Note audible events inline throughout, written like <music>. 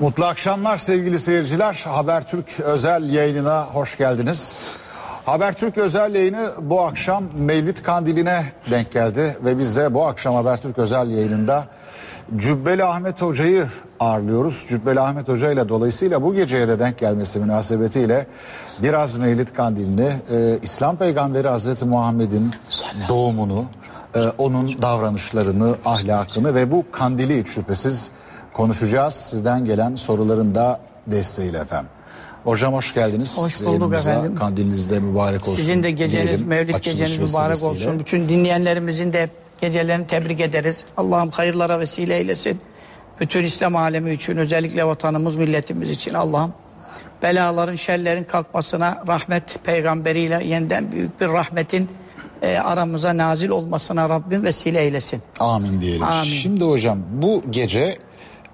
Mutlu akşamlar sevgili seyirciler. Habertürk özel yayınına hoş geldiniz. Habertürk özel yayını bu akşam Mevlid Kandili'ne denk geldi ve biz de bu akşam Habertürk özel yayınında Cübbeli Ahmet Hoca'yı ağırlıyoruz. Cübbeli Ahmet Hoca ile dolayısıyla bu geceye de denk gelmesi münasebetiyle biraz Mevlid Kandili'ni e, İslam Peygamberi Hazreti Muhammed'in doğumunu, e, onun davranışlarını, ahlakını ve bu kandili şüphesiz konuşacağız. Sizden gelen soruların da desteğiyle efendim. Hocam hoş geldiniz. Hoş bulduk Yayınımıza, efendim. Kandiliniz de mübarek olsun. Sizin de geceniz, diyelim, Mevlid açılış geceniz mübarek olsun. Bütün dinleyenlerimizin de gecelerini tebrik ederiz. Allah'ım hayırlara vesile eylesin. Bütün İslam alemi için, özellikle vatanımız, milletimiz için Allah'ım belaların, şerlerin kalkmasına, rahmet peygamberiyle yeniden büyük bir rahmetin e, aramıza nazil olmasına Rabbim vesile eylesin. Amin diyelim. Amin. Şimdi hocam bu gece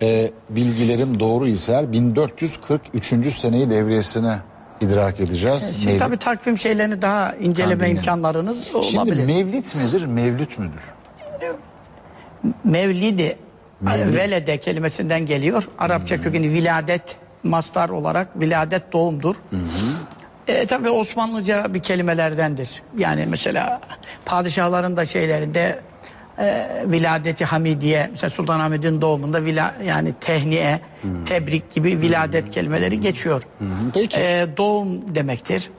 e, bilgilerim doğru ise 1443. seneyi devriyesine idrak edeceğiz. Şimdi Mevlid- tabii takvim şeylerini daha inceleme Kandilini. imkanlarınız Şimdi olabilir. mevlit midir, mevlüt müdür? Mevlidi velede kelimesinden geliyor. Arapça kökeni viladet mastar olarak viladet doğumdur. E, tabii Osmanlıca bir kelimelerdendir. Yani mesela padişahların da şeylerinde e, viladeti hamidiye mesela Sultanahmet'in doğumunda vila, yani tehniye, tebrik gibi viladet kelimeleri geçiyor. Peki. E, doğum demektir.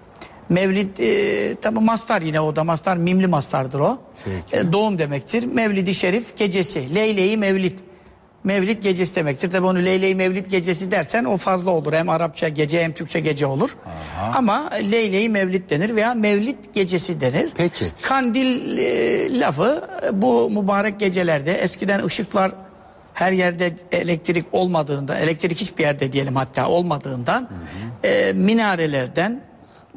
Mevlid e, tabi mastar yine o da mastar mimli mastardır o. Peki. E, doğum demektir. Mevlidi Şerif gecesi. Leyleyi Mevlid. Mevlid gecesi demektir. Tabi onu Leyleyi Mevlid gecesi dersen o fazla olur. Hem Arapça gece hem Türkçe gece olur. Ama Leyleyi Mevlid denir veya Mevlid gecesi denir. Peki. Kandil e, lafı e, bu mübarek gecelerde eskiden ışıklar her yerde elektrik olmadığında, elektrik hiçbir yerde diyelim hatta olmadığından e, minarelerden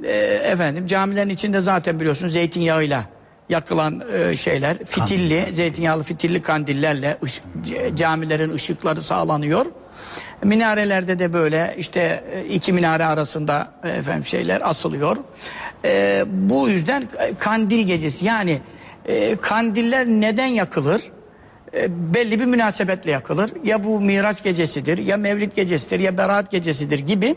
e, efendim camilerin içinde zaten biliyorsunuz zeytinyağıyla yakılan e, şeyler, fitilli, zeytinyağlı fitilli kandillerle ışık- camilerin ışıkları sağlanıyor. Minarelerde de böyle işte e, iki minare arasında e, efendim şeyler asılıyor. E, bu yüzden kandil gecesi yani e, kandiller neden yakılır? E, belli bir münasebetle yakılır. Ya bu Miraç gecesidir, ya Mevlid gecesidir, ya Berat gecesidir gibi.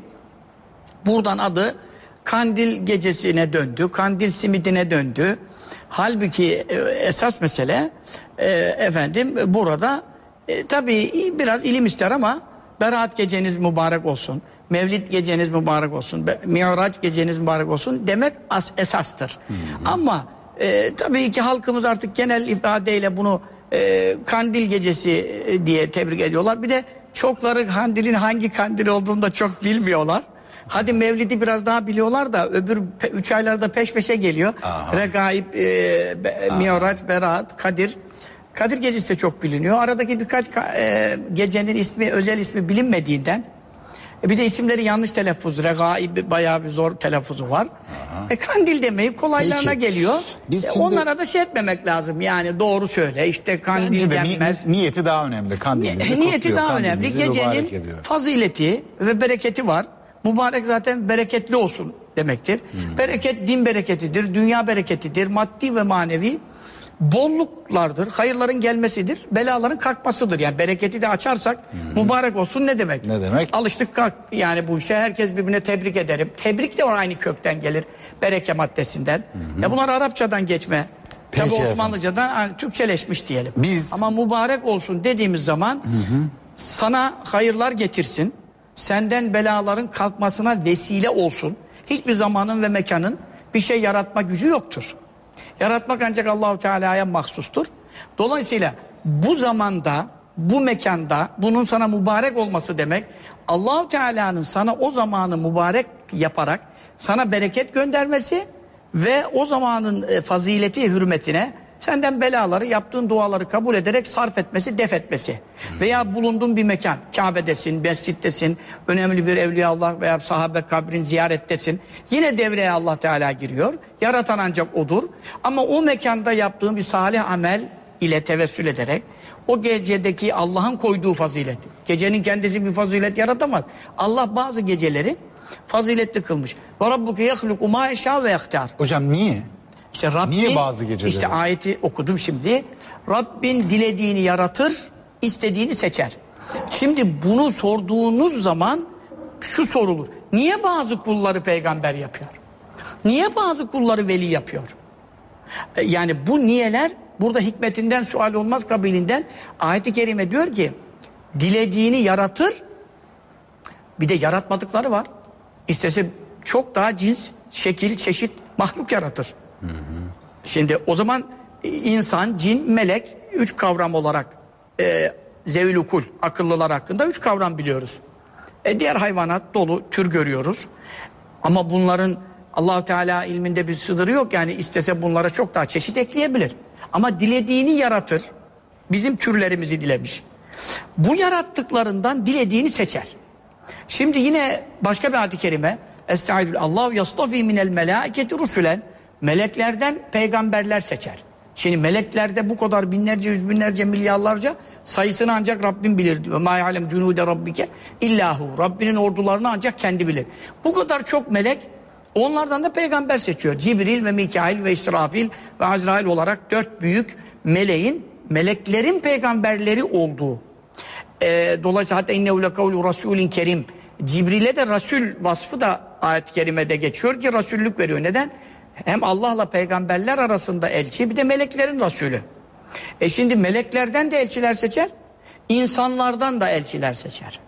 Buradan adı kandil gecesine döndü, kandil simidine döndü. Halbuki e, esas mesele e, efendim burada e, tabii biraz ilim ister ama Berat geceniz mübarek olsun. Mevlid geceniz mübarek olsun. Miraç geceniz mübarek olsun demek as, esastır. Ama e, tabii ki halkımız artık genel ifadeyle bunu e, kandil gecesi e, diye tebrik ediyorlar. Bir de çokları kandilin hangi kandil olduğunu da çok bilmiyorlar. Hadi Mevlid'i biraz daha biliyorlar da öbür pe- üç aylarda peş peşe geliyor. Regaib, e, Be- Miraç, Berat, Kadir. Kadir gecesi de çok biliniyor. Aradaki birkaç ka- e, gecenin ismi, özel ismi bilinmediğinden e, bir de isimleri yanlış telaffuz. Regaib bayağı bir zor telaffuzu var. E, kandil demeyi kolaylarına Peki. geliyor. Biz E, şimdi- Onlara da şey etmemek lazım. Yani doğru söyle. İşte kandil de ni- denmez. niyeti daha önemli. Kandilinizi Niyeti kutluyor, daha önemli. Gecenin fazileti ve bereketi var. Mübarek zaten bereketli olsun demektir. Hmm. Bereket din bereketidir, dünya bereketidir, maddi ve manevi bolluklardır, hayırların gelmesidir, belaların kalkmasıdır. Yani bereketi de açarsak mübarek olsun ne demek? Hmm. Ne demek? Alıştık kalk yani bu işe herkes birbirine tebrik ederim. Tebrik de aynı kökten gelir bereke maddesinden. Ya bunlar Arapçadan geçme. Peki Tabi. Osmanlıcadan yani Türkçeleşmiş diyelim. Biz- Ama mübarek olsun dediğimiz zaman sana hayırlar getirsin. Senden belaların kalkmasına vesile olsun. Hiçbir zamanın ve mekanın bir şey yaratma gücü yoktur. Yaratmak ancak Allahu Teala'ya mahsustur. Dolayısıyla bu zamanda, bu mekanda bunun sana mübarek olması demek Allahu Teala'nın sana o zamanı mübarek yaparak sana bereket göndermesi ve o zamanın e, fazileti hürmetine senden belaları, yaptığın duaları kabul ederek sarf etmesi, def etmesi. Veya bulunduğun bir mekan, Kabe'desin, mescittesin, önemli bir evliyaullah veya sahabe kabrin ziyarettesin. Yine devreye Allah Teala giriyor. Yaratan ancak O'dur. Ama o mekanda yaptığın bir salih amel ile tevessül ederek o gecedeki Allah'ın koyduğu fazilet. Gecenin kendisi bir fazilet yaratamaz. Allah bazı geceleri faziletli kılmış. Ve rabbuke yehluku ma ve yehtar. Hocam niye? İşte Rabbin, Niye bazı geceleri? İşte ayeti okudum şimdi. Rabbin dilediğini yaratır, istediğini seçer. Şimdi bunu sorduğunuz zaman şu sorulur. Niye bazı kulları peygamber yapıyor? Niye bazı kulları veli yapıyor? E, Yani bu niyeler burada hikmetinden sual olmaz kabilinden ayet-i kerime diyor ki dilediğini yaratır bir de yaratmadıkları var. İstese çok daha cins, şekil, çeşit mahluk yaratır. Şimdi o zaman insan, cin, melek üç kavram olarak e, zevil ukul, akıllılar hakkında üç kavram biliyoruz. E, diğer hayvanat dolu tür görüyoruz. Ama bunların allah Teala ilminde bir sınırı yok. Yani istese bunlara çok daha çeşit ekleyebilir. Ama dilediğini yaratır. Bizim türlerimizi dilemiş. Bu yarattıklarından dilediğini seçer. Şimdi yine başka bir ayet-i kerime Estaizu Allahu yastafi minel melaiketi rusulen meleklerden peygamberler seçer. Şimdi meleklerde bu kadar binlerce, yüz binlerce, milyarlarca sayısını ancak Rabbim bilir. Ve ma ya'lem cunude rabbike illahu. Rabbinin ordularını ancak kendi bilir. Bu kadar çok melek onlardan da peygamber seçiyor. Cibril ve Mikail ve İsrafil ve Azrail olarak dört büyük meleğin, meleklerin peygamberleri olduğu e, dolayısıyla hatta innehu lekavlu rasulin kerim. Cibril'e de Rasul vasfı da ayet-i kerimede geçiyor ki Rasullük veriyor. Neden? Hem Allah'la peygamberler arasında elçi bir de meleklerin Rasulü. E şimdi meleklerden de elçiler seçer, insanlardan da elçiler seçer.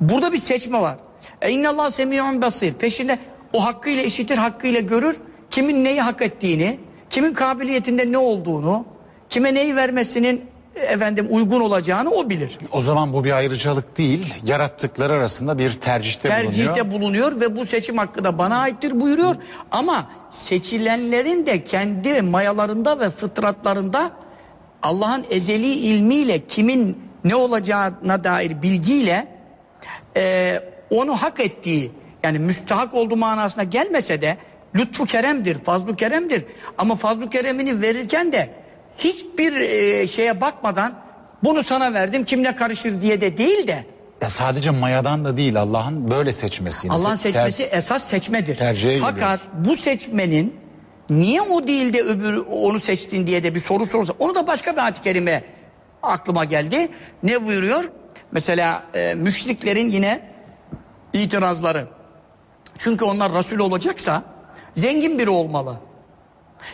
Burada bir seçme var. E innallah semiyun basir. Peşinde o hakkıyla işitir, hakkıyla görür. Kimin neyi hak ettiğini, kimin kabiliyetinde ne olduğunu, kime neyi vermesinin efendim uygun olacağını o bilir. O zaman bu bir ayrıcalık değil, yarattıkları arasında bir tercihte, bulunuyor. tercihte bulunuyor ve bu seçim hakkı da bana aittir buyuruyor. Ama seçilenlerin de kendi mayalarında ve fıtratlarında Allah'ın ezeli ilmiyle kimin ne olacağına dair bilgiyle e, onu hak ettiği yani müstahak olduğu manasına gelmese de lütfu keremdir, fazlu keremdir. Ama fazlu keremini verirken de hiçbir e, şeye bakmadan bunu sana verdim kimle karışır diye de değil de Ya sadece mayadan da değil Allah'ın böyle seçmesi. Allah'ın Ter- seçmesi esas seçmedir. tercihe Fakat bu seçmenin niye o değil de öbürü onu seçtin diye de bir soru sorulsa onu da başka bir ayet-i kerime aklıma geldi. Ne buyuruyor? Mesela e, müşriklerin yine itirazları. Çünkü onlar Resul olacaksa zengin biri olmalı.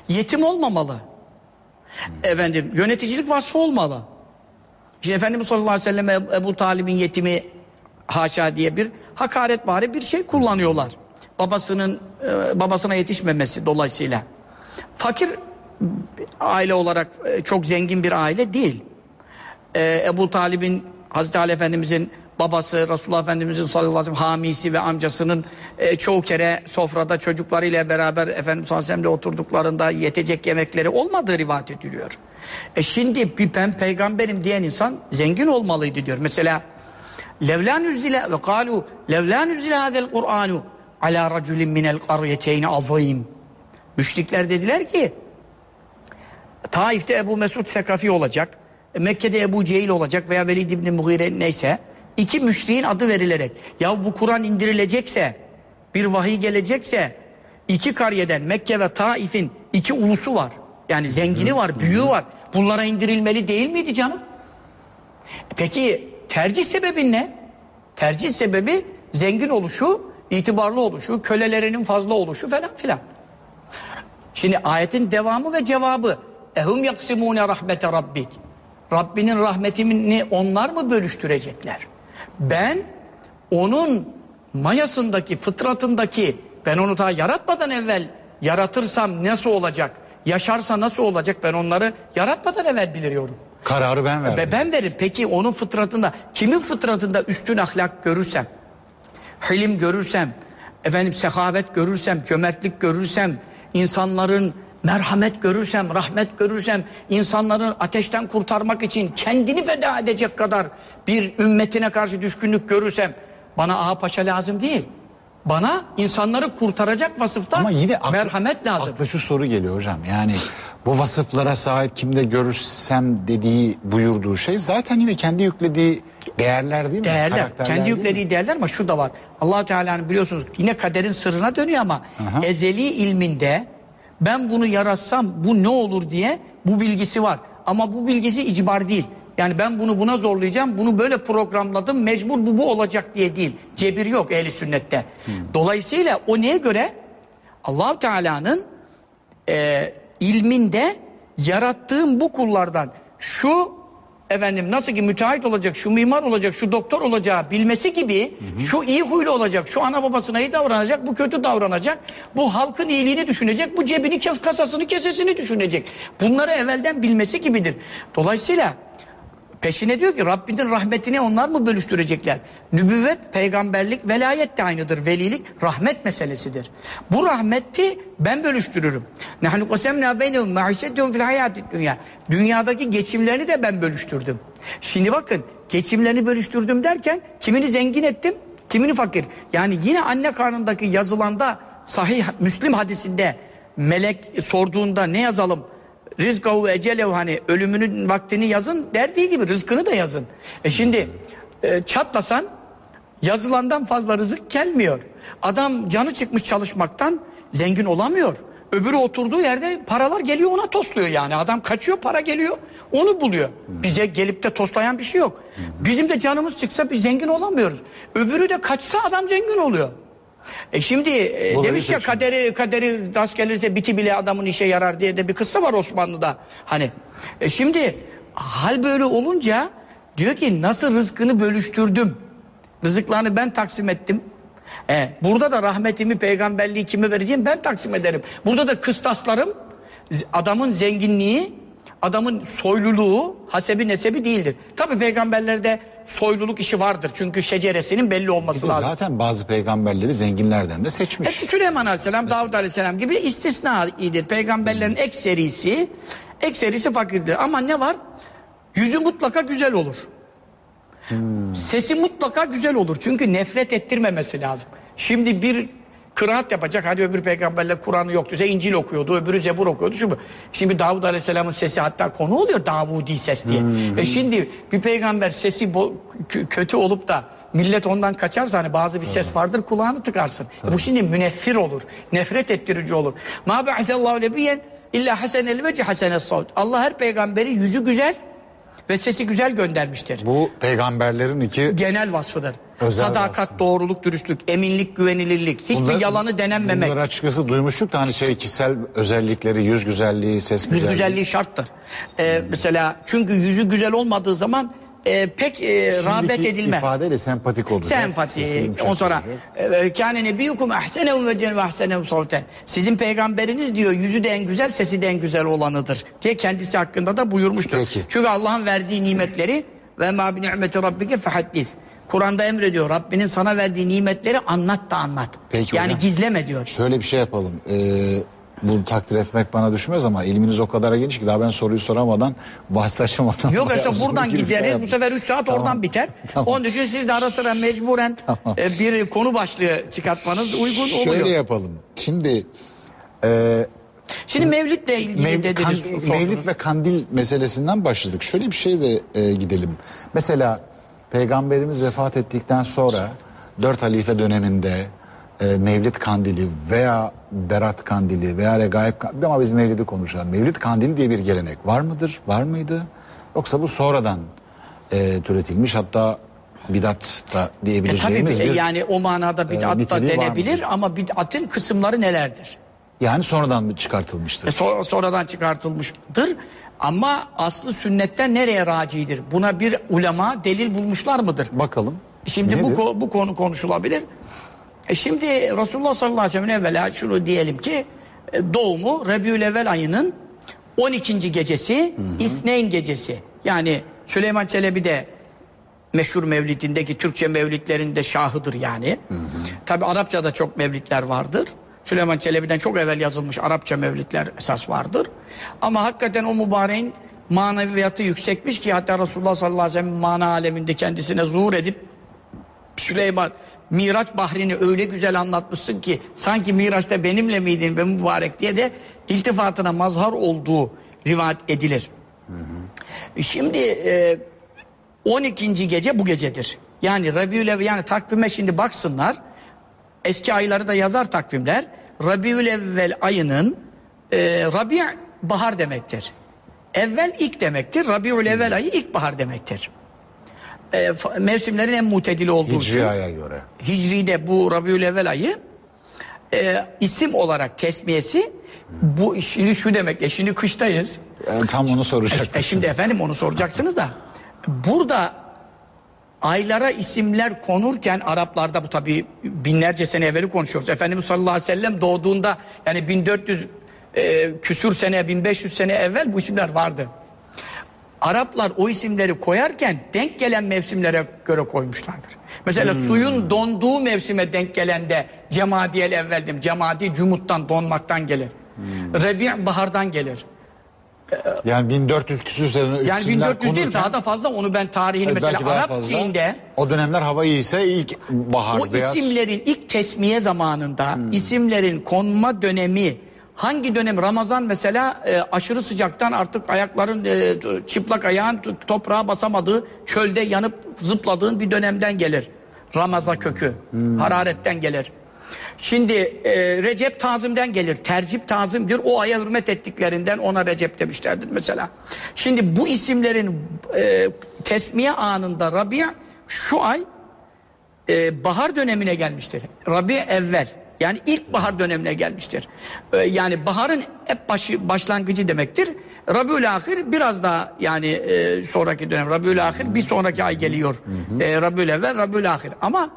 Yetim olmamalı. Efendim yöneticilik vasfı olmalı. İşte Efendimiz sallallahu aleyhi ve sellem Ebu Talib'in yetimi haşa diye bir hakaret bari bir şey kullanıyorlar. Babasının e, babasına yetişmemesi dolayısıyla. Fakir aile olarak e, çok zengin bir aile değil. E, Ebu Talib'in Hazreti Ali Efendimizin babası Resulullah Efendimizin sallallahu aleyhi ve sellem hamisi ve amcasının e, çoğu kere sofrada çocuklarıyla beraber Efendimiz sallallahu aleyhi oturduklarında yetecek yemekleri olmadığı rivayet ediliyor. E şimdi bir ben peygamberim diyen insan zengin olmalıydı diyor. Mesela levla nüzzile ve kalu levla nüzzile hadel Kur'anu ala raculin minel qaryeteyn azim. Müşrikler dediler ki Taif'te Ebu Mesud Sekafi olacak. Mekke'de Ebu Cehil olacak veya Velid İbni Mughire neyse. İki müşriğin adı verilerek. Ya bu Kur'an indirilecekse, bir vahiy gelecekse iki kariyeden Mekke ve Taif'in iki ulusu var. Yani zengini var, büyüğü var. Bunlara indirilmeli değil miydi canım? Peki tercih sebebin ne? Tercih sebebi zengin oluşu, itibarlı oluşu, kölelerinin fazla oluşu falan filan. Şimdi ayetin devamı ve cevabı ehum yaksimune rahmete rabbik. Rabbinin rahmetini onlar mı bölüştürecekler? Ben onun mayasındaki, fıtratındaki ben onu daha yaratmadan evvel yaratırsam nasıl olacak? Yaşarsa nasıl olacak? Ben onları yaratmadan evvel biliyorum. Kararı ben verdim. Ve ben veririm. Peki onun fıtratında, kimin fıtratında üstün ahlak görürsem, hilim görürsem, efendim sehavet görürsem, cömertlik görürsem, insanların merhamet görürsem, rahmet görürsem, insanların ateşten kurtarmak için kendini feda edecek kadar bir ümmetine karşı düşkünlük görürsem, bana ağa paşa lazım değil. Bana insanları kurtaracak vasıfta Ama yine aklı- merhamet lazım. Akla şu soru geliyor hocam. Yani bu vasıflara sahip kimde görürsem dediği buyurduğu şey zaten yine kendi yüklediği değerler değil mi? Değerler. Karakterler Kendi mi? yüklediği değerler ama şu da var. allah Teala'nın biliyorsunuz yine kaderin sırrına dönüyor ama ezeli ilminde ben bunu yaratsam bu ne olur diye bu bilgisi var. Ama bu bilgisi icbar değil. Yani ben bunu buna zorlayacağım, bunu böyle programladım, mecbur bu bu olacak diye değil. Cebir yok ehli sünnette. Dolayısıyla o neye göre? Allahu Teala'nın e, ilminde yarattığım bu kullardan şu efendim nasıl ki müteahhit olacak, şu mimar olacak, şu doktor olacağı bilmesi gibi şu iyi huylu olacak, şu ana babasına iyi davranacak, bu kötü davranacak, bu halkın iyiliğini düşünecek, bu cebini kes- kasasını kesesini düşünecek. Bunları evvelden bilmesi gibidir. Dolayısıyla Peşine diyor ki Rabbinin rahmetini onlar mı bölüştürecekler? Nübüvvet, peygamberlik, velayet de aynıdır. Velilik rahmet meselesidir. Bu rahmeti ben bölüştürürüm. Nahnu qasemna beynehum ma'işetehum fil hayatid dünya. Dünyadaki geçimlerini de ben bölüştürdüm. Şimdi bakın geçimlerini bölüştürdüm derken kimini zengin ettim, kimini fakir. Yani yine anne karnındaki yazılanda sahih Müslim hadisinde melek sorduğunda ne yazalım? Rizkahu ve ecelehu hani ölümünün vaktini yazın derdiği gibi rızkını da yazın. E şimdi e, çatlasan yazılandan fazla rızık gelmiyor. Adam canı çıkmış çalışmaktan zengin olamıyor. Öbürü oturduğu yerde paralar geliyor ona tosluyor yani. Adam kaçıyor para geliyor onu buluyor. Bize gelip de toslayan bir şey yok. Bizim de canımız çıksa biz zengin olamıyoruz. Öbürü de kaçsa adam zengin oluyor. E şimdi e, demiş ya seçim. kaderi kaderi rast gelirse biti bile adamın işe yarar diye de bir kıssa var Osmanlı'da. Hani e şimdi hal böyle olunca diyor ki nasıl rızkını bölüştürdüm. Rızıklarını ben taksim ettim. E, burada da rahmetimi peygamberliği kime vereceğim ben taksim ederim. Burada da kıstaslarım adamın zenginliği adamın soyluluğu hasebi nesebi değildir. Tabi peygamberlerde soyluluk işi vardır. Çünkü şeceresinin belli olması lazım. Zaten bazı peygamberleri zenginlerden de seçmiş. Evet, Süleyman Aleyhisselam, Davud Aleyhisselam gibi istisna iyidir. Peygamberlerin ekserisi, ekserisi fakirdir. Ama ne var? Yüzü mutlaka güzel olur. Sesi mutlaka güzel olur. Çünkü nefret ettirmemesi lazım. Şimdi bir kıraat yapacak. Hadi öbür peygamberler Kur'an'ı yoktu. İşte İncil okuyordu. Öbürü Zebur okuyordu. Şimdi, şimdi Davud Aleyhisselam'ın sesi hatta konu oluyor Davudi ses diye. E şimdi bir peygamber sesi kötü olup da millet ondan kaçarsa hani bazı bir ses vardır kulağını tıkarsın. E bu şimdi müneffir olur. Nefret ettirici olur. Ma ba'asallahu nebiyen illa hasenel veci hasenes savt. Allah her peygamberi yüzü güzel ve sesi güzel göndermiştir Bu peygamberlerin iki genel vasfıdır. Özel Sadakat, vasfı. doğruluk, dürüstlük, eminlik, güvenilirlik, hiçbir Bunlar- yalanı denenmemek. Bunları açıkçası duymuştuk da hani şey kişisel özellikleri, yüz güzelliği, ses Yüz güzelliği. güzelliği şarttır. Ee, mesela çünkü yüzü güzel olmadığı zaman e, pek e, rağbet edilmez. ifadeyle sempatik olacak. Sempati. Yumuşak Ondan sonra olacak. kâne nebiyukum ahsenehum ve cen ve ahsenehum savten. Sizin peygamberiniz diyor yüzü de en güzel, sesi de en güzel olanıdır diye kendisi hakkında da buyurmuştur. Peki. Çünkü Allah'ın verdiği nimetleri ve ma bi ni'meti rabbike fehaddis. Kur'an'da emrediyor Rabbinin sana verdiği nimetleri anlat da anlat. Peki yani hocam. gizleme diyor. Şöyle bir şey yapalım. Ee, bunu takdir etmek bana düşmez ama ilminiz o kadar geniş ki daha ben soruyu soramadan bahsi açamadan. Yok işte buradan gideriz. Bu sefer 3 saat Tamam. oradan biter. <laughs> Tamam. Onun için siz de ara sıra mecburen Tamam. e, bir konu başlığı çıkartmanız uygun oluyor. Şöyle yapalım. Şimdi e, Şimdi Mevlid'le ilgili Mev- dediniz. kan- sordunuz. Mevlid ve kandil meselesinden başladık. Şöyle bir şey de e, gidelim. Mesela Peygamberimiz vefat ettikten sonra dört halife döneminde e, Mevlid kandili veya Berat kandili veya Regaib kandili ama biz Mevlid'i konuşalım. Mevlid kandili diye bir gelenek var mıdır? Var mıydı? Yoksa bu sonradan e, türetilmiş hatta bidat da E, tabii diyebileceğimiz e, bir... yani o manada bid'at da niteliği var denebilir ama bid'atın kısımları nelerdir? Yani sonradan mı çıkartılmıştır? E, so- sonradan çıkartılmıştır. Ama aslı sünnetten nereye racidir? Buna bir ulema delil bulmuşlar mıdır? Bakalım. Şimdi bu, Nedir? ko- bu konu konuşulabilir. E şimdi Resulullah sallallahu aleyhi ve sellem evvela şunu diyelim ki e, doğumu Rebiülevvel ayının 12. gecesi İsneyn gecesi. Yani Süleyman Çelebi de meşhur mevlidindeki Türkçe mevlidlerinde şahıdır yani. Tabi Arapçada çok mevlidler vardır. Süleyman Çelebi'den çok evvel yazılmış Arapça mevlidler esas vardır. Ama hakikaten o mübareğin maneviyatı yüksekmiş ki hatta Resulullah sallallahu aleyhi ve sellem mana aleminde kendisine zuhur edip Süleyman Miraç bahrini öyle güzel anlatmışsın ki sanki Miraç'ta benimle miydin be mübarek diye de iltifatına mazhar olduğu rivayet edilir. Şimdi e, 12. gece bu gecedir. Yani Rabiül yani takvime şimdi baksınlar. Eski ayları da yazar takvimler. Rabiül Evvel ayının e, Rabi' bahar demektir. Evvel ilk demektir. Rabiül evvel ayı ilkbahar demektir. E, mevsimlerin en mutedili olduğu için. Hicri aya göre. Hicri'de bu Rabiül evvel ayı e, isim olarak tesmiyesi bu şimdi şu demek. E şimdi kıştayız. E, tam onu soracaktım. E şimdi efendim onu soracaksınız da burada aylara isimler konurken Araplarda bu tabi binlerce sene evveli konuşuyoruz. Efendimiz sallallahu aleyhi ve sellem doğduğunda yani 1400 e, küsür sene 1500 sene evvel bu isimler vardı. Araplar o isimleri koyarken denk gelen mevsimlere göre koymuşlardır. Mesela suyun donduğu mevsime denk gelen de cemadiyel evveldim. Cemadi cumuttan donmaktan gelir. Rebi' bahardan gelir. Yani 1400 küsür sene Yani isimler 1400 değil konurken- daha da fazla onu ben tarihini Evet, mesela Arap fazla. O dönemler hava iyiyse ilk bahar o beyaz. isimlerin ilk tesmiye zamanında isimlerin konma dönemi hangi dönem Ramazan mesela e, aşırı sıcaktan artık ayakların e, çıplak ayağın toprağa basamadığı çölde yanıp zıpladığın bir dönemden gelir. Ramaza kökü hararetten gelir. Şimdi e, Recep tazimden gelir. Tercip tazimdir. O aya hürmet ettiklerinden ona Recep demişlerdir mesela. Şimdi bu isimlerin e, tesmiye anında Rabia şu ay e, bahar dönemine gelmiştir. Rabi evvel yani ilk bahar dönemine gelmiştir. E, yani baharın hep başı başlangıcı demektir. Rabiül ahir biraz daha yani e, sonraki dönem Rabiül ahir bir sonraki ay geliyor. E, Rabiül evvel Rabiül ahir ama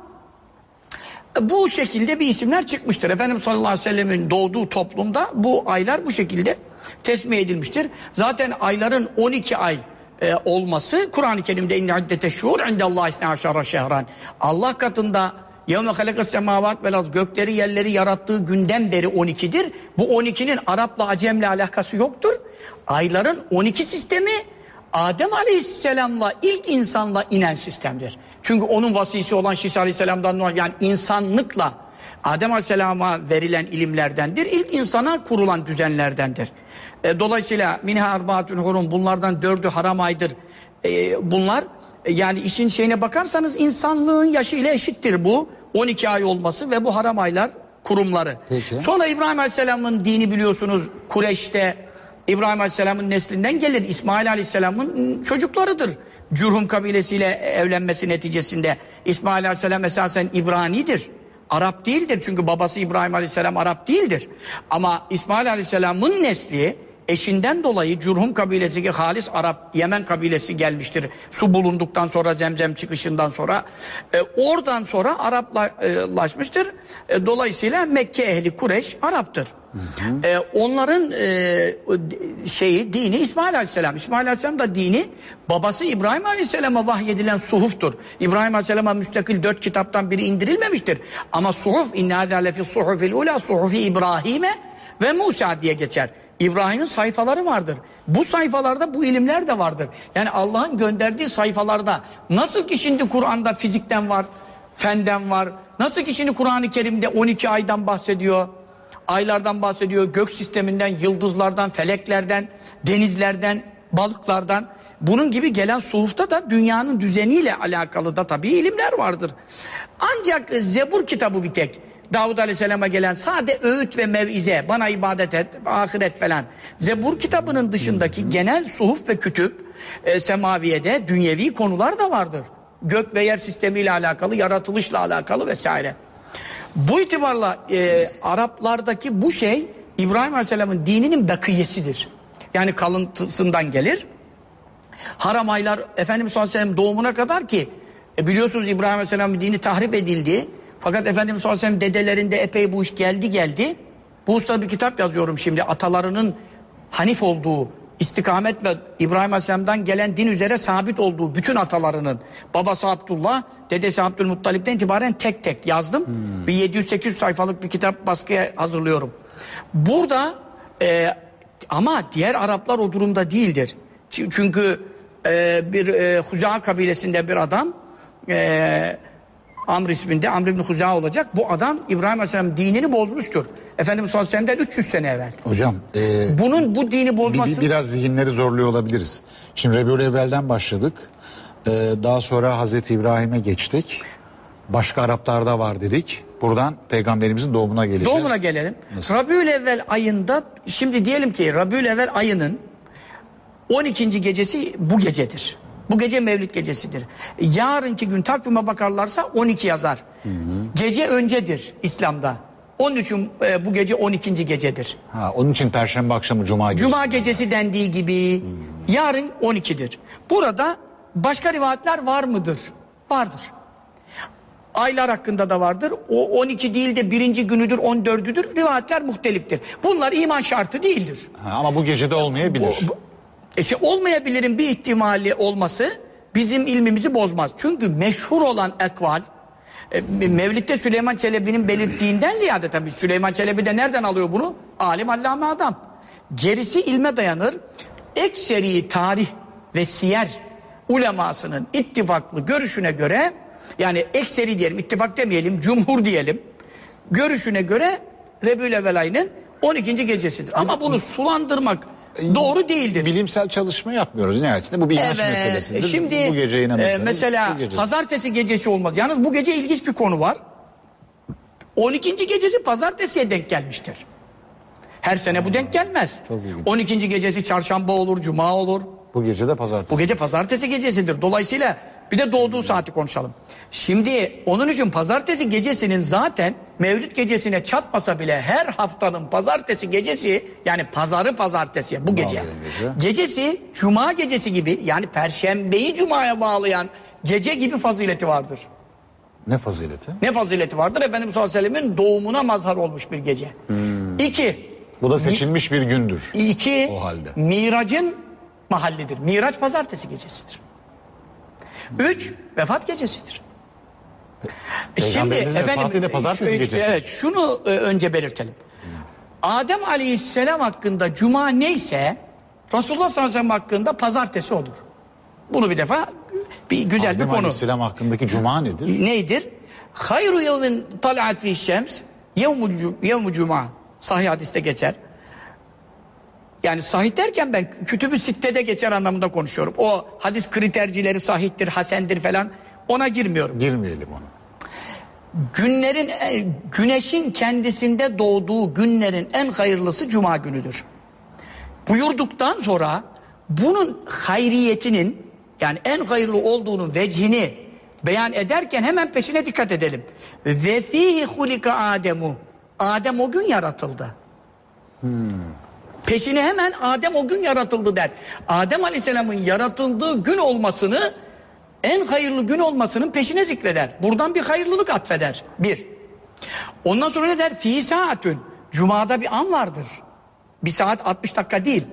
bu şekilde bir isimler çıkmıştır. Efendimiz sallallahu aleyhi ve sellemin doğduğu toplumda bu aylar bu şekilde tesmih edilmiştir. Zaten ayların 12 ay e, olması Kur'an-ı Kerim'de inne iddete şuur indallahi isne aşara şehran. Allah katında yevme halakas semavat vel ard gökleri yerleri yarattığı günden beri 12'dir. Bu 12'nin Arap'la Acem'le alakası yoktur. Ayların 12 sistemi Adem Aleyhisselam'la ilk insanla inen sistemdir. Çünkü onun vasisi olan Şisa Aleyhisselam'dan yani insanlıkla Adem Aleyhisselam'a verilen ilimlerdendir. İlk insana kurulan düzenlerdendir. E, dolayısıyla minha arbaatun hurum bunlardan dördü haram aydır. E, bunlar yani işin şeyine bakarsanız insanlığın yaşı ile eşittir bu. 12 ay olması ve bu haram aylar kurumları. Peki. Sonra İbrahim Aleyhisselam'ın dini biliyorsunuz Kureş'te İbrahim Aleyhisselam'ın neslinden gelir. İsmail Aleyhisselam'ın çocuklarıdır. Cürhum kabilesiyle evlenmesi neticesinde İsmail Aleyhisselam esasen İbranidir. Arap değildir çünkü babası İbrahim Aleyhisselam Arap değildir. Ama İsmail Aleyhisselam'ın nesli eşinden dolayı Cürhum kabilesi ki halis Arap Yemen kabilesi gelmiştir. Su bulunduktan sonra zemzem çıkışından sonra. E, oradan sonra Araplaşmıştır. E, dolayısıyla Mekke ehli Kureş Arap'tır. E, onların e, o d- şeyi dini İsmail Aleyhisselam. İsmail Aleyhisselam da dini babası İbrahim Aleyhisselam'a vahyedilen suhuftur. İbrahim Aleyhisselam'a müstakil dört kitaptan biri indirilmemiştir. Ama suhuf inna lefi suhufil ula suhufi İbrahim'e ve Musa diye geçer. İbrahim'in sayfaları vardır. Bu sayfalarda bu ilimler de vardır. Yani Allah'ın gönderdiği sayfalarda nasıl ki şimdi Kur'an'da fizikten var, fenden var. Nasıl ki şimdi Kur'an-ı Kerim'de 12 aydan bahsediyor. Aylardan bahsediyor, gök sisteminden, yıldızlardan, feleklerden, denizlerden, balıklardan. Bunun gibi gelen suhufta da dünyanın düzeniyle alakalı da tabii ilimler vardır. Ancak Zebur kitabı bir tek. Davud Aleyhisselam'a gelen sade öğüt ve mevize, bana ibadet et, ahiret falan. Zebur kitabının dışındaki genel suhuf ve kütüp, e, semaviyede dünyevi konular da vardır. Gök ve yer sistemiyle alakalı, yaratılışla alakalı vesaire. Bu itibarla e, Araplardaki bu şey İbrahim Aleyhisselam'ın dininin bakiyesidir. Yani kalıntısından gelir. Haram aylar Efendimiz sallallahu aleyhi ve sellem doğumuna kadar ki e, biliyorsunuz İbrahim Aleyhisselam'ın dini tahrip edildi. Fakat Efendimiz sallallahu aleyhi ve sellem dedelerinde epey bu iş geldi geldi. Bu usta bir kitap yazıyorum şimdi atalarının Hanif olduğu istikamet ve İbrahim Aleyhisselam'dan gelen din üzere sabit olduğu bütün atalarının babası Abdullah, dedesi Abdülmuttalip'ten itibaren tek tek yazdım. Bir 700-800 sayfalık bir kitap baskıya hazırlıyorum. Burada e, ama diğer Araplar o durumda değildir. Çünkü e, bir e, Huza kabilesinde bir adam e, Amr isminde Amr ibn Huza olacak. Bu adam İbrahim Aleyhisselam dinini bozmuştur. Efendimiz sallallahu aleyhi ve sellem'den 300 sene evvel. Hocam e, Bunun bu dini bozması... bir- biraz zihinleri zorluyor olabiliriz. Şimdi Rebiül Evvel'den başladık. E, daha sonra Hazreti İbrahim'e geçtik. Başka Araplarda var dedik. Buradan peygamberimizin doğumuna geleceğiz. Doğumuna gelelim. Rabiül Evvel ayında şimdi diyelim ki Rabiül Evvel ayının 12. gecesi bu gecedir. Bu gece Mevlid gecesidir. Yarınki gün takvime bakarlarsa 12 yazar. Gece öncedir İslam'da. Onun için e, bu gece 12. gecedir. Ha, onun için Perşembe akşamı Cuma gecesi. Cuma gecesi dendiği gibi yarın 12'dir. Burada başka rivayetler var mıdır? Vardır. Aylar hakkında da vardır. O 12 değil de birinci günüdür, 14'üdür. Rivayetler muhteliftir. Bunlar iman şartı değildir. Ha, ama bu gecede olmayabilir. Bu- bu- e şey, olmayabilirin bir ihtimali olması bizim ilmimizi bozmaz. Çünkü meşhur olan ekval e, Mevlid'de Süleyman Çelebi'nin belirttiğinden ziyade tabii Süleyman Çelebi de nereden alıyor bunu? Alim allame adam. Gerisi ilme dayanır. Ekseri tarih ve siyer ulemasının ittifaklı görüşüne göre yani ekseri diyelim ittifak demeyelim cumhur diyelim görüşüne göre Rebül ayının 12. gecesidir. Ama bunu sulandırmak doğru değildir. Bilimsel çalışma yapmıyoruz nihayetinde. Bu bir inanç meselesidir. Şimdi bu gece inanırsanız. e, mesela bu gece. pazartesi gecesi olmaz. Yalnız bu gece ilginç bir konu var. 12. gecesi pazartesiye denk gelmiştir. Her sene bu denk gelmez. Çok ilginç. 12. gecesi çarşamba olur, cuma olur. Bu gece de pazartesi. Bu gece pazartesi gecesidir. Dolayısıyla bir de doğduğu saati konuşalım. Şimdi onun için pazartesi gecesinin zaten Mevlid gecesine çatmasa bile her haftanın pazartesi gecesi yani pazarı pazartesiye bu gece. Gece. Gecesi cuma gecesi gibi yani perşembeyi cumaya bağlayan gece gibi fazileti vardır. Ne fazileti? Ne fazileti vardır? Efendimiz sallallahu aleyhi ve sellemin doğumuna mazhar olmuş bir gece. İki, Bu da seçilmiş bir gündür. İki, O halde. Miracın mahallidir. Miraç pazartesi gecesidir. Üç, vefat gecesidir. E Peygamberimizin vefatıyla pazartesi şu- gecesi. Evet, şunu e, önce belirtelim. Adem aleyhisselam hakkında cuma neyse Resulullah sallallahu aleyhi ve sellem hakkında pazartesi olur. Bunu bir defa bir güzel Adem bir konu. Aleyhisselam hakkındaki cuma nedir? Neydir? Hayru yevmin talat fi şems yevmu cuma. Sahih hadiste geçer. Yani sahih derken ben kütübü sittede geçer anlamında konuşuyorum. O hadis kritercileri sahihtir, hasendir falan ona girmiyorum. Girmeyelim ona. Günlerin e, güneşin kendisinde doğduğu günlerin en hayırlısı cuma günüdür. Buyurduktan sonra bunun hayriyetinin yani en hayırlı olduğunun vecihini beyan ederken hemen peşine dikkat edelim. Ve fihi hulika Ademu. Adem o gün yaratıldı. Peşine hemen Adem o gün yaratıldı der. Adem Aleyhisselam'ın yaratıldığı gün olmasını en hayırlı gün olmasının peşine zikreder. Buradan bir hayırlılık atfeder. Bir. Ondan sonra ne der? Fi saatün. Cuma'da bir an vardır. Bir saat 60 dakika değil.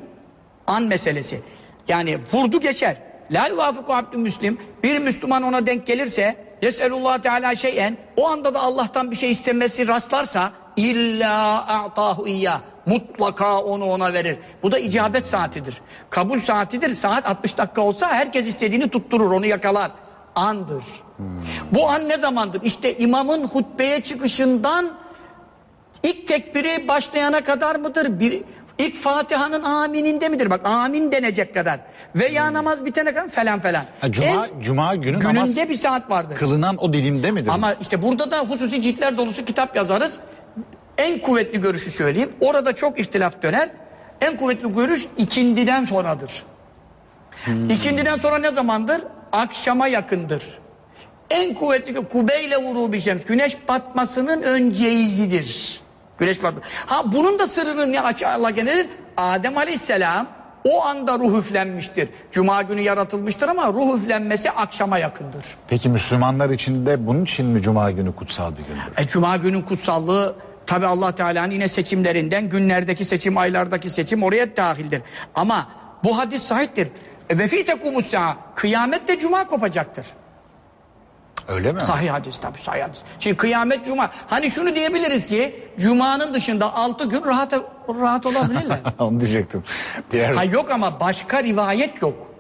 An meselesi. Yani vurdu geçer. La yuvafiku abdü müslim. Bir Müslüman ona denk gelirse Yeselullah Teala şeyen o anda da Allah'tan bir şey istemesi rastlarsa illa a'tahu iyyah. Mutlaka onu ona verir. Bu da icabet saatidir. Kabul saatidir. Saat 60 dakika olsa herkes istediğini tutturur, onu yakalar. Andır. Bu an ne zamandır? İşte imamın hutbeye çıkışından İlk tekbiri başlayana kadar mıdır? Bir, ilk Fatiha'nın amininde midir? Bak amin denecek kadar. Veya namaz bitene kadar falan falan. Ha, cuma, En- cuma günü gününde namaz bir saat vardır. kılınan o dilimde midir? Ama işte burada da hususi ciltler dolusu kitap yazarız. En kuvvetli görüşü söyleyeyim. Orada çok ihtilaf döner. En kuvvetli görüş ikindiden sonradır. İkindiden sonra ne zamandır? Akşama yakındır. En kuvvetli kubeyle vuru bir şems. Güneş batmasının önceyzidir. Güneş batma. Ha bunun da sırrını ne Allah nedir? Adem Aleyhisselam o anda ruh üflenmiştir. Cuma günü yaratılmıştır ama ruh üflenmesi akşama yakındır. Peki Müslümanlar için de bunun için mi cuma günü kutsal bir gündür? E, Cuma günün kutsallığı tabi Allah Teala'nın yine seçimlerinden günlerdeki seçim, aylardaki seçim oraya dahildir. Ama bu hadis sahiptir. E, ve fi tekumus. Kıyamet de cuma kopacaktır. Öyle mi? Sahih hadis tabi sahih hadis. Şimdi kıyamet cuma. Hani şunu diyebiliriz ki cumanın dışında altı gün rahat rahat olabilirler. <laughs> Onu diyecektim. Diğer ha yok ama başka rivayet yok.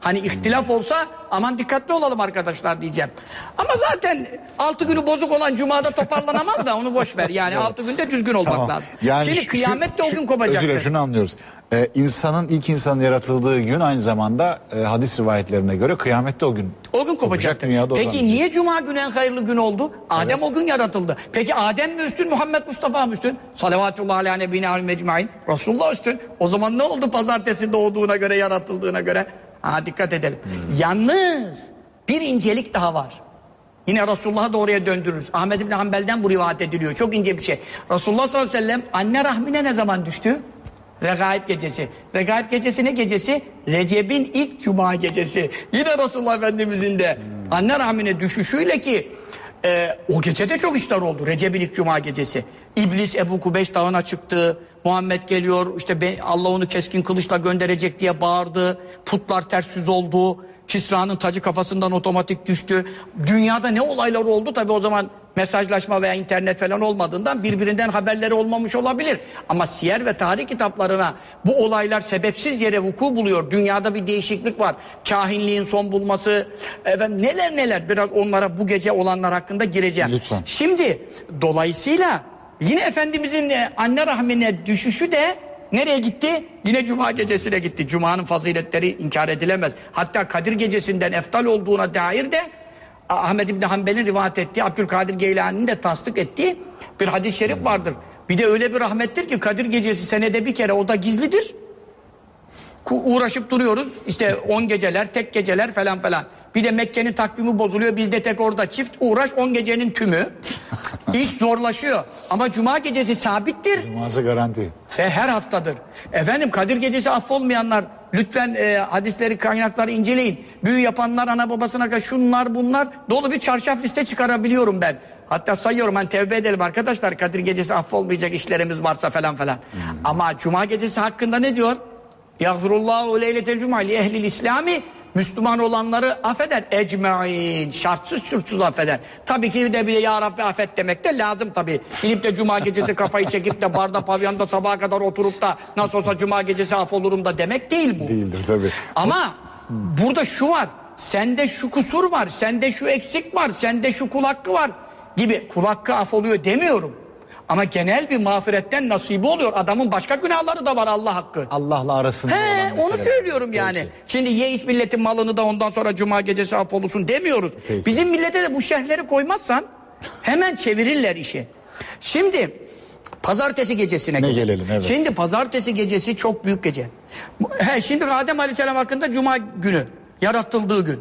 Hani ihtilaf olsa aman dikkatli olalım arkadaşlar diyeceğim. Ama zaten altı günü bozuk olan cumada toparlanamaz da onu boş ver. Yani altı günde düzgün olmak Tamam. lazım. Yani Şimdi şu- kıyamet de o şu- gün Özür dilerim kopacaktır. şunu anlıyoruz. Ee, insanın ilk insanın yaratıldığı gün aynı zamanda e, hadis rivayetlerine göre kıyamette o gün. O gün kopacak. dünyada o Peki niye cuma günü en hayırlı gün oldu? Adem o gün yaratıldı. Peki Adem mi üstün, Muhammed Mustafa mı üstün? Salavatullah ala nebine alim mecmain. Resulullah üstün. O zaman ne oldu pazartesi doğduğuna göre, yaratıldığına göre? Ha dikkat edelim. Hmm. Yalnız bir incelik daha var. Yine Resulullah'a doğruya döndürürüz. Ahmed İbni Hanbel'den bu rivayet ediliyor. Çok ince bir şey. Resulullah sallallahu aleyhi ve sellem anne rahmine ne zaman düştü? Regaib gecesi. Regaib gecesi ne gecesi? Recep'in ilk cuma gecesi. Yine Resulullah Efendimizin de anne rahmine düşüşüyle ki e, o gece de çok işler oldu. Recep'in ilk cuma gecesi. İblis Ebu Kubeş dağına çıktı. Muhammed geliyor işte Allah onu keskin kılıçla gönderecek diye bağırdı. Putlar ters yüz oldu. Kisra'nın tacı kafasından otomatik düştü. Dünyada ne olaylar oldu tabi o zaman mesajlaşma veya internet falan olmadığından birbirinden haberleri olmamış olabilir. Ama siyer ve tarih kitaplarına bu olaylar sebepsiz yere vuku buluyor. Dünyada bir değişiklik var. Kahinliğin son bulması, efendim neler neler biraz onlara bu gece olanlar hakkında gireceğim. Lütfen. Şimdi dolayısıyla yine Efendimizin e, anne rahmine düşüşü de nereye gitti? Yine Cuma gecesine gitti. Cuma'nın faziletleri inkar edilemez. Hatta Kadir gecesinden eftal olduğuna dair de Ahmed İbni Hanbel'in rivayet ettiği, Abdülkadir Geylani'nin de tasdik ettiği bir hadis-i şerif vardır. Bir de öyle bir rahmettir ki Kadir gecesi senede bir kere o da gizlidir. Uğraşıp duruyoruz. İşte 10 geceler, tek geceler falan falan. Bir de Mekke'nin takvimi bozuluyor. Bizde tek orada çift uğraş 10 gecenin tümü. İş zorlaşıyor. Ama cuma gecesi sabittir Cuması garanti. ve her haftadır. Efendim Kadir gecesi affolmayanlar lütfen e, hadisleri kaynakları inceleyin. Büyü yapanlar ana babasına kadar şunlar bunlar dolu bir çarşaf liste çıkarabiliyorum ben. Hatta sayıyorum hani tevbe edelim arkadaşlar Kadir gecesi affolmayacak işlerimiz varsa falan falan. Ama cuma gecesi hakkında ne diyor? Yağfirullahu leyletel cuma li ehlil İslami Müslüman olanları affeder. Ecmain. Şartsız şurtsuz affeder. Tabii ki de bir ya Rabbi affet demek de lazım tabii. Gidip de cuma gecesi kafayı çekip de barda pavyonda sabaha kadar oturup da nasıl olsa cuma gecesi affolurum da demek değil bu. Değildir tabii. Ama burada şu var. Sende şu kusur var. Sende şu eksik var. Sende şu kul hakkı var. Gibi kul hakkı af oluyor demiyorum. Ama genel bir mağfiretten nasibi oluyor. Adamın başka günahları da var Allah hakkı. Allah'la arasında He, olan mesele. onu söylüyorum yani. Peki. Şimdi ye iç milletin malını da ondan sonra cuma gecesi affolursun demiyoruz. Peki. Bizim millete de bu şerhleri koymazsan hemen çevirirler işi. Şimdi pazartesi gecesine Ne gelelim, evet. Şimdi pazartesi gecesi çok büyük gece. He, şimdi Adem Aleyhisselam hakkında cuma günü yaratıldığı gün.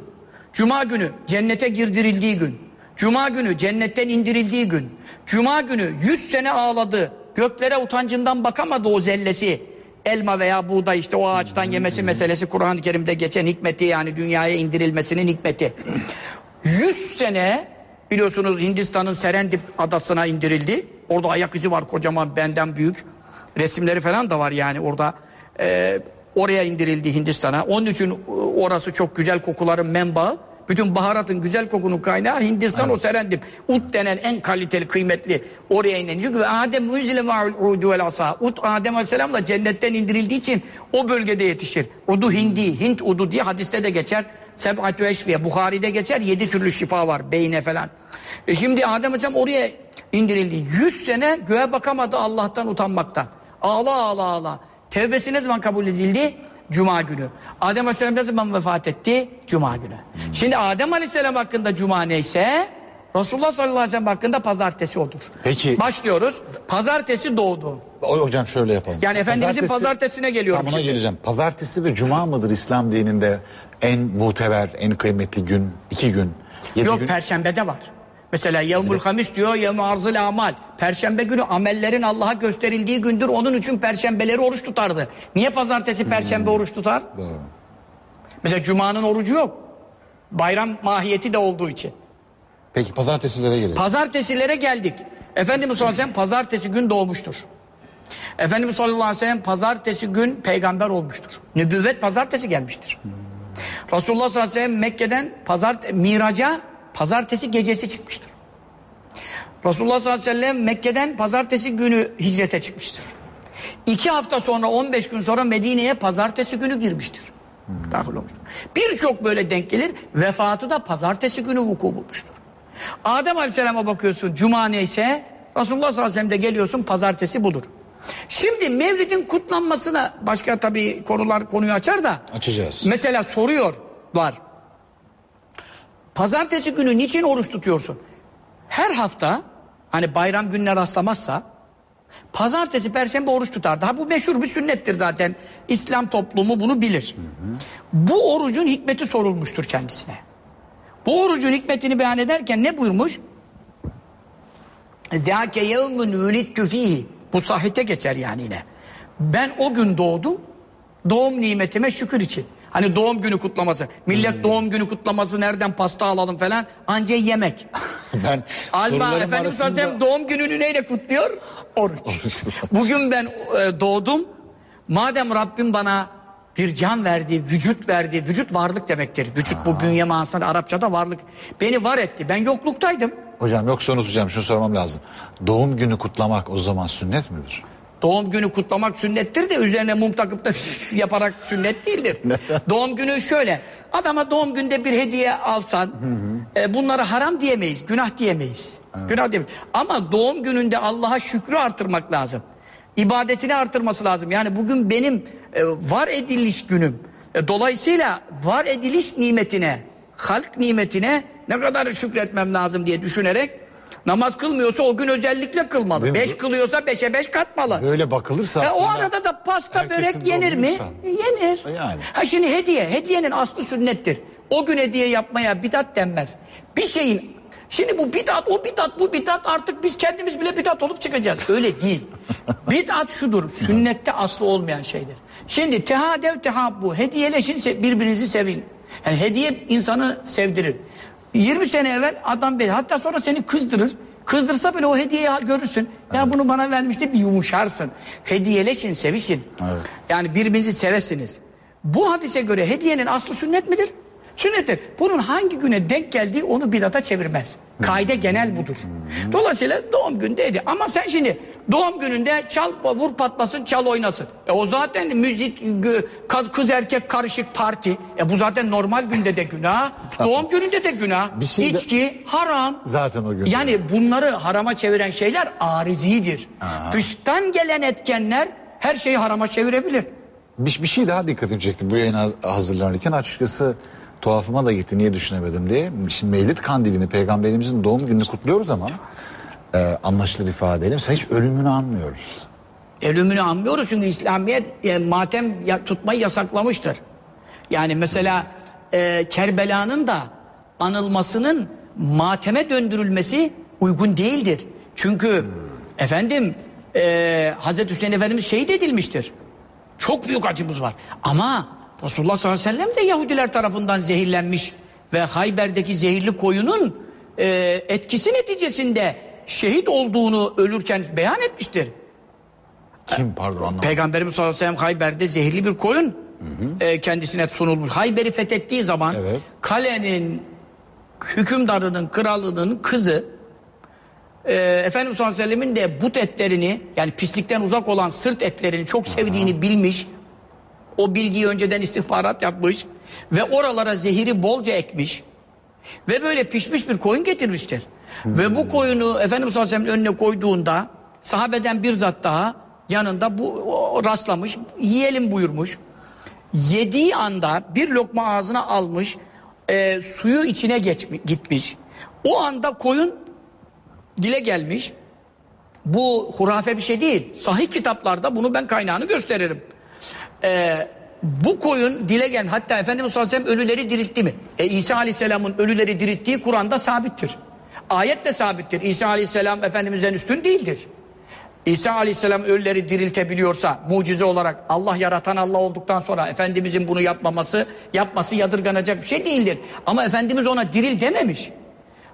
Cuma günü cennete girdirildiği gün. Cuma günü cennetten indirildiği gün. Cuma günü 100 sene ağladı. Göklere utancından bakamadı o zellesi. Elma veya buğday işte o ağaçtan yemesi meselesi Kur'an-ı Kerim'de geçen hikmeti yani dünyaya indirilmesinin hikmeti. 100 sene biliyorsunuz Hindistan'ın Serendip adasına indirildi. Orada ayak izi var kocaman benden büyük. Resimleri falan da var yani orada. Ee, oraya indirildi Hindistan'a. Onun için e, orası çok güzel kokuların menbaı. Bütün baharatın güzel kokunun kaynağı Hindistan o Serendip. Ut denen en kaliteli kıymetli oraya inen. Çünkü Adem münzile ma'ul udu vel asa. Ut Adem Aleyhisselam'la cennetten indirildiği için o bölgede yetişir. Udu hindi, Hint udu diye hadiste de geçer. Seb'atü eşfiye. Bukhari'de geçer. Yedi türlü şifa var. Beyne falan. E şimdi Adem Aleyhisselam oraya indirildi. Yüz sene göğe bakamadı Allah'tan utanmaktan. Ağla ağla ağla. Tevbesi ne zaman kabul edildi? Cuma günü. Adem Aleyhisselam ne zaman vefat etti? Cuma günü. Şimdi Adem Aleyhisselam hakkında Cuma neyse Resulullah sallallahu aleyhi ve sellem hakkında pazartesi odur. Peki. Başlıyoruz. Pazartesi doğdu. O- Hocam şöyle yapalım. Yani Efendimizin pazartesine geliyorum Tam ona şimdi. geleceğim. Pazartesi ve cuma mıdır İslam dininde en muteber, en kıymetli gün? iki gün. Yedi Yok gün. perşembede var. Mesela yevmül hamis diyor yevmü arzıl amal. Perşembe günü amellerin Allah'a gösterildiği gündür. Onun için perşembeleri oruç tutardı. Niye pazartesi perşembe oruç tutar? Doğru. Mesela cumanın orucu yok. Bayram mahiyeti de olduğu için. Peki pazartesilere gelelim. Pazartesilere geldik. Efendimiz sallallahu aleyhi ve sellem pazartesi gün doğmuştur. Efendimiz sallallahu aleyhi ve sellem pazartesi gün peygamber olmuştur. Nübüvvet pazartesi gelmiştir. Resulullah sallallahu aleyhi ve sellem Mekke'den pazar, miraca pazartesi gecesi çıkmıştır. Resulullah sallallahu aleyhi ve sellem Mekke'den pazartesi günü hicrete çıkmıştır. İki hafta sonra 15 gün sonra Medine'ye pazartesi günü girmiştir. Dahil olmuştur. Birçok böyle denk gelir. Vefatı da pazartesi günü vuku bulmuştur. Adem Aleyhisselam'a bakıyorsun cuma neyse Resulullah sallallahu aleyhi ve sellem de geliyorsun pazartesi budur. Şimdi Mevlid'in kutlanmasına başka tabii konular konuyu açar da Açacağız. Mesela soruyorlar. Pazartesi günü niçin oruç tutuyorsun? Her hafta hani bayram gününe rastlamazsa pazartesi perşembe oruç tutar. Daha bu meşhur bir sünnettir zaten. İslam toplumu bunu bilir. Hı hı. Bu orucun hikmeti sorulmuştur kendisine. Bu orucun hikmetini beyan ederken ne buyurmuş? Zâke yevmün ülittu. Bu sahite geçer yani yine. Ben o gün doğdum. Doğum nimetime şükür için. Hani doğum günü kutlaması. Millet doğum günü kutlaması nereden pasta alalım falan. Anca yemek. <laughs> Ben Alma Efendimiz arasında... Aleyhisselam doğum gününü neyle kutluyor? Oruç. <laughs> Bugün ben e, doğdum. Madem Rabbim bana bir can verdi, vücut verdi. Vücut varlık demektir. Vücut bu bünye manasında Arapçada varlık. Beni var etti. Ben yokluktaydım. Hocam yoksa unutacağım şunu sormam lazım. Doğum günü kutlamak o zaman sünnet midir? Doğum günü kutlamak sünnettir de üzerine mum takıp da <laughs> yaparak sünnet değildir. <laughs> doğum günü şöyle. Adama doğum günde bir hediye alsan e, bunları haram diyemeyiz, günah diyemeyiz. Günah diyemeyiz. Ama doğum gününde Allah'a şükrü artırmak lazım. İbadetini artırması lazım. Yani bugün benim e, var ediliş günüm. E, dolayısıyla var ediliş nimetine, halk nimetine ne kadar şükretmem lazım diye düşünerek namaz kılmıyorsa o gün özellikle kılmalı. Değil mi? Beş kılıyorsa beşe beş katmalı. Böyle bakılırsa E, aslında... o arada da pasta börek yenir mi? E, Yenir. Yani. Ha şimdi hediye. Hediyenin aslı sünnettir. O gün hediye yapmaya bidat denmez. Bir şeyin Şimdi bu bidat, o bidat, bu bidat artık biz kendimiz bile bidat olup çıkacağız. Öyle değil. <laughs> bidat şudur, sünnette aslı olmayan şeydir. Şimdi tehadev tehabbu, hediyeleşin, birbirinizi sevin. Yani hediye insanı sevdirir. 20 sene evvel adam beni, hatta sonra seni kızdırır. Kızdırsa bile o hediyeyi görürsün. Ya bunu bana vermişti bir yumuşarsın. Hediyeleşin, sevişin. Evet. Yani birbirinizi sevesiniz. Bu hadise göre hediyenin aslı sünnet midir? Sünnettir. Bunun hangi güne denk geldiği onu bidata çevirmez. Kaide genel budur. Dolayısıyla doğum günde hediye. Ama sen şimdi doğum gününde çal vur patlasın çal oynasın. E o zaten müzik kız erkek karışık parti. E bu zaten normal günde de günah. <laughs> doğum gününde de günah. Bir şey de- İçki haram. Zaten o gün. Yani bunları harama çeviren şeyler arizidir. Dıştan gelen etkenler her şeyi harama çevirebilir. Bir, bir şey daha dikkatimi çekti bu yayına hazırlanırken açıkçası tuhafıma da gitti niye düşünemedim diye. Şimdi Mevlid Kandili'ni peygamberimizin doğum gününü kutluyoruz ama e, anlaşılır ifade edelim. Hiç ölümünü anmıyoruz. Ölümünü anmıyoruz çünkü İslamiyet e, matem ya- tutmayı yasaklamıştır. Yani mesela e, Kerbela'nın da anılmasının mateme döndürülmesi uygun değildir. Çünkü efendim e, Hazreti Hüseyin Efendimiz şehit edilmiştir. Çok büyük acımız var. Ama Resulullah sallallahu aleyhi ve sellem de Yahudiler tarafından zehirlenmiş ve Hayber'deki zehirli koyunun e, etkisi neticesinde şehit olduğunu ölürken beyan etmiştir. Kim pardon anlamadım. Peygamberimiz sallallahu aleyhi ve sellem Hayber'de zehirli bir koyun e, kendisine sunulmuş. Hayber'i fethettiği zaman Evet. kalenin hükümdarının, kralının kızı e, Efendimiz sallallahu aleyhi ve sellemin de but etlerini yani pislikten uzak olan sırt etlerini çok sevdiğini bilmiş. O bilgiyi önceden istihbarat yapmış ve oralara zehiri bolca ekmiş. Ve böyle pişmiş bir koyun getirmiştir. Ve bu koyunu Efendimiz sallallahu aleyhi ve sellem'in önüne koyduğunda sahabeden bir zat daha yanında bu o, rastlamış. Yiyelim buyurmuş. Yediği anda bir lokma ağzına almış. e, suyu içine geçmiş, gitmiş. O anda koyun dile gelmiş. Bu hurafe bir şey değil. Sahih kitaplarda bunu ben kaynağını gösteririm. Ee, bu koyun dile gelen hatta Efendimiz sallallahu aleyhi ve sellem ölüleri diriltti mi? E, İsa aleyhisselamın ölüleri dirilttiği Kur'an'da sabittir. Ayet de sabittir. İsa aleyhisselam Efendimiz'den üstün değildir. İsa aleyhisselam ölüleri diriltebiliyorsa mucize olarak Allah yaratan Allah olduktan sonra Efendimizin bunu yapmaması yapması yadırganacak bir şey değildir. Ama Efendimiz ona diril dememiş.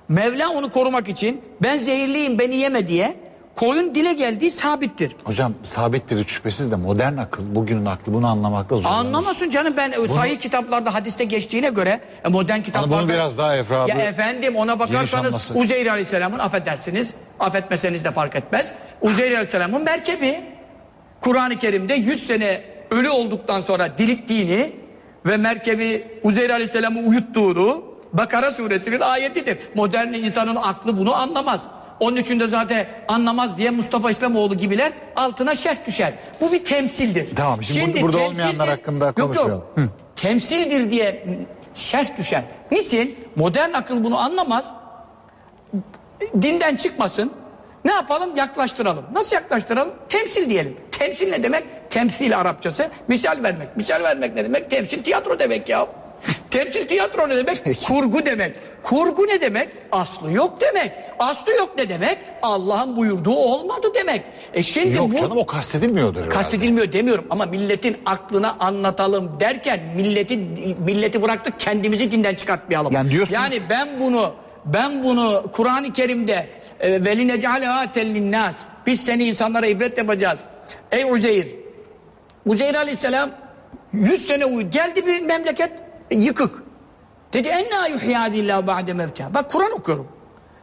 Mevla onu korumak için ben zehirliyim beni yeme diye koyun dile geldiği sabittir. Hocam sabittir hiç şüphesiz de modern akıl bugünün aklı bunu anlamakta zorlanır. Anlamasın canım ben e, sahih kitaplarda hadiste geçtiğine göre e, modern kitaplarda... bunu biraz daha efradı, Ya efendim ona bakarsanız. Uzeyr Aleyhisselam'ın affedersiniz affetmeseniz de fark etmez. Uzeyr Aleyhisselam'ın merkebi Kur'an-ı Kerim'de 100 sene ölü olduktan sonra dirilttiğini ve merkebi Uzeyr Aleyhisselam'ı uyuttuğunu Bakara suresinin ayetidir. Modern insanın aklı bunu anlamaz. Onun için de zaten anlamaz diye Mustafa İslamoğlu gibiler altına şerh düşer. Bu bir temsildir. Tamam, şimdi burada olmayanlar hakkında Yok, yok. konuşmayalım. Hı. Temsildir diye şerh düşer. Niçin? Modern akıl bunu anlamaz. Dinden çıkmasın. Ne yapalım? Yaklaştıralım. Nasıl yaklaştıralım? Temsil diyelim. Temsil ne demek? Temsil Arapçası. Misal vermek. Misal vermek ne demek? Temsil tiyatro demek ya. <laughs> Temsil tiyatro ne demek? Kurgu demek. Kurgu ne demek? Aslı yok demek. Aslı yok ne demek? Allah'ın buyurduğu olmadı demek. E şimdi Yok bu canım o kastedilmiyordur herhalde. kastedilmiyor demiyorum ama milletin aklına anlatalım derken milleti milleti bıraktık kendimizi dinden çıkartmayalım. Yani diyorsunuz- Yani ben bunu ben bunu Kur'an-ı Kerim'de e, velinecaleha tellinnas biz seni insanlara ibret yapacağız. Ey Uzeyr Uzeyr aleyhisselam 100 sene uyudu. Geldi bir memleket yıkık. Dedi enna yuhyadillahu ba'de mevta. Bak Kur'an okuyorum.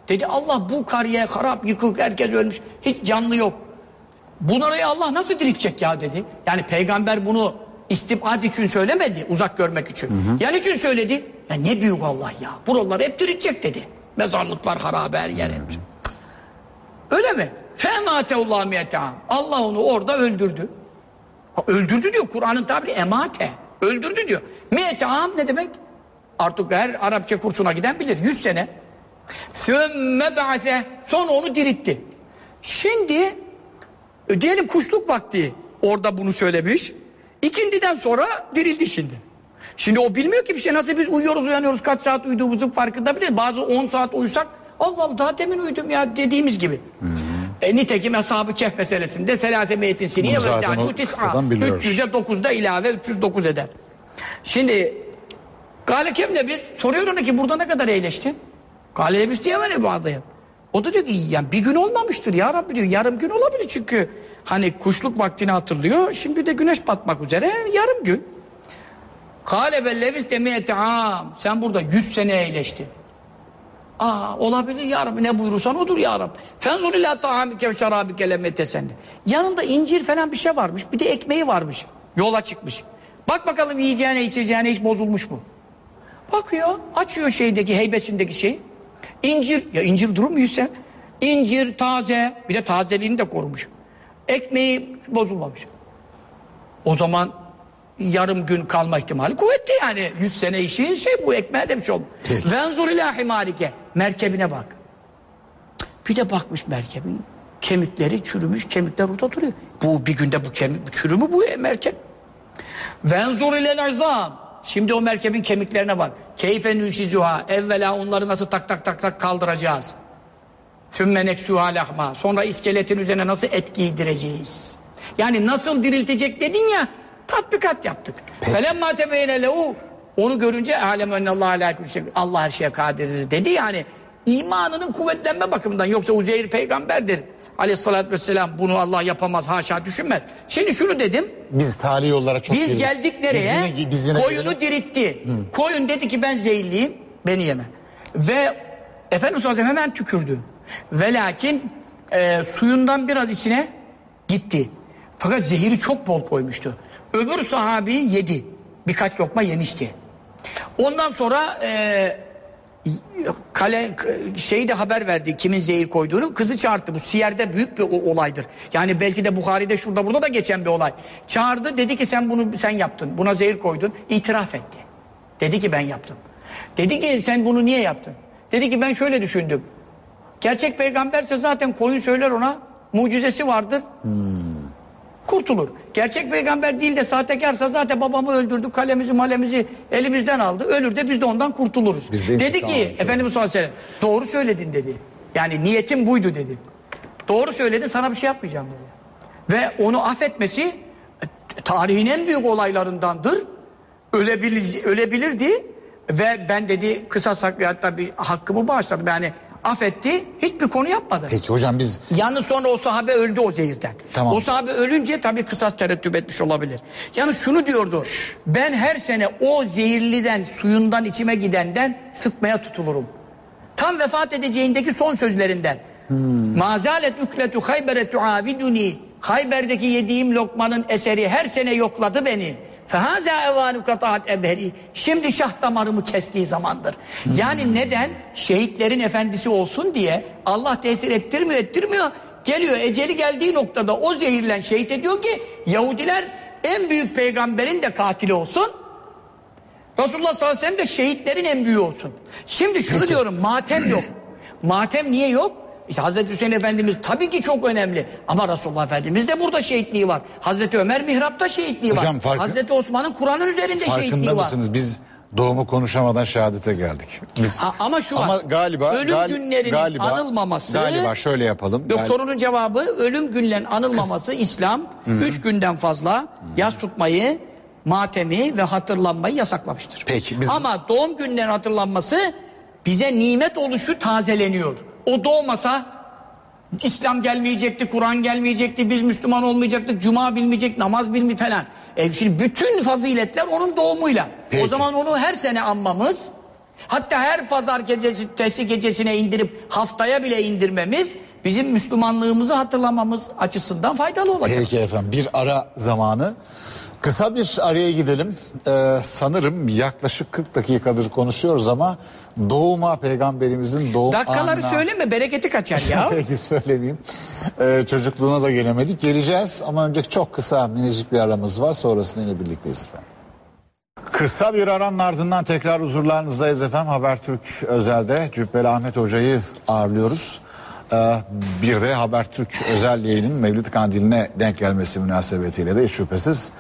Dedi Allah bu kariye harap yıkık herkes ölmüş. Hiç canlı yok. Bunları Allah nasıl diriltecek ya dedi. Yani peygamber bunu istibad için söylemedi. Uzak görmek için. Yani için söyledi. Ya ne büyük Allah ya. Buraları hep diriltecek dedi. Mezarlıklar harabe her yer etmiş. Öyle mi? Miyete'am. Allah onu orada öldürdü. Öldürdü diyor. Kur'an'ın tabiri emate. Öldürdü diyor. Miyete'am ne demek? Artık her Arapça kursuna giden bilir. 100 sene. Sümme ba'se. Sonra onu diritti. Şimdi e, diyelim kuşluk vakti orada bunu söylemiş. İkindiden sonra dirildi şimdi. Şimdi o bilmiyor ki bir şey. Nasıl biz uyuyoruz uyanıyoruz kaç saat uyuduğumuzun farkında bile. Bazı 10 saat uyusak Allah Allah daha demin uyudum ya dediğimiz gibi. E, nitekim Ashab-ı Kehf meselesinde selase meyetin siniye ve kıssadan biliyoruz. 300'e 9'da ilave 309 eder. Şimdi Gale Kem'le biz soruyor ona ki burada ne kadar eğleştin? Gale biz diye var bağdayım. O da diyor ki yani bir gün olmamıştır ya Rabbi diyor. Yarım gün olabilir çünkü hani kuşluk vaktini hatırlıyor. Şimdi de güneş batmak üzere yarım gün. Kale bellevis demeye. Sen burada 100 sene eğleştin. Aa olabilir ya Rabbi ne buyurursan odur ya Rabbi. Fenzur ila tahamike ve şarabike. Yanında incir falan bir şey varmış. Bir de ekmeği varmış. Yola çıkmış. Bak bakalım yiyeceğine içeceğine hiç bozulmuş mu? Bakıyor açıyor şeydeki heybesindeki şey. İncir ya incir durur mu 100 sene? İncir taze bir de tazeliğini de korumuş. Ekmeği bozulmamış. O zaman yarım gün kalma ihtimali kuvvetli yani. 100 sene işi şey bu ekmeğe de bir şey oldu. Venzur ila himarike. Merkebine bak. Bir de bakmış merkebin. Kemikleri çürümüş, kemikler orada duruyor. Bu bir günde bu kemik çürü mü bu merkep? Venzur ile azam. Şimdi o merkebin kemiklerine bak. Keyfe nüşizuha. Evvela onları nasıl tak tak tak tak kaldıracağız. Tümme neksuha lahma. Sonra iskeletin üzerine nasıl et giydireceğiz. Yani nasıl diriltecek dedin ya tatbikat yaptık. Felemma tebeyne lehu. Onu görünce alem ennallahu ala şey. Allah her şeye kadirdir dedi yani. imanının kuvvetlenme bakımından yoksa Uzeyr peygamberdir. Aleyhissalatü vesselam bunu Allah yapamaz haşa düşünmez. Şimdi şunu dedim. Biz tali yollara çok Biz girdik. geldik nereye? Biz yine, biz yine Koyunu gelelim. diritti. Koyun dedi ki ben zehirliyim beni yeme. Ve Efendimiz Aleyhisselam hemen tükürdü. Ve lakin e, suyundan biraz içine gitti. Fakat zehiri çok bol koymuştu. Öbür sahabi yedi. Birkaç lokma yemişti. Ondan sonra e, kale şeyi de haber verdi kimin zehir koyduğunu. Kızı çağırdı. Bu Siyer'de büyük bir olaydır. Yani belki de Bukhari'de şurada burada da geçen bir olay. Çağırdı dedi ki sen bunu sen yaptın. Buna zehir koydun. İtiraf etti. Dedi ki ben yaptım. Dedi ki sen bunu niye yaptın? Dedi ki ben şöyle düşündüm. Gerçek peygamberse zaten koyun söyler ona mucizesi vardır. Kurtulur. Gerçek peygamber değil de sahtekarsa zaten babamı öldürdü, kalemizi malemizi elimizden aldı. Ölür de biz de ondan kurtuluruz. Biz de dedi ki alırız. Efendimiz sallallahu aleyhi ve sellem doğru söyledin dedi. Yani niyetim buydu dedi. Doğru söyledin sana bir şey yapmayacağım dedi. Ve onu affetmesi e, tarihin en büyük olaylarındandır. Ölebilir, ölebilirdi ve ben dedi kısa saklı hatta bir hakkımı bağışladım. Yani affetti hiçbir konu yapmadı. Peki hocam biz Yalnız sonra o sahabe öldü o zehirden. Tamam. O sahabe ölünce tabii kısas terettüp etmiş olabilir. Yalnız şunu diyordu. Ben her sene o zehirliden, suyundan içime gidenden sıtmaya tutulurum. Tam vefat edeceğindeki son sözlerinden. Mazalet ükletu haybere tuaviduni. Hayber'deki yediğim lokmanın eseri her sene yokladı beni. Fehaza evanu kataat ebheri. Şimdi şah damarımı kestiği zamandır. Yani neden? Şehitlerin efendisi olsun diye Allah tesir ettirmiyor ettirmiyor. Geliyor eceli geldiği noktada o zehirlen şehit ediyor ki Yahudiler en büyük peygamberin de katili olsun. Resulullah sallallahu aleyhi ve sellem de şehitlerin en büyüğü olsun. Şimdi şunu diyorum matem yok. Matem niye yok? İşte Hazreti Hüseyin Efendimiz tabii ki çok önemli. Ama Resulullah Efendimiz de burada şehitliği var. Hazreti Ömer mihrapta şehitliği Hocam var. farkı- Hazreti Osman'ın Kur'an'ın üzerinde Farkında şehitliği var. mısınız? Biz doğumu konuşamadan şehadete geldik. Biz, A- ama şu ama var. galiba Ölüm gal- günlerinin galiba, anılmaması- Galiba şöyle yapalım. Yok Gal- sorunun cevabı ölüm günlerin anılmaması İslam üç günden fazla yas tutmayı, matemi ve hatırlanmayı yasaklamıştır. Peki, biz- Ama doğum günlerin hatırlanması bize nimet oluşu tazeleniyor. O doğmasa İslam gelmeyecekti, Kur'an gelmeyecekti, biz Müslüman olmayacaktık, Cuma bilmeyecek, namaz bilmeyecek falan. E şimdi bütün faziletler onun doğumuyla. Peki. O zaman onu her sene anmamız, hatta her pazar gecesi, tesi gecesine indirip haftaya bile indirmemiz bizim Müslümanlığımızı hatırlamamız açısından faydalı olacak. Peki efendim bir ara zamanı. Kısa bir araya gidelim. Ee, sanırım yaklaşık 40 dakikadır konuşuyoruz ama doğuma peygamberimizin doğum Dakikaları anına... söyleme bereketi kaçar ya. <laughs> Peki söylemeyeyim. Ee, çocukluğuna da gelemedik. Geleceğiz ama önce çok kısa minicik bir aramız var. Sonrasında yine birlikteyiz efendim. Kısa bir aranın ardından tekrar huzurlarınızdayız efendim. Habertürk Özel'de Cübbeli Ahmet Hoca'yı ağırlıyoruz. Ee, bir de Habertürk Özel yayının Mevlid Kandili'ne denk gelmesi münasebetiyle de hiç şüphesiz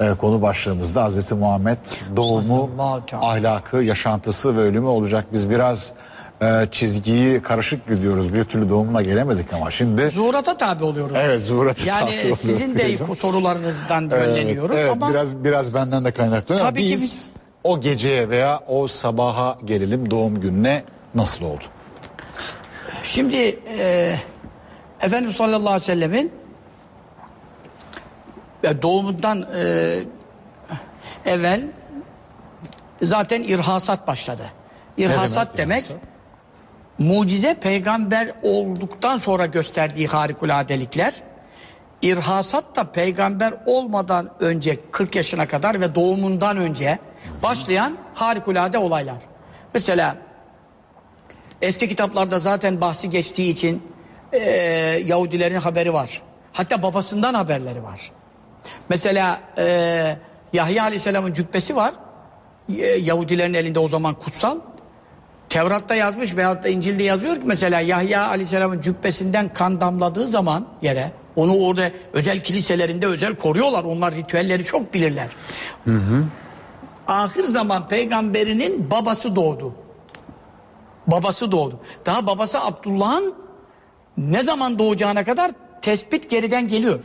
e, konu başlığımızda Hazreti Muhammed doğumu, ahlakı, yaşantısı ve ölümü olacak. Biz biraz e, çizgiyi karışık gidiyoruz. Bir türlü doğumuna gelemedik ama şimdi... Zuhurata tabi oluyoruz. Evet zuhuratı tabi Yani oluyoruz sizin de diyelim. sorularınızdan Evet, yönleniyoruz evet, ama biraz biraz benden de kaynaklanıyor. Tabii ki biz, biz- o geceye veya o sabaha gelelim doğum gününe nasıl oldu? Şimdi e, Efendimiz sallallahu aleyhi ve sellemin doğumundan e, evvel zaten irhasat başladı. İrhasat demek, mucize peygamber olduktan sonra gösterdiği harikuladelikler. İrhasat da peygamber olmadan önce 40 yaşına kadar ve doğumundan önce başlayan harikulade olaylar. Mesela Eski kitaplarda zaten bahsi geçtiği için eee, Yahudilerin haberi var. Hatta babasından haberleri var. Mesela eee, Yahya Aleyhisselam'ın cübbesi var. Ee, Yahudilerin elinde o zaman kutsal. Tevrat'ta yazmış veyahut da İncil'de yazıyor ki mesela Yahya Aleyhisselam'ın cübbesinden kan damladığı zaman yere onu orada özel kiliselerinde özel koruyorlar. Onlar ritüelleri çok bilirler. Ahir zaman peygamberinin babası doğdu. Babası doğdu. Daha babası Abdullah'ın ne zaman doğacağına kadar tespit geriden geliyor.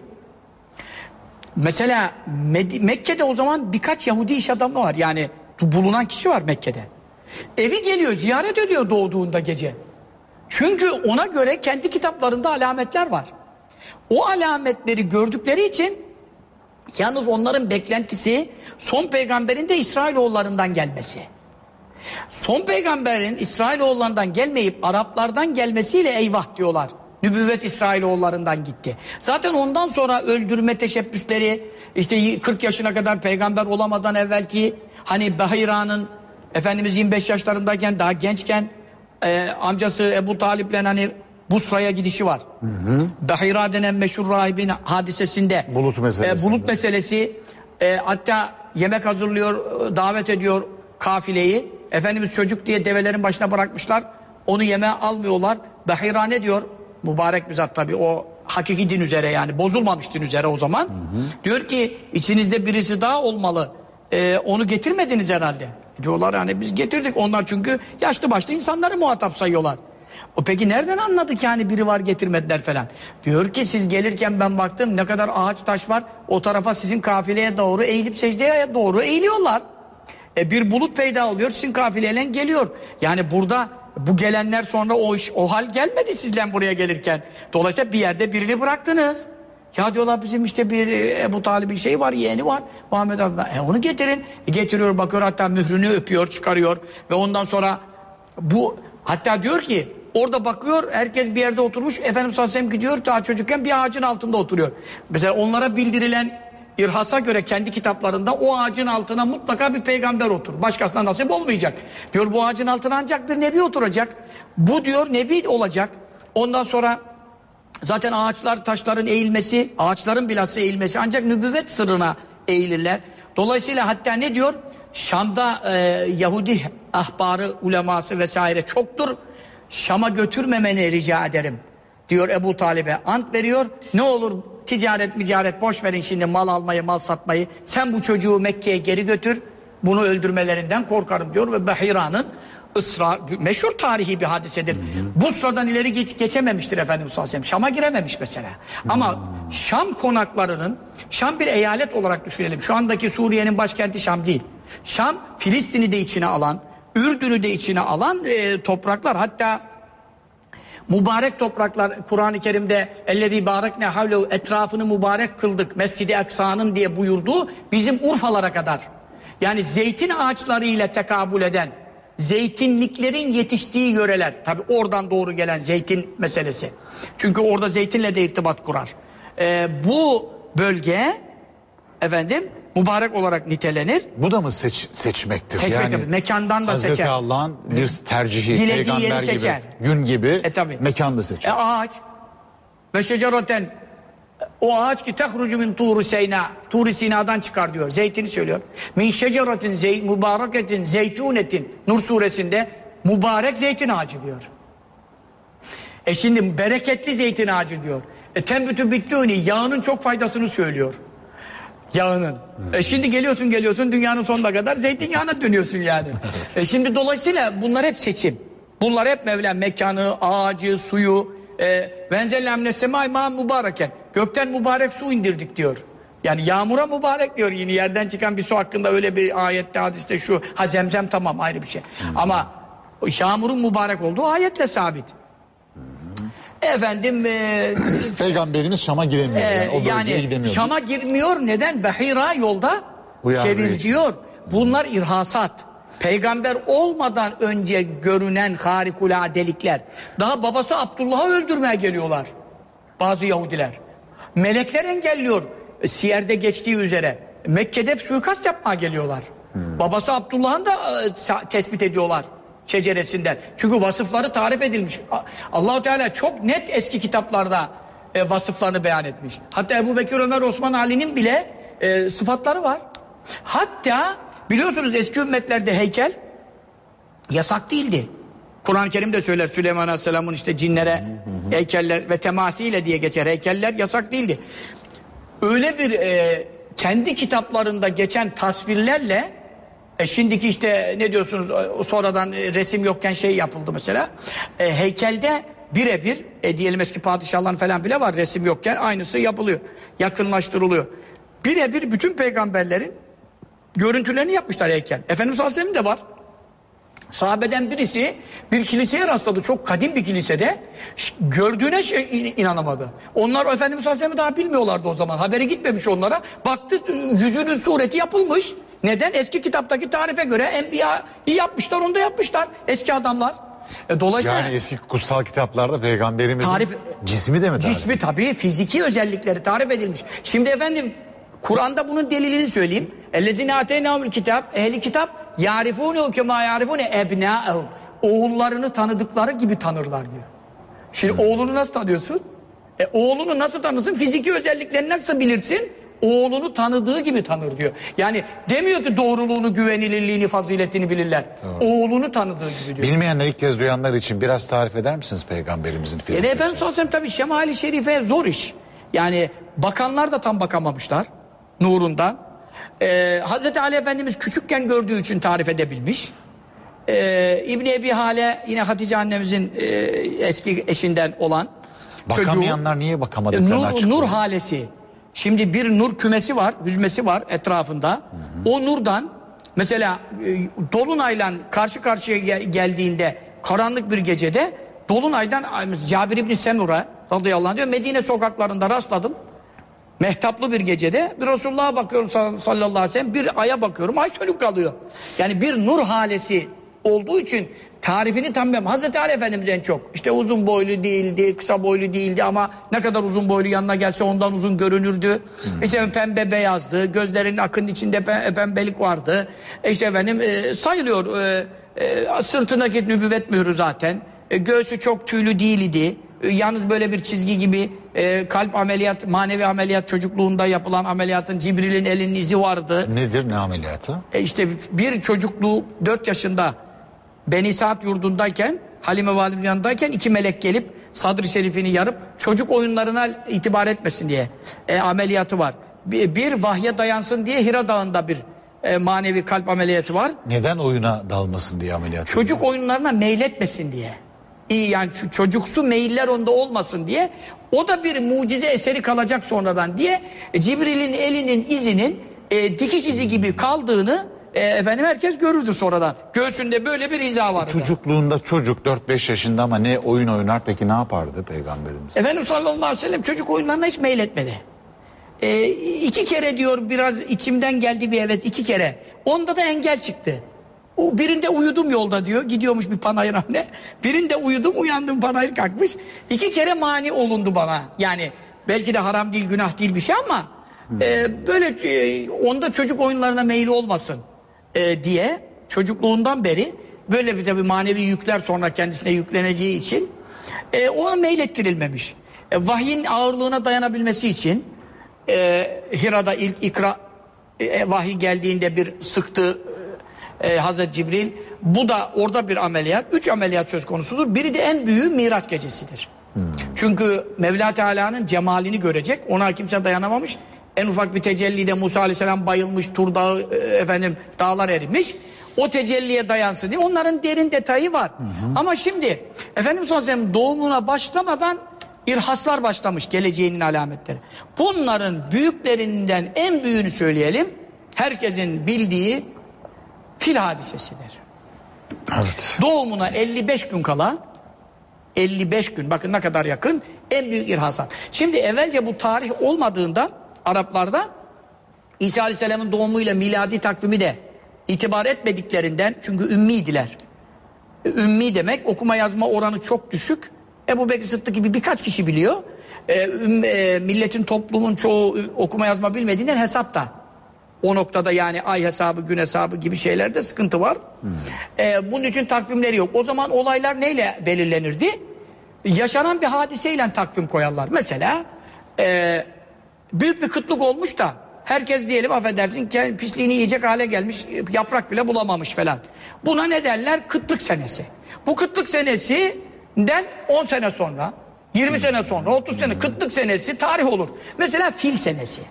Mesela Med- Mekke'de o zaman birkaç Yahudi iş adamı var. Yani bulunan kişi var Mekke'de. Evi geliyor ziyaret ediyor doğduğunda gece. Çünkü ona göre kendi kitaplarında alametler var. O alametleri gördükleri için yalnız onların beklentisi son peygamberin de İsrailoğullarından gelmesi. Son peygamberin İsrailoğullarından gelmeyip Araplardan gelmesiyle eyvah diyorlar. Nübüvvet İsrailoğullarından gitti. Zaten ondan sonra öldürme teşebbüsleri işte 40 yaşına kadar peygamber olamadan evvelki hani Bahira'nın Efendimiz 25 yaşlarındayken daha gençken e, amcası Ebu Talip'le hani Busra'ya gidişi var. Bahira denen meşhur rahibin hadisesinde Bulut meselesinde. e, bulut meselesi e, hatta yemek hazırlıyor e, davet ediyor kafileyi Efendimiz çocuk diye develerin başına bırakmışlar onu yemeğe almıyorlar Bahira ne diyor mübarek bir zat tabi o hakiki din üzere yani bozulmamış din üzere o zaman diyor ki içinizde birisi daha olmalı E, onu getirmediniz herhalde diyorlar yani biz getirdik onlar çünkü yaşlı başlı insanları muhatap sayıyorlar o peki nereden anladık yani biri var getirmediler falan. Diyor ki siz gelirken ben baktım ne kadar ağaç taş var. O tarafa sizin kafileye doğru eğilip secdeye doğru eğiliyorlar. E bir bulut peyda oluyor sizin kafileyle geliyor. Yani burada bu gelenler sonra o iş o hal gelmedi sizden buraya gelirken. Dolayısıyla bir yerde birini bıraktınız. Ya diyorlar bizim işte bir e, Ebu Talib'in şeyi var yeğeni var Muhammed adına. E onu getirin. E getiriyor bakıyor hatta mührünü öpüyor çıkarıyor. Ve ondan sonra bu hatta diyor ki orada bakıyor herkes bir yerde oturmuş. Efendimiz sallallahu aleyhi ve sellem gidiyor daha çocukken bir ağacın altında oturuyor. Mesela onlara bildirilen İrhas'a göre kendi kitaplarında o ağacın altına mutlaka bir peygamber otur. Başkasına nasip olmayacak. Diyor bu ağacın altına ancak bir nebi oturacak. Bu diyor nebi olacak. Ondan sonra zaten ağaçlar taşların eğilmesi, ağaçların bilhassa eğilmesi ancak nübüvvet sırrına eğilirler. Dolayısıyla hatta ne diyor? Şam'da e, Yahudi ahbarı, uleması vesaire çoktur. Şam'a götürmemeni rica ederim. Diyor Ebu Talib'e ant veriyor. Ne olur ticaret ticaret boş verin şimdi mal almayı mal satmayı. Sen bu çocuğu Mekke'ye geri götür. Bunu öldürmelerinden korkarım diyor ve Behira'nın ısrar, meşhur tarihi bir hadisedir. Busra'dan ileri geç, geçememiştir Efendimiz sallallahu aleyhi. Şam'a girememiş mesela. Ama Şam konaklarının, Şam bir eyalet olarak düşünelim. Şu andaki Suriye'nin başkenti Şam değil. Şam, Filistin'i de içine alan, Ürdün'ü de içine alan e, topraklar. Hatta mübarek topraklar Kur'an-ı Kerim'de ellezî bârekne havlehu etrafını mübarek kıldık Mescid-i Aksa'nın diye buyurduğu bizim Urfalara kadar. Yani zeytin ağaçları ile tekabül eden zeytinliklerin yetiştiği yöreler. Tabi oradan doğru gelen zeytin meselesi. Çünkü orada zeytinle de irtibat kurar. Ee, bu bölge efendim mübarek olarak nitelenir. Bu da mı seç, seçmektir? Seçmek tabii, mekandan da Hazreti seçer. Allah'ın bir tercihi, Dilediği peygamber yeri gibi, seçer. gün gibi E tabii. mekan da E seçer. ağaç ve şeceraten o ağaç ki tehrucu min turu seyna Turi Sina'dan çıkar diyor. Zeytini söylüyor. Min şeceratin zey, mübareketin zeytunetin Nur suresinde mübarek zeytin ağacı diyor. E şimdi bereketli zeytin ağacı diyor. E tembütü bittüğünü yağının çok faydasını söylüyor. Yağının. E şimdi geliyorsun geliyorsun dünyanın sonuna kadar zeytinyağına dönüyorsun yani. <laughs> e şimdi dolayısıyla bunlar hep seçim. Bunlar hep Mevlam mekanı, ağacı, suyu. E, Venzellemne semay ma mübareken. Gökten mübarek su indirdik diyor. Yani yağmura mübarek diyor yine yerden çıkan bir su hakkında öyle bir ayette hadiste şu. Ha zemzem tamam ayrı bir şey. Ama o yağmurun mübarek olduğu ayetle sabit. Efendim e, <clears throat> Peygamberimiz Şam'a giremiyor. yani, o ee, bölgeye yani gidemiyor. Şam'a girmiyor. Neden? Behira yolda Uyardığı. Bunlar irhasat. Peygamber olmadan önce görünen harikuladelikler. Daha babası Abdullah'ı öldürmeye geliyorlar. Bazı Yahudiler. Melekler engelliyor. E, Siyer'de geçtiği üzere. Mekke'de suikast yapmaya geliyorlar. Babası Abdullah'ın da e, sa- tespit ediyorlar şeceresinden. Çünkü vasıfları tarif edilmiş. Allahu Teala çok net eski kitaplarda e, vasıflarını beyan etmiş. Hatta Ebu Bekir, Ömer, Osman, Ali'nin bile e, sıfatları var. Hatta biliyorsunuz eski ümmetlerde heykel yasak değildi. Kur'an-ı Kerim de söyler Süleyman Aleyhisselam'ın işte cinlere heykeller ve temasiyle diye geçer heykeller yasak değildi. Öyle bir e, kendi kitaplarında geçen tasvirlerle e, şimdiki işte ne diyorsunuz sonradan e, resim yokken şey yapıldı mesela. E, heykelde birebir e, diyelim eski padişahların falan bile var resim yokken aynısı yapılıyor. Yakınlaştırılıyor. Birebir bütün peygamberlerin görüntülerini yapmışlar heykel. Efendimiz sallallahu aleyhi ve sellem de var. Sahabeden birisi bir kiliseye rastladı. Çok kadim bir kilisede. Gördüğüne şey, in- inanamadı. Onlar Efendimiz sallallahu aleyhi ve sellem'i daha bilmiyorlardı o zaman. Haberi gitmemiş onlara. Baktı yüzünün sureti yapılmış. Neden? Eski kitaptaki tarife göre enbiya yapmışlar onu da yapmışlar. Eski adamlar. E, dolayısıyla Yani eski kutsal kitaplarda peygamberimizin Tarif- cismi de mi tarif? Cismi tabii fiziki özellikleri tarif edilmiş. Şimdi efendim Kur'an'da bunun delilini söyleyeyim. Ellezine ateynâhumul kitap, ehli kitap yarifûnehu kemâ yarifûne ebnâehum. Oğullarını tanıdıkları gibi tanırlar diyor. Şimdi oğlunu nasıl tanıyorsun? E, oğlunu nasıl tanırsın? Fiziki özelliklerini nasıl bilirsin? Oğlunu tanıdığı gibi tanır diyor. Yani demiyor ki doğruluğunu, güvenilirliğini, faziletini bilirler. Oğlunu tanıdığı gibi diyor. Bilmeyenler ilk kez duyanlar için biraz tarif eder misiniz peygamberimizin sallallahu aleyhi ve sellem tabii şemali şerife zor iş. Yani bakanlar da tam bakamamışlar nurundan. Ee, Hazreti Ali Efendimiz küçükken gördüğü için tarif edebilmiş. Ee, İbni Ebi Hale yine Hatice annemizin e, eski eşinden olan çocuğu. Bakamayanlar niye bakamadıklarını Nur, açıklıyor. nur halesi. Şimdi bir nur kümesi var, hüzmesi var etrafında. O nurdan mesela e, dolunayla karşı karşıya gel- geldiğinde karanlık bir gecede dolunaydan Cabir İbni Semur'a radıyallahu anh diyor Medine sokaklarında rastladım. Mehtaplı bir gecede bir Resulullah'a bakıyorum sall- sallallahu aleyhi ve sellem bir aya bakıyorum ay sönük kalıyor. Yani bir nur halesi olduğu için tarifini tam bilmem. Hazreti Ali Efendimiz en çok. İşte uzun boylu değildi, kısa boylu değildi ama ne kadar uzun boylu yanına gelse ondan uzun görünürdü. İşte pembe beyazdı, gözlerinin akın içinde pe- pembelik vardı. E İşte efendim e, sayılıyor. E, e, sırtındaki nübüvvet mührü zaten. E, göğsü çok tüylü değildi. E, Yalnız böyle bir çizgi gibi e, kalp ameliyat, manevi ameliyat çocukluğunda yapılan ameliyatın Cibril'in elinin izi vardı. Nedir ne ameliyatı? E işte bir çocukluğu 4 yaşında Beni Saat yurdundayken Halime Validem'in yanındayken iki melek gelip sadr-ı şerifini yarıp çocuk oyunlarına itibar etmesin diye e, ameliyatı var. Bir, bir vahye dayansın diye Hira Dağı'nda bir e, manevi kalp ameliyatı var. Neden oyuna dalmasın diye ameliyat Çocuk oyunlarına meyletmesin diye. İyi yani şu çocuksu meyiller onda olmasın diye. O da bir mucize eseri kalacak sonradan diye e, Cibril'in elinin izinin e, dikiş izi gibi kaldığını e, efendim herkes görürdü sonradan. Göğsünde böyle bir hiza vardı. Çocukluğunda çocuk 4-5 yaşında ama ne oyun oynar peki ne yapardı peygamberimiz? Efendimiz sallallahu aleyhi ve sellem çocuk oyunlarına hiç meyletmedi. E, iki kere diyor biraz içimden geldi bir heves iki kere. Onda da engel çıktı. Birinde uyudum yolda diyor. Gidiyormuş bir panayırhane. Birinde uyudum uyandım panayır kalkmış. İki kere mani olundu bana. Yani belki de haram değil günah değil bir şey ama e, böyle e, onda çocuk oyunlarına meyil olmasın e, diye çocukluğundan beri böyle bir tabii manevi yükler sonra kendisine yükleneceği için e, ona meylettirilmemiş. E, vahyin ağırlığına dayanabilmesi için e, Hira'da ilk ikra e, vahiy geldiğinde bir sıktı e, Hazreti Cibril. Bu da orada bir ameliyat. Üç ameliyat söz konusudur. Biri de en büyüğü Miraç gecesidir. Çünkü Mevla Teala'nın cemalini görecek. Ona kimse dayanamamış. En ufak bir tecellide Musa Aleyhisselam bayılmış, tur dağı, e, efendim dağlar erimiş. O tecelliye dayansın diye. Onların derin detayı var. Ama şimdi Efendimiz sallallahu aleyhi ve sellem doğumuna başlamadan irhaslar başlamış geleceğinin alametleri. Bunların büyüklerinden en büyüğünü söyleyelim. Herkesin bildiği fil hadisesidir. Evet. Doğumuna 55 gün kala 55 gün bakın ne kadar yakın en büyük irhasat. Şimdi evvelce bu tarih olmadığından Araplarda İsa Aleyhisselam'ın doğumuyla miladi takvimi de itibar etmediklerinden çünkü ümmiydiler. E, Ümmi demek okuma yazma oranı çok düşük. Ebu Bekir Sıddık gibi birkaç kişi biliyor. E, ümm- e, milletin toplumun çoğu e, okuma yazma bilmediğinden hesap da. O noktada yani ay hesabı, gün hesabı gibi şeylerde sıkıntı var. E, bunun için takvimleri yok. O zaman olaylar neyle belirlenirdi? Yaşanan bir hadiseyle takvim koyarlar. Mesela e, büyük bir kıtlık olmuş da herkes diyelim affedersin pisliğini yiyecek hale gelmiş yaprak bile bulamamış falan. Buna ne derler? Kıtlık senesi. Bu kıtlık senesinden 10 sene sonra 20 sene sonra 30 sene kıtlık senesi tarih olur. Mesela fil senesi.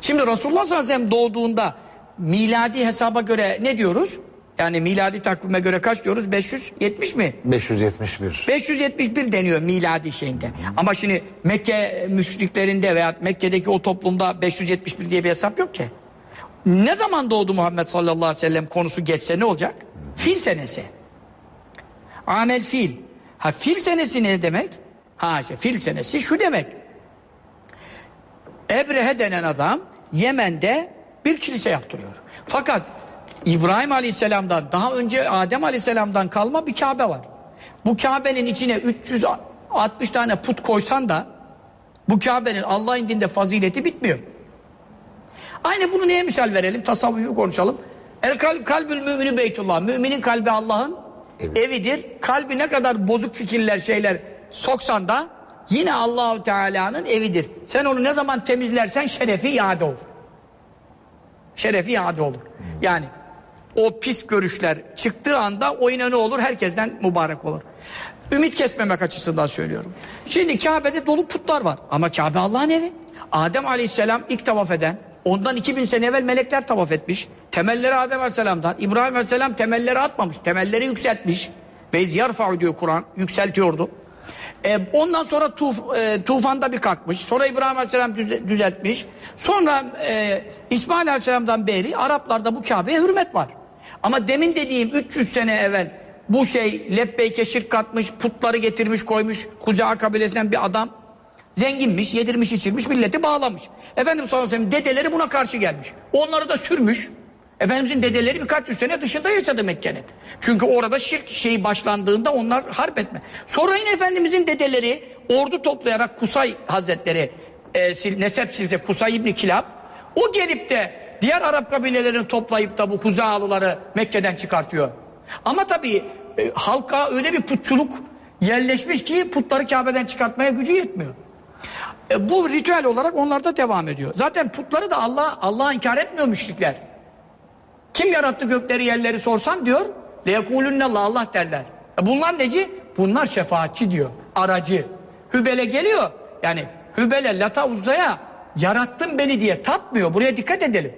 Şimdi Resulullah sallallahu aleyhi ve sellem doğduğunda miladi hesaba göre ne diyoruz? Yani miladi takvime göre kaç diyoruz? 570 mi? 571. 571 deniyor miladi şeyinde. Ama şimdi Mekke müşriklerinde veya Mekke'deki o toplumda 571 diye bir hesap yok ki. Ne zaman doğdu Muhammed sallallahu aleyhi ve sellem konusu geçse ne olacak? Fil senesi. Amel fil. Ha fil senesi ne demek? Ha işte fil senesi şu demek. Ebrehe denen adam Yemen'de bir kilise yaptırıyor. Fakat İbrahim Aleyhisselam'dan daha önce Adem Aleyhisselam'dan kalma bir Kabe var. Bu Kabe'nin içine 360 tane put koysan da bu Kabe'nin Allah indinde fazileti bitmiyor. Aynı bunu neye misal verelim? Tasavvufu konuşalım. El kalb, kalbül mümini beytullah. Müminin kalbi Allah'ın Evet. evidir. Kalbi ne kadar bozuk fikirler şeyler soksan da yine Allahu Teala'nın evidir. Sen onu ne zaman temizlersen şerefi iade olur. Şerefi iade olur. Yani o pis görüşler çıktığı anda o yine ne olur? Herkesten mübarek olur. Ümit kesmemek açısından söylüyorum. Şimdi Kabe'de dolu putlar var. Ama Kabe Allah'ın evi. Adem Aleyhisselam ilk tavaf eden, ondan 2000 sene evvel melekler tavaf etmiş. Temelleri Adem Aleyhisselam'dan. İbrahim Aleyhisselam temelleri atmamış. Temelleri yükseltmiş. Ve yarfa'u diyor Kur'an. Yükseltiyordu. E, ondan sonra tuf, e, tufanda bir kalkmış. Sonra İbrahim Aleyhisselam düze- düzeltmiş. Sonra e, İsmail Aleyhisselam'dan beri Araplarda bu Kabe'ye hürmet var. Ama demin dediğim 300 sene evvel bu şey lebbeyke şirk katmış, putları getirmiş koymuş Kuzağa kabilesinden bir adam. Zenginmiş, yedirmiş, içirmiş, milleti bağlamış. Efendimiz sallallahu aleyhi dedeleri buna karşı gelmiş. Onları da sürmüş. Efendimizin dedeleri birkaç yüz sene dışında yaşadı Mekke'nin. Çünkü orada şirk şeyi başlandığında onlar harp etme. Sonra yine Efendimizin dedeleri ordu toplayarak Kusay Hazretleri e, sil, Nesep Silse Kusay İbni Kilab o gelip de diğer Arap kabilelerini toplayıp da bu Huzalıları Mekke'den çıkartıyor. Ama tabii e, halka öyle bir putçuluk yerleşmiş ki putları Kabe'den çıkartmaya gücü yetmiyor. E, bu ritüel olarak onlarda devam ediyor. Zaten putları da Allah Allah inkar etmiyor müşrikler. Kim yarattı gökleri yerleri sorsan diyor. Leyekulünnallah Allah derler. E bunlar neci? Bunlar şefaatçi diyor. Aracı. Hübele geliyor. Yani Hübele Lata Uzza'ya yarattın beni diye tapmıyor. Buraya dikkat edelim.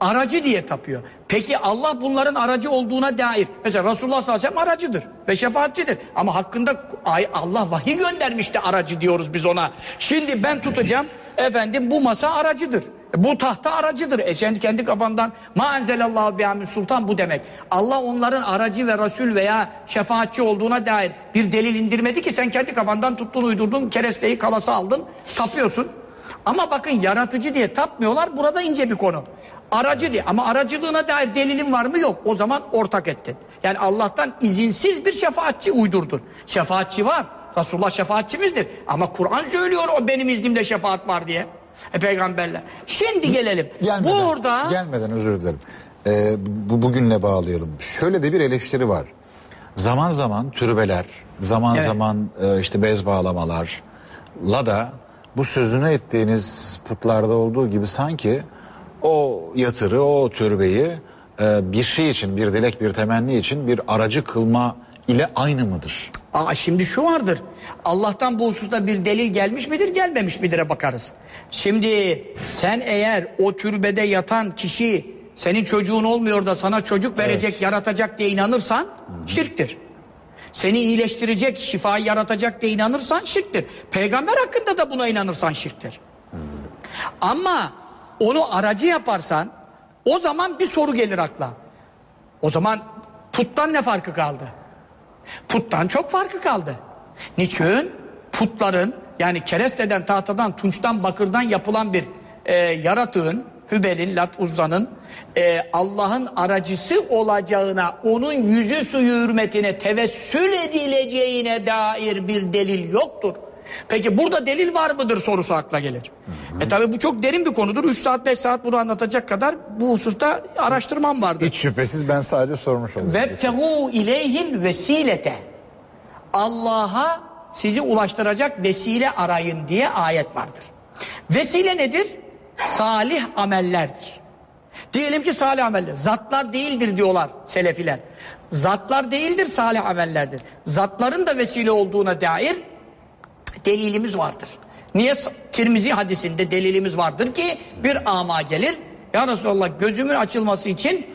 Aracı diye tapıyor. Peki Allah bunların aracı olduğuna dair. Mesela Resulullah sallallahu aleyhi ve sellem aracıdır ve şefaatçidir. Ama hakkında ay Allah vahiy göndermişti aracı diyoruz biz ona. Şimdi ben tutacağım efendim bu masa aracıdır. Bu tahta aracıdır. E sen kendi kafandan ma enzelallahu bihamin sultan bu demek. Allah onların aracı ve Resul veya şefaatçi olduğuna dair bir delil indirmedi ki sen kendi kafandan tuttun uydurdun keresteyi kalası aldın tapıyorsun. Ama bakın yaratıcı diye tapmıyorlar. Burada ince bir konu. Aracı diye ama aracılığına dair delilin var mı yok. O zaman ortak ettin. Yani Allah'tan izinsiz bir şefaatçi uydurdun. Şefaatçi var. Resulullah şefaatçimizdir. Ama Kur'an söylüyor o benim iznimle şefaat var diye. E peygamberler. Şimdi gelelim. Gelmeden, Burada gelmeden özür dilerim. Ee, bu bugünle bağlayalım. Şöyle de bir eleştiri var. Zaman zaman türbeler, zaman Evet. zaman e, işte bez bağlamalarla da bu sözünü ettiğiniz putlarda olduğu gibi sanki o yatırı, o türbeyi e, bir şey için, bir dilek, bir temenni için bir aracı kılma ile aynı mıdır? Aa, şimdi şu vardır. Allah'tan bu hususta bir delil gelmiş midir gelmemiş midir'e bakarız. Şimdi sen eğer o türbede yatan kişi senin çocuğun olmuyor da sana çocuk verecek, yaratacak diye inanırsan şirktir. Seni iyileştirecek, şifayı yaratacak diye inanırsan şirktir. Peygamber hakkında da buna inanırsan şirktir. Ama onu aracı yaparsan o zaman bir soru gelir akla. O zaman puttan ne farkı kaldı? Puttan çok farkı kaldı. Niçin? Putların yani keresteden, tahtadan, tunçtan, bakırdan yapılan bir e, yaratığın, Hübel'in, Lat Uzza'nın e, Allah'ın aracısı olacağına, onun yüzü suyu hürmetine tevessül edileceğine dair bir delil yoktur. Peki burada delil var mıdır sorusu akla gelir. E tabi bu çok derin bir konudur. 3 saat 5 saat bunu anlatacak kadar bu hususta araştırmam vardır. Hiç şüphesiz ben sadece sormuş oldum. Vebtehu ileyhil vesilete. Allah'a sizi ulaştıracak vesile arayın diye ayet vardır. Vesile nedir? Salih amellerdir. Diyelim ki salih ameller. Zatlar değildir diyorlar selefiler. Zatlar değildir salih amellerdir. Zatların da vesile olduğuna dair delilimiz vardır. Niye Tirmizi hadisinde delilimiz vardır ki bir ama gelir. Ya Resulallah gözümün açılması için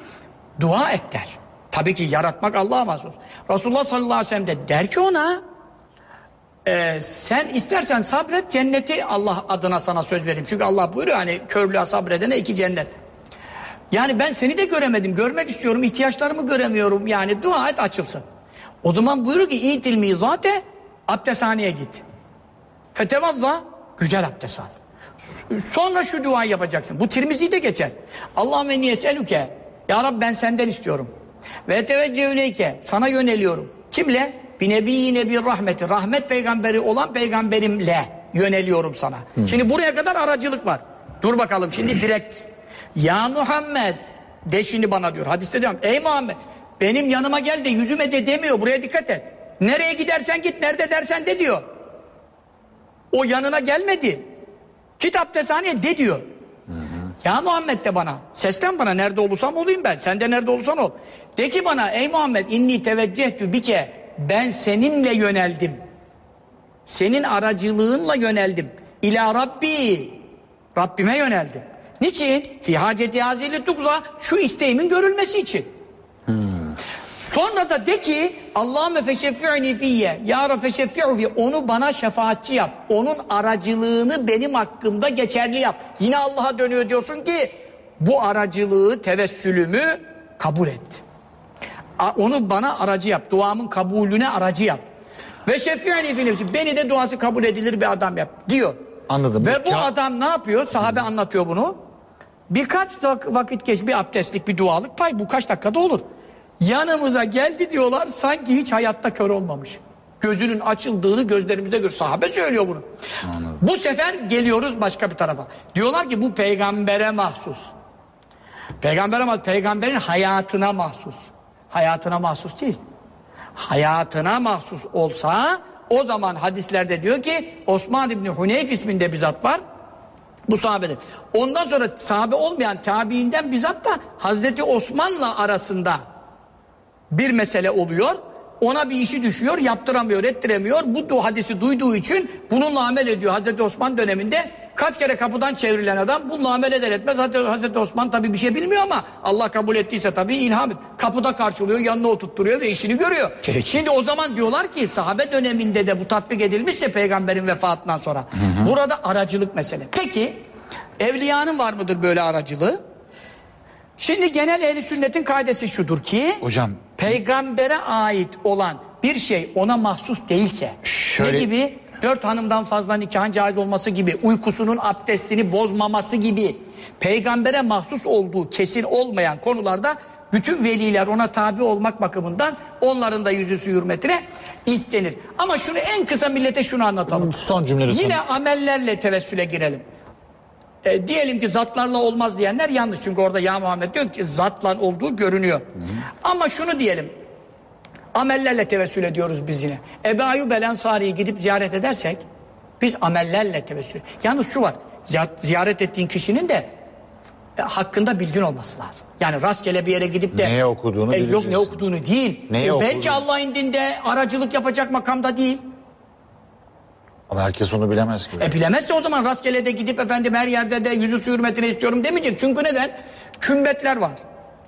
dua et der. Tabii ki yaratmak Allah'a mahsus. Resulullah sallallahu aleyhi ve sellem de der ki ona e, sen istersen sabret cenneti Allah adına sana söz vereyim. Çünkü Allah buyuruyor hani körlüğe sabredene iki cennet. Yani ben seni de göremedim. Görmek istiyorum. ihtiyaçlarımı göremiyorum. Yani dua et açılsın. O zaman buyuruyor ki İtil mizate abdesthaneye git. Fetevazza güzel abdest al. Sonra şu duayı yapacaksın. Bu Tirmizi'de geçer. Allahümme niyeselüke. Ya Rabbi ben senden istiyorum. Ve teveccühüleyke. Sana yöneliyorum. Kimle? Bir nebiyyine bir rahmeti. Rahmet peygamberi olan peygamberimle yöneliyorum sana. Şimdi buraya kadar aracılık var. Dur bakalım şimdi direkt. Ya Muhammed de şimdi bana diyor. Hadiste diyorum. Ey Muhammed benim yanıma gel de yüzüme de demiyor. Buraya dikkat et. Nereye gidersen git nerede dersen de diyor. O yanına gelmedi. Git abdesthaneye de diyor. Ya Muhammed de bana. Seslen bana nerede olursam olayım ben. Sen de nerede olursan ol. De ki bana ey Muhammed inni teveccehtu bike. Ben seninle yöneldim. Senin aracılığınla yöneldim. İla Rabbi. Rabbime yöneldim. Niçin? Fi haceti hazili tukza. Şu isteğimin görülmesi için. Sonra da de ki Allahümme feşeffi'ni fiyye Ya Rabbi feşeffi'u fiyye Onu bana şefaatçi yap. Onun aracılığını benim hakkımda geçerli yap. Yine Allah'a dönüyor diyorsun ki bu aracılığı, tevessülümü kabul et. Onu bana aracı yap. Duamın kabulüne aracı yap. Ve şeffi'ni fi nefsi. Beni de duası kabul edilir bir adam yap diyor. Anladım. Ve bu Ka- adam ne yapıyor? Sahabe anlatıyor bunu. Birkaç vak- vakit geç bir abdestlik bir dualık pay bu kaç dakikada olur. Yanımıza geldi diyorlar sanki hiç hayatta kör olmamış. Gözünün açıldığını gözlerimizde gör. Sahabe söylüyor bunu. Bu sefer geliyoruz başka bir tarafa. Diyorlar ki bu peygambere mahsus. Peygambere mahsus. Peygamberin hayatına mahsus. Hayatına mahsus değil. Hayatına mahsus olsa o zaman hadislerde diyor ki Osman İbni Huneyf isminde bir zat var. Bu sahabedir. Ondan sonra sahabe olmayan tabiinden bizzat da Hazreti Osman'la arasında bir mesele oluyor. Ona bir işi düşüyor, yaptıramıyor, ettiremiyor. Bu hadisi duyduğu için bununla amel ediyor. Hazreti Osman döneminde kaç kere kapıdan çevrilen adam bununla amel eder etmez. Hazreti, Osman tabii bir şey bilmiyor ama Allah kabul ettiyse tabii ilham et. Kapıda karşılıyor, yanına oturtturuyor ve işini görüyor. Şimdi o zaman diyorlar ki sahabe döneminde de bu tatbik edilmişse peygamberin vefatından sonra. Burada aracılık mesele. Peki evliyanın var mıdır böyle aracılığı? Şimdi genel ehli sünnetin kaidesi şudur ki Hocam peygambere ait olan bir şey ona mahsus değilse Şöyle- ne gibi dört hanımdan fazla nikahın caiz olması gibi uykusunun abdestini bozmaması gibi peygambere mahsus olduğu kesin olmayan konularda bütün veliler ona tabi olmak bakımından onların da yüzüsü hürmetine istenir. Ama şunu en kısa millete şunu anlatalım. son cümlede son- Yine amellerle tevessüle girelim. E, diyelim ki zatlarla olmaz diyenler yanlış. Çünkü orada ya Muhammed diyor ki zatla olduğu görünüyor. Ama şunu diyelim. Amellerle tevessül ediyoruz biz yine. Ebu Ayyub el Ensari'yi gidip ziyaret edersek biz amellerle tevessül. Yalnız şu var. ziy- Ziyaret ettiğin kişinin de e, hakkında bilgin olması lazım. Yani rastgele bir yere gidip de Neye okuduğunu e, yok ne okuduğunu değil. Neye E, belki okuduğunu. Allah indinde aracılık yapacak makamda değil. Ama herkes onu bilemez ki. E bilemezse o zaman rastgele de gidip efendim her yerde de yüzü su hürmetine istiyorum demeyecek. Çünkü neden? Kümbetler var.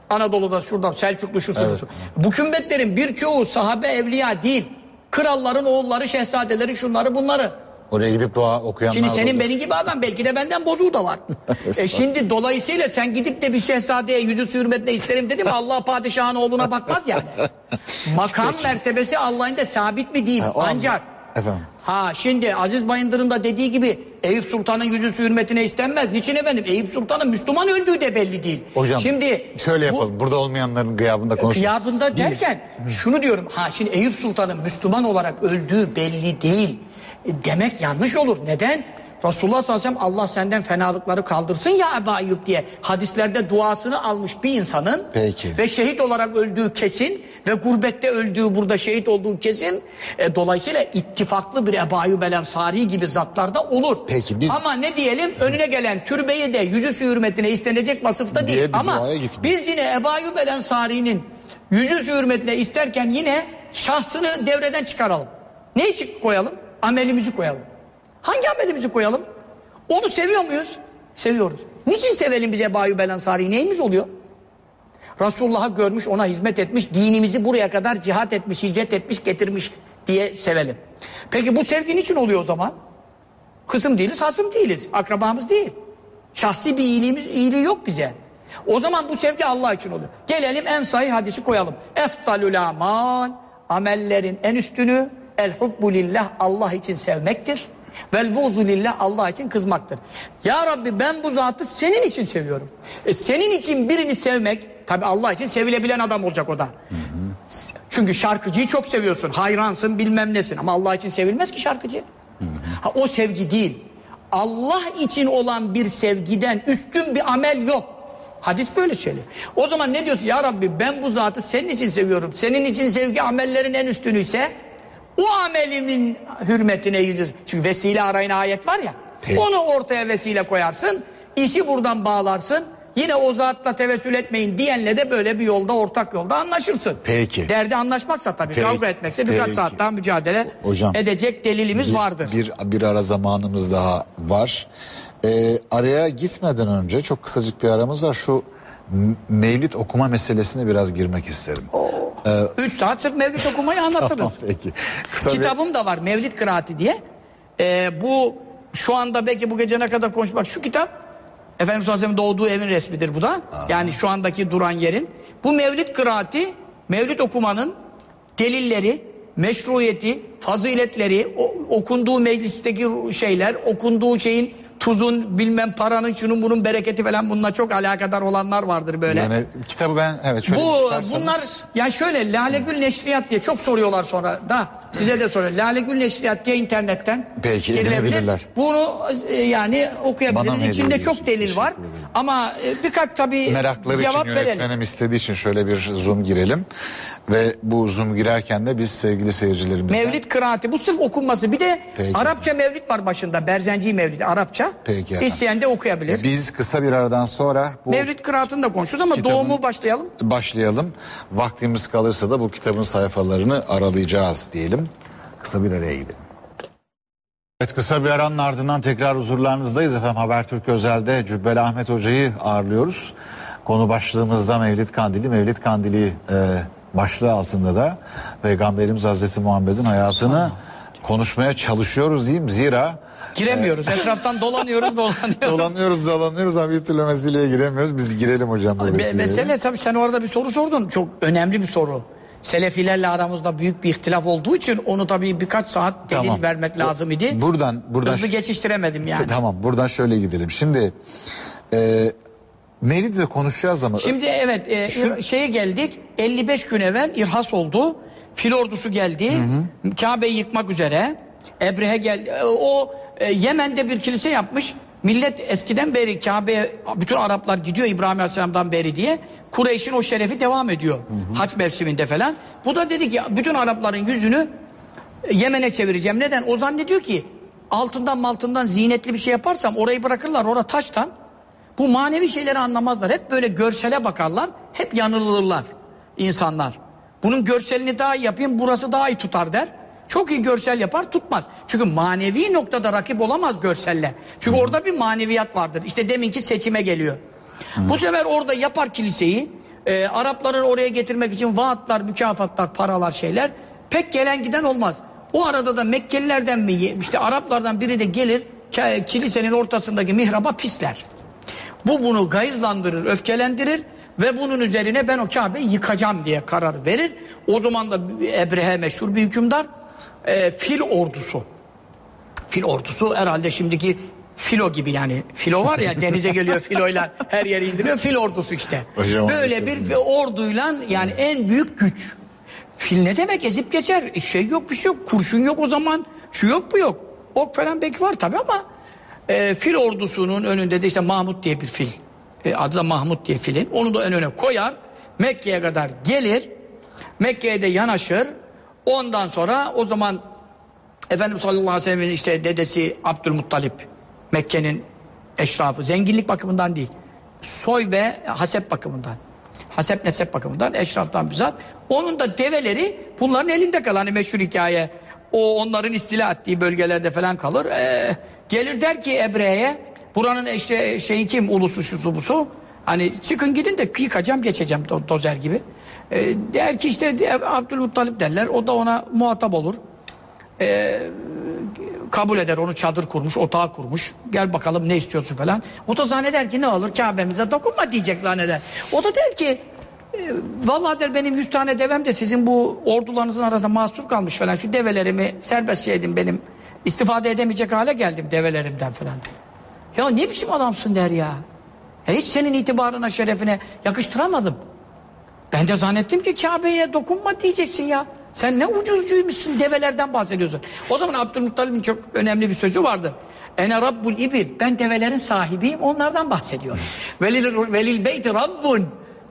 Anadolu'da şurada Selçuklu şu su, bu su. Bu kümbetlerin birçoğu sahabe evliya değil. Kralların oğulları, şehzadeleri, şunları bunları. Oraya gidip dua okuyanlar Şimdi senin olur. benim gibi adam belki de benden bozuğu da var. <laughs> e şimdi dolayısıyla sen gidip de bir şehzadeye yüzü su hürmetine isterim dedim Allah padişahın oğluna bakmaz yani. <laughs> Makam mertebesi Allah'ın da sabit mi değil. Ha, Ancak. Efendim. Ha şimdi Aziz Bayındır'ın da dediği gibi Eyüp Sultan'ın yüzü hürmetine istenmez. Niçin efendim? Eyüp Sultan'ın Müslüman öldüğü de belli değil. Hocam şimdi şöyle bu- yapalım. Burada olmayanların gıyabında konuşalım. Gıyabında Biz- derken şunu diyorum. Ha şimdi Eyüp Sultan'ın Müslüman olarak öldüğü belli değil. E, Demek yanlış olur. Neden? Resulullah sallallahu aleyhi ve sellem Allah senden fenalıkları kaldırsın ya Ebu Ayyub diye hadislerde duasını almış bir insanın Peki. ve şehit olarak öldüğü kesin ve gurbette öldüğü burada şehit olduğu kesin. E, dolayısıyla ittifaklı bir Ebu Ayyub el Ensari gibi zatlarda olur. Peki, biz- Ama ne diyelim önüne gelen türbeyi de yüzüsü hürmetine istenecek vasıfta Diye değil. Ama biz yine Ebu Ayyub el Ensari'nin yüzü hürmetine isterken yine şahsını devreden çıkaralım. Ne için koyalım? Amelimizi koyalım. Hangi amelimizi koyalım? Onu seviyor muyuz? Seviyoruz. Niçin sevelim biz Ebu Ayyub? Neyimiz oluyor? Resulullah'ı görmüş, ona hizmet etmiş, dinimizi buraya kadar cihat etmiş, hicret etmiş, getirmiş diye sevelim. Peki bu sevgi niçin oluyor o zaman? Kızım değiliz, hasım değiliz, akrabamız değil. Şahsi bir iyiliğimiz, iyiliği yok bize. O zaman bu sevgi Allah için oluyor. Gelelim en sahih hadisi koyalım. Eftalül aman, amellerin en üstünü, el hubbu lillah, Allah için sevmektir. Vel buğzu lillah, Allah için kızmaktır. Ya Rabbi ben bu zatı senin için seviyorum. E, senin için birini sevmek, tabi Allah için sevilebilen adam olacak o da. Çünkü şarkıcıyı çok seviyorsun, hayransın bilmem nesin. Ama Allah için sevilmez ki şarkıcı. Ha, o sevgi değil. Allah için olan bir sevgiden üstün bir amel yok. Hadis böyle söylüyor. O zaman ne diyorsun? Ya Rabbi ben bu zatı senin için seviyorum. Senin için sevgi amellerin en üstünüyse o amelimin hürmetine yüzüz. Çünkü vesile arayın ayet var ya. Peki. Onu ortaya vesile koyarsın. işi buradan bağlarsın. Yine o zatla tevessül etmeyin diyenle de böyle bir yolda ortak yolda anlaşırsın. Peki. Derdi anlaşmaksa tabii Peki. kavga etmekse birkaç saat daha mücadele Hocam, edecek delilimiz bir, vardır. Bir, bir ara zamanımız daha var. Ee, araya gitmeden önce çok kısacık bir aramız var. Şu mevlid okuma meselesine biraz girmek isterim. Üç saat sırf mevlid okumayı <laughs> anlatırız. Tamam, peki. Kısa bir- Kitabım da var Mevlid Kıraati diye. Ee, bu şu anda belki bu gece ne kadar konuşmak şu kitap Efendimiz sallallahu aleyhi ve sellem doğduğu evin resmidir bu da. Yani şu andaki duran yerin. Bu Mevlid Kıraati Mevlid okumanın delilleri, meşruiyeti, faziletleri, o- okunduğu meclisteki şeyler, okunduğu şeyin tuzun bilmem paranın şunun bunun bereketi falan bununla çok alakadar olanlar vardır böyle. Yani kitabı ben evet şöyle Bu çıkarsanız- bunlar yani şöyle Lale Gül Neşriyat diye çok soruyorlar sonra da size de soruyor. Lale Gül Neşriyat diye internetten Belki edinebilirler. Bunu e, yani okuyabiliriz. İçinde çok delil var. Ama e, birkaç tabii Merakları cevap için verelim. yönetmenim istediği için şöyle bir zoom girelim. Ve bu zoom girerken de biz sevgili seyircilerimizden... Mevlid kıraati bu sırf okunması. Bir de Peki. Arapça mevlid var başında. Berzenci mevlidi Arapça. Peki efendim. İsteyen de okuyabilir. Biz kısa bir aradan sonra bu Mevlid kıraatını da konuşuruz ama Kitabın- doğumu başlayalım. başlayalım. Vaktimiz kalırsa da bu kitabın sayfalarını aralayacağız diyelim. Kısa bir araya gidelim. Evet kısa bir aranın ardından tekrar huzurlarınızdayız efendim. Habertürk Özel'de Cübbeli Ahmet Hoca'yı ağırlıyoruz. Konu başlığımızda Mevlid Kandili. Mevlid Kandili e, başlığı altında da Peygamberimiz Hazreti Muhammed'in hayatını konuşmaya çalışıyoruz diyeyim. Zira Giremiyoruz. Etraftan <laughs> dolanıyoruz dolanıyoruz. dolanıyoruz dolanıyoruz ama bir türlü meseleye giremiyoruz. Biz girelim hocam bu Me- vesileyle. mesele tabii sen orada bir soru sordun. Çok önemli bir soru. Selefilerle aramızda büyük bir ihtilaf olduğu için onu tabii birkaç saat delil Tamam. vermek lazım idi. Buradan buradan Hızlı geçiştiremedim yani. <laughs> Tamam buradan şöyle gidelim. Şimdi e, Mevlid'i de konuşacağız ama Şimdi evet e, Şu- şeye geldik. 55 gün evvel irhas oldu. Fil ordusu geldi. Kabe'yi yıkmak üzere. Ebrehe geldi. E, O e, Yemen'de bir kilise yapmış. Millet eskiden beri Kabe'ye bütün Araplar gidiyor İbrahim Aleyhisselam'dan beri diye. Kureyş'in o şerefi devam ediyor. Haç mevsiminde falan. Bu da dedi ki bütün Arapların yüzünü Yemen'e çevireceğim. Neden? O zannediyor ki altından maltından zinetli bir şey yaparsam orayı bırakırlar. Orada taştan. Bu manevi şeyleri anlamazlar. Hep böyle görsele bakarlar. Hep yanılırlar insanlar. Bunun görselini daha iyi yapayım burası daha iyi tutar der. Çok iyi görsel yapar tutmaz. Çünkü manevi noktada rakip olamaz görselle. Çünkü orada bir maneviyat vardır. İşte deminki seçime geliyor. Bu sefer orada yapar kiliseyi. e, Arapları oraya getirmek için vaatlar, mükafatlar, paralar şeyler. Pek gelen giden olmaz. O arada da Mekkelilerden mi işte Araplardan biri de gelir kilisenin ortasındaki mihraba pisler. Bu bunu gayızlandırır, öfkelendirir ve bunun üzerine ben o Kabe'yi yıkacağım diye karar verir. O zaman da Ebrehe meşhur bir hükümdar e, fil ordusu. Fil ordusu herhalde şimdiki filo gibi yani. Filo var ya denize geliyor filoyla her yere indiriyor. Fil ordusu işte. Hocam Böyle bir orduyla yani en büyük güç. Fil ne demek ezip geçer. E, Şey yok bir şey yok. Kurşun yok o zaman. Şu yok bu yok. Ok falan belki var tabi ama e, fil ordusunun önünde de işte Mahmut diye bir fil. E, adı da Mahmut diye filin. Onu da önüne koyar. Mekke'ye kadar gelir. Mekke'ye de yanaşır. Ondan sonra o zaman Efendimiz sallallahu aleyhi ve sellem'in işte dedesi Abdülmuttalip Mekke'nin eşrafı zenginlik bakımından değil soy ve hasep bakımından hasep nesep bakımından eşraftan bizzat. Onun da develeri bunların elinde kalan hani meşhur hikaye o onların istila ettiği bölgelerde falan kalır. Ee, gelir der ki Ebre'ye buranın işte şeyi kim? Ulusu şusu busu. Hani çıkın gidin de yıkacağım geçeceğim do- dozer gibi Ee, der ki işte Abdülmuttalip derler. O da ona muhatap olur. Kabul eder. Onu çadır kurmuş otağı kurmuş. Gel bakalım ne istiyorsun falan. O da zanneder ki ne olur? Kabe'mize dokunma diyecek zanneder. O da der ki e, vallahi der benim 100 tane devem de sizin bu ordularınızın arasında mahsur kalmış falan. Şu develerimi serbest şey edin benim istifade edemeyecek hale geldim develerimden falan ya ne biçim adamsın der ya. Ya hiç senin itibarına şerefine yakıştıramadım ben de zannettim ki Kabe'ye dokunma diyeceksin ya. Sen ne ucuzcuymuşsun develerden bahsediyorsun. O zaman Abdülmuttalib'in çok önemli bir sözü vardır. Ene rabbul ibil. Ben develerin sahibiyim onlardan bahsediyorum. velil, velil beyti rabbun.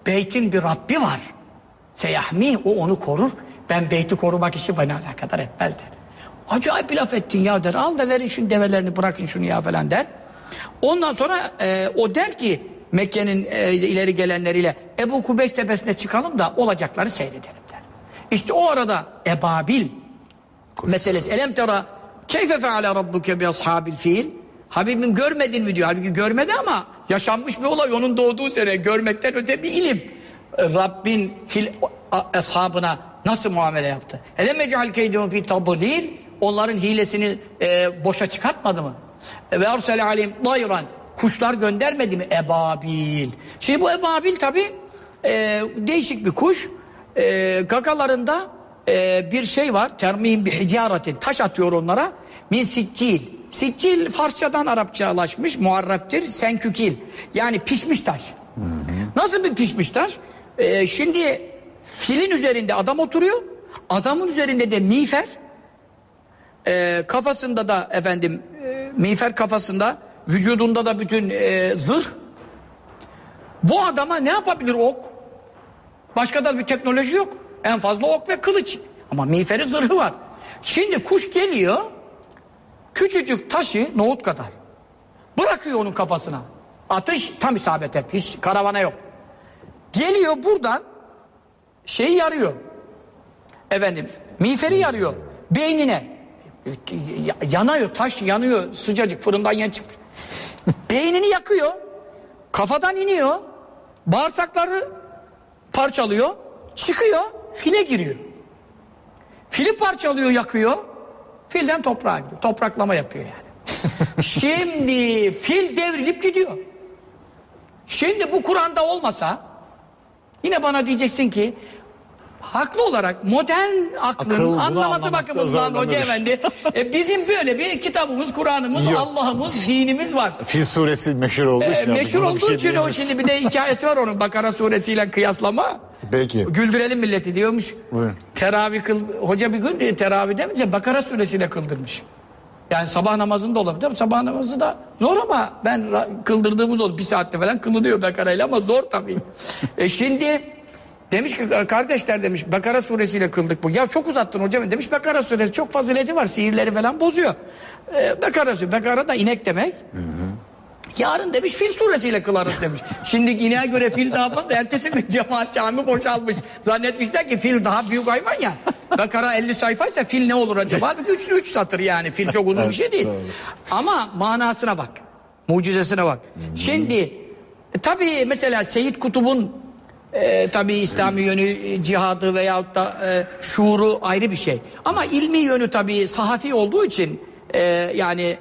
Beytin bir Rabbi var. Seyahmi o onu korur. Ben beyti korumak işi bana alakadar etmez der. Acayip bir laf ettin ya der. Al da verin şunu develerini bırakın şunu ya falan der. Ondan sonra e, o der ki Mekke'nin e, ileri gelenleriyle Ebu Kubeys tepesine çıkalım da olacakları seyredelim der. İşte o arada Ebabil meselesi. Elem tera keyfe feale rabbuke bi ashabil fil Habibim görmedin mi diyor. Halbuki görmedi ama yaşanmış bir olay. Onun doğduğu sene görmekten öte bir ilim. Rabbin fil ashabına nasıl muamele yaptı? Elem ec'al keydehum fi tadlil onların hilesini e, boşa çıkartmadı mı? Ve ersele aleyhim dayran kuşlar göndermedi mi? Ebabil. Şimdi bu ebabil tabi e, değişik bir kuş. E, gagalarında e, bir şey var. Termihim bir hicaretin. Taş atıyor onlara. Min siccil. Siccil Farsçadan Arapçalaşmış. Muharraptir. Senkükil. Yani pişmiş taş. Nasıl bir pişmiş taş? E, şimdi filin üzerinde adam oturuyor. Adamın üzerinde de miğfer. E, kafasında da efendim e, miğfer kafasında. Vücudunda da bütün e, zırh. Bu adama ne yapabilir ok? Başka da bir teknoloji yok. En fazla ok ve kılıç. Ama miğferi zırhı var. Şimdi kuş geliyor, küçücük taşı nohut kadar. Bırakıyor onun kafasına. Atış tam isabet hep. Hiç karavana yok. Geliyor buradan şeyi yarıyor. Efendim miğferi yarıyor. Beynine. Ya- Yanıyor taş yanıyor sıcacık fırından yeni çıkmış. Beynini yakıyor. Kafadan iniyor. Bağırsakları parçalıyor. Çıkıyor. File giriyor. Fili parçalıyor yakıyor. Filden toprağa gidiyor. Topraklama yapıyor yani. <laughs> Şimdi fil devrilip gidiyor. Şimdi bu Kur'an'da olmasa yine bana diyeceksin ki haklı olarak modern aklın Akıl anlaması bakımından hoca efendi e, bizim böyle bir kitabımız, Kur'an'ımız. Allah'ımız, dinimiz var. Fil suresi meşhur olduğu E, için. meşhur olduğu şey için o diyemeyiz. şimdi bir de hikayesi var onun Bakara suresiyle kıyaslama. Peki. Güldürelim milleti diyormuş. Buyurun. Teravih kıl, hoca bir gün e, teravih demeyince Bakara suresiyle kıldırmış. Yani sabah namazında olabilir. Tabii Sabah namazı da zor ama ben kıldırdığımız oldu. Bir saatte falan kılınıyor Bakara'yla ama zor tabii. <laughs> e şimdi demiş ki kardeşler demiş Bakara suresiyle kıldık bu. Ya çok uzattın hocam demiş. Bakara suresi çok fazileti var. Sihirleri falan bozuyor. E, Bakara suresi. Bakara da inek demek. Yarın demiş fil suresiyle kılarız demiş. Şimdi ineğe göre fil daha fazla. Ertesi gün cemaat cami boşalmış. Zannetmişler ki fil daha büyük hayvan ya. Bakara 50 sayfaysa fil ne olur acaba? Halbuki üçlü üç satır yani. Fil çok uzun bir şey değil. Ama manasına bak. Mucizesine bak. Şimdi e, tabii mesela Seyit Kutub'un e, tabii İslami yönü e, cihadı veyahut da e, şuuru ayrı bir şey. Ama ilmi yönü tabii sahafi olduğu için e, yani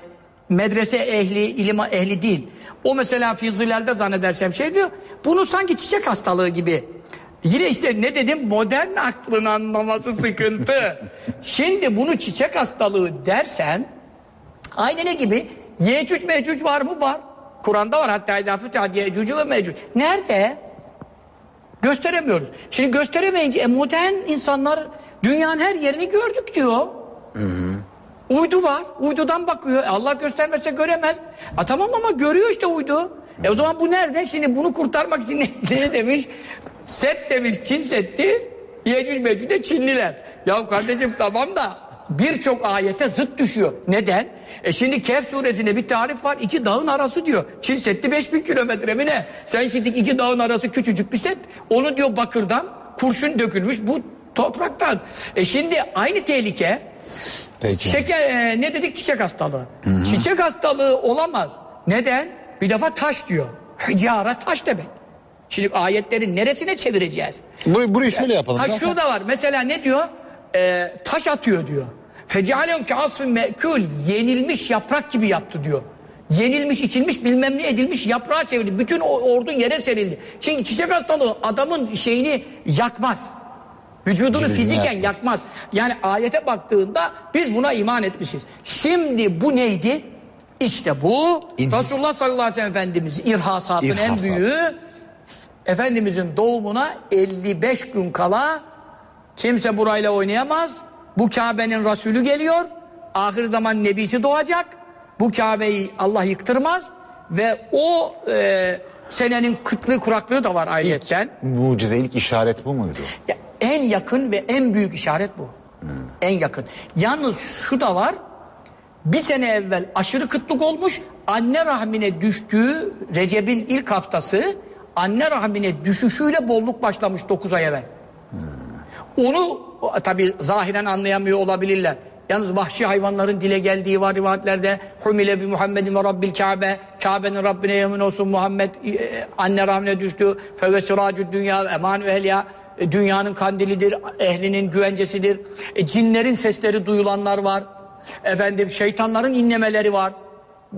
medrese ehli, ilim ehli değil. O mesela Fiziler'de zannedersem şey diyor. Bunu sanki çiçek hastalığı gibi. Yine işte ne dedim modern aklın anlaması sıkıntı. <laughs> Şimdi bunu çiçek hastalığı dersen aynı ne gibi? Yecüc mecüc var mı? Var. Kur'an'da var hatta idâ fütihâ yecücü ve mecüc. Nerede? Gösteremiyoruz. Şimdi gösteremeyince e, modern insanlar dünyanın her yerini gördük diyor. Uydu var. Uydudan bakıyor. E, Allah göstermezse göremez. A tamam ama görüyor işte uydu. E o zaman bu nerede? Şimdi bunu kurtarmak için <laughs> ne, ne demiş? Set demiş Çin setti. Yecüc mecüc de Çinliler. Ya kardeşim tamam da birçok ayete zıt düşüyor. Neden? E şimdi Kehf suresinde bir tarif var. iki dağın arası diyor. Çin setti 5000 kilometre mi ne? Sen şimdi iki dağın arası küçücük bir set. Onu diyor bakırdan kurşun dökülmüş bu topraktan. E şimdi aynı tehlike Peki. Şeker, e, ne dedik çiçek hastalığı. Çiçek hastalığı olamaz. Neden? Bir defa taş diyor. Hicara taş demek. Şimdi ayetlerin neresine çevireceğiz? Burayı, burayı şöyle yapalım. Ha şurada var. Mesela ne diyor? E, taş atıyor diyor. Fecalen ki asfın mekul yenilmiş yaprak gibi yaptı diyor. Yenilmiş, içilmiş, bilmem ne edilmiş yaprağa çevirdi. Bütün ordun yere serildi. Çünkü çiçek hastalığı adamın şeyini yakmaz. Vücudunu fiziken yakmaz. yakmaz. Yani ayete baktığında biz buna iman etmişiz. Şimdi bu neydi? İşte bu İncil. Resulullah sallallahu aleyhi ve sellem Efendimizin irhasatın en İrhasat. büyüğü Efendimizin doğumuna 55 gün kala kimse burayla oynayamaz. Bu Kabe'nin Resulü geliyor. Ahir zaman Nebisi doğacak. Bu Kabe'yi Allah yıktırmaz. Ve o e, senenin kıtlığı kuraklığı da var ayetten. Mucize ilk işaret bu muydu? Ya en yakın ve en büyük işaret bu. En yakın. Yalnız şu da var. Bir sene evvel aşırı kıtlık olmuş. Anne rahmine düştüğü Recep'in ilk haftası anne rahmine düşüşüyle bolluk başlamış 9 ay evvel. Onu tabi zahiren anlayamıyor olabilirler. Yalnız vahşi hayvanların dile geldiği var rivayetlerde. Humile bi Muhammedin ve Rabbil Kabe. Kabe'nin Rabbine yemin olsun Muhammed e, anne rahmine düştü. Feve siracü dünya emanü ehliya. E, Dünyanın kandilidir, ehlinin güvencesidir. E, cinlerin sesleri duyulanlar var. Efendim şeytanların inlemeleri var.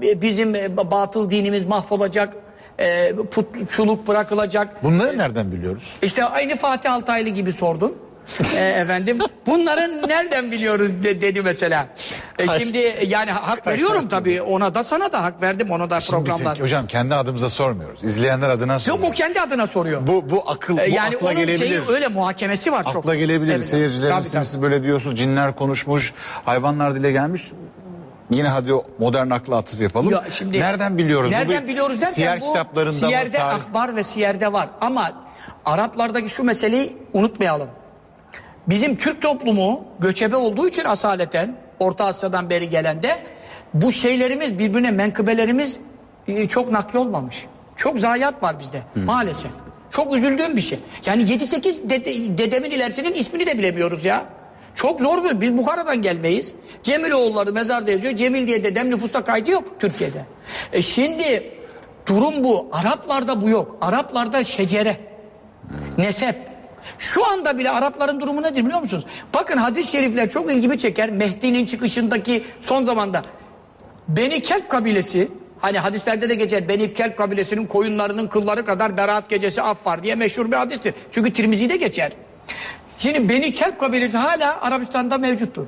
E, Bizim e, batıl dinimiz mahvolacak. E, putçuluk bırakılacak. Bunları nereden biliyoruz? İşte aynı Fatih Altaylı gibi sordum. E, efendim bunların nereden biliyoruz de- dedi mesela. E, şimdi yani hak veriyorum tabii ona da sana da hak verdim ona da Şimdi biz- programlar. hocam kendi adımıza sormuyoruz. İzleyenler adına Yok soruyoruz. o kendi adına soruyor. Bu, bu akıl, bu E, yani akla onun gelebilir. şeyi öyle muhakemesi var çok. Akla gelebilir. Evet. Seyircilerimiz Tabii, siz böyle diyorsunuz. Cinler konuşmuş, hayvanlar dile gelmiş. Yine hadi o modern akla atıf yapalım. Ya şimdi nereden biliyoruz? Bu Nereden bir biliyoruz derken siyer bu kitaplarında siyerde mı? Tarih... akbar ve siyerde var. Ama Araplardaki şu meseleyi unutmayalım. Bizim Türk toplumu göçebe olduğu için asaleten Orta Asya'dan beri gelen de bu şeylerimiz birbirine menkıbelerimiz e, çok nakli olmamış. Çok zayiat var bizde maalesef. Çok üzüldüğüm bir şey. Yani 7-8 dede, dedemin ilerisinin ismini de bilemiyoruz ya. Çok zor bir. Biz Bukhara'dan gelmeyiz. Cemiloğulları mezarda yazıyor. Cemil diye dedem nüfusta kaydı yok Türkiye'de. E şimdi durum bu. Araplarda bu yok. Araplarda şecere. Nesep. Şu anda bile Arapların durumu nedir biliyor musunuz? Bakın hadis-i şerifler çok ilgimi çeker. Mehdi'nin çıkışındaki son zamanda Beni Kelp kabilesi hani hadislerde de geçer Beni Kelp kabilesinin koyunlarının kılları kadar beraat gecesi af var diye meşhur bir hadistir. Çünkü Tirmizi'de geçer. Şimdi Beni Kelp kabilesi hala Arabistan'da mevcuttur.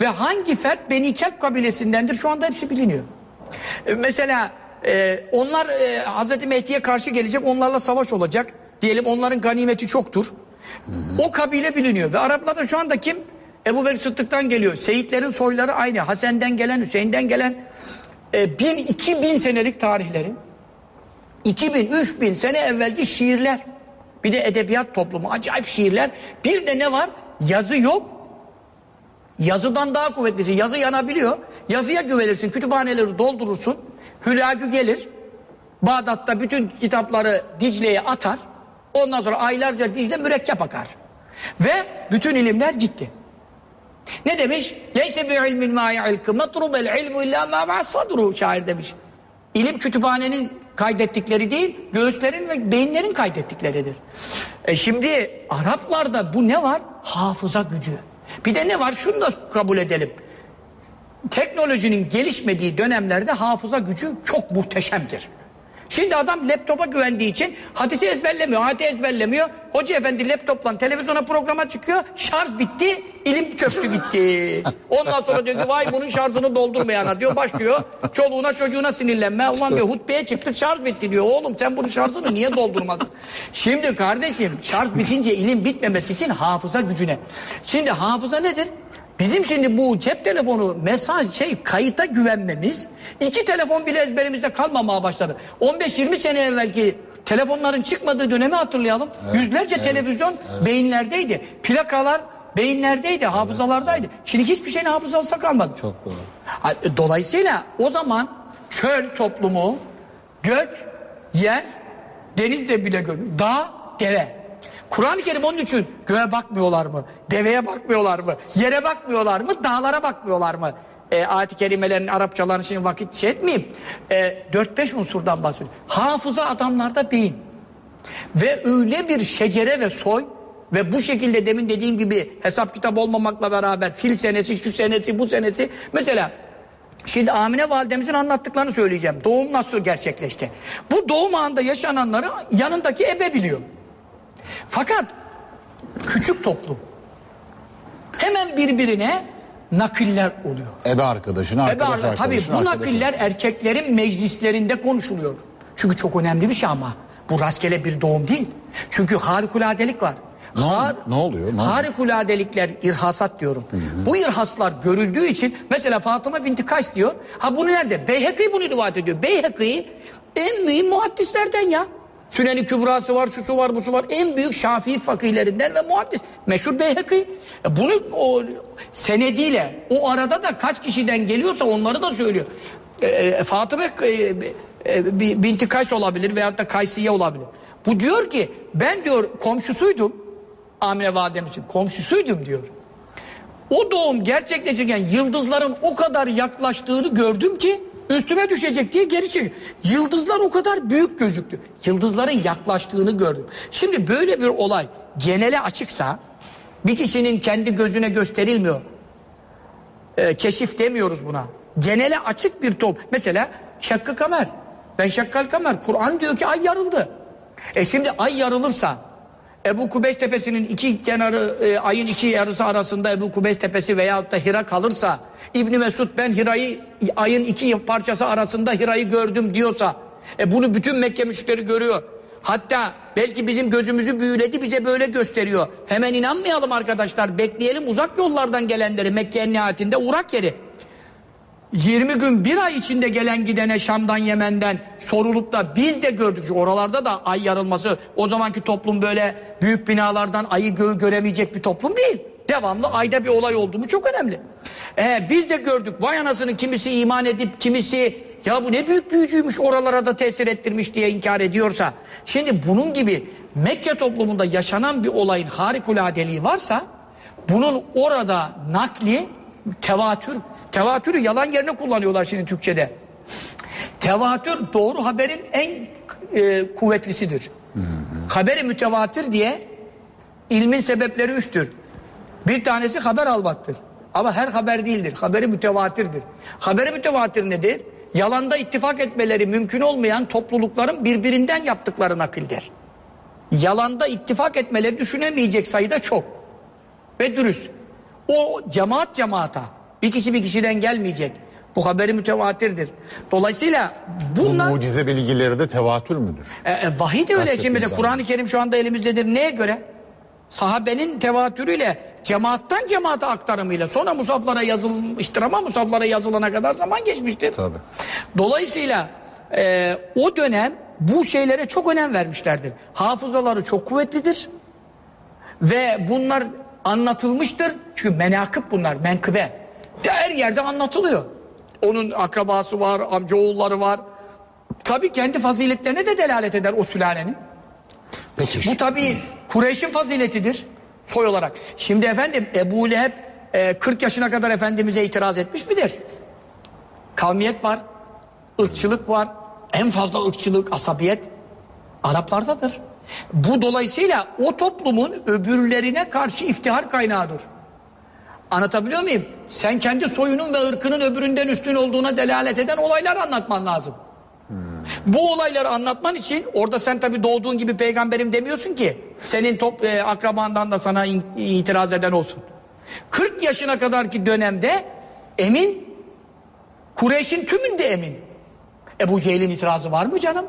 Ve hangi fert Beni Kelp kabilesindendir şu anda hepsi biliniyor. E, Mesela e, onlar e, Hazreti Mehdi'ye karşı gelecek onlarla savaş olacak. Diyelim onların ganimeti çoktur. O kabile biliniyor ve Araplarda şu anda kim? Ebu Bekir Sıddık'tan geliyor. Seyitlerin soyları aynı. Hasen'den gelen, Hüseyin'den gelen. E, bin, iki bin senelik tarihleri. 2000, 3000 sene evvelki şiirler. Bir de edebiyat toplumu. Acayip şiirler. Bir de ne var? Yazı yok. Yazıdan daha kuvvetlisi. Yazı yanabiliyor. Yazıya güvenirsin. Kütüphaneleri doldurursun. Hülagü gelir. Bağdat'ta bütün kitapları Dicle'ye atar. Ondan sonra aylarca Dicle mürekkep akar. Ve bütün ilimler gitti. Ne demiş? Leyse bi ilmin ma ya'ilkı matrubel ilmu illa ma ma'sadru şair demiş. İlim kütüphanenin kaydettikleri değil, göğüslerin ve beyinlerin kaydettikleridir. E şimdi Araplarda bu ne var? Hafıza gücü. Bir de ne var? Şunu da kabul edelim. Teknolojinin gelişmediği dönemlerde hafıza gücü çok muhteşemdir. Şimdi adam laptopa güvendiği için hadisi ezberlemiyor, ayeti ezberlemiyor. Hoca efendi laptopla televizyona programa çıkıyor. Şarj bitti, ilim çöktü gitti. Ondan sonra diyor ki vay bunun şarjını doldurmayana diyor. Başlıyor çoluğuna çocuğuna sinirlenme. Ulan diyor hutbeye çıktık şarj bitti diyor. Oğlum sen bunun şarjını niye doldurmadın? Şimdi kardeşim şarj bitince ilim bitmemesi için hafıza gücüne. Şimdi hafıza nedir? Bizim şimdi bu cep telefonu mesaj şey kayıta güvenmemiz iki telefon bile ezberimizde kalmamaya başladı. 15-20 sene evvelki telefonların çıkmadığı dönemi hatırlayalım. Yüzlerce televizyon beyinlerdeydi. Plakalar beyinlerdeydi, hafızalardaydı. Şimdi hiçbir şeyin hafızası kalmadı. Çok doğru. Dolayısıyla o zaman çöl toplumu, gök, yer, deniz de bile gör. Dağ, deve. Kur'an-ı Kerim onun için göğe bakmıyorlar mı? Deveye bakmıyorlar mı? Yere bakmıyorlar mı? Dağlara bakmıyorlar mı? E, ayet-i kerimelerin Arapçalarını şimdi vakit şey etmeyeyim. E, 4-5 unsurdan bahsediyor. Hafıza adamlarda beyin. Ve öyle bir şecere ve soy ve bu şekilde demin dediğim gibi hesap kitap olmamakla beraber fil senesi, şu senesi, bu senesi. Mesela şimdi Amine validemizin anlattıklarını söyleyeceğim. Doğum nasıl gerçekleşti? Bu doğum anında yaşananları yanındaki ebe biliyor. Fakat küçük toplum hemen birbirine nakiller oluyor. Ebe arkadaşına, Ebe arkadaş arka- tabii arkadaşına, bu arkadaşına. nakiller erkeklerin meclislerinde konuşuluyor. Çünkü çok önemli bir şey ama. Bu rastgele bir doğum değil. Çünkü harikuladelik var. Ne ol- ne oluyor? Ne? Harikuladelikler, irhasat diyorum. Bu irhaslar görüldüğü için mesela Fatıma binti Kays diyor. Ha bunu nerede? Beyhekî bunu rivayet ediyor. Beyhekî en mühim muhaddislerden ya. Süneni Kübrası var, şusu var, busu var. En büyük Şafii fakihlerinden ve muhaddis. Meşhur Beyhekî. E Bunu o senediyle o arada da kaç kişiden geliyorsa onları da söylüyor. E, e, Fatıma e, e, bi- binti Kays olabilir veyahut da Kaysiye olabilir. Bu diyor ki ben diyor komşusuydum. Amine validem için komşusuydum diyor. O doğum gerçekleşirken yıldızların o kadar yaklaştığını gördüm ki üstüme düşecek diye geri çekildim. Yıldızlar o kadar büyük gözüktü. Yıldızların yaklaştığını gördüm. Şimdi böyle bir olay genele açıksa bir kişinin kendi gözüne gösterilmiyor. Ee, keşif demiyoruz buna. Genele açık bir top. Mesela şakkı kamer. Ben şakkal kamer. Kur'an diyor ki ay yarıldı. E şimdi ay yarılırsa Ebu Kubeys Tepesi'nin iki kenarı e, ayın iki yarısı arasında Ebu Kubeys Tepesi veyahut da Hira kalırsa İbni Mesud ben Hira'yı ayın iki parçası arasında Hira'yı gördüm diyorsa e, bunu bütün Mekke müşrikleri görüyor. Hatta belki bizim gözümüzü büyüledi bize böyle gösteriyor. Hemen inanmayalım arkadaşlar. Bekleyelim uzak yollardan gelenleri Mekke'nin nihayetinde uğrak yeri. 20 gün bir ay içinde gelen gidene Şam'dan Yemen'den sorulup da biz de gördük. Oralarda da ay yarılması o zamanki toplum böyle büyük binalardan ayı göğü göremeyecek bir toplum değil. Devamlı ayda bir olay oldu mu çok önemli. Ee, biz de gördük vay anasını kimisi iman edip kimisi ya bu ne büyük büyücüymüş oralara da tesir ettirmiş diye inkar ediyorsa. Şimdi bunun gibi Mekke toplumunda yaşanan bir olayın harikuladeliği varsa bunun orada nakli tevatür Tevatürü yalan yerine kullanıyorlar şimdi Türkçe'de. Tevatür doğru haberin en e, kuvvetlisidir. Haberi mütevatir diye ilmin sebepleri üçtür. Bir tanesi haber almaktır. Ama her haber değildir. Haberi mütevatirdir. Haberi mütevatir nedir? Yalanda ittifak etmeleri mümkün olmayan toplulukların birbirinden yaptıkları nakildir. Yalanda ittifak etmeleri düşünemeyecek sayıda çok. Ve dürüst. O cemaat cemaata bir kişi bir kişiden gelmeyecek. Bu haberi mütevatirdir. Dolayısıyla Bu bunlar mucize bilgileri de tevatür müdür? e, e, vahiy de öyle. Şimdi. Kur'an-ı Kerim şu anda elimizdedir. Neye göre? Sahabenin tevatürüyle cemaattan cemaate aktarımıyla sonra musaflara yazılmıştır ama musaflara yazılana kadar zaman geçmiştir. Tabii. Dolayısıyla e, o dönem bu şeylere çok önem vermişlerdir. Hafızaları çok kuvvetlidir. Ve bunlar anlatılmıştır. Çünkü menakıb bunlar, menkıbe. De Her yerde anlatılıyor. Onun akrabası var, amcaoğulları var. Tabii kendi faziletlerine de delalet eder o sülalenin. Peki Bu tabii Kureyş'in faziletidir soy olarak. Şimdi efendim Ebu Leheb e, 40 yaşına kadar Efendimiz'e itiraz etmiş midir? Kavmiyet var, ırkçılık var. En fazla ırkçılık, asabiyet Araplardadır. Bu dolayısıyla o toplumun öbürlerine karşı iftihar kaynağıdır. Anlatabiliyor muyum? Sen kendi soyunun ve ırkının öbüründen üstün olduğuna delalet eden olaylar anlatman lazım. Bu olayları anlatman için orada sen tabii doğduğun gibi peygamberim demiyorsun ki senin top, e, akrabandan da sana in- itiraz eden olsun. 40 yaşına kadarki dönemde emin Kureyş'in tümünde emin. Ebu Cehil'in itirazı var mı canım?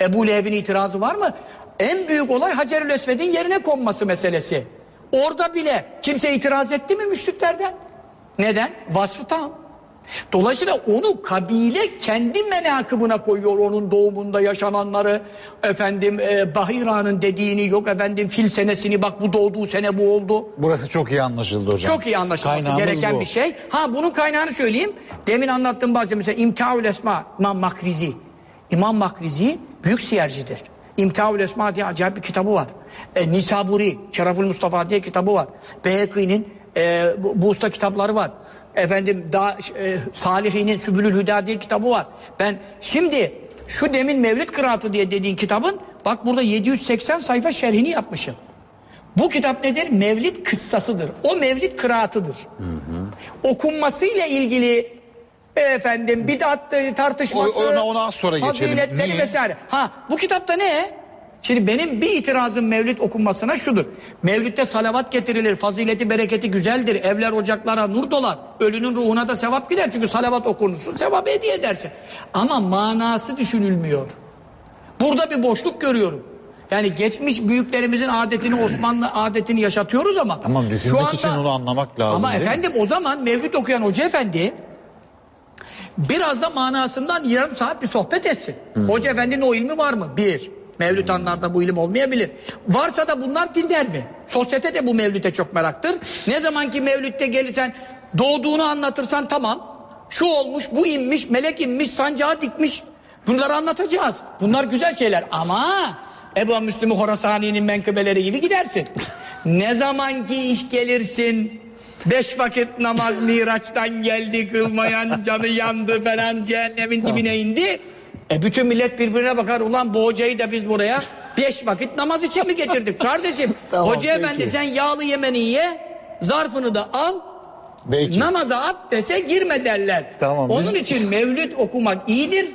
Ebu Leheb'in itirazı var mı? En büyük olay Hacerül Esved'in yerine konması meselesi. Orada bile kimse itiraz etti mi müşriklerden? Neden? Vasfı tam. Dolayısıyla onu kabile kendi menakıbına koyuyor onun doğumunda yaşananları. Efendim e, Bahira'nın dediğini yok efendim fil senesini bak bu doğduğu sene bu oldu. Burası çok iyi anlaşıldı hocam. Çok iyi anlaşılması Kaynağımız gereken bu. bir şey. Ha bunun kaynağını söyleyeyim. Demin anlattığım bazı mesela İmtihaül Esma İmam Makrizi. İmam Makrizi büyük siyercidir. İmtihaül Esma diye acayip bir kitabı var. E, Nisaburi, Şerefül Mustafa diye kitabı var. Beyheki'nin e, bu, bu usta kitapları var. Efendim daha e, Salihi'nin Sübülül Hüda diye kitabı var. Ben şimdi şu demin Mevlid Kıraatı diye dediğin kitabın bak burada 780 sayfa şerhini yapmışım. Bu kitap nedir? Mevlid kıssasıdır. O mevlid kıraatıdır. Okunmasıyla ilgili efendim bidat tartışması, O- ona- ona az sonra geçelim. Niye? vesaire. Ha bu kitapta ne? Şimdi benim bir itirazım mevlid okunmasına şudur. Mevlütte salavat getirilir, fazileti, bereketi güzeldir. Evler, ocaklara nur dolar. Ölünün ruhuna da sevap gider. Çünkü salavat okunursun, sevabı hediye edersin. Ama manası düşünülmüyor. Burada bir boşluk görüyorum. Yani geçmiş büyüklerimizin adetini, Osmanlı adetini yaşatıyoruz ama... Ama düşünmek şu anda- için onu anlamak lazım Ama mi? efendim o zaman Mevlüt okuyan hoca efendi... Biraz da manasından yarım saat bir sohbet etsin. Hoca efendinin o ilmi var mı? Bir. Mevlüt anlarda bu ilim olmayabilir. Varsa da bunlar dinler mi? Sosyete de bu mevlüte çok meraktır. Ne zaman ki mevlütte gelirsen doğduğunu anlatırsan tamam. Şu olmuş, bu inmiş, melek inmiş, sancağı dikmiş. Bunları anlatacağız. Bunlar güzel şeyler ama Ebu Müslüm Horasani'nin menkıbeleri gibi gidersin. <laughs> ne zaman ki iş gelirsin Beş vakit namaz Miraç'tan geldi kılmayan canı yandı falan cehennemin dibine indi. E bütün millet birbirine bakar ulan bu hocayı da biz buraya beş vakit namaz için mi getirdik kardeşim? <laughs> Tamam, Hoca peki. efendi sen yağlı yemeni ye zarfını da al Belki. namaza abdese girme derler. Tamam, Onun biz- için mevlüt okumak iyidir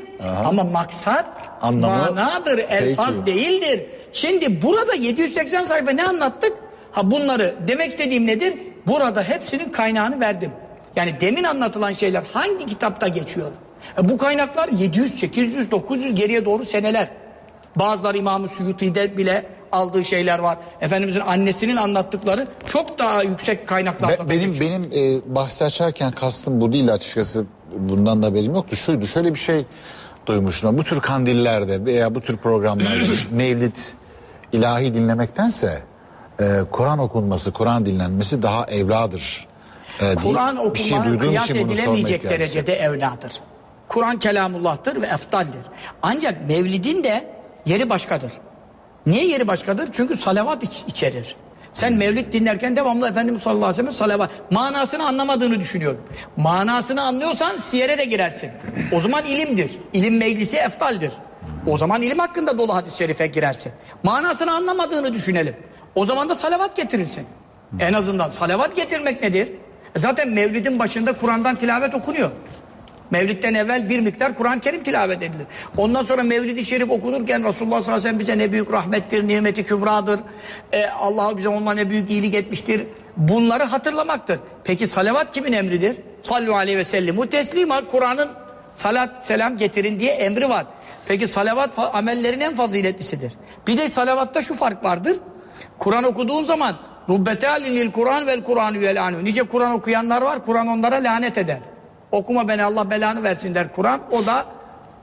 ama maksat Anlamı- manadır elfaz Peki. değildir. Şimdi burada 780 sayfa ne anlattık? Ha bunları demek istediğim nedir? Burada hepsinin kaynağını verdim. Yani demin anlatılan şeyler hangi kitapta geçiyor? E bu kaynaklar 700, 800, 900 geriye doğru seneler. Bazıları İmam-ı Suyuti'de bile aldığı şeyler var. Efendimizin annesinin anlattıkları çok daha yüksek kaynaklarda. Be- benim benim e, bahsi açarken kastım bu değil açıkçası. Bundan da haberim yoktu. Şuydu şöyle bir şey duymuştum. Bu tür kandillerde veya bu tür programlarda <clears throat> mevlid ilahi dinlemektense e, Kur'an okunması, Kur'an dinlenmesi daha evladır. E, Kur'an bir şey kıyas edilemeyecek derecede evladır. Kur'an kelamullah'tır ve eftaldir. Ancak mevlidin de yeri başkadır. Niye yeri başkadır? Çünkü salavat iç- içerir. Sen mevlid dinlerken devamlı Efendimiz sallallahu aleyhi ve sellem salavat. Manasını anlamadığını düşünüyorum. Manasını anlıyorsan siyere de girersin. O zaman ilimdir. İlim meclisi eftaldir. O zaman ilim hakkında dolu hadis-i şerife girersin. Manasını anlamadığını düşünelim. O zaman da salavat getirirsin. En azından salavat getirmek nedir? E Zaten mevlidin başında Kur'an'dan tilavet okunuyor. Mevlidden evvel bir miktar Kur'an-ı Kerim tilavet edilir. Ondan sonra Mevlid-i Şerif okunurken Resulullah sallallahu aleyhi ve sellem bize ne büyük rahmettir, nimeti kübradır. Ee, Allah bize onunla ne büyük iyilik etmiştir. Bunları hatırlamaktır. Peki salavat kimin emridir? Sallu aleyhi ve sellimu teslima. Kur'an'ın salat selam getirin diye emri var. Peki salavat amellerin en faziletlisidir. Bir de salavatta şu fark vardır. Kur'an okuduğun zaman Rubbete alinil Kur'an vel Kur'an yelanu. Nice Kur'an okuyanlar var. Kur'an onlara lanet eder. Okuma beni Allah belanı versin der Kur'an. O da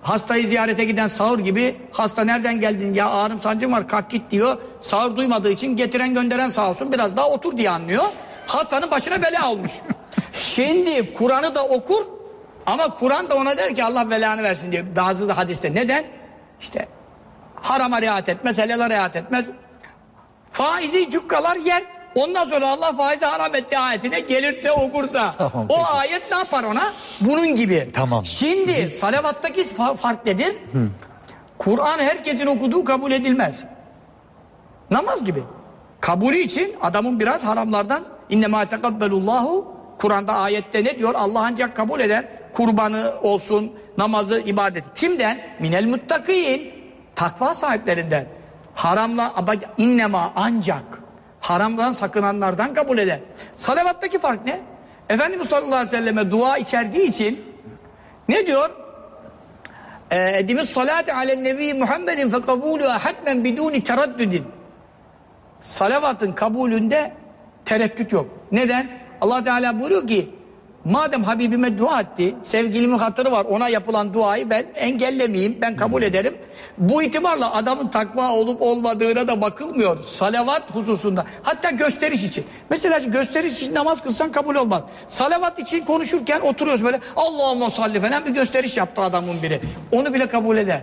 hastayı ziyarete giden sağır gibi hasta nereden geldin ya ağrım sancım var kalk git diyor. Sağır duymadığı için getiren gönderen sağ olsun biraz daha otur diye anlıyor. Hastanın başına bela olmuş. <laughs> Şimdi Kur'an'ı da okur ama Kur'an da ona der ki Allah belanı versin diye bazı da hadiste. Neden? İşte harama riayet etmez, helala riayet etmez. Faizi cukkalar yer. Ondan sonra Allah faizi haram etti ayetine gelirse okursa. Tamam, o peki. ayet ne yapar ona? Bunun gibi. Tamam. Şimdi salavattaki fa- fark nedir? Kur'an herkesin okuduğu kabul edilmez. Namaz gibi. Kabulü için adamın biraz haramlardan innema tekabbelullahu Kur'an'da ayette ne diyor? Allah ancak kabul eder. Kurbanı olsun, namazı, ibadeti. Kimden? Minel muttakin. Takva sahiplerinden. Haramla ama innema ancak haramdan sakınanlardan kabul eder. Salavattaki fark ne? Efendimiz sallallahu aleyhi ve selleme dua içerdiği için ne diyor? Edimiz salati alen nebi Muhammedin fe kabuluha hatmen biduni teraddüdin. Salavatın kabulünde tereddüt yok. Neden? Allah Teala buyuruyor ki madem Habibime dua etti, sevgilimin hatırı var ona yapılan duayı ben engellemeyeyim, ben kabul ederim. Bu itibarla adamın takva olup olmadığına da bakılmıyor. Salavat hususunda. Hatta gösteriş için. Mesela gösteriş için namaz kılsan kabul olmaz. Salavat için konuşurken oturuyoruz böyle Allahümme salli falan bir gösteriş yaptı adamın biri. Onu bile kabul eder.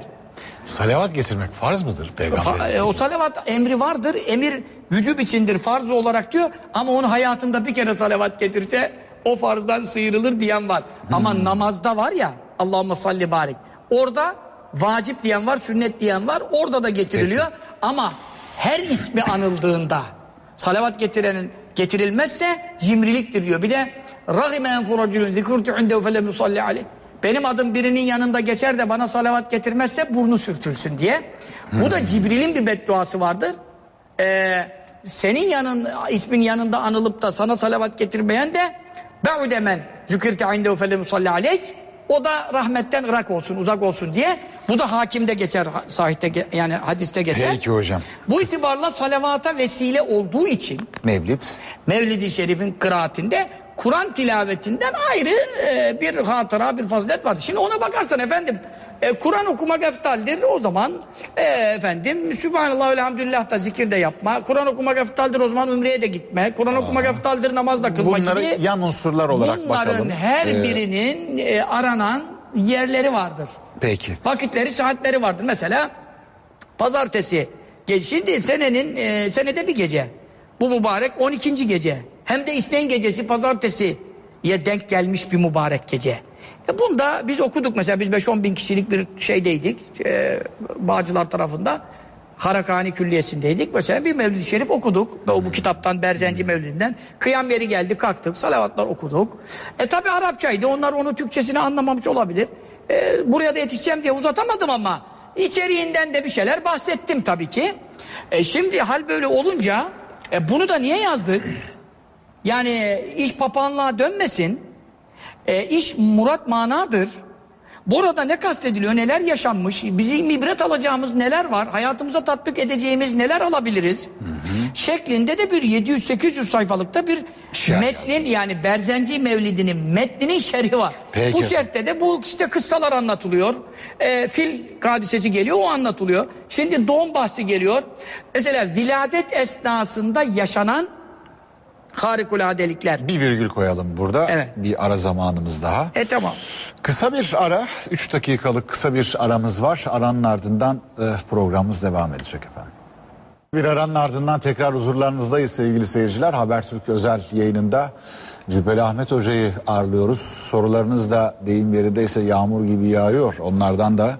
Salavat getirmek farz mıdır peygamber? Fa- e, o salavat emri vardır. Emir vücub içindir farz olarak diyor. Ama onu hayatında bir kere salavat getirse o farzdan sıyrılır diyen var. Ama namazda var ya Allahümme salli barik. Orada vacip diyen var, sünnet diyen var. Orada da getiriliyor. Ama her ismi anıldığında salavat getirenin getirilmezse cimriliktir diyor. Bir de rahime enfuracülün zikurtu indehu felem yusalli aleyh. Benim adım birinin yanında geçer de bana salavat getirmezse burnu sürtülsün diye. Bu da Cibril'in bir bedduası vardır. Ee, senin yanın, ismin yanında anılıp da sana salavat getirmeyen de be'ude men zükirte indehu felem yusalli aleyh. O da rahmetten ırak olsun, uzak olsun diye. Bu da hakimde geçer, sahihte yani hadiste geçer. Peki hocam. Bu itibarla salavata vesile olduğu için Mevlid. Mevlid-i Şerif'in kıraatinde Kur'an tilavetinden ayrı e, bir hatıra, bir fazilet var. Şimdi ona bakarsan efendim e, Kur'an okumak eftaldir. O zaman e, efendim Sübhanallah elhamdülillah da zikir de yapma. Kur'an okumak eftaldir o zaman ümreye de gitme. Kur'an okumak eftaldir namaz da kılma Bunları gibi. yan unsurlar olarak Bunların bakalım. her Ee, birinin e, aranan yerleri vardır. Peki. Vakitleri, saatleri vardır. Mesela pazartesi. Şimdi senenin e, senede bir gece. Bu mübarek 12. gece. Hem de İsnen gecesi pazartesiye denk gelmiş bir mübarek gece. E bunda biz okuduk mesela biz 5-10 bin kişilik bir şeydeydik. E, Bağcılar tarafında. Harakani Külliyesi'ndeydik. Mesela bir Mevlid-i Şerif okuduk. Bu, bu kitaptan Berzenci Mevlidinden. Kıyam yeri geldi kalktık. Salavatlar okuduk. E tabi Arapçaydı. Onlar onu Türkçesini anlamamış olabilir. E, buraya da yetişeceğim diye uzatamadım ama içeriğinden de bir şeyler bahsettim tabii ki. E şimdi hal böyle olunca e bunu da niye yazdık? Yani iş papağanlığa dönmesin. E, iş murat manadır. Burada ne kastediliyor, neler yaşanmış, bizim ibret alacağımız neler var, hayatımıza tatbik edeceğimiz neler alabiliriz şeklinde de bir 700-800 sayfalıkta bir Şerh metnin yani Berzenci Mevlidi'nin metninin şerhi var. Peki. Bu şerhte de bu işte kıssalar anlatılıyor. E, fil hadisesi geliyor o anlatılıyor. Şimdi doğum bahsi geliyor. Mesela viladet esnasında yaşanan harikuladelikler. Bir virgül koyalım burada. Evet. Bir ara zamanımız daha. E tamam. Kısa bir ara, 3 dakikalık kısa bir aramız var. Aranın ardından e, programımız devam edecek efendim. Bir aranın ardından tekrar huzurlarınızdayız sevgili seyirciler. Habertürk özel yayınında Cübbeli Ahmet Hoca'yı ağırlıyoruz. Sorularınız da deyim yerindeyse yağmur gibi yağıyor. Onlardan da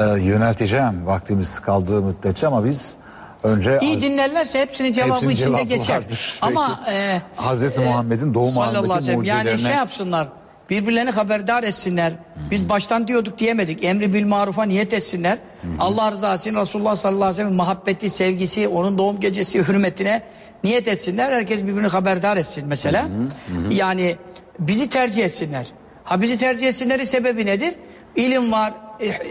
e, yönelteceğim vaktimiz kaldığı müddetçe ama biz önce İyi Az- dinlerlerse hepsinin cevabı Hepsinin içinde cevabı geçer. vardır. Ama e, Hazreti Muhammed'in doğum anındaki sellem, yani mucizelerine şey yapsınlar. Birbirlerini haberdar etsinler. Biz baştan diyorduk diyemedik. Emri bil marufa niyet etsinler. Allah rızası için Resulullah sallallahu aleyhi ve sellem muhabbeti, sevgisi, onun doğum gecesi hürmetine niyet etsinler. Herkes birbirini haberdar etsin mesela. Yani bizi tercih etsinler. Ha bizi tercih etsinlerin sebebi nedir? İlim var, e,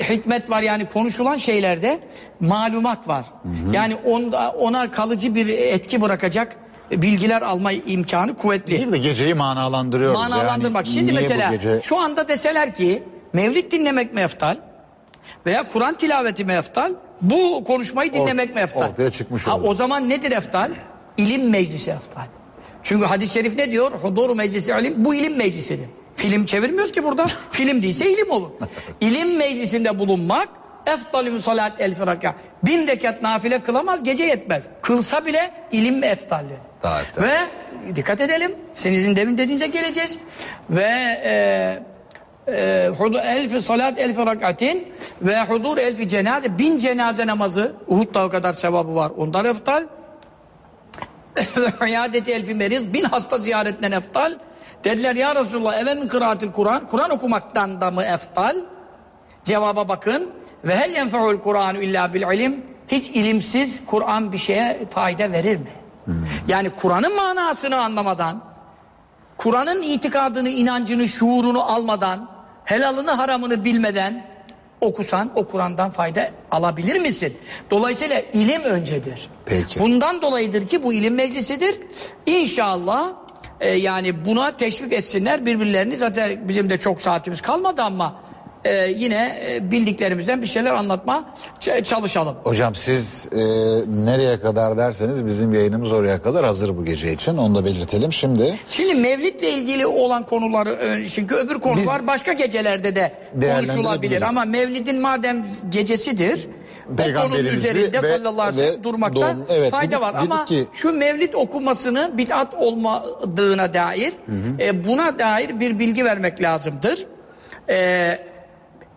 hikmet var yani konuşulan şeylerde malumat var. Yani onda, ona kalıcı bir etki bırakacak bilgiler alma imkanı kuvvetli. bir de geceyi manalandırıyoruz. Manalandırmak. Yani Şimdi mesela gece şu anda deseler ki mevlid dinlemek mi eftal veya Kur'an tilaveti mi eftal bu konuşmayı dinlemek mi eftal? ortaya çıkmış ha, olur. O zaman nedir eftal? İlim meclisi eftal. Çünkü hadis-i şerif ne diyor? Hudur meclisi ilim. Bu ilim meclisidir. Film çevirmiyoruz ki burada. <laughs> Film değilse ilim olur. İlim meclisinde bulunmak eftalü salat el firaka. Bin rekat nafile kılamaz gece yetmez. Kılsa bile ilim eftaldir. Ve dikkat edelim. Seninizin demin dediğinize geleceğiz. Ve e, e, hudu elfi salat elfi rakatin ve hudur elfi cenaze bin cenaze namazı Uhud'da o kadar sevabı var. Ondan eftal. <laughs> ve iadeti elfi meriz bin hasta ziyaretinden eftal. Dediler ya Resulullah eve min kıraatil Kur'an. Kur'an okumaktan da mı eftal? Cevaba bakın. Ve hel yenfeul Kur'anu illa bil ilim. Hiç ilimsiz Kur'an bir şeye fayda verir mi? Yani Kur'an'ın manasını anlamadan, Kur'an'ın itikadını, inancını, şuurunu almadan, helalını, haramını bilmeden okusan o Kur'an'dan fayda alabilir misin? Dolayısıyla ilim öncedir. Peki. Bundan dolayıdır ki bu ilim meclisidir. İnşallah e, yani buna teşvik etsinler birbirlerini. Zaten bizim de çok saatimiz kalmadı ama e, yine e, bildiklerimizden bir şeyler anlatma çalışalım. Hocam siz e, nereye kadar derseniz bizim yayınımız oraya kadar hazır bu gece için. Onu da belirtelim. Şimdi Şimdi Mevlid'le ilgili olan konuları çünkü öbür konular Biz başka gecelerde de konuşulabilir ama Mevlid'in madem gecesidir Peygamberimizi üzerinde ve- sallallahu aleyhi ve sellem durmakta doğum- evet, fayda dedik- var dedik ama ki- şu Mevlid okumasını bid'at olmadığına dair e, buna dair bir bilgi vermek lazımdır. E,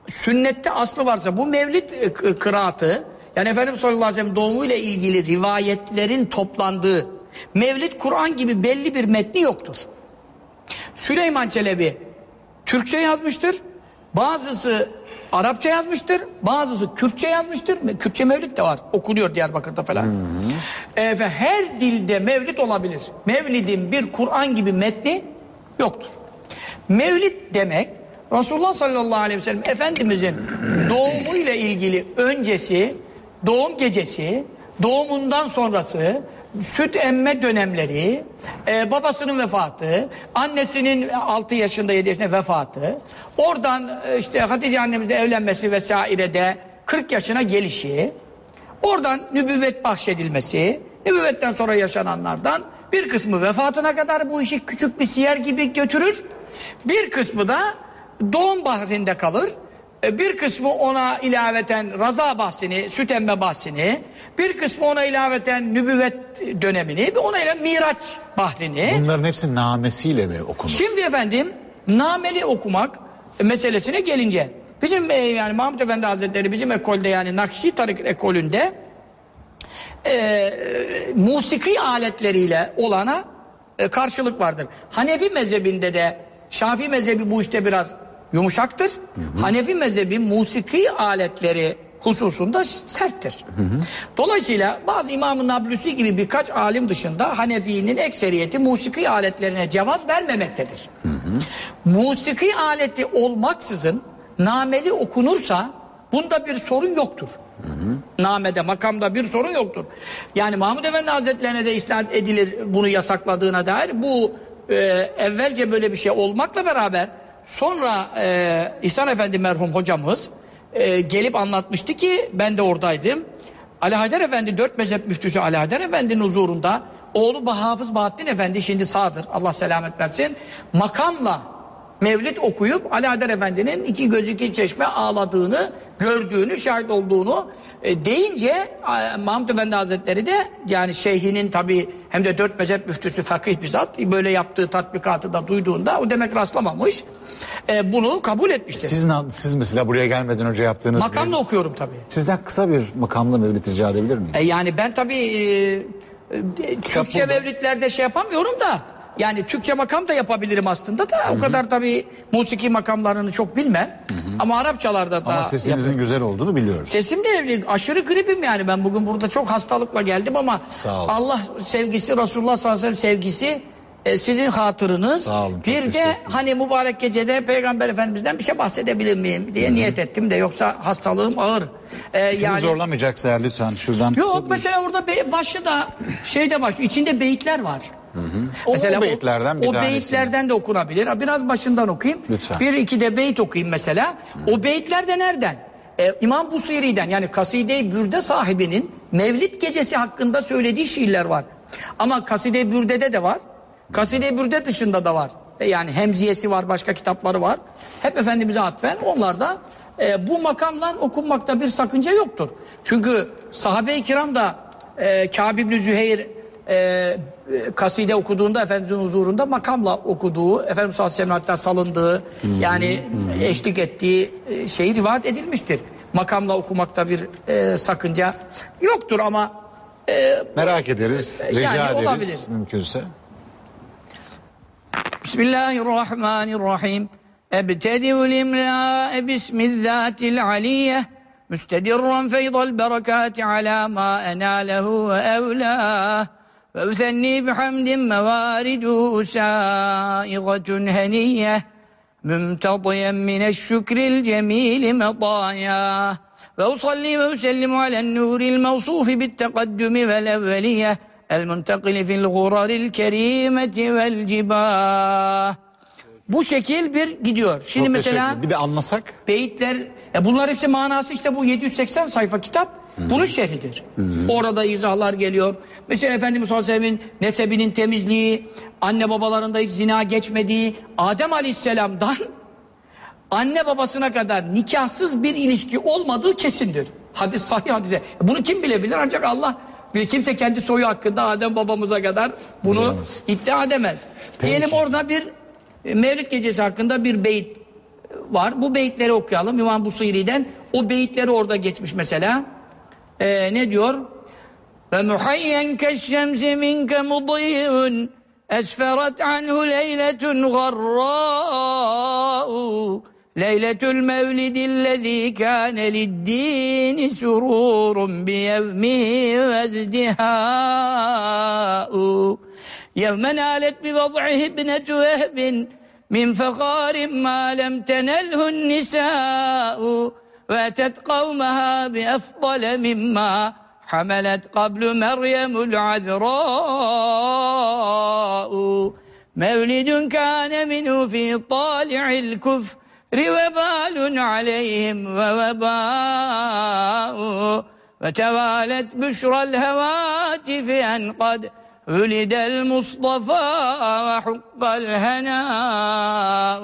sünnette aslı varsa bu mevlid e, kıraatı yani Efendimiz sallallahu aleyhi ve sellem doğumuyla ilgili rivayetlerin toplandığı mevlid Kur'an gibi belli bir metni yoktur. Süleyman Çelebi Türkçe yazmıştır. Bazısı Arapça yazmıştır. Bazısı Kürtçe yazmıştır. Kürtçe mevlid de var. Okunuyor Diyarbakır'da falan. E, ve her dilde mevlid olabilir. Mevlidin bir Kur'an gibi metni yoktur. Mevlid demek Resulullah sallallahu aleyhi ve sellem Efendimizin doğumuyla ilgili öncesi, doğum gecesi, doğumundan sonrası, süt emme dönemleri, e, babasının vefatı, annesinin 6 yaşında 7 yaşında vefatı, oradan e, işte Hatice annemizle evlenmesi vesaire de 40 yaşına gelişi, oradan nübüvvet bahşedilmesi, nübüvvetten sonra yaşananlardan bir kısmı vefatına kadar bu işi küçük bir siyer gibi götürür. Bir kısmı da doğum bahrinde kalır. E, Bir kısmı ona ilaveten raza bahsini, süt emme bahsini, bir kısmı ona ilaveten nübüvvet dönemini, bir ona ile miraç bahrini. bunların hepsi namesiyle mi okunur? Şimdi efendim nameli okumak meselesine gelince bizim e, yani Mahmut Efendi Hazretleri bizim ekolde yani Nakşi Tarik ekolünde e, musiki aletleriyle olana e, karşılık vardır. Hanefi mezhebinde de Şafii mezhebi bu işte biraz yumuşaktır. Hanefi mezhebi musiki aletleri hususunda serttir. Dolayısıyla bazı İmam-ı Nablusi gibi birkaç alim dışında Hanefi'nin ekseriyeti musiki aletlerine cevaz vermemektedir. Musiki aleti olmaksızın nameli okunursa bunda bir sorun yoktur. Namede, makamda bir sorun yoktur. Yani Mahmud Efendi Hazretlerine de isnat edilir bunu yasakladığına dair. Bu e, evvelce böyle bir şey olmakla beraber sonra e, İhsan Efendi merhum hocamız e, gelip anlatmıştı ki ben de oradaydım. Ali Haydar Efendi dört mezhep müftüsü Ali Haydar Efendi'nin huzurunda oğlu Hafız Bahattin Efendi şimdi sağdır Allah selamet versin makamla Mevlid okuyup Ali Haydar Efendi'nin iki göz iki çeşme ağladığını, gördüğünü, şahit olduğunu e, deyince Mahmud Efendi Hazretleri de yani şeyhinin tabi hem de dört mezhep müftüsü fakih bizzat böyle yaptığı tatbikatı da duyduğunda o demek rastlamamış. E, bunu kabul etmiştir. Siz, siz mesela buraya gelmeden önce yaptığınız... Makamla mevlid- okuyorum tabi. Sizden kısa bir makamlı mevlid rica edebilir miyim? E, yani ben tabi e, e, Türkçe burada. mevlitlerde şey yapamıyorum da yani Türkçe makam da yapabilirim aslında da o kadar tabi musiki makamlarını çok bilmem. Ama Arapçalarda da Ama sesinizin yapıyorum. güzel olduğunu biliyoruz. Sesim de evli. Aşırı gripim yani. Ben bugün burada çok hastalıkla geldim ama Sağ olun. Allah sevgisi, Resulullah sallallahu aleyhi ve sellem sevgisi e, sizin hatırınız. Sağ olun, bir de hani mübarek gecede Peygamber Efendimiz'den bir şey bahsedebilir miyim diye niyet ettim de yoksa hastalığım ağır. E, Sizi yani zorlamayacaksa lütfen şuradan Yok bir- mesela orada be, başı da şeyde başlıyor. İçinde beyitler var. O beyitlerden bir o tanesini. beyitlerden de okunabilir. Biraz başından okuyayım. Lütfen. Bir iki de beyit okuyayım mesela. O beyitler de nereden? Ee, İmam Busiri'den yani Kaside-i Bürde sahibinin Mevlid gecesi hakkında söylediği şiirler var. Ama Kaside-i Bürde'de de var. Kaside-i Bürde dışında da var. E, yani Hemziyesi var, başka kitapları var. Hep Efendimiz'e atfen onlarda e, bu makamla okunmakta bir sakınca yoktur. Çünkü sahabe-i kiram da e, Kâb ibn Züheyr e, e, kaside okuduğunda Efendimizin huzurunda makamla okuduğu, Efendimiz sallallahu aleyhi hatta salındığı, hmm. yani hmm. eşlik ettiği e, şeyi rivayet edilmiştir. Makamla okumakta bir e, sakınca yoktur ama e, merak ederiz, e, rica yani ederiz olabilir. mümkünse. Bismillahirrahmanirrahim. Ebtedi'ül imra'e bismizzâtil aliyyeh. Müstedirran feydal berekâti alâ mâ enâlehu ve evlâh. ما أناله وأولاه فأثني بحمد موارده سائغة هنية ممتطيا من الشكر الجميل مطاياه وأصلي وأسلم على النور الموصوف بالتقدم والأولية المنتقل في الغرر الكريمة والجباه Bu şekil bir gidiyor. Şimdi Çok mesela teşekkür- Bir de anlasak. beyitler, e bunlar hepsi manası işte bu 780 sayfa kitap bunun şerhidir. Orada izahlar geliyor. Mesela Efendimiz sallallahu aleyhi ve sellem'in nesebinin temizliği, anne babalarında hiç zina geçmediği, Adem aleyhisselamdan <laughs> anne babasına kadar nikahsız bir ilişki olmadığı kesindir. Hadis sahih hadise. Bunu kim bilebilir ancak Allah bir kimse kendi soyu hakkında Adem babamıza kadar bunu Bilemez. iddia edemez. Diyelim orada bir e, Mevlid gecesi hakkında bir beyit var. Bu beyitleri okuyalım İmam Busiri'den. O beyitleri orada geçmiş mesela. Ee, ne diyor? Ve muhayyen keşşemsi minke mudî'un esferet anhu leyletun garrâ'u leyletül mevlidillezî kâne liddîni surûrun biyevmihi ve izdihâ'u yevmen âlet bivad'ihi ibnetu vehbin من فخار ما لم تنله النساء وأتت قومها بأفضل مما حملت قبل مريم العذراء. مولد كان منه في طالع الكفر وبال عليهم ووباء. وتوالت بشرى الهواتف أن قد ولد المصطفى وحق الهناء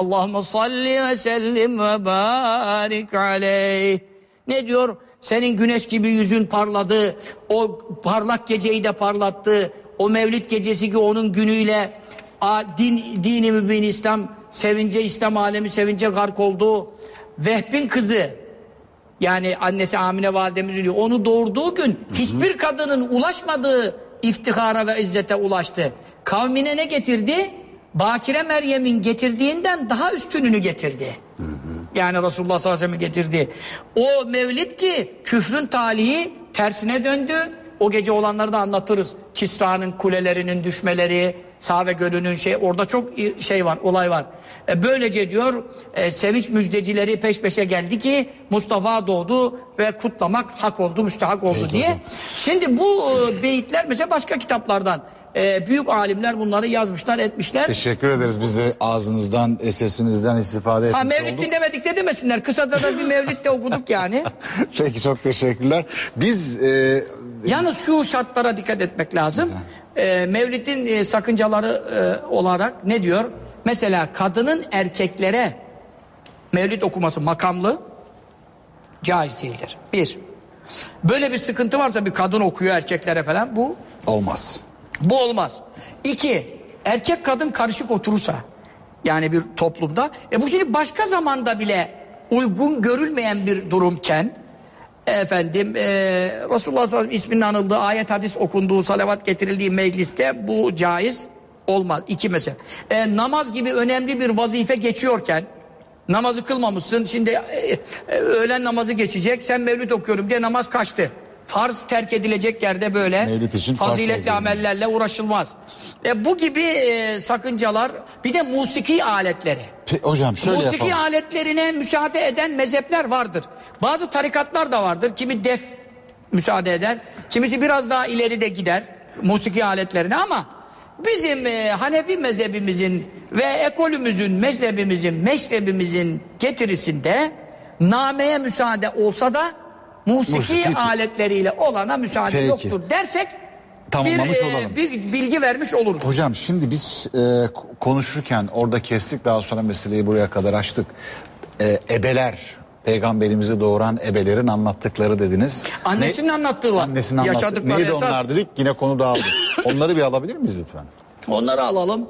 اللهم صل وسلم وبارك عليه ne diyor? Senin güneş gibi yüzün parladı. O parlak geceyi de parlattı. O mevlid gecesi ki onun günüyle a, din, dini mübin İslam sevince İslam alemi sevince gark oldu. Vehbin kızı yani annesi Amine validemiz diyor. Onu doğurduğu gün hiçbir kadının ulaşmadığı iftihara ve izzete ulaştı. Kavmine ne getirdi? Bakire Meryem'in getirdiğinden daha üstününü getirdi. Yani Resulullah sallallahu aleyhi ve sellem getirdi. O mevlid ki küfrün talihi tersine döndü. O gece olanları da anlatırız. Kisra'nın kulelerinin düşmeleri, Save Gölü'nün şey orada çok şey var, olay var. E, böylece diyor e, sevinç müjdecileri peş peşe geldi ki Mustafa doğdu ve kutlamak hak oldu, müstehak oldu Peki diye. hocam. Şimdi bu e, beyitler mesela başka kitaplardan e, büyük alimler bunları yazmışlar, etmişler. Teşekkür ederiz. Biz de ağzınızdan, sesinizden istifade Ha etmiş mevlid olduk. dinlemedik de demesinler. Kısada da bir mevlid de okuduk yani. <laughs> Peki çok teşekkürler. Biz e, Yalnız şu şartlara dikkat etmek lazım. Ee, Mevlid'in e, sakıncaları e, olarak ne diyor? Mesela kadının erkeklere mevlid okuması makamlı caiz değildir. Bir. Böyle bir sıkıntı varsa bir kadın okuyor erkeklere falan bu olmaz. bu olmaz. İki, erkek kadın karışık oturursa yani bir toplumda e bu şimdi başka zamanda bile uygun görülmeyen bir durumken efendim e, Resulullah sallallahu aleyhi ve sellem isminin anıldığı ayet hadis okunduğu salavat getirildiği mecliste bu caiz olmaz. İki mesele. E, namaz gibi önemli bir vazife geçiyorken namazı kılmamışsın şimdi e, e, öğlen namazı geçecek sen mevlüt okuyorum diye namaz kaçtı. Farz terk edilecek yerde böyle için faziletli amellerle uğraşılmaz. E, bu gibi e, sakıncalar bir de musiki aletleri. Pe- hocam şöyle musiki yapalım. aletlerine müsaade eden mezhepler vardır. Bazı tarikatlar da vardır. Kimi def müsaade eder. Kimisi biraz daha ileri de gider musiki aletlerine ama bizim e, Hanefi mezhebimizin ve ekolümüzün, mezhebimizin, meşrebimizin getirisinde nameye müsaade olsa da musiki, Musiki- aletleriyle olana müsaade Peki. yoktur dersek Tamamlamış bir, e, olalım. bir bilgi vermiş oluruz. Hocam şimdi biz e, konuşurken orada kestik daha sonra meseleyi buraya kadar açtık. E, ebeler, peygamberimizi doğuran ebelerin anlattıkları dediniz. Annesinin anlattığı var. Annesinin. Yaşadıkları Neydi esas. onlar dedik yine konu dağıldı. <laughs> Onları bir alabilir miyiz lütfen? Onları alalım.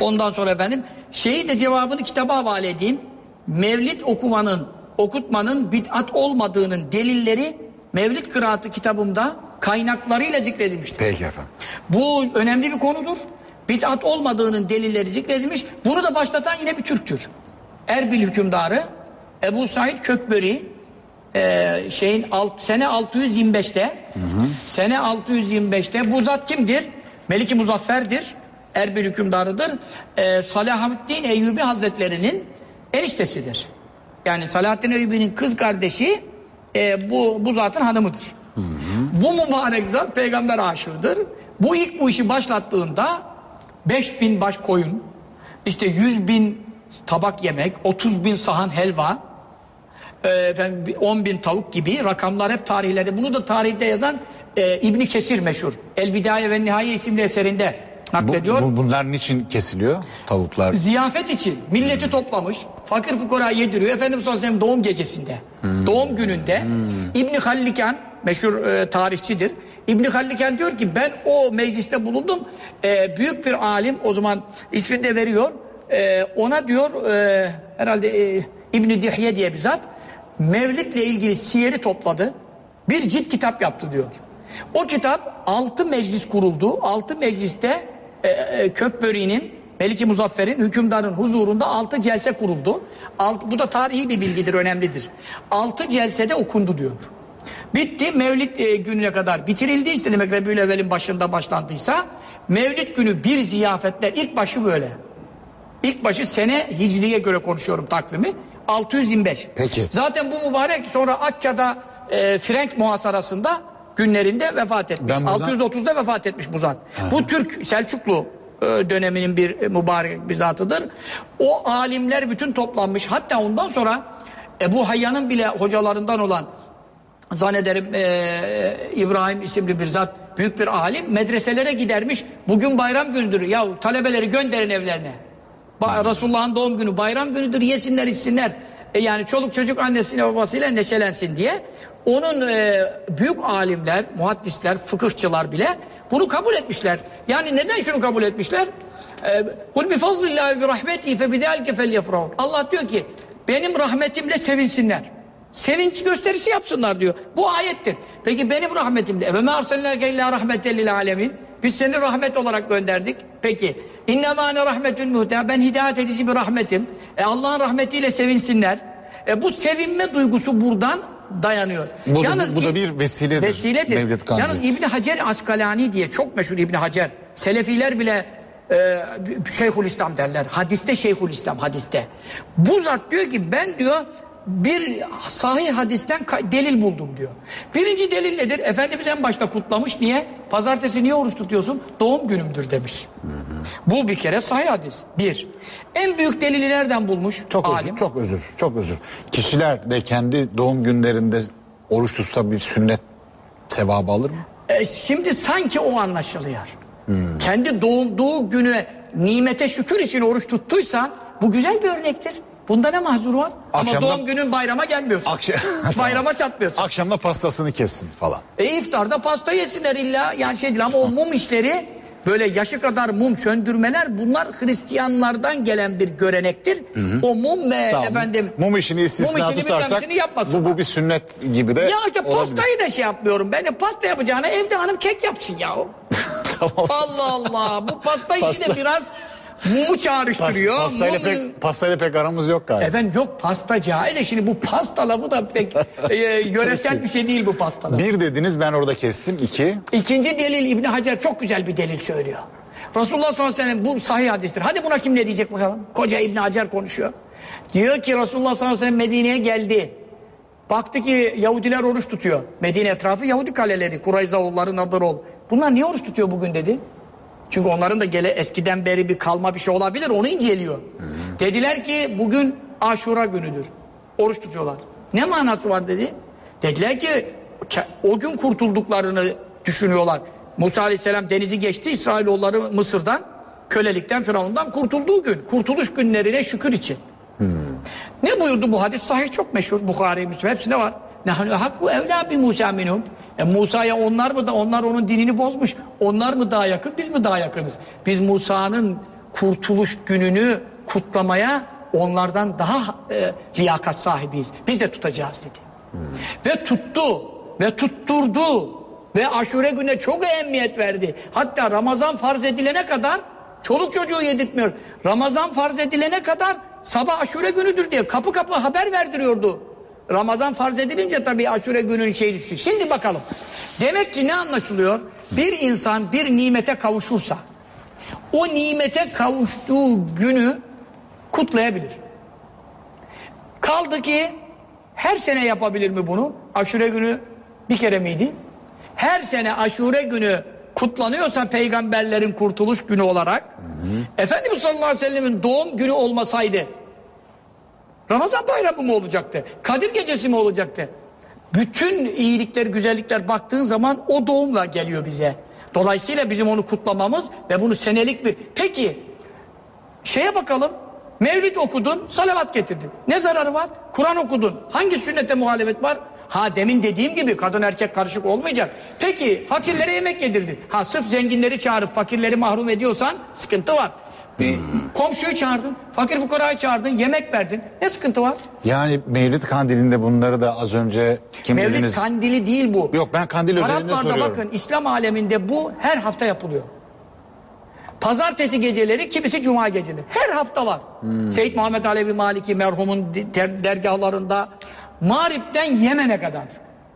Ondan sonra efendim şeyi de cevabını kitaba havale edeyim. Mevlid okumanın, okutmanın bid'at olmadığının delilleri Mevlid kıraatı kitabımda kaynaklarıyla zikredilmiştir. Peki efendim. Bu önemli bir konudur. Bid'at olmadığının delilleri zikredilmiş. Bunu da başlatan yine bir Türktür. Erbil hükümdarı Ebu Said Kökböri e, şeyin alt, sene 625'te sene 625'te bu zat kimdir? Meliki Muzaffer'dir. Erbil hükümdarıdır. E, Salahaddin Eyyubi Hazretleri'nin eniştesidir. Yani Salahaddin Eyyubi'nin kız kardeşi e, bu, bu zatın hanımıdır. Bu mübarek zat peygamber aşığıdır. Bu ilk bu işi başlattığında 5000 baş koyun, işte 100 bin tabak yemek, 30 bin sahan helva, e, efendim 10 bin tavuk gibi rakamlar hep tarihlerde. Bunu da tarihte yazan e, İbni Kesir meşhur. El Bidaye ve Nihaye isimli eserinde Bu, naklediyor. bu- bunlar niçin kesiliyor tavuklar? Ziyafet için milleti toplamış. Fakir fukara yediriyor. Efendimiz sallallahu aleyhi ve sellem doğum gecesinde. Doğum gününde İbni Hallikan meşhur e, tarihçidir. İbni Hallikan diyor ki ben o mecliste bulundum. E, büyük bir alim o zaman ismini de veriyor. E, ona diyor e, herhalde e, İbni Dihye diye bir zat Mevlid'le ilgili siyeri topladı. Bir cilt kitap yaptı diyor. O kitap altı meclis kuruldu. Altı mecliste e, e, Kökböri'nin Meliki Muzaffer'in hükümdarın huzurunda altı celse kuruldu. Alt, bu da tarihi bir bilgidir, önemlidir. Altı celsede okundu diyor. Bitti Mevlid e, gününe kadar bitirildi. İşte demek Rebül Evvel'in başında başlandıysa Mevlid günü bir ziyafetler ilk başı böyle. İlk başı sene hicriye göre konuşuyorum takvimi. 625. Peki. Zaten bu mübarek sonra Akka'da e, Frenk muhasarasında günlerinde vefat etmiş. Ben buradan- 630'da vefat etmiş bu zat. Bu Türk Selçuklu döneminin bir e, mübarek bir zatıdır. O alimler bütün toplanmış. Hatta ondan sonra Ebu Hayyan'ın bile hocalarından olan zannederim e, İbrahim isimli bir zat büyük bir alim medreselere gidermiş. Bugün bayram günüdür. Ya talebeleri gönderin evlerine. Ba- Resulullah'ın doğum günü bayram günüdür. Yesinler içsinler. E, yani çoluk çocuk annesiyle babasıyla neşelensin diye. Onun e, büyük alimler, muhaddisler, fıkıhçılar bile bunu kabul etmişler. Yani neden şunu kabul etmişler? E, Kul bi fazlillahi bi rahmetihi fe bidalike felyefrahu. Allah diyor ki benim rahmetimle sevinsinler. Sevinç gösterisi yapsınlar diyor. Bu ayettir. Peki benim rahmetimle ve me arsalnake illa rahmeten lil alemin. Biz seni rahmet olarak gönderdik. Peki. İnnemâ ne rahmetün muhtemelen. Ben hidayet edici bir rahmetim. E Allah'ın rahmetiyle sevinsinler. E, bu sevinme duygusu buradan dayanıyor. Bu da- Yalnız bu da bir vesiledir, Vesiledir. Mevlid Kandili. Yalnız İbni Hacer Askalani diye çok meşhur İbni Hacer. Selefiler bile e, Şeyhülislam derler. Hadiste Şeyhülislam hadiste. Bu zat diyor ki ben diyor bir sahih hadisten delil buldum diyor. Birinci delil nedir? Efendimiz en başta kutlamış. Niye? Pazartesi niye oruç tutuyorsun? Doğum günümdür demiş. Bu bir kere sahih hadis. Bir. En büyük delili nereden bulmuş? Çok özür, Alim. çok özür, çok özür. Kişiler de kendi doğum günlerinde oruç tutsa bir sünnet sevabı alır mı? E, şimdi sanki o anlaşılıyor. Kendi doğduğu günü nimete şükür için oruç tuttuysa bu güzel bir örnektir. Bunda ne mahzur var? Ama Akşamda- doğum günün bayrama gelmiyorsun. Akşam- <laughs> Bayrama çatmıyorsun. Akşamda pastasını kessin falan. E iftarda pasta yesinler illa yani şey değil ama o mum işleri böyle yaşı kadar mum söndürmeler bunlar Hristiyanlardan gelen bir görenektir. O mum ve Tamam. efendim Mum işini istisna mum işini tutarsak bu, bu bir sünnet gibi de Ya işte olabilir. pastayı da şey yapmıyorum. Ben de pasta yapacağına evde hanım kek yapsın ya. <laughs> Tamam. Allah Allah. Bu pasta işi Pasta- de biraz mumu Pas- çağrıştırıyor. pastayla, Mum- pek, pastayla pek aramız yok galiba. Efendim yok pasta caiz. Şimdi bu pasta lafı da pek <laughs> e, yöresel bir şey değil bu pasta lafı. Bir dediniz ben orada kestim. İki. İkinci delil İbni Hacer çok güzel bir delil söylüyor. Resulullah sallallahu aleyhi ve sellem bu sahih hadistir. Hadi buna kim ne diyecek bakalım. Koca İbni Hacer konuşuyor. Diyor ki Resulullah sallallahu aleyhi ve sellem Medine'ye geldi. Baktı ki Yahudiler oruç tutuyor. Medine etrafı Yahudi kaleleri. Kurayzaoğulları, Nadirol. Bunlar niye oruç tutuyor bugün dedi. Çünkü onların da gele eskiden beri bir kalma bir şey olabilir. Onu inceliyor. Dediler ki bugün aşura günüdür. Oruç tutuyorlar. Ne manası var dedi. Dediler ki o gün kurtulduklarını düşünüyorlar. Musa aleyhisselam denizi geçti. İsrailoğulları Mısır'dan kölelikten Firavun'dan kurtulduğu gün. Kurtuluş günlerine şükür için. Ne buyurdu bu hadis? Sahih çok meşhur. Bukhari, Müslim hepsinde var. Nahnu hakku evla bi Musa minhum. E Musa'ya onlar mı da onlar onun dinini bozmuş. Onlar mı daha yakın biz mi daha yakınız? Biz Musa'nın kurtuluş gününü kutlamaya onlardan daha e, liyakat sahibiyiz. Biz de tutacağız dedi. Ve tuttu ve tutturdu ve aşure gününe çok ehemmiyet verdi. Hatta Ramazan farz edilene kadar çoluk çocuğu yedirtmiyor. Ramazan farz edilene kadar sabah aşure günüdür diye kapı kapı haber verdiriyordu. Ramazan farz edilince tabii aşure günün şey düştü. Şimdi bakalım. Demek ki ne anlaşılıyor? Bir insan bir nimete kavuşursa o nimete kavuştuğu günü kutlayabilir. Kaldı ki her sene yapabilir mi bunu? Aşure günü bir kere miydi? Her sene aşure günü kutlanıyorsa peygamberlerin kurtuluş günü olarak Efendimiz sallallahu aleyhi ve sellemin doğum günü olmasaydı Ramazan bayramı mı olacaktı? Kadir gecesi mi olacaktı? Bütün iyilikler, güzellikler baktığın zaman o doğumla geliyor bize. Dolayısıyla bizim onu kutlamamız ve bunu senelik bir... Peki Şeye bakalım. Mevlid okudun, salavat getirdin. Ne zararı var? Kur'an okudun. Hangi sünnete muhalefet var? Ha demin dediğim gibi kadın erkek karışık olmayacak. Peki fakirlere yemek yedirdin. Ha sırf zenginleri çağırıp fakirleri mahrum ediyorsan sıkıntı var. Bir komşuyu çağırdın, fakir fukarayı çağırdın, yemek verdin. Ne sıkıntı var? Yani Mevlid Kandili'nde bunları da az önce kim Mevlid dediniz? kandili değil bu. Yok ben kandil özelinde Araplarda soruyorum. bakın İslam aleminde bu her hafta yapılıyor. Pazartesi geceleri kimisi cuma geceleri. Her hafta var. Hmm. Seyyid Muhammed Alevi Maliki merhumun de- der- dergahlarında Mağrip'ten Yemen'e kadar.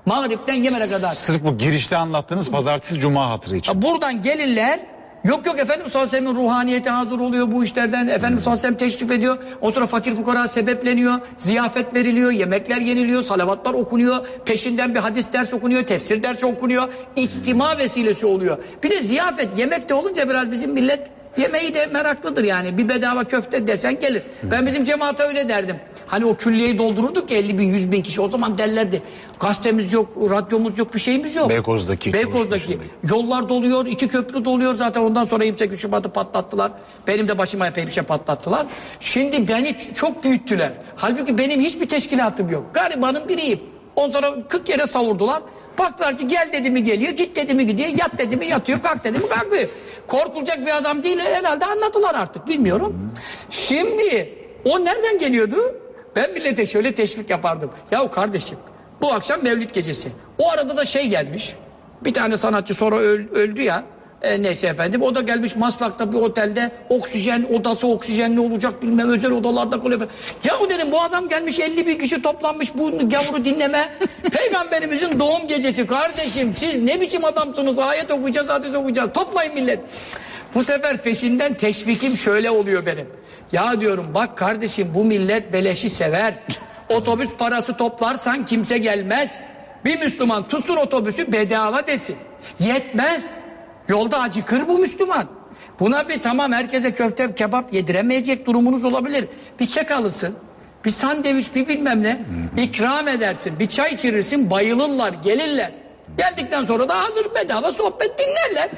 Mağrip'ten Yemen'e kadar. Sırf bu girişte anlattığınız pazartesi cuma hatırı için. Buradan gelirler. Yok yok Efendimiz sallallahu aleyhi ruhaniyeti hazır oluyor bu işlerden. Efendimiz sallallahu aleyhi ve teşrif ediyor. O sonra fakir fukara sebepleniyor. Ziyafet veriliyor. Yemekler yeniliyor. Salavatlar okunuyor. Peşinden bir hadis ders okunuyor. Tefsir dersi okunuyor. İçtima vesilesi oluyor. Bir de ziyafet yemekte olunca biraz bizim millet yemeği de meraklıdır yani. Bir bedava köfte desen gelir. Ben bizim cemaate öyle derdim. Hani o külliyeyi doldururduk ya 50 bin 100 bin kişi o zaman derlerdi. Gazetemiz yok, radyomuz yok, bir şeyimiz yok. Beykoz'daki Beykoz'daki. Yollar doluyor, iki köprü doluyor zaten ondan sonra 28 Şubat'ı patlattılar. Benim de başıma epey bir şey patlattılar. Şimdi beni çok büyüttüler. Halbuki benim hiçbir teşkilatım yok. Garibanın biriyim. Ondan sonra 40 yere savurdular. Baktılar ki gel dedi mi geliyor, git dedi mi gidiyor, yat dedi mi yatıyor, kalk dedi mi kalkıyor. Korkulacak bir adam değil herhalde anladılar artık bilmiyorum. Şimdi o nereden geliyordu? Ben millete şöyle teşvik yapardım. Yahu kardeşim bu akşam Mevlid gecesi. O arada da şey gelmiş. Bir tane sanatçı sonra öl- öldü ya. E, neyse efendim o da gelmiş Maslak'ta bir otelde oksijen odası oksijenli olacak bilmem özel odalarda kalıyor. falan. Ya o dedim bu adam gelmiş 50 bin kişi toplanmış bu gavuru dinleme. <laughs> Peygamberimizin doğum gecesi kardeşim siz ne biçim adamsınız ayet okuyacağız hadis okuyacağız toplayın millet. Bu sefer peşinden teşvikim şöyle oluyor benim. Ya diyorum bak kardeşim bu millet beleşi sever. Otobüs parası toplarsan kimse gelmez. Bir Müslüman tutsun otobüsü bedava desin. Yetmez. Yolda acıkır bu Müslüman. Buna bir tamam herkese köfte kebap yediremeyecek durumunuz olabilir. Bir kek alırsın. Bir sandviç bir bilmem ne. ikram edersin. Bir çay içirirsin bayılırlar gelirler. Geldikten sonra da hazır bedava sohbet dinlerler.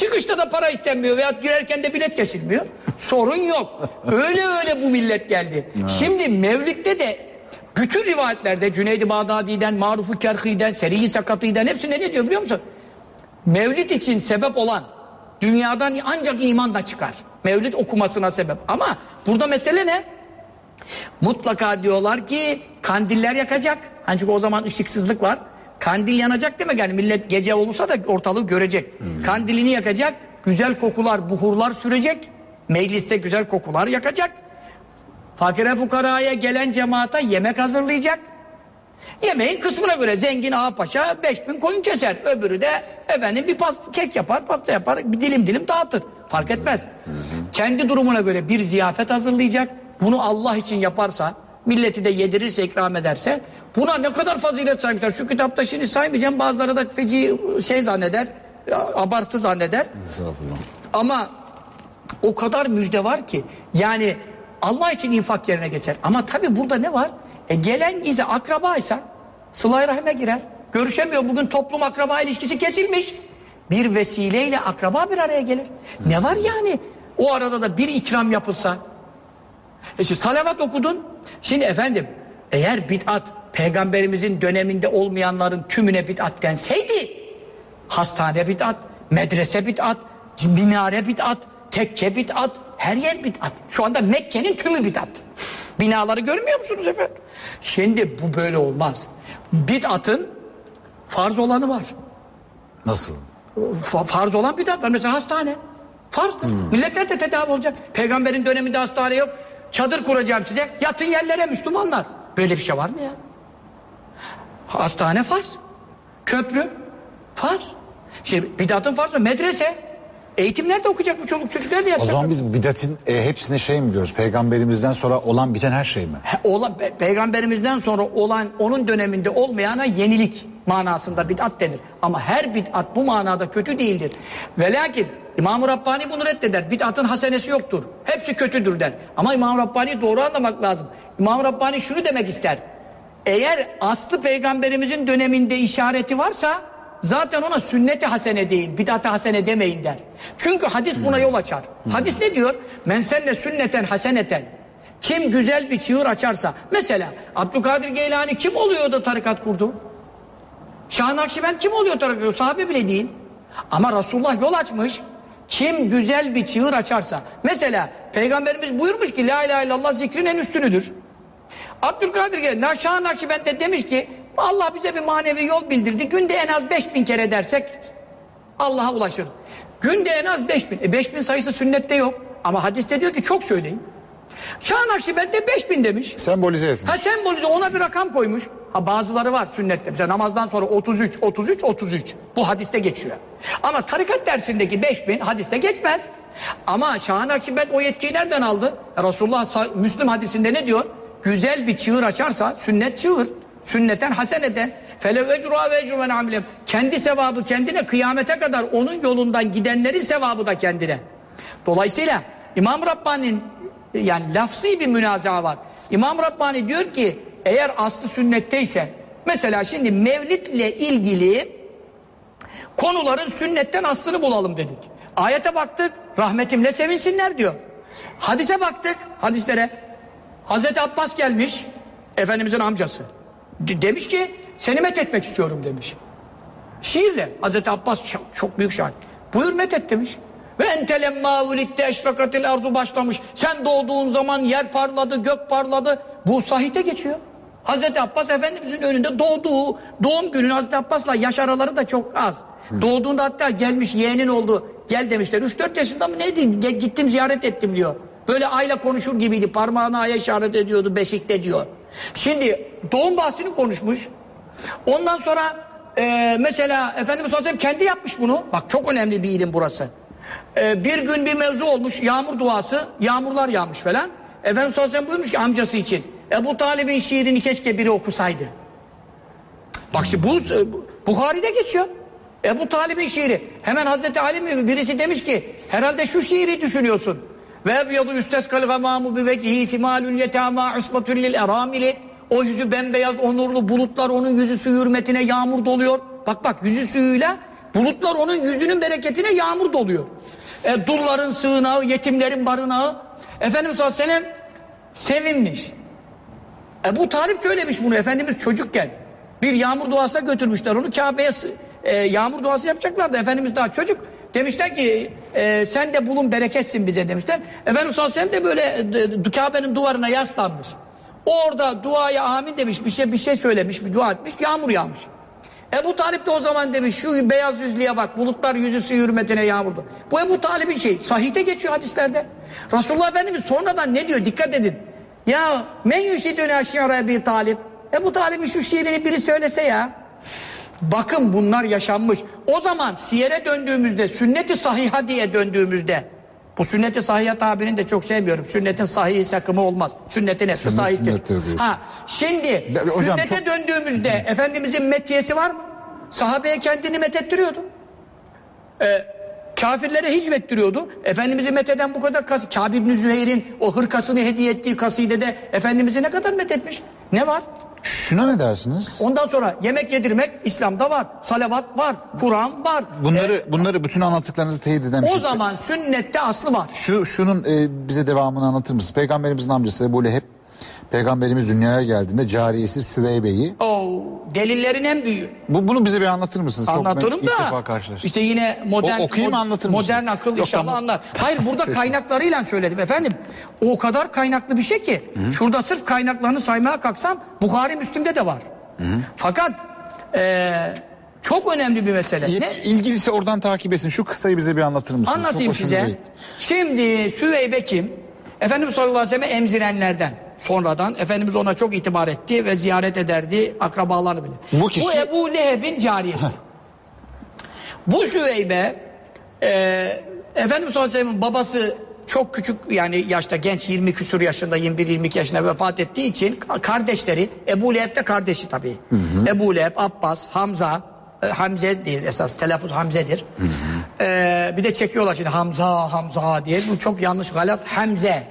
Çıkışta da para istenmiyor veya girerken de bilet kesilmiyor. Sorun yok. Öyle öyle bu millet geldi. Şimdi Mevlid'de de bütün rivayetlerde Cüneyd-i Bağdadi'den, Maruf-u Kerhi'den, Seri-i Sakatı'dan hepsinde ne diyor biliyor musun? Mevlid için sebep olan dünyadan ancak imanla çıkar. Mevlid okumasına sebep. Ama burada mesele ne? Mutlaka diyorlar ki kandiller yakacak. Hani çünkü o zaman ışıksızlık var. Kandil yanacak demek yani millet gece olursa da ortalığı görecek. Kandilini yakacak. Güzel kokular, buhurlar sürecek. Mecliste güzel kokular yakacak. Fakire fukaraya gelen cemaata yemek hazırlayacak. Yemeğin kısmına göre zengin ağa paşa 5000 koyun keser. Öbürü de efendim bir pasta, kek yapar, pasta yapar, bir dilim dilim dağıtır. Fark etmez. Kendi durumuna göre bir ziyafet hazırlayacak. Bunu Allah için yaparsa, milleti de yedirirse, ikram ederse buna ne kadar fazilet saymışlar. Şu kitapta şimdi saymayacağım. Bazıları da feci şey zanneder, abartı zanneder. Ama o kadar müjde var ki yani Allah için infak yerine geçer. Ama tabi burada ne var? E gelen ize akrabaysa sıla rahime girer. Görüşemiyor. Bugün toplum akraba ilişkisi kesilmiş. Bir vesileyle akraba bir araya gelir. Ne var yani? O arada da bir ikram yapılsa. E şimdi salavat okudun. Şimdi efendim eğer bid'at peygamberimizin döneminde olmayanların tümüne bid'at denseydi hastane bid'at, medrese bid'at, minare bid'at, tekke bid'at, her yer bid'at. Şu anda Mekke'nin tümü bid'at. Binaları görmüyor musunuz efendim? Şimdi bu böyle olmaz. Bid'atın farz olanı var. Nasıl? Fa- farz olan bid'at var. Mesela hastane. Farzdır. Millet nerede tedavi olacak? Peygamberin döneminde hastane yok. Çadır kuracağım size. Yatın yerlere Müslümanlar. Böyle bir şey var mı ya? Hastane farz. Köprü farz. Şimdi bidatın farzı medrese. Eğitim nerede okuyacak bu çocuk çocuk nerede O yapacak? zaman biz bidatin e, hepsine şey mi diyoruz? Peygamberimizden sonra olan biten her şey mi? He, Ola, pe- peygamberimizden sonra olan onun döneminde olmayana yenilik manasında bid'at denir. Ama her bid'at bu manada kötü değildir. Ve lakin İmam-ı Rabbani bunu reddeder. Bid'atın hasenesi yoktur. Hepsi kötüdür der. Ama İmam-ı Rabbani'yi doğru anlamak lazım. İmam-ı Rabbani şunu demek ister. Eğer aslı peygamberimizin döneminde işareti varsa zaten ona sünneti hasene değil, bid'at-ı hasene demeyin der. Çünkü hadis buna yol açar. Hadis ne diyor? Men senne sünneten haseneten. Kim güzel bir çığır açarsa. Mesela Abdülkadir Geylani kim oluyor da tarikat kurdu? Şah Nakşibend kim oluyor tarikat kurdu? Sahabe bile değil. Ama Resulullah yol açmış. Kim güzel bir çığır açarsa. Mesela Peygamberimiz buyurmuş ki La ilahe illallah zikrin en üstünüdür. Abdülkadir Geylani, Şah Nakşibend de demiş ki Allah bize bir manevi yol bildirdi. Günde en az 5000 kere dersek Allah'a ulaşır. Günde en az 5000. E 5000 sayısı sünnette yok. Ama hadiste diyor ki çok söyleyin. Şah Nakşibend de 5000 demiş. Sembolize etmiş. Ha sembolize ona bir rakam koymuş. Ha bazıları var sünnette. Mesela namazdan sonra 33, 33, 33. Bu hadiste geçiyor. Ama tarikat dersindeki 5000 hadiste geçmez. Ama Şah Nakşibend o yetkiyi nereden aldı? Resulullah Müslüm hadisinde ne diyor? Güzel bir çığır açarsa sünnet çığır. Sünneten haseneten felev ecruha ve ecru men amilem. Kendi sevabı kendine kıyamete kadar onun yolundan gidenlerin sevabı da kendine. Dolayısıyla İmam Rabbani'nin yani lafzi bir münazaa var. İmam Rabbani diyor ki eğer aslı sünnetteyse mesela şimdi mevlidle ilgili konuların sünnetten aslını bulalım dedik. Ayete baktık rahmetimle sevinsinler diyor. Hadise baktık hadislere Hazreti Abbas gelmiş Efendimizin amcası. De- demiş ki seni met etmek istiyorum demiş. Şiirle Hazreti Abbas çok, çok büyük şair. Buyur met et demiş. Ve entelemma vulitte eşrakatil arzu başlamış. Sen doğduğun zaman yer parladı, gök parladı. Bu sahite geçiyor. Hazreti Abbas Efendimizin önünde doğduğu doğum günü Hazreti Abbas'la yaş araları da çok az. Doğduğunda hatta gelmiş yeğenin oldu. Gel demişler. 3-4 yaşında mı neydi? Ge- Gittim ziyaret ettim diyor. Böyle ayla konuşur gibiydi. Parmağını aya işaret ediyordu beşikte diyor. Şimdi doğum bahsini konuşmuş. Ondan sonra e, mesela Efendimiz Aleyhisselam kendi yapmış bunu. Bak çok önemli bir ilim burası. E, bir gün bir mevzu olmuş. Yağmur duası. Yağmurlar yağmış falan. Efendimiz Aleyhisselam buyurmuş ki amcası için. Ebu Talib'in şiirini keşke biri okusaydı. Bak şimdi bu bu- Bukhari'de geçiyor. Ebu Talib'in şiiri. Hemen Hazreti Ali mi birisi demiş ki herhalde şu şiiri düşünüyorsun. Ve ebyadu yüsteskal gamamu bi vecihi simalül yetama usbatül lil eramili. O yüzü bembeyaz onurlu bulutlar onun yüzü suyu hürmetine yağmur doluyor. Bak bak yüzü suyuyla bulutlar onun yüzünün bereketine yağmur doluyor. E, dulların sığınağı, yetimlerin barınağı. Efendimiz sallallahu aleyhi ve sellem sevinmiş. Ebu Talip söylemiş bunu Efendimiz çocukken. Bir yağmur duasına götürmüşler onu Kabe'ye e, yağmur duası yapacaklardı. Efendimiz daha çocuk. Demişler ki e, sen de bulun bereketsin bize demişler. Efendimiz sallallahu aleyhi de böyle e, Kabe'nin duvarına yaslanmış. Orada duaya amin demiş bir şey bir şey söylemiş bir dua etmiş yağmur yağmış. Ebu Talip de o zaman demiş şu beyaz yüzlüye bak bulutlar yüzü suyu hürmetine yağmurdu. Bu Ebu Talip'in şey sahihte geçiyor hadislerde. Resulullah Efendimiz sonradan ne diyor dikkat edin. Ya men yüşidüne aşyara Ebu Talip. Ebu Talip'in şu şiirini biri söylese ya. Bakın bunlar yaşanmış. O zaman siyere döndüğümüzde sünnet-i sahiha diye döndüğümüzde bu sünnet-i sahiha tabirini de çok sevmiyorum. Sünnetin sahihi sakımı olmaz. Sünnetin hepsi Sünnet sahihtir. Ha, şimdi Ya, hocam sünnete çok- döndüğümüzde Efendimizin metiyesi var mı? Sahabeye kendini methettiriyordu. Ee, kafirlere hicvettiriyordu. Efendimiz'i metheden bu kadar kas Kâb İbni Züheyr'in o hırkasını hediye ettiği kasidede Efendimiz'i ne kadar methetmiş? Ne var? Şuna ne dersiniz? Ondan sonra yemek yedirmek İslam'da var. Salavat var. Kur'an var. Bunları bunları bütün anlattıklarınızı teyit eden O şey. zaman sünnette aslı var. Şu şunun e, bize devamını anlatır mısınız? Peygamberimizin amcası Ebu Leheb Peygamberimiz dünyaya geldiğinde cariyesi Süveybe'yi O delillerin en büyüğü. bu bunu bize bir anlatır mısınız? Çok Anlatırım ilk da. İşte yine modern O- okuyayım, anlatır modern mısınız? akıl Yok, inşallah tamam. anlar. Hayır burada <laughs> kaynaklarıyla söyledim efendim. O kadar kaynaklı bir şey ki. Şurada sırf kaynaklarını saymaya kalksam Bukhari Müslim'de de var. Fakat eee, çok önemli bir mesele. Ne? İlgilisi oradan takip etsin. Şu kıssayı bize bir anlatır mısınız? Anlatayım Çok size. gitti. Şimdi Süveybe kim? Efendimiz sallallahu aleyhi ve sellem emzirenlerden. Sonradan Efendimiz ona çok itibar etti ve ziyaret ederdi akrabalarını bile. Bu kişi- Ebu Leheb'in cariyesi. Bu Süveybe e, Efendimiz sallallahu aleyhi ve sellem'in babası çok küçük yani yaşta genç 20 küsur yaşında 21-22 yaşında vefat ettiği için kardeşleri Ebu Leheb de kardeşi tabii. Ebu Leheb, Abbas, Hamza e, Hamze değil esas telaffuz Hamze'dir. E, bir de çekiyorlar şimdi Hamza Hamza diye bu çok yanlış galat Hamze.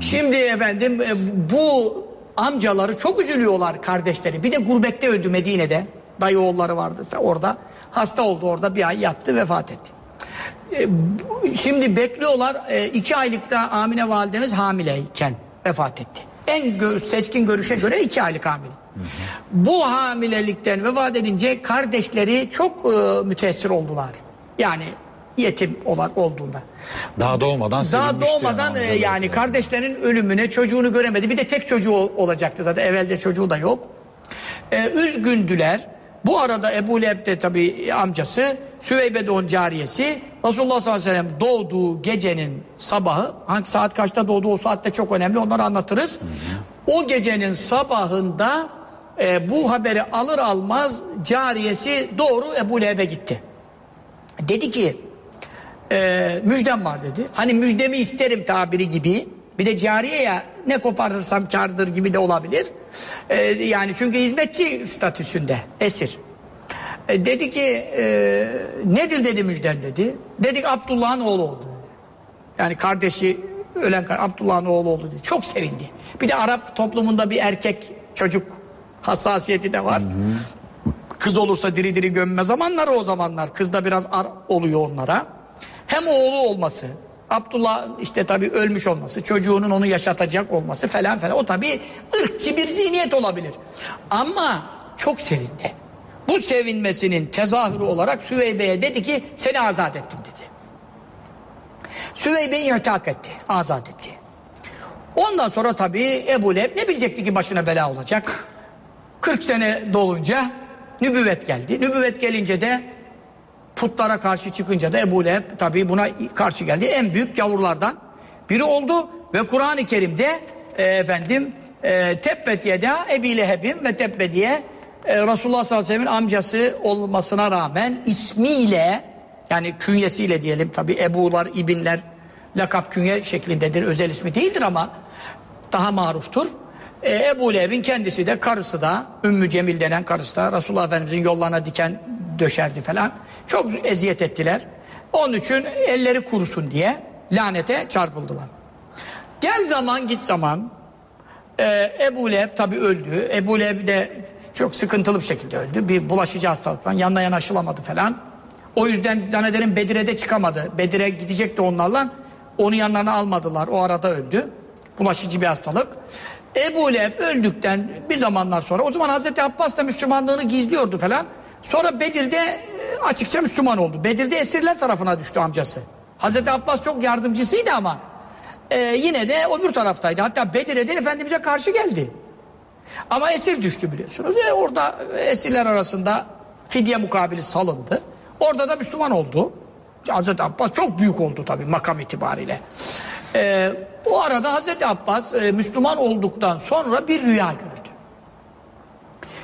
Şimdi efendim e, bu amcaları çok üzülüyorlar kardeşleri. Bir de gurbette öldü Medine'de. Dayı oğulları vardı orada. Hasta oldu orada bir ay yattı vefat etti. E, şimdi bekliyorlar e, iki aylıkta Amine validemiz hamileyken vefat etti. En seçkin görüşe göre iki aylık hamile. Bu hamilelikten vefat edince kardeşleri çok e, müteessir oldular. Yani yetim olan olduğunda. Daha doğmadan Daha doğmadan yani e, yani tarafından. kardeşlerin ölümüne çocuğunu göremedi. Bir de tek çocuğu ol- olacaktı zaten. Evvelde çocuğu da yok. E, üzgündüler. Bu arada Ebu Leheb de tabii amcası, Süveybe de onun cariyesi. Resulullah sallallahu aleyhi ve sellem doğduğu gecenin sabahı, hangi saat kaçta doğdu o saatte çok önemli onları anlatırız. O gecenin sabahında e, bu haberi alır almaz cariyesi doğru Ebu Leheb'e gitti. Dedi ki e, müjdem var dedi. Hani müjdemi isterim tabiri gibi. Bir de cariye ya ne koparırsam kardır gibi de olabilir. E, yani çünkü hizmetçi statüsünde esir. E, dedi ki e, nedir dedi müjden dedi. Dedik Abdullah'ın oğlu oldu. Yani kardeşi ölen Abdullah'ın oğlu oldu dedi. Çok sevindi. Bir de Arap toplumunda bir erkek çocuk hassasiyeti de var. Kız olursa diri diri gömme zamanları o zamanlar. Kız da biraz ar oluyor onlara. Hem oğlu olması, Abdullah işte tabii ölmüş olması, çocuğunun onu yaşatacak olması falan falan. O tabii ırkçı bir zihniyet olabilir. Ama çok sevindi. Bu sevinmesinin tezahürü olarak Süveybe'ye dedi ki seni azat ettim dedi. Süveybe'yi irtak etti, azat etti. Ondan sonra tabii Ebu Leheb ne bilecekti ki başına bela olacak. 40 sene dolunca nübüvvet geldi. Nübüvvet gelince de putlara karşı çıkınca da Ebu Leheb tabii buna karşı geldi. En büyük gavurlardan biri oldu ve Kur'an-ı Kerim'de e, efendim e, tebbet yeda Ebi Leheb'in ve tebbet diye e, Resulullah sallallahu aleyhi ve sellem'in amcası olmasına rağmen ismiyle yani künyesiyle diyelim tabi Ebu'lar, İbinler lakap künye şeklindedir. Özel ismi değildir ama daha maruftur. E, Ebu Leheb'in kendisi de karısı da Ümmü Cemil denen karısı da Resulullah Efendimizin yollarına diken döşerdi falan. Çok eziyet ettiler. Onun için elleri kurusun diye lanete çarpıldılar. Gel zaman git zaman ee, Ebu Leheb tabi öldü. Ebu Leheb de çok sıkıntılı bir şekilde öldü. Bir bulaşıcı hastalıktan yanına yanaşılamadı falan. O yüzden zannederim Bedir'e çıkamadı. Bedir'e gidecekti onlarla. Onu yanlarına almadılar. O arada öldü. Bulaşıcı bir hastalık. Ebu Leheb öldükten bir zamanlar sonra o zaman Hazreti Abbas da Müslümanlığını gizliyordu falan. Sonra Bedir'de e, açıkça Müslüman oldu. Bedir'de esirler tarafına düştü amcası. Hazreti Abbas çok yardımcısıydı ama e, yine de öbür taraftaydı. Hatta Bedir'e Efendimiz'e karşı geldi. Ama esir düştü biliyorsunuz. E, orada esirler arasında fidye mukabili salındı. Orada da Müslüman oldu. Hazreti Abbas çok büyük oldu tabii makam itibariyle. E, bu arada Hazreti Abbas e, Müslüman olduktan sonra bir rüya gördü.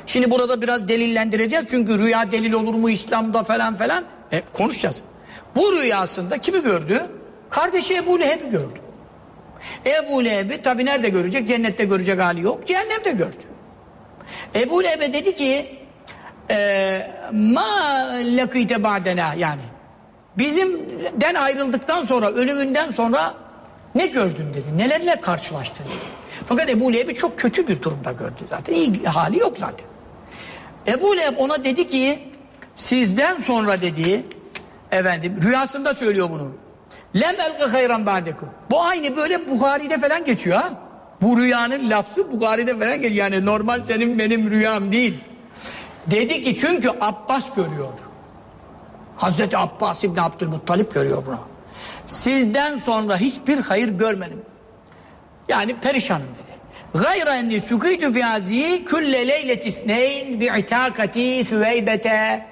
Şimdi burada biraz delillendireceğiz çünkü rüya delil olur mu İslam'da falan falan e, konuşacağız. Bu rüyasında kimi gördü? Kardeşi Ebu Leheb'i gördü. Ebu Leheb'i tabi nerede görecek? Cennette görecek hali yok. Cehennemde gördü. Ebu Leheb'e dedi ki e, ma lakite ba'dena yani bizimden ayrıldıktan sonra ölümünden sonra ne gördün dedi. Nelerle karşılaştın dedi. Fakat Ebu Leheb'i çok kötü bir durumda gördü zaten. İyi hali yok zaten. Ebu Leheb ona dedi ki sizden sonra dedi efendim rüyasında söylüyor bunu. Lem elke hayran ba'dekum. Bu aynı böyle Buhari'de falan geçiyor ha. Bu rüyanın lafzı Buhari'de falan geçiyor. Yani normal senin benim rüyam değil. Dedi ki çünkü Abbas görüyor. Hazreti Abbas İbni Abdülmuttalip görüyor bunu. Sizden sonra hiçbir hayır görmedim. Yani perişanım dedi. Gayra enni sukuytu fi aziyi külle leylet isneyn bi'itakati süveybete.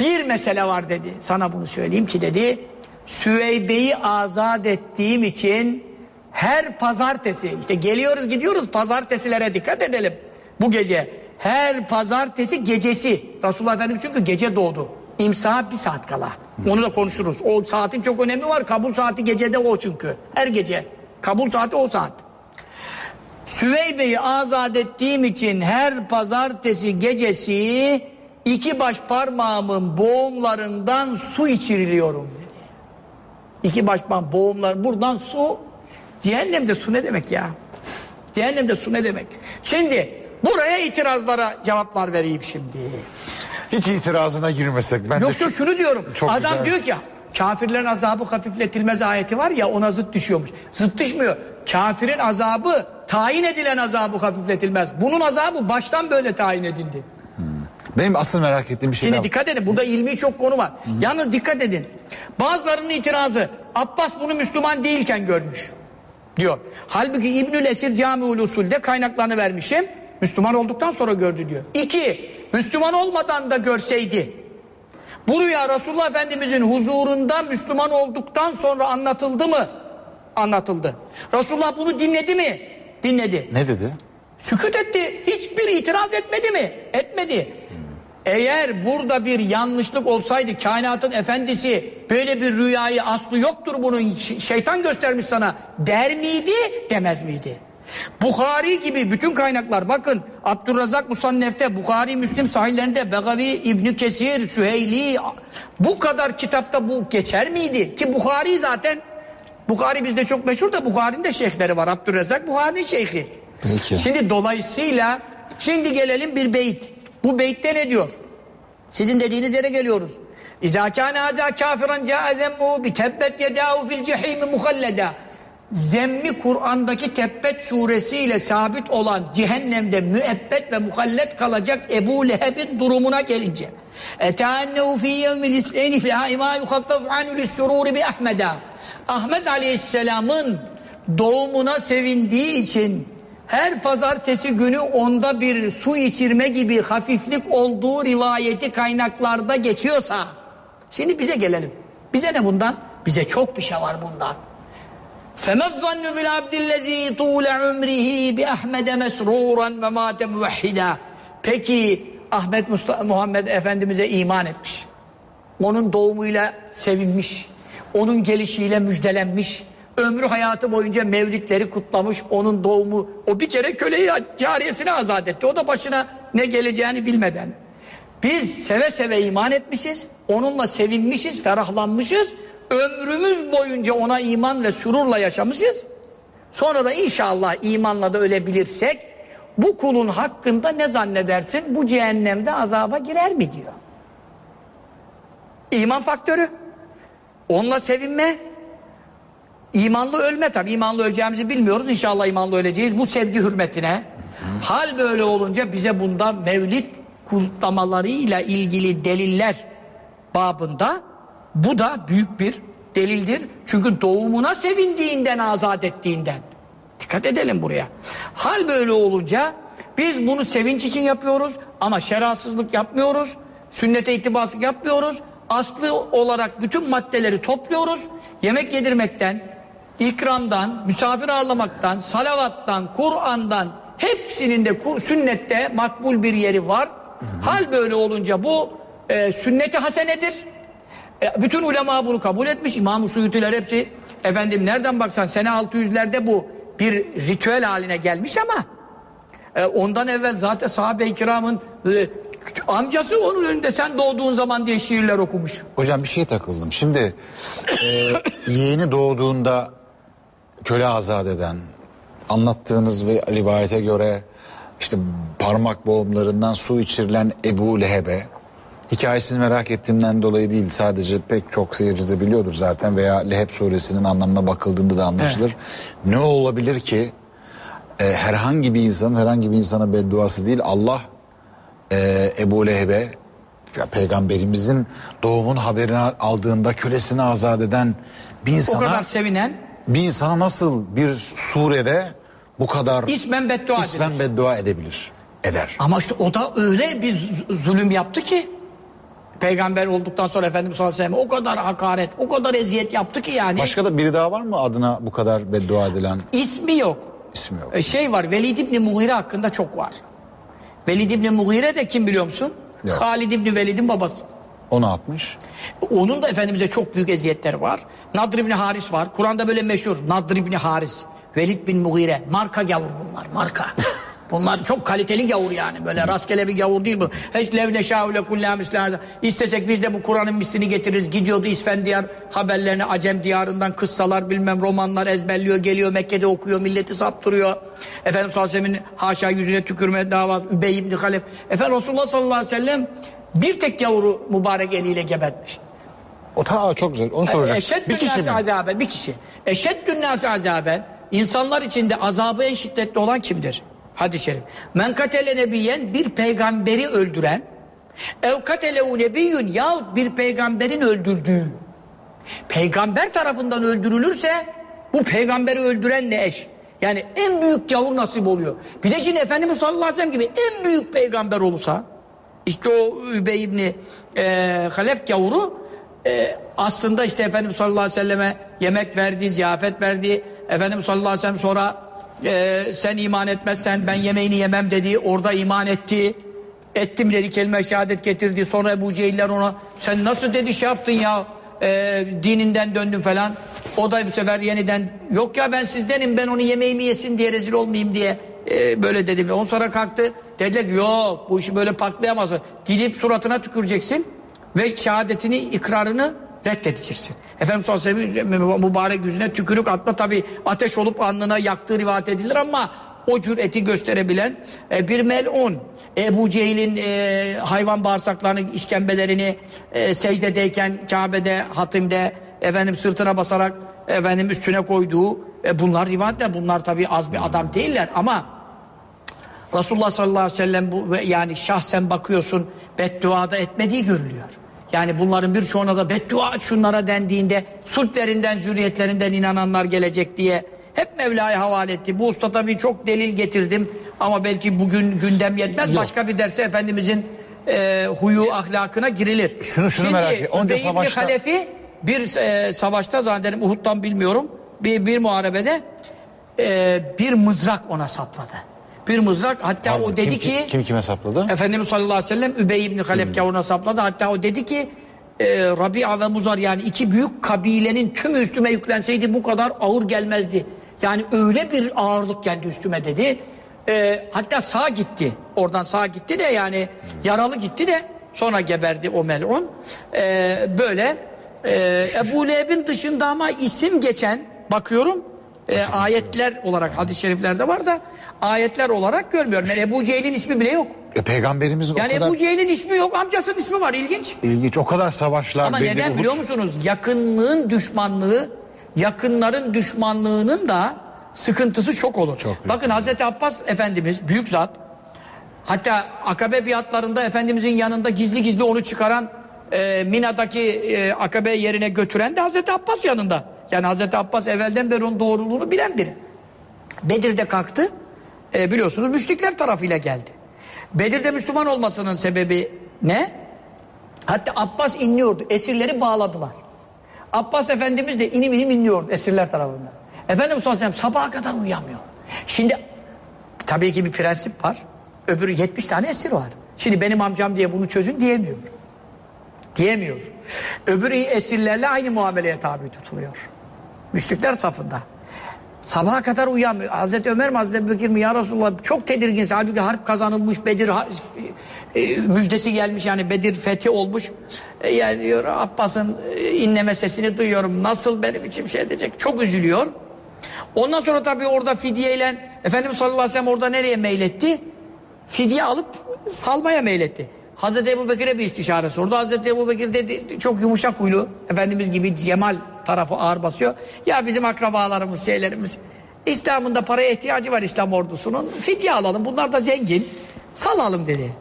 Bir mesele var dedi. Sana bunu söyleyeyim ki dedi. Süveybe'yi azat ettiğim için her pazartesi işte geliyoruz gidiyoruz pazartesilere dikkat edelim bu gece. Her pazartesi gecesi Resulullah Efendimiz çünkü gece doğdu. İmsa bir saat kala. Onu da konuşuruz. O saatin çok önemi var. Kabul saati gecede o çünkü. Her gece. Kabul saati o saat. Süveybe'yi azat ettiğim için her pazartesi gecesi iki baş parmağımın boğumlarından su içiriliyorum dedi. İki baş parmağım boğumlar buradan su. Cehennemde su ne demek ya? Cehennemde su ne demek? Şimdi buraya itirazlara cevaplar vereyim şimdi. Hiç itirazına girmesek. Ben Yoksa de... şunu diyorum. Çok adam güzel. diyor ki kafirlerin azabı hafifletilmez ayeti var ya ona zıt düşüyormuş. Zıt düşmüyor. Kafirin azabı tayin edilen azabı hafifletilmez. Bunun azabı baştan böyle tayin edildi. Benim asıl merak ettiğim bir şey Şimdi daha- dikkat edin burada ilmi çok konu var. Yalnız dikkat edin. Bazılarının itirazı Abbas bunu Müslüman değilken görmüş. Diyor. Halbuki İbnül Esir Camiül Usul'de kaynaklarını vermişim. Müslüman olduktan sonra gördü diyor. İki, Müslüman olmadan da görseydi. Bu rüya Resulullah Efendimizin huzurunda Müslüman olduktan sonra anlatıldı mı? Anlatıldı. Resulullah bunu dinledi mi? Dinledi. Ne dedi? Sükut etti. Hiçbir itiraz etmedi mi? Etmedi. Eğer burada bir yanlışlık olsaydı kainatın efendisi böyle bir rüyayı aslı yoktur bunun şeytan göstermiş sana der miydi demez miydi? Bukhari gibi bütün kaynaklar bakın Abdurrazak Musannef'te Bukhari Müslim sahillerinde Begavi İbni Kesir Süheyli bu kadar kitapta bu geçer miydi? Ki Bukhari zaten Bukhari bizde çok meşhur da Bukhari'nin de şeyhleri var Abdurrazak Bukhari'nin şeyhi. Peki. Şimdi dolayısıyla şimdi gelelim bir beyit. Bu beytte ne diyor? Sizin dediğiniz yere geliyoruz. İzâ kâne hâzâ kâfiran câe zemmû bi tebbet yedâhu fil cehîmi muhalleda. Zemmi Kur'an'daki Tebbet suresiyle sabit olan cehennemde müebbet ve muhallet kalacak Ebu Leheb'in durumuna gelince. Etâennehu fî yevmil isleyni fîhâ imâ yuhaffefu anhu lissurûri bi Ahmed'a. Ahmet Aleyhisselam'ın doğumuna sevindiği için her pazartesi günü onda bir su içirme gibi hafiflik olduğu rivayeti kaynaklarda geçiyorsa Şimdi bize gelelim. Bize ne bundan? Bize çok bir şey var bundan. فَمَا الظَّنُّ بِالْعَبْدِ الَّذ۪ي طُولَ عُمْرِهِ بِأَحْمَدَ مَسْرُورًا وَمَاتَ مُوَحِّدًا Peki Ahmet Mustafa, Muhammed Efendimiz'e iman etmiş. Onun doğumuyla sevinmiş. Onun gelişiyle müjdelenmiş. Ömrü hayatı boyunca mevlitleri kutlamış. Onun doğumu, o bir kere köleyi cariyesine azat etti. O da başına ne geleceğini bilmeden. Biz seve seve iman etmişiz. Onunla sevinmişiz, ferahlanmışız. Ömrümüz boyunca ona iman ve sürurla yaşamışız. Sonra da inşallah imanla da ölebilirsek bu kulun hakkında ne zannedersin? Bu cehennemde azaba girer mi diyor. İman faktörü. Onunla sevinme. İmanlı ölme tabi. İmanlı öleceğimizi bilmiyoruz. İnşallah imanlı öleceğiz. Bu sevgi hürmetine. Hal böyle olunca bize bunda mevlid kutlamalarıyla ilgili deliller babında bu da büyük bir delildir. Çünkü doğumuna sevindiğinden, azat ettiğinden. Dikkat edelim buraya. Hal böyle olunca biz bunu sevinç için yapıyoruz ama şerasızlık yapmıyoruz. Sünnete itibaslık yapmıyoruz. Aslı olarak bütün maddeleri topluyoruz. Yemek yedirmekten, ikramdan, misafir ağırlamaktan, salavattan, Kur'an'dan hepsinin de sünnette makbul bir yeri var. Hal böyle olunca bu e, sünneti hasenedir. E, bütün ulema bunu kabul etmiş. İmam-ı Suyutiler hepsi efendim nereden baksan sene 600'lerde bu bir ritüel haline gelmiş ama e, ondan evvel zaten sahabe-i kiramın e, amcası onun önünde sen doğduğun zaman diye şiirler okumuş. Hocam bir şeye takıldım. Şimdi e, yeğeni doğduğunda köle azat eden, anlattığınız ve rivayete göre işte parmak boğumlarından su içirilen Ebu Leheb'e hikayesini merak ettiğimden dolayı değil sadece pek çok seyirci de biliyordur zaten veya Leheb suresinin anlamına bakıldığında da anlaşılır. Ne olabilir ki e, herhangi bir insanın herhangi bir insana bedduası değil Allah e, Ebu Leheb'e peygamberimizin doğumun haberini aldığında kölesini azat eden bir O insana kadar sevinen bir insana nasıl bir surede bu kadar ismen beddua ismen beddua edebilir? Eder. Ama işte o da öyle bir zulüm yaptı ki peygamber olduktan sonra Efendimiz sallallahu aleyhi ve sellem o kadar hakaret, o kadar eziyet yaptı ki yani. Başka da biri daha var mı adına bu kadar beddua edilen İsmi yok. ismi yok? E, şey var Velid İbni Mughire hakkında çok var. Velid İbni Mughire de kim biliyor musun? Yok. Halid İbni Velid'in babası. O ne yapmış? Onun da Efendimiz'e çok büyük eziyetleri var. Nadr İbni Haris var. Kur'an'da böyle meşhur. Nadr İbni Haris. Velid bin Mughire. Marka gavur bunlar. Marka. <laughs> Bunlar çok kaliteli gavur yani. Böyle rastgele bir gavur değil bu. Hiç levne şahule kullâ. İstesek biz de bu Kur'an'ın mislini getiririz. Gidiyordu İsfendiyar haberlerini Acem diyarından kıssalar bilmem romanlar ezberliyor. Geliyor Mekke'de okuyor. Milleti saptırıyor. Efendimiz sallallahu aleyhi ve sellem'in haşa yüzüne tükürme davası. Übey ibn Halef. Efendim Resulullah sallallahu aleyhi ve sellem bir tek gavuru mübarek eliyle gebetmiş. O ta çok güzel. Onu soracak. Eşeddün Bir kişi mi? azaben bir kişi. Eşeddün nâsi azaben insanlar içinde azabı en şiddetli olan kimdir? Hadis-i şerif. Men katele nebiyen bir peygamberi öldüren ev katelehu nebiyyün yahut bir peygamberin öldürdüğü peygamber tarafından öldürülürse bu peygamberi öldüren ne eş? Yani en büyük gavur nasip oluyor. Bir de şimdi Efendimiz sallallahu aleyhi ve sellem gibi en büyük peygamber olursa işte o Übey İbni e, Halef gavuru e, aslında işte Efendimiz sallallahu aleyhi ve selleme yemek verdi, ziyafet verdi. Efendimiz sallallahu aleyhi ve sellem sonra e, sen iman etmezsen ben yemeğini yemem dedi. Orada iman etti. Ettim dedi kelime şehadet getirdi. Sonra Ebu Cehiller ona sen nasıl dedi şey yaptın ya e, dininden döndün falan. O da bu sefer yeniden yok ya ben sizdenim ben onu yemeğimi yesin diye rezil olmayayım diye e, böyle dedim. On sonra kalktı dediler ki yok bu işi böyle patlayamazsın. Gidip suratına tüküreceksin ve şehadetini ikrarını reddedeceksin. Efendimiz sallallahu aleyhi ve sellem mübarek yüzüne tükürük atma tabi ateş olup alnına yaktığı rivayet edilir ama o cüreti gösterebilen e, bir melun. Ebu Cehil'in e, hayvan bağırsaklarını, işkembelerini e, secdedeyken Kabe'de, Hatim'de efendim sırtına basarak efendim üstüne koyduğu e, bunlar rivayetler. Bunlar tabi az bir adam değiller ama Resulullah sallallahu aleyhi ve sellem bu yani şahsen bakıyorsun bedduada etmediği görülüyor. Yani bunların birçoğuna da beddua et şunlara dendiğinde sulplerinden, zürriyetlerinden inananlar gelecek diye hep Mevla'ya havale etti. Bu usta tabii çok delil getirdim ama belki bugün gündem yetmez. Yok. Başka bir derse Efendimizin e, huyu ahlakına girilir. Şunu- şunu merak ediyorum. Onca savaşta- Halefi bir e, savaşta zannederim Uhud'dan bilmiyorum bir, bir muharebede e, bir mızrak ona sapladı. Bir mızrak hatta o dedi kim, ki kim, kim kime sapladı? Efendimiz sallallahu aleyhi ve sellem Übey ibn Halef gavuruna sapladı. Hatta o dedi ki e, Rabia ve Muzar yani iki büyük kabilenin tümü üstüme yüklenseydi bu kadar ağır gelmezdi. Yani öyle bir ağırlık geldi üstüme dedi. E, hatta sağ gitti. Oradan sağ gitti de yani yaralı gitti de sonra geberdi o melun. E, böyle e, Ebu Leheb'in dışında ama isim geçen bakıyorum e, ayetler olarak hadis-i şeriflerde var da ayetler olarak görmüyorum. Yani Ebu Cehil'in ismi bile yok. E, peygamberimizin Yani o kadar Ebu Cehil'in ismi yok, amcasının ismi var. ilginç. ilginç, o kadar savaşlar. Ama Bedir, neden Uhud. biliyor musunuz? Yakınlığın düşmanlığı, yakınların düşmanlığının da sıkıntısı çok olur. Çok. Bakın Hazreti Abbas Efendimiz, büyük zat, hatta akabe biatlarında Efendimizin yanında gizli gizli onu çıkaran, e, Mina'daki e, akabe yerine götüren de Hazreti Abbas yanında. Yani Hazreti Abbas evvelden beri onun doğruluğunu bilen biri. Bedir'de kalktı. E, biliyorsunuz müşrikler tarafıyla geldi. Bedir'de Müslüman olmasının sebebi ne? Hatta Abbas inliyordu. Esirleri bağladılar. Abbas Efendimiz de inim inim inliyordu esirler tarafından. Efendimiz sallallahu aleyhi ve sabaha kadar uyuyamıyor. Şimdi tabii ki bir prensip var. Öbürü 70 tane esir var. Şimdi benim amcam diye bunu çözün diyemiyor. Diyemiyor. Öbürü esirlerle aynı muameleye tabi tutuluyor. Müşrikler safında. Sabaha kadar uyuyamıyor. Hazreti Ömer mi Hazreti Bekir mi ya Resulullah çok tedirgin. Halbuki harp kazanılmış Bedir e, müjdesi gelmiş yani Bedir fethi olmuş. E, yani diyor Abbas'ın e, inleme sesini duyuyorum. Nasıl benim içim şey edecek. Çok üzülüyor. Ondan sonra tabii orada fidyeyle Efendimiz sallallahu aleyhi ve sellem orada nereye meyletti? Fidye alıp salmaya meyletti. Hazreti Ebu Bekir'e bir istişare sordu. Hazreti Ebu Bekir dedi çok yumuşak huylu. Efendimiz gibi cemal tarafı ağır basıyor. Ya bizim akrabalarımız, şeylerimiz İslam'ın da paraya ihtiyacı var İslam ordusunun. Fidye alalım. Bunlar da zengin. Salalım dedi.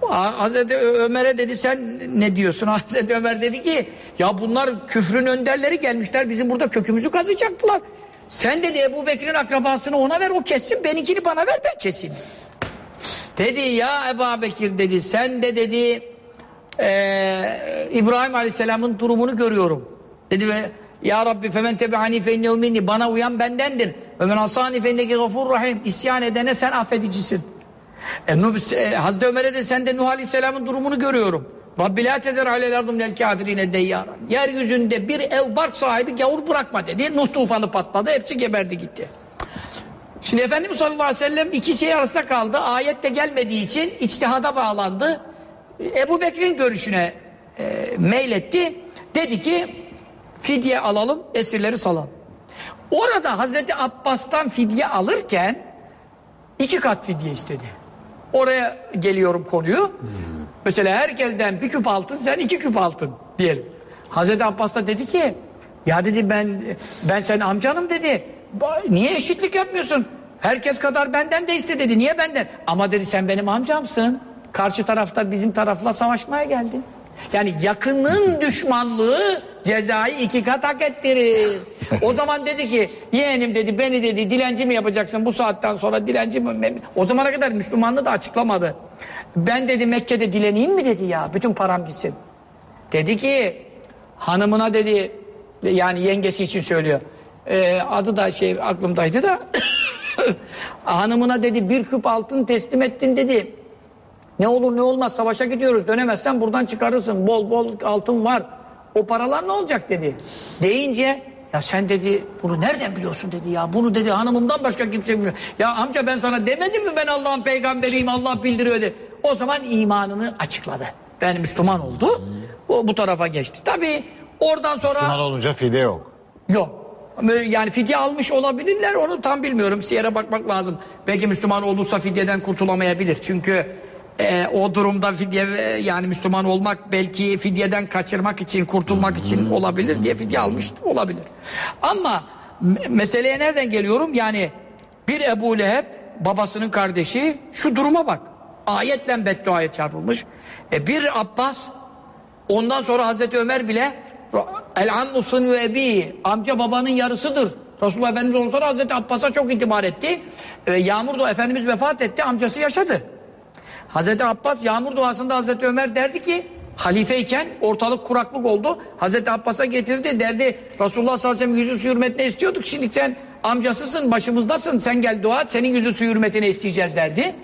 Ha- Hazreti Ömer'e dedi sen ne diyorsun? <laughs> Hazreti Ömer dedi ki ya bunlar küfrün önderleri gelmişler bizim burada kökümüzü kazıyacaktılar. Sen dedi Ebu Bekir'in akrabasını ona ver o kessin benimkini bana ver ben keseyim. Dedi ya Ebu Bekir dedi sen de dedi eee, İbrahim Aleyhisselam'ın durumunu görüyorum. Dedi ve ya Rabbi femen tebi'ani fe innehu minni bana uyan bendendir. Ve men asani fe inneke gafur rahim. İsyan edene sen affedicisin. E, Nuh- e, Hazreti Ömer'e de sen de Nuh Aleyhisselam'ın durumunu görüyorum. Rabbi la tezer alel ardım lel kafirine deyyara. Yeryüzünde bir ev bark sahibi gavur bırakma dedi. Nuh tufanı patladı. Hepsi geberdi gitti. Şimdi Efendimiz sallallahu aleyhi ve sellem iki şey arasında kaldı. Ayette gelmediği için içtihada bağlandı. Ebu Bekir'in görüşüne e, meyletti. Dedi ki fidye alalım, esirleri salalım. Orada Hazreti Abbas'tan fidye alırken iki kat fidye istedi. Oraya geliyorum konuyu. Mesela herkesten bir küp altın sen iki küp altın diyelim. Hazreti Abbas da dedi ki ya dedi ben ben senin amcanım dedi. Niye eşitlik yapmıyorsun? Herkes kadar benden de iste dedi. Niye benden? Ama dedi sen benim amcamsın. Karşı tarafta bizim tarafla savaşmaya geldin. Yani yakının <laughs> düşmanlığı cezayı iki kat hak ettirir. O zaman dedi ki yeğenim dedi beni dedi dilenci mi yapacaksın bu saatten sonra dilenci mi? O zamana kadar Müslümanlığı da açıklamadı. Ben dedi Mekke'de dileneyim mi dedi ya bütün param gitsin. Dedi ki hanımına dedi yani yengesi için söylüyor. Ee, adı da şey aklımdaydı da <coughs> hanımına dedi bir küp altın teslim ettin dedi. Ne olur ne olmaz savaşa gidiyoruz dönemezsen buradan çıkarırsın bol bol altın var. O paralar ne olacak dedi. Deyince ya sen dedi bunu nereden biliyorsun dedi ya. Bunu dedi hanımımdan başka kimse bilmiyor. Ya amca ben sana demedim mi ben Allah'ın peygamberiyim Allah bildiriyor dedi. O zaman imanını açıkladı. Ben Müslüman oldu. O bu tarafa geçti. Tabii oradan sonra... Müslüman olunca fide yok. Yok. Yani fidye almış olabilirler onu tam bilmiyorum. Siyere bakmak lazım. Belki Müslüman olursa fidyeden kurtulamayabilir. Çünkü e, o durumda fidye e, yani Müslüman olmak belki fidyeden kaçırmak için kurtulmak için olabilir diye fidye almış olabilir. Ama me- meseleye nereden geliyorum? Yani bir Ebu Leheb babasının kardeşi şu duruma bak. Ayetle bedduaya çarpılmış. E, bir Abbas Ondan sonra Hazreti Ömer bile el annusun ve ebi amca babanın yarısıdır. Resulullah Efendimiz sonra Hazreti Abbas'a çok itibar etti. E, Yağmur da Efendimiz vefat etti amcası yaşadı. Hazreti Abbas yağmur duasında Hazreti Ömer derdi ki halifeyken ortalık kuraklık oldu. Hazreti Abbas'a getirdi derdi Resulullah sallallahu aleyhi ve sellem yüzü su hürmetine istiyorduk. Şimdi sen amcasısın başımızdasın sen gel dua senin yüzü su hürmetine isteyeceğiz derdi.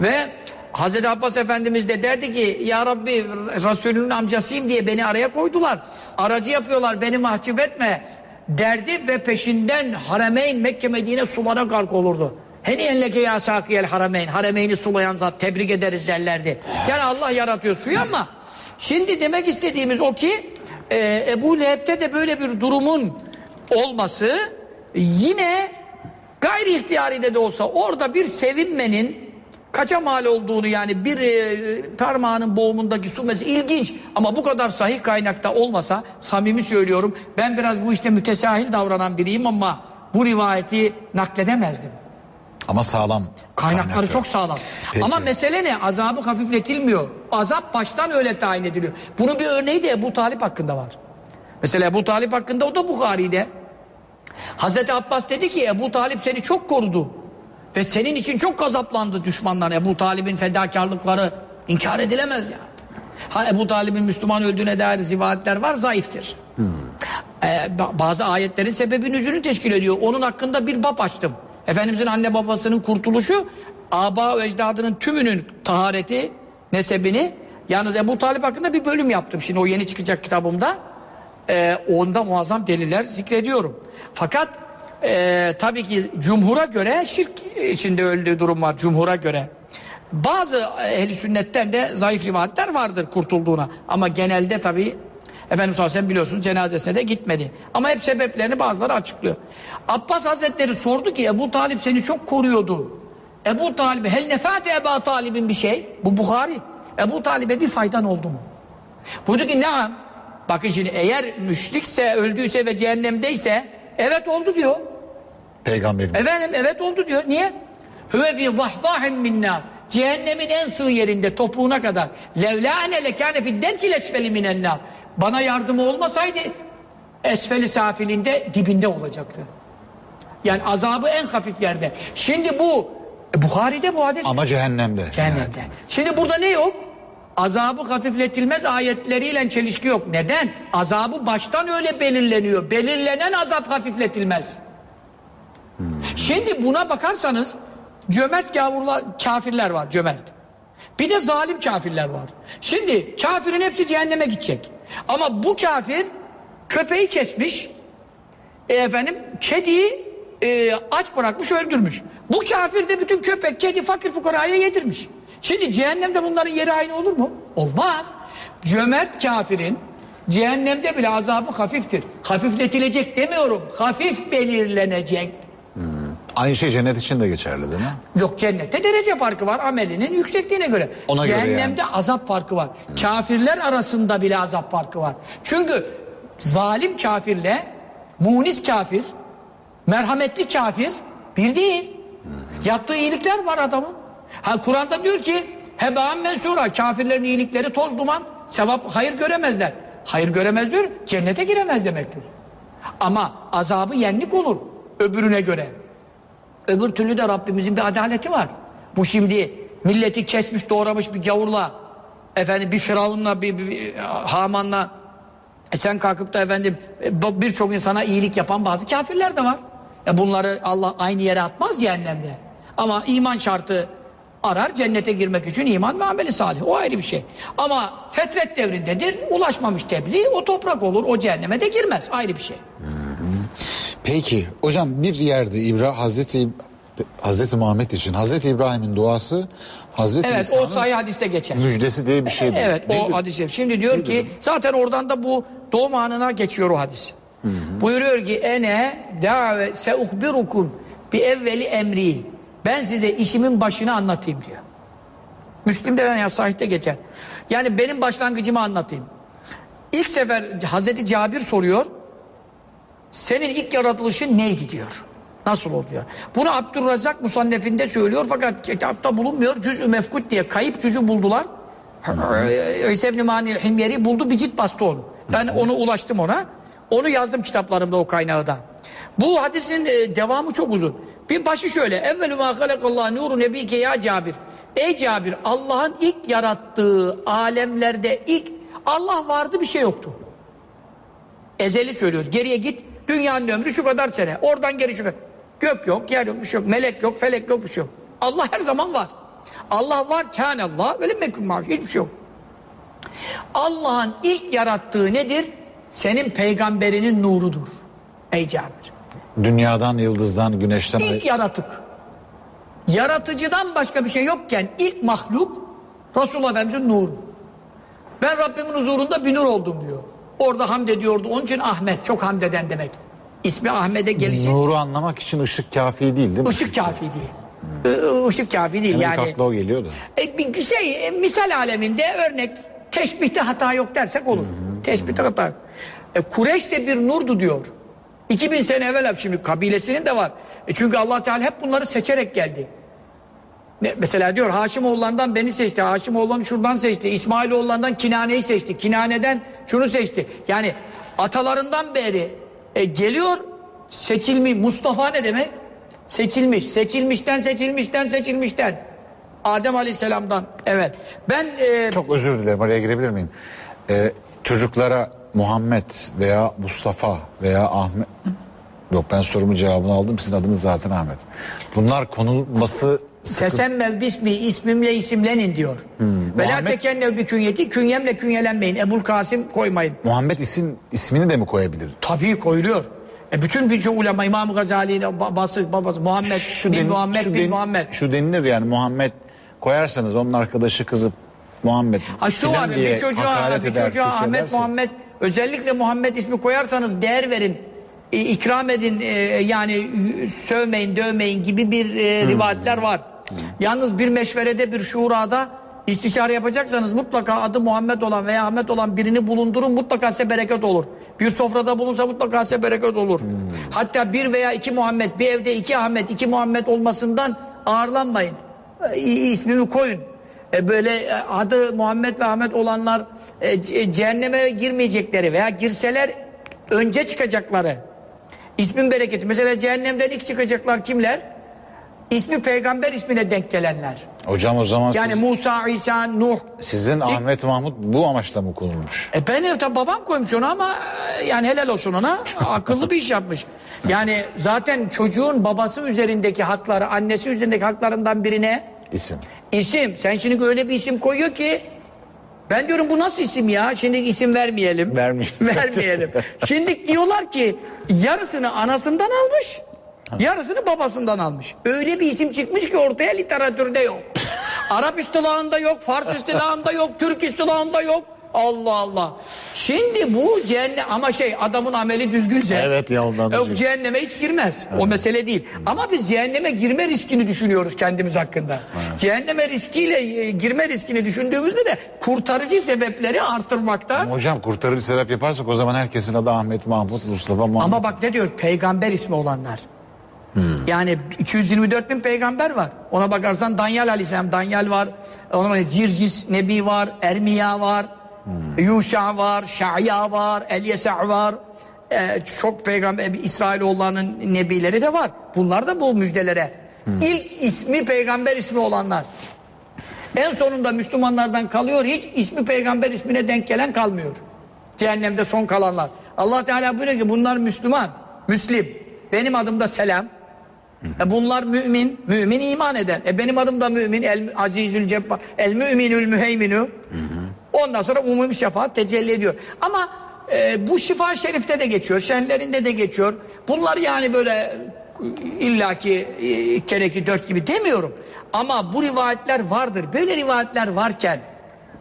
Ve Hazreti Abbas Efendimiz de derdi ki Ya Rabbi Resulünün amcasıyım diye beni araya koydular. Aracı yapıyorlar beni mahcup etme derdi ve peşinden Haremeyn Mekke Medine sulara gark olurdu. Heniyen leke ya sakiyel harameyn. Haremeyni sulayan zat tebrik ederiz derlerdi. Yani Allah yaratıyor suyu ama şimdi demek istediğimiz o ki e, Ebu Leheb'te de böyle bir durumun olması yine gayri ihtiyari de olsa orada bir sevinmenin kaça mal olduğunu yani bir e, parmağının boğumundaki su mesela ilginç ama bu kadar sahih kaynakta olmasa samimi söylüyorum ben biraz bu işte mütesahil davranan biriyim ama bu rivayeti nakledemezdim. Ama sağlam. Kaynakları kaynaklar. çok sağlam. Peki. Ama mesele ne? Azabı hafifletilmiyor. Azap baştan öyle tayin ediliyor. Bunun bir örneği de Ebu Talip hakkında var. Mesela Ebu Talip hakkında o da Bukhari'de. Hazreti Abbas dedi ki Ebu Talip seni çok korudu. Ve senin için çok gazaplandı düşmanlar. Ebu Talib'in fedakarlıkları inkar edilemez yani. Ha Ebu Talib'in Müslüman öldüğüne dair rivayetler var zayıftır. Ee, ba- bazı ayetlerin sebebin üzünü teşkil ediyor. Onun hakkında bir bab açtım. Efendimizin anne babasının kurtuluşu, aba ve ecdadının tümünün tahareti, nesebini. Yalnız Ebu Talip hakkında bir bölüm yaptım. Şimdi o yeni çıkacak kitabımda. Ee, onda muazzam deliller zikrediyorum. Fakat e, tabii ki cumhura göre şirk içinde öldüğü durum var cumhura göre. Bazı ehli sünnetten de zayıf rivayetler vardır kurtulduğuna. Ama genelde tabii Efendimiz sallallahu biliyorsunuz cenazesine de gitmedi. Ama hep sebeplerini bazıları açıklıyor. Abbas Hazretleri sordu ki Ebu Talip seni çok koruyordu. Ebu Talib hel nefate Ebu Talib'in bir şey. Bu Bukhari. Ebu Talib'e bir faydan oldu mu? Buyurdu ki naam. Bakın şimdi eğer müşrikse öldüyse ve cehennemdeyse evet oldu diyor. Peygamberimiz. Efendim evet oldu diyor. Niye? Hüve fi zahzahin minna. Cehennemin en sığ yerinde topuğuna kadar. Levla ene lekâne fid derkil esfeli minennar. Bana yardımı olmasaydı esfeli safilinde dibinde olacaktı. Yani azabı en hafif yerde. Şimdi bu e, Bukhari'de bu hadis. Ama cehennemde. Cehennemde. Şimdi burada ne yok? Azabı hafifletilmez ayetleriyle çelişki yok. Neden? Azabı baştan öyle belirleniyor. Belirlenen azap hafifletilmez. Şimdi buna bakarsanız cömert gavurlar, kafirler var cömert. Bir de zalim kafirler var. Şimdi kafirin hepsi cehenneme gidecek. Ama bu kafir köpeği kesmiş, e, efendim kediyi e, aç bırakmış öldürmüş. Bu kafir de bütün köpek, kedi, fakir fukaraya yedirmiş. Şimdi cehennemde bunların yeri aynı olur mu? Olmaz. Cömert kafirin cehennemde bile azabı hafiftir. Hafifletilecek demiyorum. Hafif belirlenecek. Aynı şey cennet için de geçerli değil mi? Yok cennette derece farkı var amelinin yüksekliğine göre. Ona göre Cehennemde azap farkı var. Kafirler arasında bile azap farkı var. Çünkü zalim kafirle munis kafir, merhametli kafir bir değil. Yaptığı iyilikler var adamın. Ha Kur'an'da diyor ki hebaan mensura kafirlerin iyilikleri toz duman sevap hayır göremezler. Hayır göremez diyor cennete giremez demektir. Ama azabı yenlik olur öbürüne göre. Öbür türlü de Rabbimizin bir adaleti var. Bu şimdi milleti kesmiş doğramış bir gavurla efendim bir firavunla bir, bir, bir Haman'la e sen kalkıp da efendim e, birçok insana iyilik yapan bazı kafirler de var. E bunları Allah aynı yere atmaz cehennemde. Ama iman şartı arar cennete girmek için iman ve ameli salih. O ayrı bir şey. Ama fetret devrindedir. Ulaşmamış tebliğ o toprak olur. O cehenneme de girmez. Ayrı bir şey. Peki hocam bir yerde İbra Hazreti Hazreti Muhammed için Hazreti İbrahim'in duası Hazreti Evet o İsa'nın sayı hadiste geçer. müjdesi diye bir şey. Evet Nedir? o şerif. Şimdi diyor ki zaten oradan da bu doğum anına geçiyor o hadis. Buyuruyor ki ene da've seuhbirukum bi evveli emri. Ben size işimin başını anlatayım diyor. Müslim'de veya sahihte geçer. Yani benim başlangıcımı anlatayım. İlk sefer Hazreti Cabir soruyor. Senin ilk yaratılışın neydi diyor. Nasıl oldu diyor. Bunu Abdurrazak Musannef'inde söylüyor fakat kitapta bulunmuyor. Cüz-ü mefkut diye kayıp cüzü buldular. İsa ibn Mani'l Himyeri buldu bir cilt bastı onu. Ben onu ulaştım ona. Onu yazdım kitaplarımda o kaynağı da. Bu hadisin e, devamı çok uzun. Bir başı şöyle. Evvelü ma halakallahu nuru nebike ya Cabir. Ey Cabir Allah'ın ilk yarattığı alemlerde ilk Allah vardı bir şey yoktu. Ezeli söylüyoruz. Geriye git. Dünyanın ömrü şu kadar sene. Oradan geri şu kadar. Gök yok, yer yok, bir şey yok. Melek yok, felek yok, bir şey yok. Allah her zaman var. Allah var, kâne Allah. Böyle mekun maş. Hiçbir şey yok. Allah'ın ilk yarattığı nedir? Senin peygamberinin nurudur. Ey Cabir. Dünyadan, yıldızdan, güneşten... İlk yaratık. Yaratıcıdan başka bir şey yokken ilk mahluk Resulullah Efendimiz'in nuru. Ben Rabbimin huzurunda bir nur oldum diyor. Orada hamd ediyordu. Onun için Ahmet çok hamd eden demek. İsmi Ahmet'e gelişi Nuru anlamak için ışık kafi değil değil mi? ışık kafi değil. I- Işık kafi değil Hemen yani. akla o geliyor da. E, bir şey e, misal aleminde örnek teşbihte hata yok dersek olur. Teşbihte hata yok. E, Kureyş de bir nurdu diyor. 2000 sene evvel şimdi kabilesinin de var. E, çünkü Allah Teala hep bunları seçerek geldi. Mesela diyor Haşimoğullarından beni seçti. Haşimoğullarını şuradan seçti. İsmailoğullarından Kinane'yi seçti. Kinane'den şunu seçti. Yani atalarından beri e, geliyor seçilmiş. Mustafa ne demek? Seçilmiş. Seçilmişten seçilmişten seçilmişten. Adem Aleyhisselam'dan. Evet. Ben e, Çok özür dilerim araya girebilir miyim? Ee, çocuklara Muhammed veya Mustafa veya Ahmet... Yok ben sorumun cevabını aldım. Sizin adınız zaten Ahmet. Bunlar konulması. Tesemmev bismi ismimle isimlenin diyor. Ve la Muhammed- tekennev bir künyeti künyemle künyelenmeyin. Ebul Kasım koymayın. Muhammed isim ismini de mi koyabilir? Tabii koyuluyor. E bütün birçok ulema İmam Gazali'nin babası babası Muhammed bin den- Muhammed şu bin den- Muhammed. Şu denilir yani Muhammed koyarsanız onun arkadaşı kızı Muhammed. Ha şu filan var diye bir çocuğa hakaret bir eder, çocuğa küfür Ahmet Muhammed özellikle Muhammed ismi koyarsanız değer verin. E, ikram edin e, yani sövmeyin dövmeyin gibi bir e, rivayetler var. Yalnız bir meşverede bir şurada istişare yapacaksanız mutlaka adı Muhammed olan veya Ahmet olan birini bulundurun mutlaka size bereket olur. Bir sofrada bulunsa mutlaka size bereket olur. Hatta bir veya iki Muhammed bir evde iki Ahmet iki Muhammed olmasından ağırlanmayın. E, ismimi koyun. E, böyle adı Muhammed ve Ahmet olanlar e, ce- cehenneme girmeyecekleri veya girseler önce çıkacakları. İsmin bereketi. Mesela cehennemden ilk çıkacaklar kimler? İsmi peygamber ismine denk gelenler. Hocam o zaman Yani siz- Musa, İsa, Nuh. sizin Ahmet Mahmut bu amaçla mı konulmuş? E ben tabi babam koymuş onu ama e, yani helal olsun ona. Akıllı bir iş yapmış. Yani zaten çocuğun babası üzerindeki hakları, annesi üzerindeki haklarından birine İsim. İsim. Sen şimdi öyle bir isim koyuyor ki ben diyorum bu nasıl isim ya? Şimdi isim vermeyelim. Vermeyelim. <laughs> Vermeyelim. şimdi diyorlar ki yarısını anasından almış. Yarısını babasından almış. Öyle bir isim çıkmış ki ortaya literatürde yok. <laughs> Arap istilahında yok, Fars istilahında yok, Türk istilahında yok. Allah Allah. Şimdi bu cehennem ama şey adamın ameli düzgünse Evet ya, ondan düzgün. cehenneme hiç girmez. O mesele değil. Ama biz cehenneme girme riskini düşünüyoruz kendimiz hakkında. Cehenneme riskiyle e, girme riskini düşündüğümüzde de kurtarıcı sebepleri artırmakta. Ama hocam kurtarıcı sebep yaparsak o zaman herkesin adı Ahmet Mahmut, Mustafa Muhammed. Ama bak ne diyor? Peygamber ismi olanlar. Yani 224 bin peygamber var. Ona bakarsan Danyal Aleyhisselam, Danyal var. Ona bak Circis Nebi var, Ermiya var. Yuşa var, Şa'ya var, Elyesa var. Ee, çok peygamber, İsrailoğullarının nebileri de var. Bunlar da bu müjdelere. İlk ismi peygamber ismi olanlar. En sonunda Müslümanlardan kalıyor hiç ismi peygamber ismine denk gelen kalmıyor. Cehennemde son kalanlar. Allah Teala buyuruyor ki bunlar Müslüman, Müslim. Benim adım da Selam. E bunlar mümin, mümin iman eden. E benim adım da mümin, el azizül cebbar, el müminül müheyminu. Ondan sonra umumi şefaat tecelli ediyor. Ama e, bu şifa şerifte de geçiyor, şerlerinde de geçiyor. Bunlar yani böyle illaki e, kere iki dört gibi demiyorum. Ama bu rivayetler vardır. Böyle rivayetler varken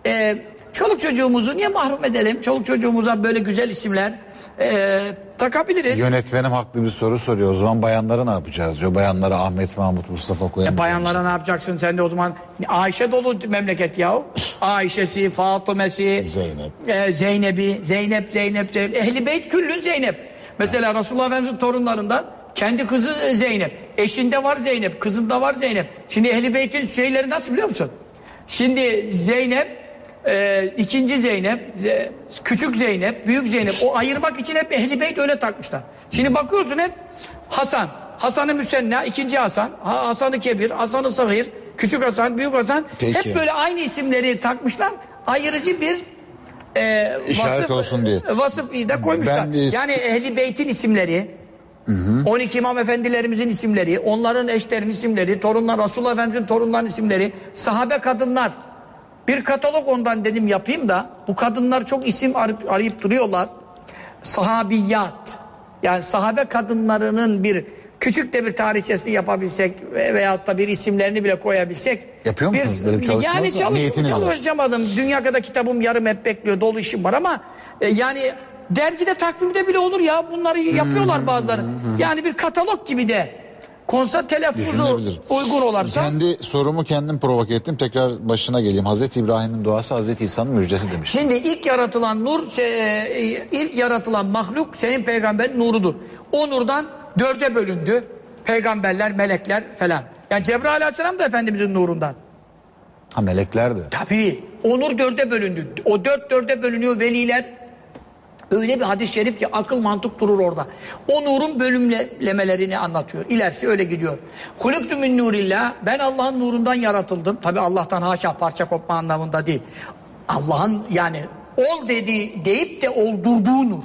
e, çoluk çocuğumuzu niye mahrum edelim? Çoluk çocuğumuza böyle güzel isimler e, takabiliriz. Yönetmenim haklı bir soru soruyor. O zaman bayanlara ne yapacağız diyor. Bayanlara Ahmet Mahmut, Mustafa koyalım. E bayanlara ne yapacaksın sen de o zaman? Ayşe dolu memleket ya. Ayşe'si, Fatıma'si, Zeynep. e, Zeynep'i, Zeynep, Zeynep, Zeynep. Ehli beyt küllün Zeynep. Mesela Resulullah Efendimiz'in torunlarından kendi kızı Zeynep. Eşinde var Zeynep, kızında var Zeynep. Şimdi Ehli Beyt'in şeyleri nasıl biliyor musun? Şimdi Zeynep, e, ikinci Zeynep, Ze- küçük Zeynep, büyük Zeynep. O ayırmak için hep Ehli Beyt öyle takmışlar. Şimdi bakıyorsun hep Hasan, Hasan-ı Müsenna, ikinci Hasan, Ha- Hasan-ı Kebir, Hasan-ı Sahir, Küçük Hasan, Büyük Hasan Peki. hep böyle aynı isimleri takmışlar. Ayırıcı bir e, İşaret vasıf, olsun diye. Vasıf da koymuşlar. Ben de- yani Ehli Beyt'in isimleri, 12 imam efendilerimizin isimleri, onların eşlerinin isimleri, torunlar Resulullah Efendimizin torunlarının isimleri, sahabe kadınlar. Bir katalog ondan dedim yapayım da bu kadınlar çok isim arayıp, arayıp duruyorlar. Sahabiyat. Yani sahabe kadınlarının bir küçük de bir tarihçesini yapabilsek ve- veyahut da bir isimlerini bile koyabilsek. Yapıyor musunuz? Böyle bir çalışmanız Yani var. çalış, Niyetiniz var. çalışamadım. Dünya kadar kitabım yarım hep bekliyor. Dolu işim var ama e, yani dergide takvimde bile olur ya. Bunları yapıyorlar bazıları. Yani bir katalog gibi de konsa telaffuzu uygun olarsa. Kendi sorumu kendim provoke ettim. Tekrar başına geleyim. Hazreti İbrahim'in duası Hazreti İsa'nın müjdesi demiş. Şimdi ilk yaratılan nur, e, ilk yaratılan mahluk senin peygamberin nurudur. O nurdan dörde bölündü. Peygamberler, melekler falan. Yani Cebrail aleyhisselam da Efendimizin nurundan. Ha meleklerdi. Tabii. O nur dörde bölündü. O dört dörde bölünüyor veliler. Öyle bir hadis-i şerif ki akıl mantık durur orada. O nurun bölümlemelerini anlatıyor. İlerisi öyle gidiyor. Huluktu min nurillah. Ben Allah'ın nurundan yaratıldım. Tabii Allah'tan haşa parça kopma anlamında değil. Allah'ın yani ol dedi deyip de oldurduğu nur.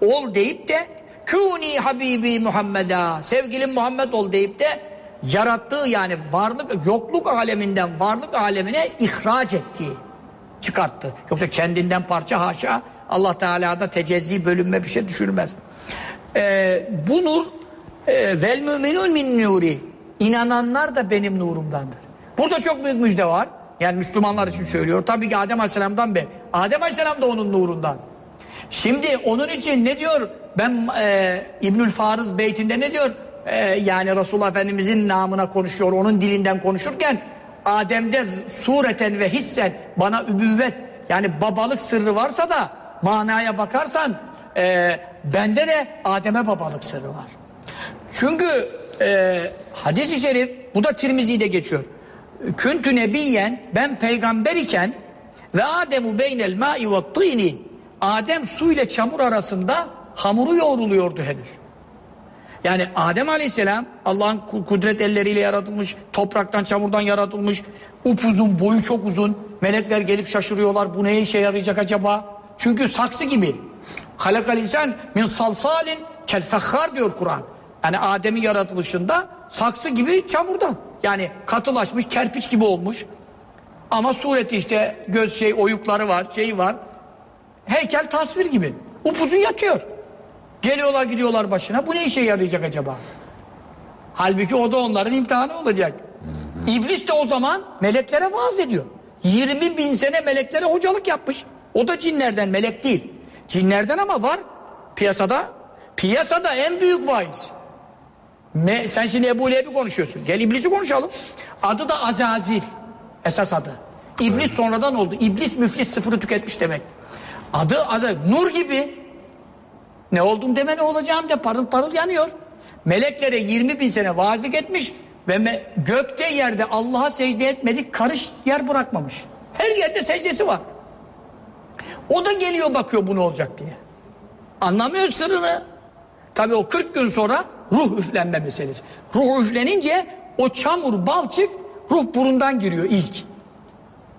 Ol deyip de Kuni Habibi Muhammed'a sevgilim Muhammed ol deyip de yarattığı yani varlık yokluk aleminden varlık alemine ihraç ettiği çıkarttı. Yoksa kendinden parça haşa Allah Teala'da tecezzi bölünme bir şey düşürmez. Ee, bu nur e, vel müminun min nuri inananlar da benim nurumdandır. Burada çok büyük müjde var. Yani Müslümanlar için söylüyor. Tabii ki Adem Aleyhisselam'dan be. Adem Aleyhisselam da onun nurundan. Şimdi onun için ne diyor? Ben e, İbnül Farız beytinde ne diyor? E, yani Resulullah Efendimizin namına konuşuyor. Onun dilinden konuşurken Adem'de sureten ve hissen bana übüvvet yani babalık sırrı varsa da manaya bakarsan e, bende de Adem'e babalık sırrı var. Çünkü e, hadis-i şerif bu da Tirmizi'de geçiyor. Küntü nebiyen ben peygamber iken ve Ademu beynel ma'i ve tini Adem su ile çamur arasında hamuru yoğruluyordu henüz. Yani Adem Aleyhisselam Allah'ın ku- kudret elleriyle yaratılmış, topraktan çamurdan yaratılmış, upuzun, boyu çok uzun. Melekler gelip şaşırıyorlar. Bu neye işe yarayacak acaba? Çünkü saksı gibi. Halakal insan min salsalin kel fekhar diyor Kur'an. Yani Adem'in yaratılışında saksı gibi çamurdan. Yani katılaşmış, kerpiç gibi olmuş. Ama sureti işte göz şey oyukları var, şeyi var. Heykel tasvir gibi. Upuzun yatıyor. Geliyorlar gidiyorlar başına. Bu ne işe yarayacak acaba? Halbuki o da onların imtihanı olacak. İblis de o zaman meleklere vaaz ediyor. 20 bin sene meleklere hocalık yapmış. O da cinlerden melek değil. Cinlerden ama var piyasada. Piyasada en büyük vaiz. Me- sen şimdi Ebu Leheb'i konuşuyorsun. Gel İblis'i konuşalım. Adı da Azazil. Esas adı. İblis sonradan oldu. İblis müflis sıfırı tüketmiş demek. Adı Azazil. Nur gibi. Ne oldum deme ne olacağım de parıl parıl yanıyor. Meleklere 20 bin sene vaazlık etmiş ve gökte yerde Allah'a secde etmedik karış yer bırakmamış. Her yerde secdesi var. O da geliyor bakıyor bu ne olacak diye. Anlamıyor sırrını. Tabii o 40 gün sonra ruh üflenme meselesi. Ruh üflenince o çamur balçık ruh burundan giriyor ilk.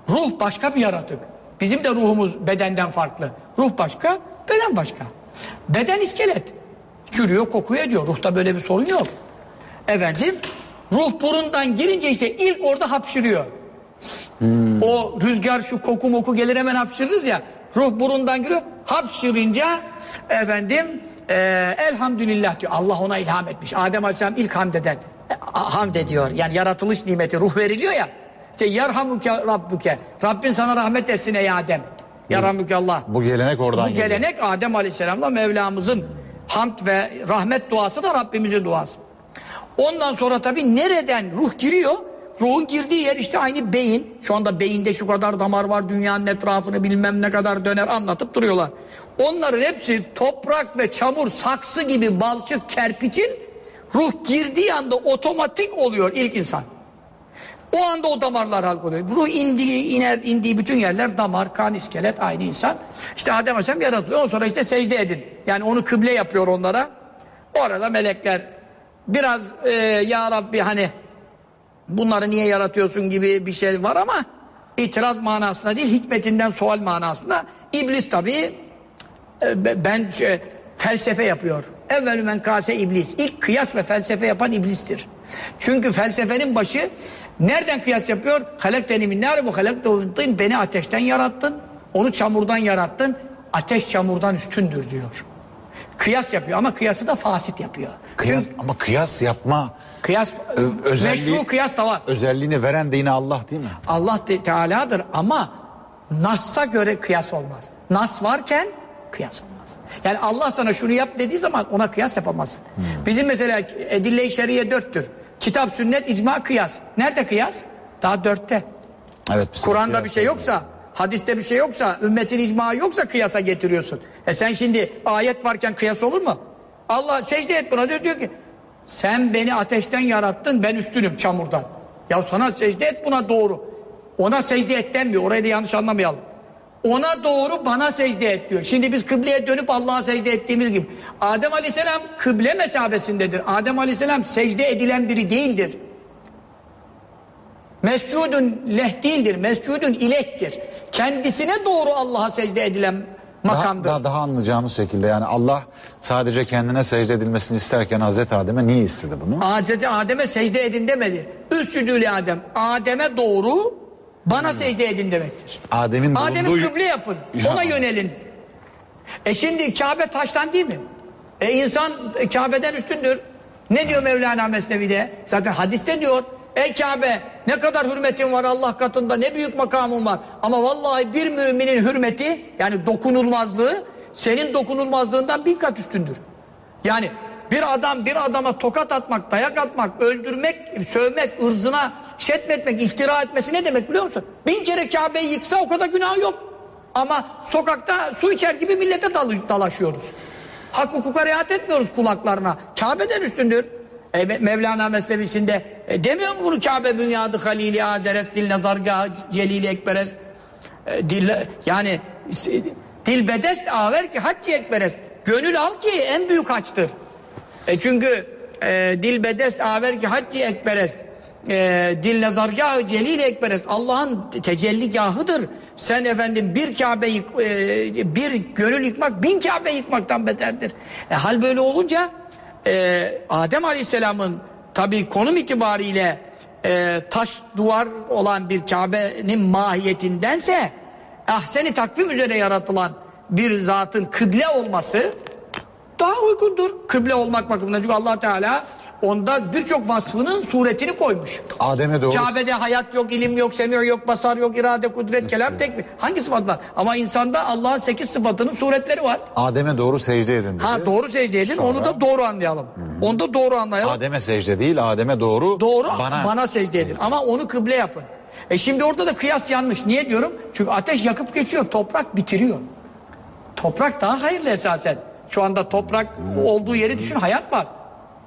Ruh başka bir yaratık. Bizim de ruhumuz bedenden farklı. Ruh başka, beden başka. Beden iskelet. Çürüyor, kokuyor ediyor. Ruhta böyle bir sorun yok. Efendim, ruh burundan girince işte ilk orada hapşırıyor. O rüzgar şu koku moku gelir hemen hapşırırız ya. Ruh burundan giriyor. Hapşırınca efendim e, elhamdülillah diyor. Allah ona ilham etmiş. Adem Aleyhisselam ilk hamd eden. E, hamd ediyor. Yani yaratılış nimeti ruh veriliyor ya. İşte yerhamuke rabbuke. Rabbin sana rahmet etsin ey Adem. Yerhamuke Allah. Bu gelenek oradan Bu geliyor. gelenek Adem Aleyhisselam'la Mevlamızın hamd ve rahmet duası da Rabbimizin duası. Ondan sonra tabii nereden ruh giriyor? Ruhun girdiği yer işte aynı beyin. Şu anda beyinde şu kadar damar var, dünyanın etrafını bilmem ne kadar döner anlatıp duruyorlar. Onların hepsi toprak ve çamur, saksı gibi balçık, kerpiçin ruh girdiği anda otomatik oluyor ilk insan. O anda o damarlar halk oluyor. Ruh indiği, iner, indiği bütün yerler damar, kan, iskelet aynı insan. İşte Adem Aleyhisselam yaratılıyor. Ondan sonra işte secde edin. Yani onu kıble yapıyor onlara. O arada melekler biraz e, Ya Rabbi hani bunları niye yaratıyorsun gibi bir şey var ama itiraz manasında değil hikmetinden sual manasında iblis tabii e, be- ben şey, felsefe yapıyor. Evvelü men kase iblis. İlk kıyas ve felsefe yapan iblistir. Çünkü felsefenin başı nereden kıyas yapıyor? Halakteni min nar bu tin. Beni ateşten yarattın. Onu çamurdan yarattın. Ateş çamurdan üstündür diyor. Kıyas yapıyor ama kıyası da fasit yapıyor. Kıyas, ama kıyas yapma Kıyas özelliği, meşru kıyas da var. özelliğini veren de yine Allah değil mi? Allah Teala'dır ama Nas'a göre kıyas olmaz. Nas varken kıyas olmaz. Yani Allah sana şunu yap dediği zaman ona kıyas yapamazsın. Bizim mesela edille-i şeriye dörttür. Kitap, sünnet, icma, kıyas. Nerede kıyas? Daha dörtte. Evet. Kur'an'da bir şey yoksa, hadiste bir şey yoksa, ümmetin icması yoksa kıyasa getiriyorsun. E sen şimdi ayet varken kıyas olur mu? Allah secde et buna diyor, diyor ki sen beni ateşten yarattın ben üstünüm çamurdan. Ya sana secde et buna doğru. Ona secde et denmiyor. Orayı da yanlış anlamayalım. Ona doğru bana secde et diyor. Şimdi biz kıbleye dönüp Allah'a secde ettiğimiz gibi. Adem Aleyhisselam kıble mesabesindedir. Adem Aleyhisselam secde edilen biri değildir. Mescudun leh değildir. Mescudun ilektir. Kendisine doğru Allah'a secde edilen makamdır. daha, daha anlayacağımız şekilde yani Allah sadece kendine secde edilmesini isterken Hazreti Adem'e niye istedi bunu? Hazreti Adem'e secde edin demedi. Üstüdüyle Adem. Adem'e doğru bana secde edin demektir. Adem'in Adem'i bulunduğu... kıble yapın. Ya. Ona yönelin. E şimdi Kabe taştan değil mi? E insan Kabe'den üstündür. Ne diyor Mevlana Mesnevi'de? Zaten hadiste diyor. Ey Kabe ne kadar hürmetin var Allah katında ne büyük makamın var. Ama vallahi bir müminin hürmeti yani dokunulmazlığı senin dokunulmazlığından bin kat üstündür. Yani bir adam bir adama tokat atmak, dayak atmak, öldürmek, sövmek, ırzına şetmetmek, iftira etmesi ne demek biliyor musun? Bin kere Kabe'yi yıksa o kadar günah yok. Ama sokakta su içer gibi millete dal- dalaşıyoruz. Hak hukuka riayet etmiyoruz kulaklarına. Kabe'den üstündür. E, Me- Mevlana Mesnevisinde e, demiyor mu bunu Kabe bünyadı halili azeres dil nazargah celili ekberes e, dil, yani dil bedest aver ki hacci ekberest gönül al ki en büyük haçtır. E çünkü e, dil bedest aver ki hacci ekberest e, dil nazargahı celil ekberest Allah'ın tecelligahıdır. Sen efendim bir Kabe yık, e, bir gönül yıkmak bin Kabe yıkmaktan beterdir. E, hal böyle olunca e, Adem Aleyhisselam'ın tabi konum itibariyle e, taş duvar olan bir Kabe'nin mahiyetindense ahseni takvim üzere yaratılan bir zatın kıble olması daha uygundur. Kıble olmak bakımından çünkü allah Teala onda birçok vasfının suretini koymuş. Adem'e doğru... Kabe'de hayat yok, ilim yok, semih yok, basar yok, irade, kudret, kelam tek mi? Hangi sıfat var? Ama insanda Allah'ın sekiz sıfatının suretleri var. Adem'e doğru secde edin dedi. Ha doğru secde edin, Sonra- onu da doğru anlayalım. Onu da doğru anlayalım. Adem'e secde değil, Adem'e doğru, Doğru bana. bana, secde edin. Ama onu kıble yapın. E şimdi orada da kıyas yanlış. Niye diyorum? Çünkü ateş yakıp geçiyor. Toprak bitiriyor. Toprak daha hayırlı esasen. Şu anda toprak olduğu yeri düşün. Hayat var.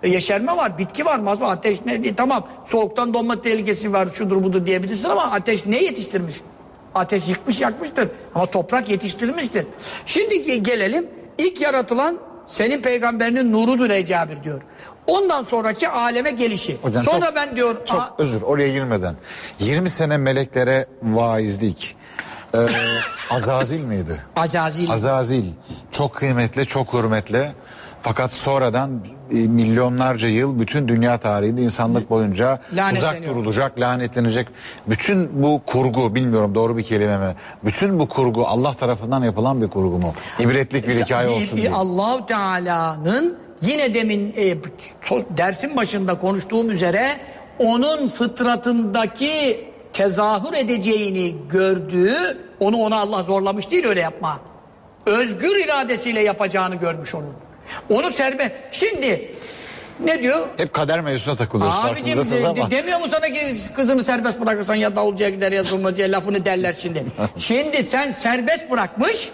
E, yeşerme var, bitki var, mazo, ateş ne tamam soğuktan donma tehlikesi var şudur budur diyebilirsin ama ateş ne yetiştirmiş? Ateş yıkmış yakmıştır ama toprak yetiştirmiştir. Şimdi ge- gelelim ilk yaratılan senin peygamberinin nurudur ey Cabir diyor. Ondan sonraki aleme gelişi. Hocam Sonra çok- ben diyor Çok "Aa, özür oraya girmeden. 20 sene meleklere vaizlik. Ee, <laughs> Azazil miydi? Azazil. Azazil çok kıymetli, çok hürmetli. Fakat sonradan e, milyonlarca yıl bütün dünya tarihinde insanlık boyunca uzak durulacak, lanetlenecek. Bütün bu kurgu, bilmiyorum doğru bir kelime mi? Bütün bu kurgu Allah tarafından yapılan bir kurgu mu? İbretlik bir hikaye olsun diye. Allah Teala'nın yine demin e, dersin başında konuştuğum üzere onun fıtratındaki tezahür edeceğini gördüğü onu ona Allah zorlamış değil öyle yapma. Özgür iradesiyle yapacağını görmüş onun. Onu serbe. Şimdi ne diyor? Hep kader mevzusuna takılıyoruz Abicim de- ama. de- demiyor mu sana ki kızını serbest bırakırsan ya davulcuya gider ya zurnacıya lafını derler şimdi. <laughs> şimdi sen serbest bırakmış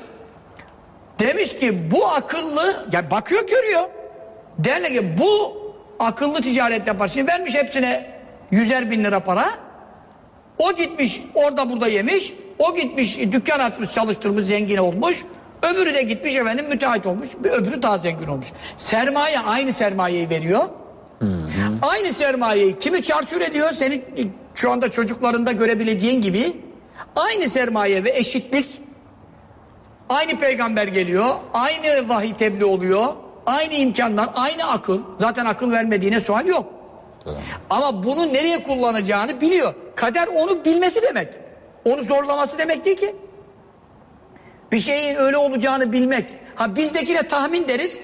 demiş ki bu akıllı ya bakıyor görüyor. Derler ki bu akıllı ticaret yapar. Şimdi vermiş hepsine yüzer bin lira para. O gitmiş orada burada yemiş. O gitmiş dükkan açmış çalıştırmış zengin olmuş. Öbürü de gitmiş efendim müteahhit olmuş. Bir öbürü daha zengin olmuş. Sermaye aynı sermayeyi veriyor. Aynı sermayeyi kimi çarçur ediyor? Senin e, şu anda çocuklarında görebileceğin gibi aynı sermaye ve eşitlik. Aynı peygamber geliyor aynı vahiy tebliğ oluyor aynı imkanlar aynı akıl. Zaten akıl vermediğine sual yok. Ama bunu nereye kullanacağını biliyor. Kader onu bilmesi demek. Onu zorlaması demek değil ki bir şeyin öyle olacağını bilmek ha bizdekine tahmin deriz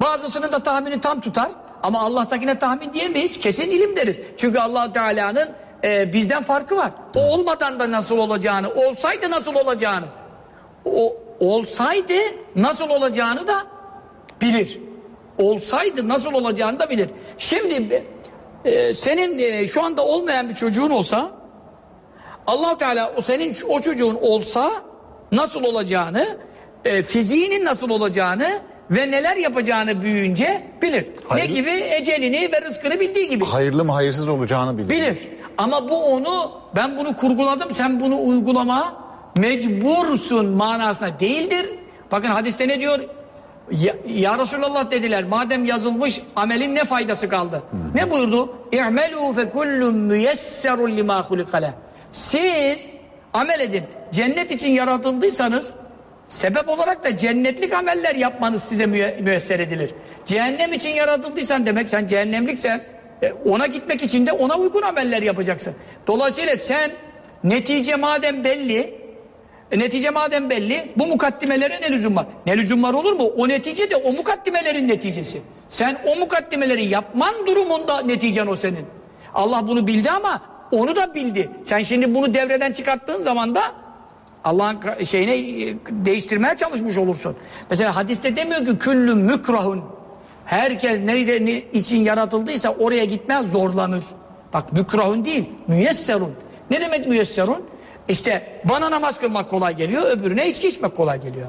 bazısının da tahmini tam tutar ama Allah'takine tahmin diyemeyiz. Kesin ilim deriz. Çünkü allah Teala'nın e, bizden farkı var. O olmadan da nasıl olacağını, olsaydı nasıl olacağını, o olsaydı nasıl olacağını da bilir. Olsaydı nasıl olacağını da bilir. Şimdi e, senin e, şu anda olmayan bir çocuğun olsa allah Teala o senin o çocuğun olsa nasıl olacağını, e, fiziğinin nasıl olacağını ve neler yapacağını büyüyünce bilir. Hayırlı- Ne gibi? Ecelini ve rızkını bildiği gibi. Hayırlı mı hayırsız olacağını bilir. Bilir. Ama bu onu ben bunu kurguladım sen bunu uygulama mecbursun manasına değildir. Bakın hadiste ne diyor? Ya, ya Resulallah dediler madem yazılmış amelin ne faydası kaldı? Ne buyurdu? İ'melû fe kullun müyesserun limâ hulikale. Siz amel edin. Cennet için yaratıldıysanız Sebep olarak da cennetlik ameller yapmanız size müye- müyesser edilir. Cehennem için yaratıldıysan demek sen cehennemliksen e, ona gitmek için de ona uygun ameller yapacaksın. Dolayısıyla sen netice madem belli e, netice madem belli bu mukaddimelere ne lüzum var? Ne lüzum var olur mu? O netice de o mukaddimelerin neticesi. Sen o mukaddimeleri yapman durumunda neticen o senin. Allah bunu bildi ama onu da bildi. Sen şimdi bunu devreden çıkarttığın zaman da Allah'ın şeyine e, değiştirmeye çalışmış olursun. Mesela hadiste demiyor ki küllü mükrahun. Herkes nerede ne için yaratıldıysa oraya gitmez zorlanır. Bak mükrahun değil, müyesserun. Ne demek müyesserun? İşte bana namaz kılmak kolay geliyor, öbürüne içki içmek kolay geliyor.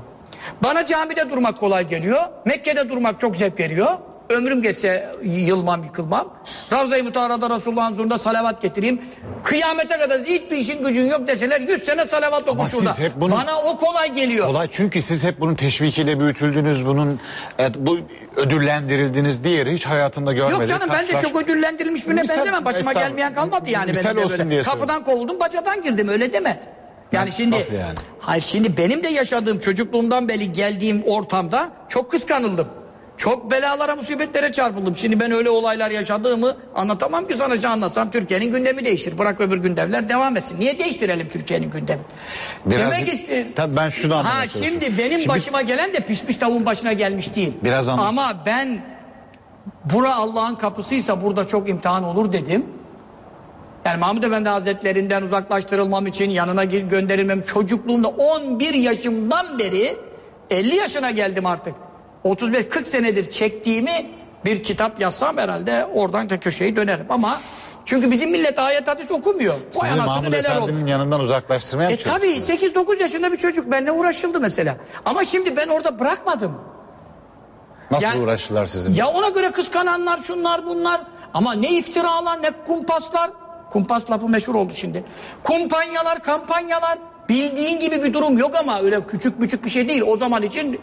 Bana camide durmak kolay geliyor, Mekke'de durmak çok zevk veriyor. Ömrüm geçse yılmam yıkılmam. Ravza-i Mutahara'da Resulullah'ın huzurunda salavat getireyim. Kıyamete kadar hiçbir işin gücün yok deseler 100 sene salavat oku şurada. bunu- Bana o kolay geliyor. Olay çünkü siz hep bunun teşvikiyle büyütüldünüz, bunun evet, bu ödüllendirildiniz diğeri hiç hayatında görmedik. Yok canım ben de Karşılaş- çok ödüllendirilmiş birine Misal- benzemem. Başıma gelmeyen kalmadı yani. Misal benim de olsun böyle. diye Kapıdan kovuldum bacadan girdim öyle deme. Yani şimdi nasıl yani? Hayır şimdi benim de yaşadığım çocukluğumdan beri geldiğim ortamda çok kıskanıldım. Çok belalara musibetlere çarpıldım. Şimdi ben öyle olaylar yaşadığımı anlatamam ki sana anlatsam Türkiye'nin gündemi değişir. Bırak öbür gündemler devam etsin. Niye değiştirelim Türkiye'nin gündemini? Biraz- Demek iste- Tabii ben şunu Ha istiyorum. şimdi benim Şimdi- başıma gelen de pişmiş tavuğun başına gelmiş değil. Biraz anlasın. Ama ben bura Allah'ın kapısıysa burada çok imtihan olur dedim. Yani Mahmud Efendi Hazretlerinden uzaklaştırılmam için yanına gönderilmem çocukluğumda 11 yaşımdan beri 50 yaşına geldim artık. 35-40 senedir çektiğimi bir kitap yazsam herhalde oradan da köşeyi dönerim ama çünkü bizim millet ayet hadis okumuyor. Vay Sizi anasını Mahmud. Efendi'nin yanından uzaklaştırmaya E tabii çalışıyorsunuz? 8-9 yaşında bir çocuk benimle uğraşıldı mesela. Ama şimdi ben orada bırakmadım. Nasıl Yani- uğraştılar sizin? Ya ona göre kıskananlar şunlar bunlar. Ama ne iftiralar ne kumpaslar. Kumpas lafı meşhur oldu şimdi. Kumpanyalar kampanyalar. Bildiğin gibi bir durum yok ama öyle küçük küçük bir şey değil. O zaman için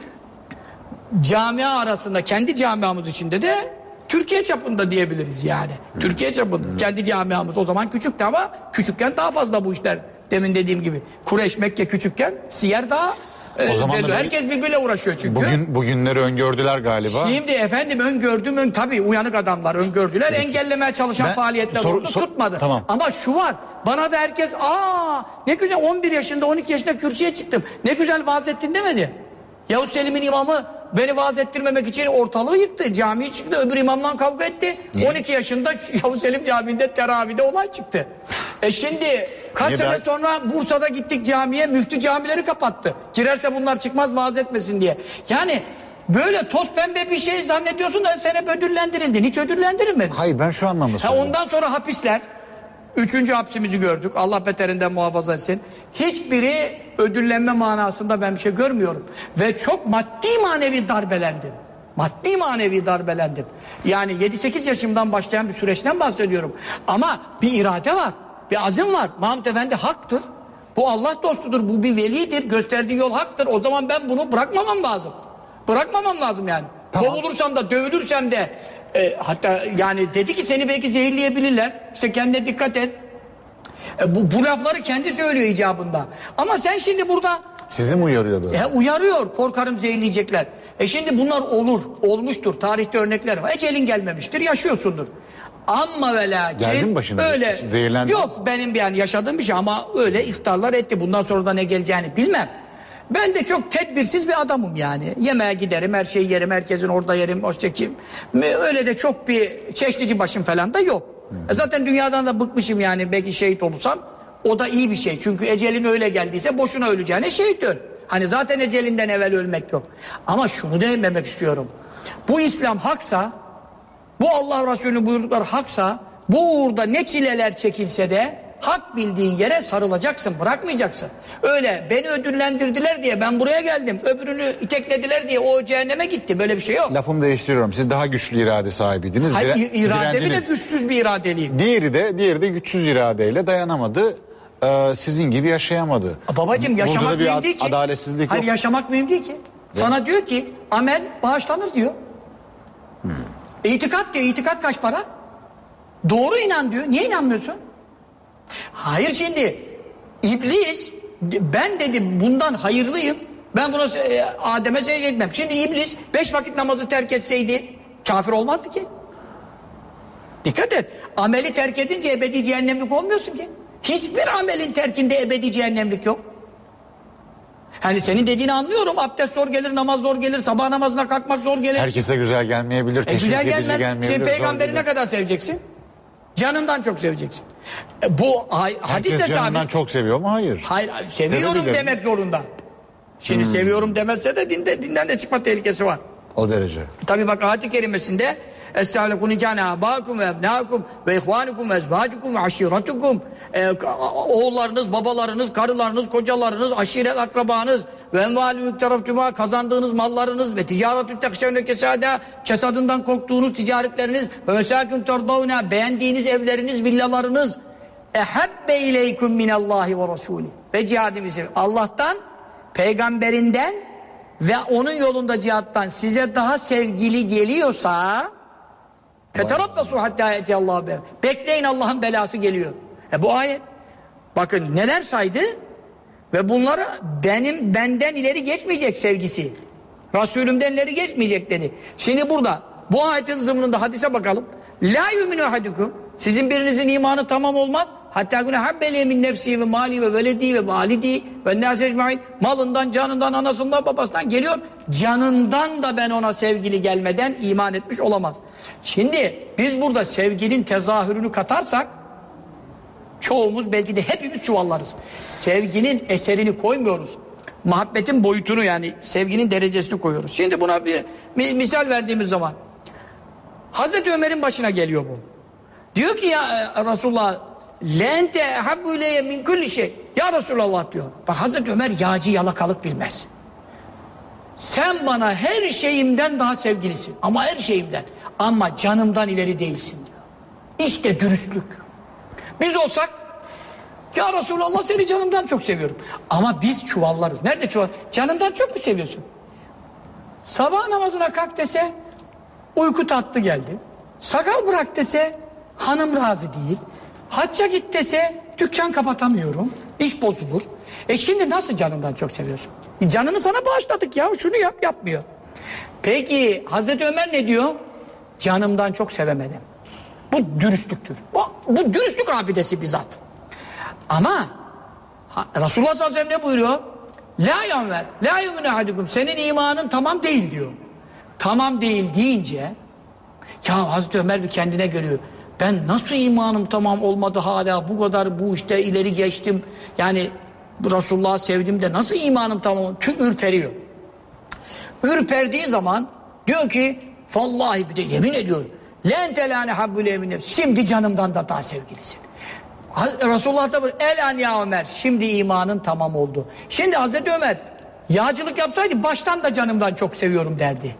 camia arasında kendi camiamız içinde de Türkiye çapında diyebiliriz yani. Türkiye çapında. Kendi camiamız o zaman küçüktü ama küçükken daha fazla bu işler. Demin dediğim gibi. Kureş Mekke küçükken Siyer daha e, O zaman da herkes birbiriyle uğraşıyor çünkü. Bugün bugünleri öngördüler galiba. Şimdi efendim öngördüm ön tabii uyanık adamlar öngördüler engellemeye çalışan Ben- faaliyetler soru- oldu sor- tutmadı. Tamam. Ama şu var bana da herkes aa ne güzel 11 yaşında 12 yaşında kürsüye çıktım ne güzel vaaz ettin demedi. Yavuz Selim'in imamı beni vaaz ettirmemek için ortalığı yıktı. Camiye çıktı öbür imamla kavga etti. 12 yaşında <laughs> Yavuz Selim Camii'nde teravide olay çıktı. E şimdi kaç Niye sene ben- sonra Bursa'da gittik camiye müftü camileri kapattı. Girerse bunlar çıkmaz vaaz etmesin diye. Yani böyle toz pembe bir şey zannediyorsun da sen hep ödüllendirildin. Hiç ödüllendirilmedin. Hayır ben şu anlamda Ha ondan sonra hapisler. Üçüncü hapsimizi gördük. Allah beterinden muhafaza etsin. Hiçbiri ödüllenme manasında ben bir şey görmüyorum. Ve çok maddi manevi darbelendim. Maddi manevi darbelendim. Yani 7-8 yaşımdan başlayan bir süreçten bahsediyorum. Ama bir irade var. Bir azim var. Mahmut Efendi haktır. Bu Allah dostudur. Bu bir velidir. Gösterdiği yol haktır. O zaman ben bunu bırakmamam lazım. Bırakmamam lazım yani. Tamam. Kovulursam da dövülürsem de E, hatta yani dedi ki seni belki zehirleyebilirler. İşte kendine dikkat et. E, bu, bu lafları kendi söylüyor icabında. Ama sen şimdi burada Sizi mi uyarıyor böyle? e, uyarıyor korkarım zehirleyecekler. E şimdi bunlar olur, olmuştur. Tarihte örnekler var. Ecelin gelmemiştir, yaşıyorsundur. Ama ve lakin Geldi mi başına? öyle Zehirlendiniz? yok benim bir yani yaşadığım bir şey ama öyle ihtarlar etti. Bundan sonra da ne geleceğini bilmem. Ben de çok tedbirsiz bir adamım yani. Yemeğe giderim, her şeyi yerim, herkesin orada yerim. Hoşça kim. Öyle de çok bir çeşnici başım falan da yok. E zaten dünyadan da bıkmışım yani belki şehit olursam. O da iyi bir şey. Çünkü ecelin öyle geldiyse boşuna öleceğine şehit öl. Hani zaten ecelinden evvel ölmek yok. Ama şunu dememek istiyorum. Bu İslam haksa, bu Allah Resulü'nün buyrukları haksa, bu uğurda ne çileler çekilse de hak bildiğin yere sarılacaksın, bırakmayacaksın. Öyle beni ödüllendirdiler diye ben buraya geldim, öbürünü iteklediler diye o cehenneme gitti. Böyle bir şey yok. Lafımı değiştiriyorum. Siz daha güçlü irade sahibiydiniz. Hayır, dire- irade bile güçsüz bir iradeliyim. Diğeri de diğeri de güçsüz iradeyle dayanamadı. Ee, sizin gibi yaşayamadı. Babacım yaşamak Burada mühim değil ki. adaletsizlik Hayır yok. yaşamak mühim değil ki. Sana diyor ki amel bağışlanır diyor. Hmm. İtikat diyor. İtikat kaç para? Doğru inan diyor. Niye inanmıyorsun? Hayır şimdi iblis ben dedi bundan hayırlıyım. Ben buna e, Adem'e secde etmem. Şimdi iblis beş vakit namazı terk etseydi kafir olmazdı ki. Dikkat et. Ameli terk edince ebedi cehennemlik olmuyorsun ki. Hiçbir amelin terkinde ebedi cehennemlik yok. Hani senin dediğini anlıyorum. Abdest zor gelir, namaz zor gelir, sabah namazına kalkmak zor gelir. Herkese güzel gelmeyebilir. E güzel gelmez. zor peygamberi ne kadar seveceksin? Canından çok seveceksin. E, bu hay- hadis de Herkes canından sabit. çok seviyor mu? Hayır. Hayır, seviyorum Sevebilir. demek zorunda. Şimdi Hmm. seviyorum demezse de dinde, dinden de çıkma tehlikesi var. O derece. Tabi bak ayet-i kerimesinde Estağfirullah nikâne abâkum ve ebnâkum ve ihvânukum ve ezvâcukum ve aşiretukum Ee, Oğullarınız, babalarınız, karılarınız, kocalarınız, aşiret akrabanız ve envâlü mükteraftüma kazandığınız mallarınız ve ticaretü tekşevne kesâdâ kesadından korktuğunuz ticaretleriniz ve mesâküm terdavne beğendiğiniz evleriniz, villalarınız. Ehebbe ileyküm minallahi ve rasûlih. Ve cihadimizi Allah'tan, peygamberinden ve onun yolunda cihattan size daha sevgili geliyorsa feterabbasu hatta eti Allah be. Bekleyin Allah'ın belası geliyor. E bu ayet. Bakın neler saydı ve bunları benim benden ileri geçmeyecek sevgisi. Resulümden ileri geçmeyecek dedi. Şimdi burada bu ayetin zımnında hadise bakalım. La yuminu ahadukum. Sizin birinizin imanı tamam olmaz. Hatta güne habbeli min nefsi ve mali ve veledi ve validi ve nâs ecmaîn. Malından, canından, anasından, babasından geliyor. Canından da ben ona sevgili gelmeden iman etmiş olamaz. Şimdi biz burada sevginin tezahürünü katarsak çoğumuz belki de hepimiz çuvallarız. Sevginin eserini koymuyoruz. Muhabbetin boyutunu yani sevginin derecesini koyuyoruz. Şimdi buna bir mi- misal verdiğimiz zaman Hazreti Ömer'in başına geliyor bu. Diyor ki ya e, Resulullah lente habbu ileye min kulli şey. Ya Resulallah diyor. Bak Hazreti Ömer yağcı yalakalık bilmez. Sen bana her şeyimden daha sevgilisin. Ama her şeyimden. Ama canımdan ileri değilsin diyor. İşte dürüstlük. Biz olsak ya Resulallah seni canımdan çok seviyorum. Ama biz çuvallarız. Nerede çuval? Canından çok mu seviyorsun? Sabah namazına kalk dese uyku tatlı geldi. Sakal bırak dese hanım razı değil. Hacca git dese dükkan kapatamıyorum. İş bozulur. E şimdi nasıl canından çok seviyorsun? E canını sana bağışladık ya şunu yap yapmıyor. Peki Hazreti Ömer ne diyor? Canımdan çok sevemedim. Bu dürüstlüktür. Bu, bu dürüstlük abidesi bizzat. Ama ha, Resulullah sallallahu aleyhi ve sellem ne buyuruyor? La yanver, la yumine ahadukum. Senin imanın tamam değil diyor. Tamam değil deyince ya Hazreti Ömer bir kendine geliyor. Ben nasıl imanım tamam olmadı hala bu kadar bu işte ileri geçtim. Yani Resulullah'ı sevdim de nasıl imanım tamam? Tüm ürperiyor. Ürperdiği zaman diyor ki vallahi bir de yemin ediyor. Len telane habbül. Şimdi canımdan da daha sevgilisin. Resulullah da el an ya Ömer şimdi imanın tamam oldu. Şimdi Hazreti Ömer yağcılık yapsaydı baştan da canımdan çok seviyorum derdi.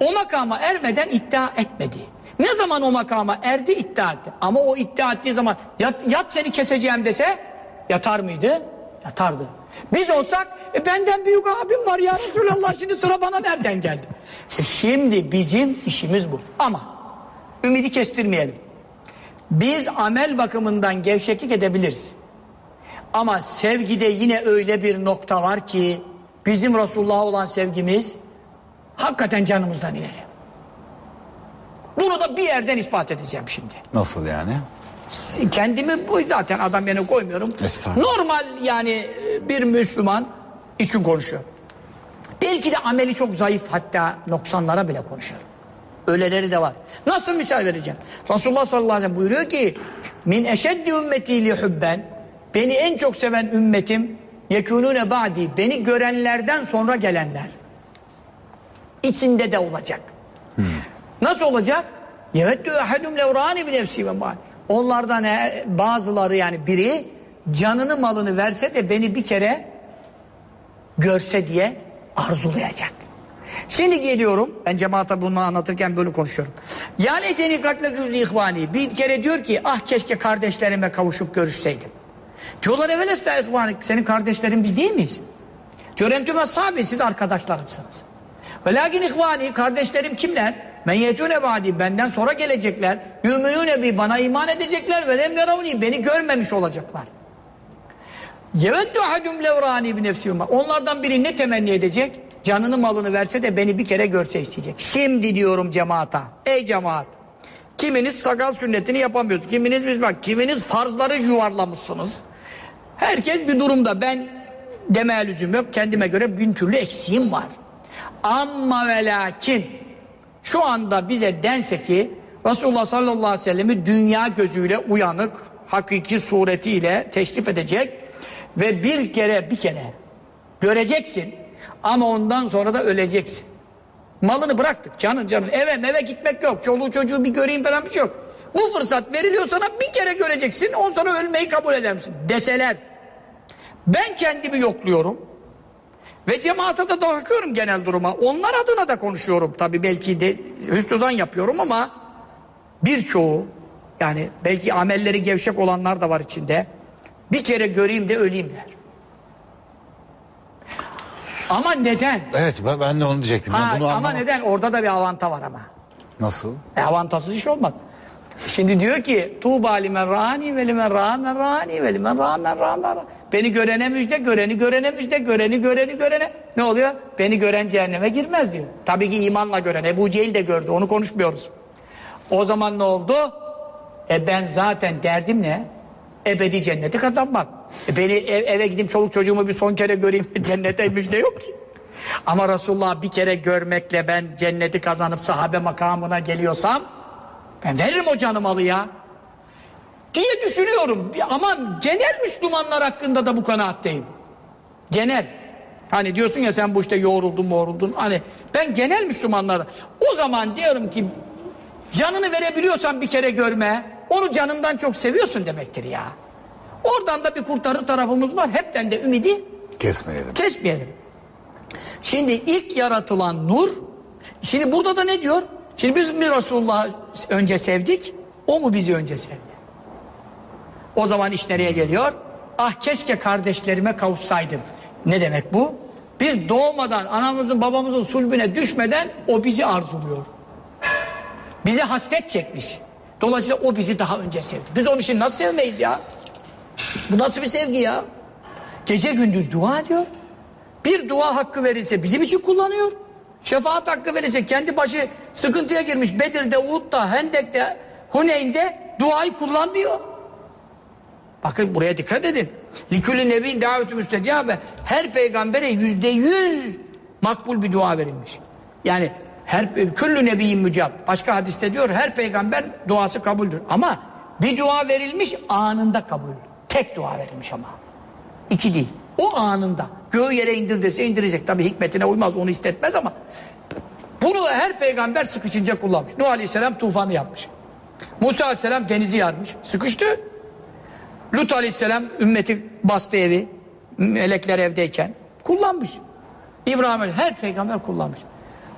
O makama ermeden iddia etmedi. Ne zaman o makama erdi iddia etti. Ama o iddia ettiği zaman yat, yat seni keseceğim dese yatar mıydı? Yatardı. Biz olsak e, benden büyük abim var ya Resulallah şimdi sıra bana nereden geldi? E, şimdi bizim işimiz bu. Ama ümidi kestirmeyelim. Biz amel bakımından gevşeklik edebiliriz. Ama sevgide yine öyle bir nokta var ki bizim Resulullah'a olan sevgimiz hakikaten canımızdan ileri. Bunu da bir yerden ispat edeceğim şimdi. Nasıl yani? Kendimi bu zaten adam yerine koymuyorum. Normal yani e, bir Müslüman için konuşuyor. Belki de ameli çok zayıf hatta noksanlara bile konuşuyor. Öyleleri de var. Nasıl misal vereceğim? Resulullah sallallahu aleyhi ve sellem buyuruyor ki min eşeddi ümmeti li hubben beni en çok seven ümmetim yekunune ba'di beni görenlerden sonra gelenler. İçinde de olacak. Nasıl olacak? Yeveddü ehedum levrani bi nefsi ve. Onlardan he- bazıları yani biri canını malını verse de beni bir kere görse diye arzulayacak. Şimdi geliyorum. Ben cemaate bunu anlatırken böyle konuşuyorum. Ya leyteni katle ihvani. Bir kere diyor ki ah keşke kardeşlerime kavuşup görüşseydim. Diyorlar evveleste ihvani. Senin kardeşlerin biz değil miyiz? Diyor entüme sahibi siz arkadaşlarımsınız. Ve lakin ihvani kardeşlerim kimler? Men yetune badi benden sonra gelecekler. Yuminune bi bana iman edecekler ve lem yaravni beni görmemiş olacaklar. Yeveddu ahadum levrani bi nefsi Onlardan biri ne temenni edecek? Canını malını verse de beni bir kere görse isteyecek. Şimdi diyorum cemaata. Ey cemaat. Kiminiz sakal sünnetini yapamıyoruz. Kiminiz biz bak. Kiminiz farzları yuvarlamışsınız. Herkes bir durumda. Ben demeye lüzum yok. Kendime göre bin türlü eksiğim var. Amma ve lakin şu anda bize dense ki Resulullah sallallahu aleyhi ve sellem'i dünya gözüyle uyanık, hakiki suretiyle teşrif edecek ve bir kere bir kere göreceksin ama ondan sonra da öleceksin. Malını bıraktık canın canın eve meve gitmek yok çoluğu çocuğu bir göreyim falan bir şey yok. Bu fırsat veriliyor sana bir kere göreceksin ondan sonra ölmeyi kabul eder misin? Deseler ben kendimi yokluyorum ve cemaate de bakıyorum genel duruma. Onlar adına da konuşuyorum tabii belki de hüsnüzan yapıyorum ama birçoğu yani belki amelleri gevşek olanlar da var içinde. Bir kere göreyim de öleyim der. Ama neden? Evet ben, de onu diyecektim. Ha, ama neden? Orada da bir avanta var ama. Nasıl? E, avantajsız iş olmaz. Şimdi diyor ki Tuğba limen rani ve limen ra'a men rani ve limen ra'a men ra'a men ra'a. Beni görene müjde, göreni görene müjde, göreni göreni görene. Ne oluyor? Beni gören cehenneme girmez diyor. Tabii ki imanla gören. Ebu Cehil de gördü. Onu konuşmuyoruz. O zaman ne oldu? E ben zaten derdim ne? Ebedi cenneti kazanmak. E beni ev- eve gideyim çoluk çocuğumu bir son kere göreyim <laughs> cennete müjde yok ki. Ama Resulullah bir kere görmekle ben cenneti kazanıp sahabe makamına geliyorsam ben veririm o canım alı ya. Diye düşünüyorum. Ama genel Müslümanlar hakkında da bu kanaatteyim. Genel. Hani diyorsun ya sen bu işte yoğruldun yoğruldun. Hani ben genel Müslümanlara o zaman diyorum ki canını verebiliyorsan bir kere görme. Onu canından çok seviyorsun demektir ya. Oradan da bir kurtarır tarafımız var. Hepten de ümidi Kesmeyelim. kesmeyelim. Şimdi ilk yaratılan nur, şimdi burada da ne diyor? Şimdi biz mi Resulullah'ı önce sevdik, o mu bizi önce sevdi? O zaman iş nereye geliyor? Ah keşke kardeşlerime kavuşsaydım. Ne demek bu? Biz doğmadan, anamızın babamızın sulbüne düşmeden o bizi arzuluyor. Bize hasret çekmiş. Dolayısıyla o bizi daha önce sevdi. Biz onu şimdi nasıl sevmeyiz ya? Bu nasıl bir sevgi ya? Gece gündüz dua ediyor. Bir dua hakkı verilse bizim için kullanıyor. Şefaat hakkı verilse kendi başı sıkıntıya girmiş Bedir'de, Uhud'da, Hendek'te, Huneyn'de duayı kullanmıyor. Bakın buraya dikkat edin. Likülü nebiyin davetü müstecabe. Her peygambere yüzde yüz makbul bir dua verilmiş. Yani her küllü nebiyin mücab. Başka hadiste diyor her peygamber duası kabuldür. Ama bir dua verilmiş anında kabul. Tek dua verilmiş ama. İki değil. O anında. Göğü yere indir dese indirecek. Tabi hikmetine uymaz onu istetmez ama. Bunu da her peygamber sıkışınca kullanmış. Nuh Aleyhisselam tufanı yapmış. Musa Aleyhisselam denizi yarmış. Sıkıştı. Lut Aleyhisselam ümmeti bastı evi. Melekler evdeyken. Kullanmış. İbrahim her peygamber kullanmış.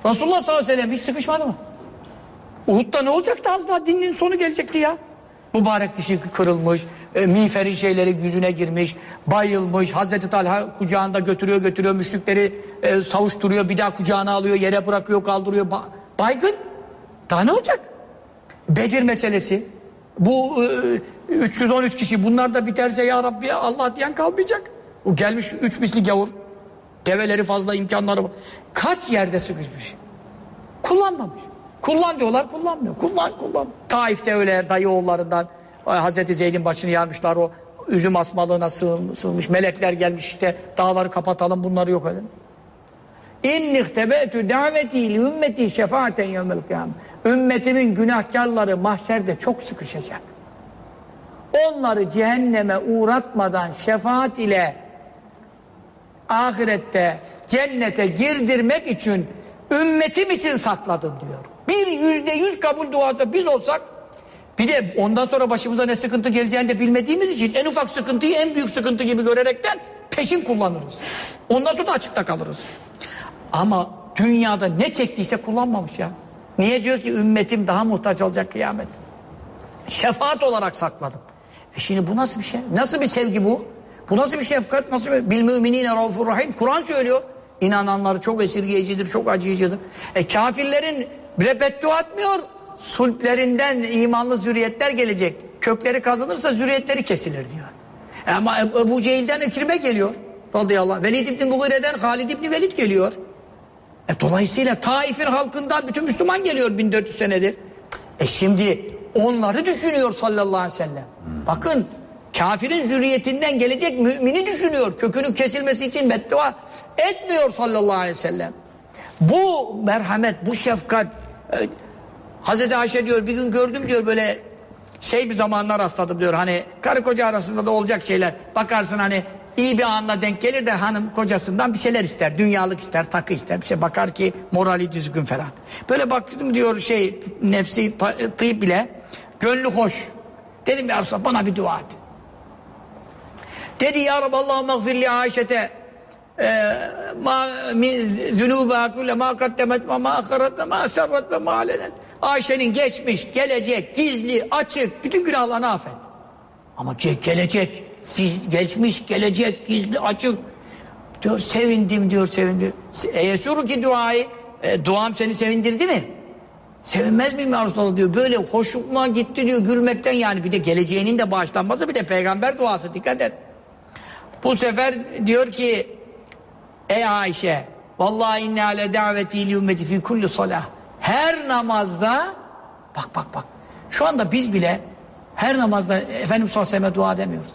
Resulullah sallallahu aleyhi ve sellem hiç sıkışmadı mı? Uhud'da ne olacaktı az daha dinin sonu gelecekti ya. Mübarek dişi kırılmış, e, miğferin şeyleri yüzüne girmiş, bayılmış, Hazreti Talha kucağında götürüyor götürüyor, müşrikleri e, savuşturuyor, bir daha kucağına alıyor, yere bırakıyor, kaldırıyor, ba- baygın. Daha ne olacak? Bedir meselesi. Bu e, 313 kişi bunlar da biterse ya Rabbi Allah diyen kalmayacak. O gelmiş üç misli gavur. Develeri fazla imkanları var. Kaç yerde sıkışmış. Kullanmamış. Kullan diyorlar kullanmıyor. Kullan kullan. Taif'te öyle dayı oğullarından Hazreti Zeyd'in başını yarmışlar o üzüm asmalığına sığın- sığınmış. Melekler gelmiş işte dağları kapatalım bunları yok edin. İnni tebe'tü daveti li ümmeti şefaaten yevmel kıyamet. Ümmetimin günahkarları mahşerde çok sıkışacak. Onları cehenneme uğratmadan şefaat ile ahirette cennete girdirmek için ümmetim için sakladım diyor. Bir yüzde yüz kabul duası biz olsak bir de ondan sonra başımıza ne sıkıntı geleceğini de bilmediğimiz için en ufak sıkıntıyı en büyük sıkıntı gibi görerekten peşin kullanırız. Ondan sonra da açıkta kalırız. Ama dünyada ne çektiyse kullanmamış ya. Niye diyor ki ümmetim daha muhtaç olacak kıyamet? Şefaat olarak sakladım. E şimdi bu nasıl bir şey? Nasıl bir sevgi bu? Bu nasıl bir şefkat? Nasıl bir... Bil müminine rahim. Kur'an söylüyor. İnananları çok esirgeyicidir, çok acıyıcıdır. E kafirlerin bile beddua etmiyor. Sulplerinden imanlı zürriyetler gelecek. Kökleri kazanırsa zürriyetleri kesilir diyor. Ama Ebu Cehil'den Ekrime geliyor. Radıyallahu anh. Velid İbni Mughire'den Halid İbni Velid geliyor. E dolayısıyla Taif'in halkından bütün Müslüman geliyor 1400 senedir. E şimdi onları düşünüyor sallallahu aleyhi ve sellem. Bakın kafirin zürriyetinden gelecek mümini düşünüyor. Kökünün kesilmesi için beddua etmiyor sallallahu aleyhi ve sellem. Bu merhamet, bu şefkat e, Hazreti Ayşe diyor bir gün gördüm diyor böyle şey bir zamanlar rastladım diyor. Hani karı koca arasında da olacak şeyler. Bakarsın hani iyi bir anla denk gelir de hanım kocasından bir şeyler ister. Dünyalık ister takı ister. Bir şey bakar ki morali düzgün falan. Böyle baktım diyor şey nefsi tıp bile gönlü hoş. Dedim ya Resulallah bana bir dua et. Dedi ya Rabbi Allahümme gfirli Ayşe'te ma min zunuba kulle ma kaddemet ve ma aharet ve ma serret ve ma alenet. Ayşe'nin geçmiş, gelecek, gizli, açık bütün günahlarını affet. Ama ge- gelecek, giz- geçmiş, gelecek, gizli, açık. Diyor sevindim diyor sevindim. Eyesuru ki duayı, e, duam seni sevindirdi mi? Sevinmez miyim ya Resulallah diyor. Böyle hoşuma gitti diyor gülmekten yani. Bir de geleceğinin de bağışlanması bir de peygamber duası dikkat et. Bu sefer diyor ki Ey Ayşe Vallahi inne ale daveti li ümmeti fi kulli salah. Her namazda Bak bak bak. Şu anda biz bile her namazda Efendimiz sallallahu aleyhi dua demiyoruz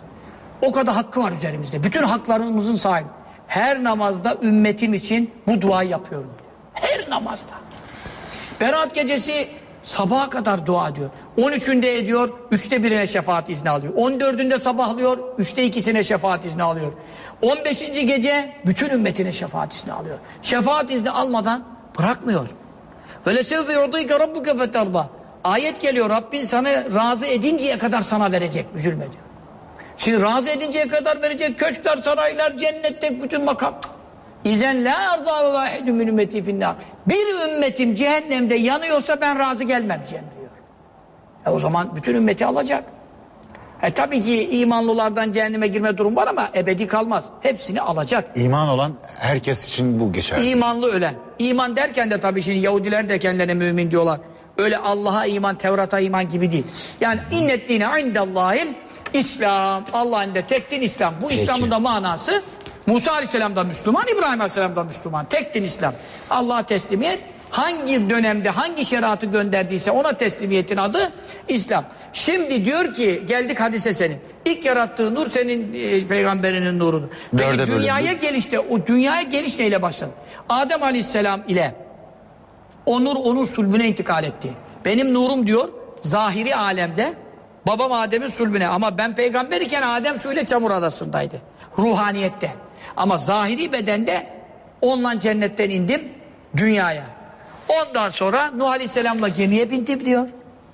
O kadar hakkı var üzerimizde. Bütün haklarımızın sahibi Her namazda ümmetim için bu duayı yapıyorum. Her namazda. Berat gecesi sabaha kadar dua ediyor. 13'ünde ediyor, üçte birine şefaat izni alıyor. 14'ünde sabahlıyor, üçte ikisine şefaat izni alıyor. 15. gece bütün ümmetine şefaat izni alıyor. Şefaat izni almadan bırakmıyor. Ve sevfe yurdike rabbuke feterda. Ayet geliyor Rabbin sana razı edinceye kadar sana verecek. Üzülme diyor. Şimdi razı edinceye kadar verecek köşkler, saraylar, cennette bütün makam. İzen la arda ve vahidun min ümmeti finnar. Bir ümmetim cehennemde yanıyorsa ben razı gelmeyeceğim diyor. E o zaman bütün ümmeti alacak. E tabii ki imanlılardan cehenneme girme durum var ama ebedi kalmaz. Hepsini alacak. İman olan herkes için bu geçerli. İmanlı ölen. İman derken de tabii şimdi Yahudiler de kendilerine mümin diyorlar. Öyle Allah'a iman, Tevrat'a iman gibi değil. Yani innet dine indallahil İslam. Allah'ın da tek din İslam. Bu İslam'ın da manası Musa Aleyhisselam da Müslüman, İbrahim Aleyhisselam da Müslüman. Tek din İslam. Allah'a teslimiyet hangi dönemde hangi şeriatı gönderdiyse ona teslimiyetin adı İslam. Şimdi diyor ki geldik hadise senin. İlk yarattığı nur senin e, peygamberinin nurudur. Peki Dörde bölündü. dünyaya gelişte o dünyaya geliş neyle başladı? Adem Aleyhisselam ile o nur onun sulbüne intikal etti. Benim nurum diyor zahiri alemde babam Adem'in sulbüne ama ben peygamber iken Adem su ile çamur arasındaydı. Ruhaniyette. Ama zahiri bedende onunla cennetten indim dünyaya. Ondan sonra Nuh Aleyhisselam'la gemiye bindim diyor.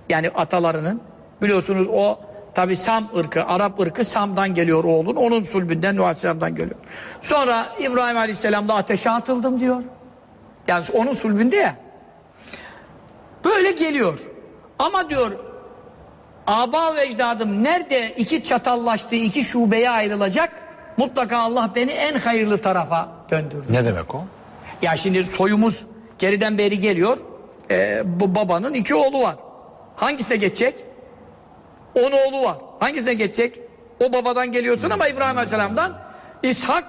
Yani atalarının. Biliyorsunuz o tabi Sam ırkı, Arap ırkı Sam'dan geliyor oğlun. Onun sulbünden Nuh Aleyhisselam'dan geliyor. Sonra İbrahim Aleyhisselam'la ateşe atıldım diyor. Yani onun sulbünde ya. Böyle geliyor. Ama diyor aba ve ecdadım nerede iki çatallaştığı iki şubeye ayrılacak mutlaka Allah beni en hayırlı tarafa döndürdü. Ne demek o? Ya şimdi soyumuz geriden beri geliyor. Ee, bu babanın iki oğlu var. Hangisine geçecek? On oğlu var. Hangisine geçecek? O babadan geliyorsun ama İbrahim Aleyhisselam'dan İshak,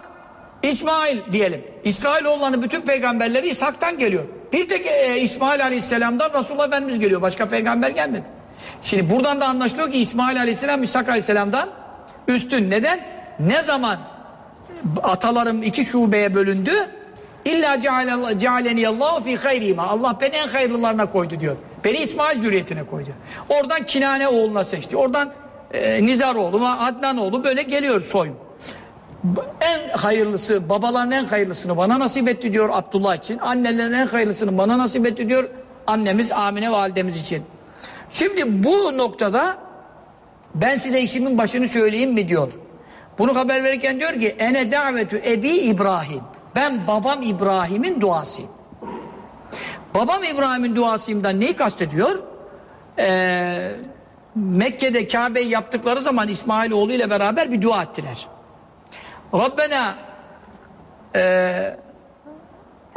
İsmail diyelim. İsrailoğullarının bütün peygamberleri İshak'tan geliyor. Bir tek e, İsmail Aleyhisselam'dan Resulullah Efendimiz geliyor. Başka peygamber gelmedi. Şimdi buradan da anlaşılıyor ki İsmail Aleyhisselam İshak Aleyhisselam'dan üstün. Neden? Ne zaman atalarım iki şubeye bölündü İlla cealeni Allah fi hayrima. Allah beni en hayırlılarına koydu diyor. Beni İsmail zürriyetine koydu. Oradan Kinane oğluna seçti. Oradan e, Nizar oğlu, Adnan oğlu böyle geliyor soyum. En hayırlısı, babaların en hayırlısını bana nasip etti diyor Abdullah için. Annelerin en hayırlısını bana nasip etti diyor annemiz Amine validemiz için. Şimdi bu noktada ben size işimin başını söyleyeyim mi diyor. Bunu haber verirken diyor ki ene davetü ebi İbrahim. Ben babam İbrahim'in duasıyım. Babam İbrahim'in duasıyımdan neyi kastediyor? Ee, Mekke'de Kabe'yi yaptıkları zaman İsmail oğlu ile beraber bir dua ettiler. Rabbena e,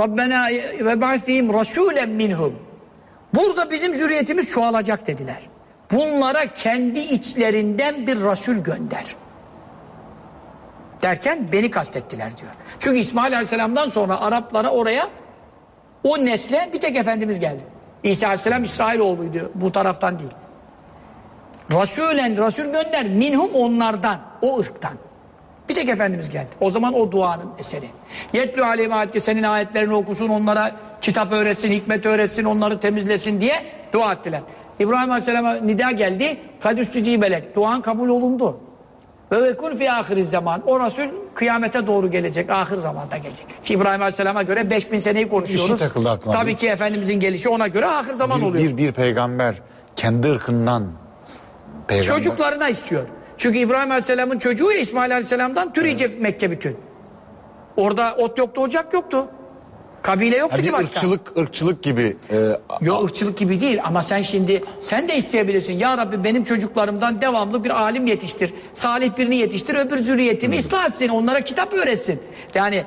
Rabbena ve ba'sihim rasulen minhum. Burada bizim zürriyetimiz çoğalacak dediler. Bunlara kendi içlerinden bir rasul gönder. Derken beni kastettiler diyor. Çünkü İsmail Aleyhisselam'dan sonra Araplara oraya o nesle bir tek Efendimiz geldi. İsa Aleyhisselam İsrailoğluydu bu taraftan değil. Rasulen, Rasul gönder minhum onlardan, o ırktan. Bir tek Efendimiz geldi. O zaman o duanın eseri. Yetlü aleyhime ayet senin ayetlerini okusun, onlara kitap öğretsin, hikmet öğretsin, onları temizlesin diye dua ettiler. İbrahim Aleyhisselam'a nida geldi. Kadüstücü belek. Duan kabul olundu. Ve vekun fi ahiriz zaman. O Resul kıyamete doğru gelecek. Ahir zamanda gelecek. Şimdi İbrahim Aleyhisselam'a göre 5000 seneyi konuşuyoruz. Tabii ki Efendimizin gelişi ona göre ahir zaman Bir, oluyor. bir, bir peygamber kendi ırkından peygamber. Çocuklarına istiyor. Çünkü İbrahim Aleyhisselam'ın çocuğu İsmail Aleyhisselam'dan türeyecek Mekke bütün. Orada ot yoktu, ocak yoktu. Kabile yoktu Ha, ki bir başka. ırkçılık, ırkçılık gibi. E, Yok ırkçılık gibi değil ama sen şimdi sen de isteyebilirsin. Ya Rabbi benim çocuklarımdan devamlı bir alim yetiştir. Salih birini yetiştir öbür zürriyetimi ıslah etsin. Onlara kitap öğretsin. Yani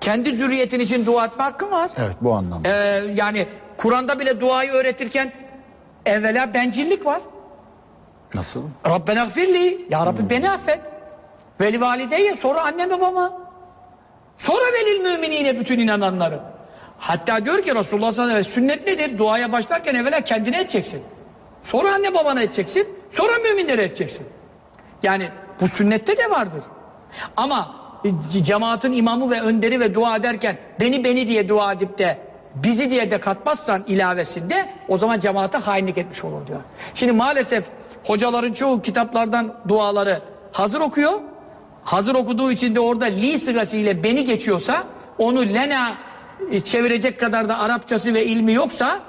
kendi zürriyetin için dua etme hakkın var. evet bu anlamda. Ee, yani Kur'an'da bile duayı öğretirken evvela bencillik var. Nasıl? Rabbena gfirli. Ya Rabbi beni affet. Veli valideye sonra annem babama. Sonra velil müminine bütün inananları. Hatta diyor ki Resulullah sallallahu sünnet nedir? Duaya başlarken evvela kendine edeceksin. Sonra anne babana edeceksin. Sonra müminlere edeceksin. Yani bu sünnette de vardır. Ama e, cemaatin imamı ve önderi ve dua ederken beni beni diye dua edip de bizi diye de katmazsan ilavesinde o zaman cemaate hainlik etmiş olur diyor. Şimdi maalesef hocaların çoğu kitaplardan duaları hazır okuyor. Hazır okuduğu için de orada li sırasıyla beni geçiyorsa onu lena e, çevirecek kadar da Arapçası ve ilmi yoksa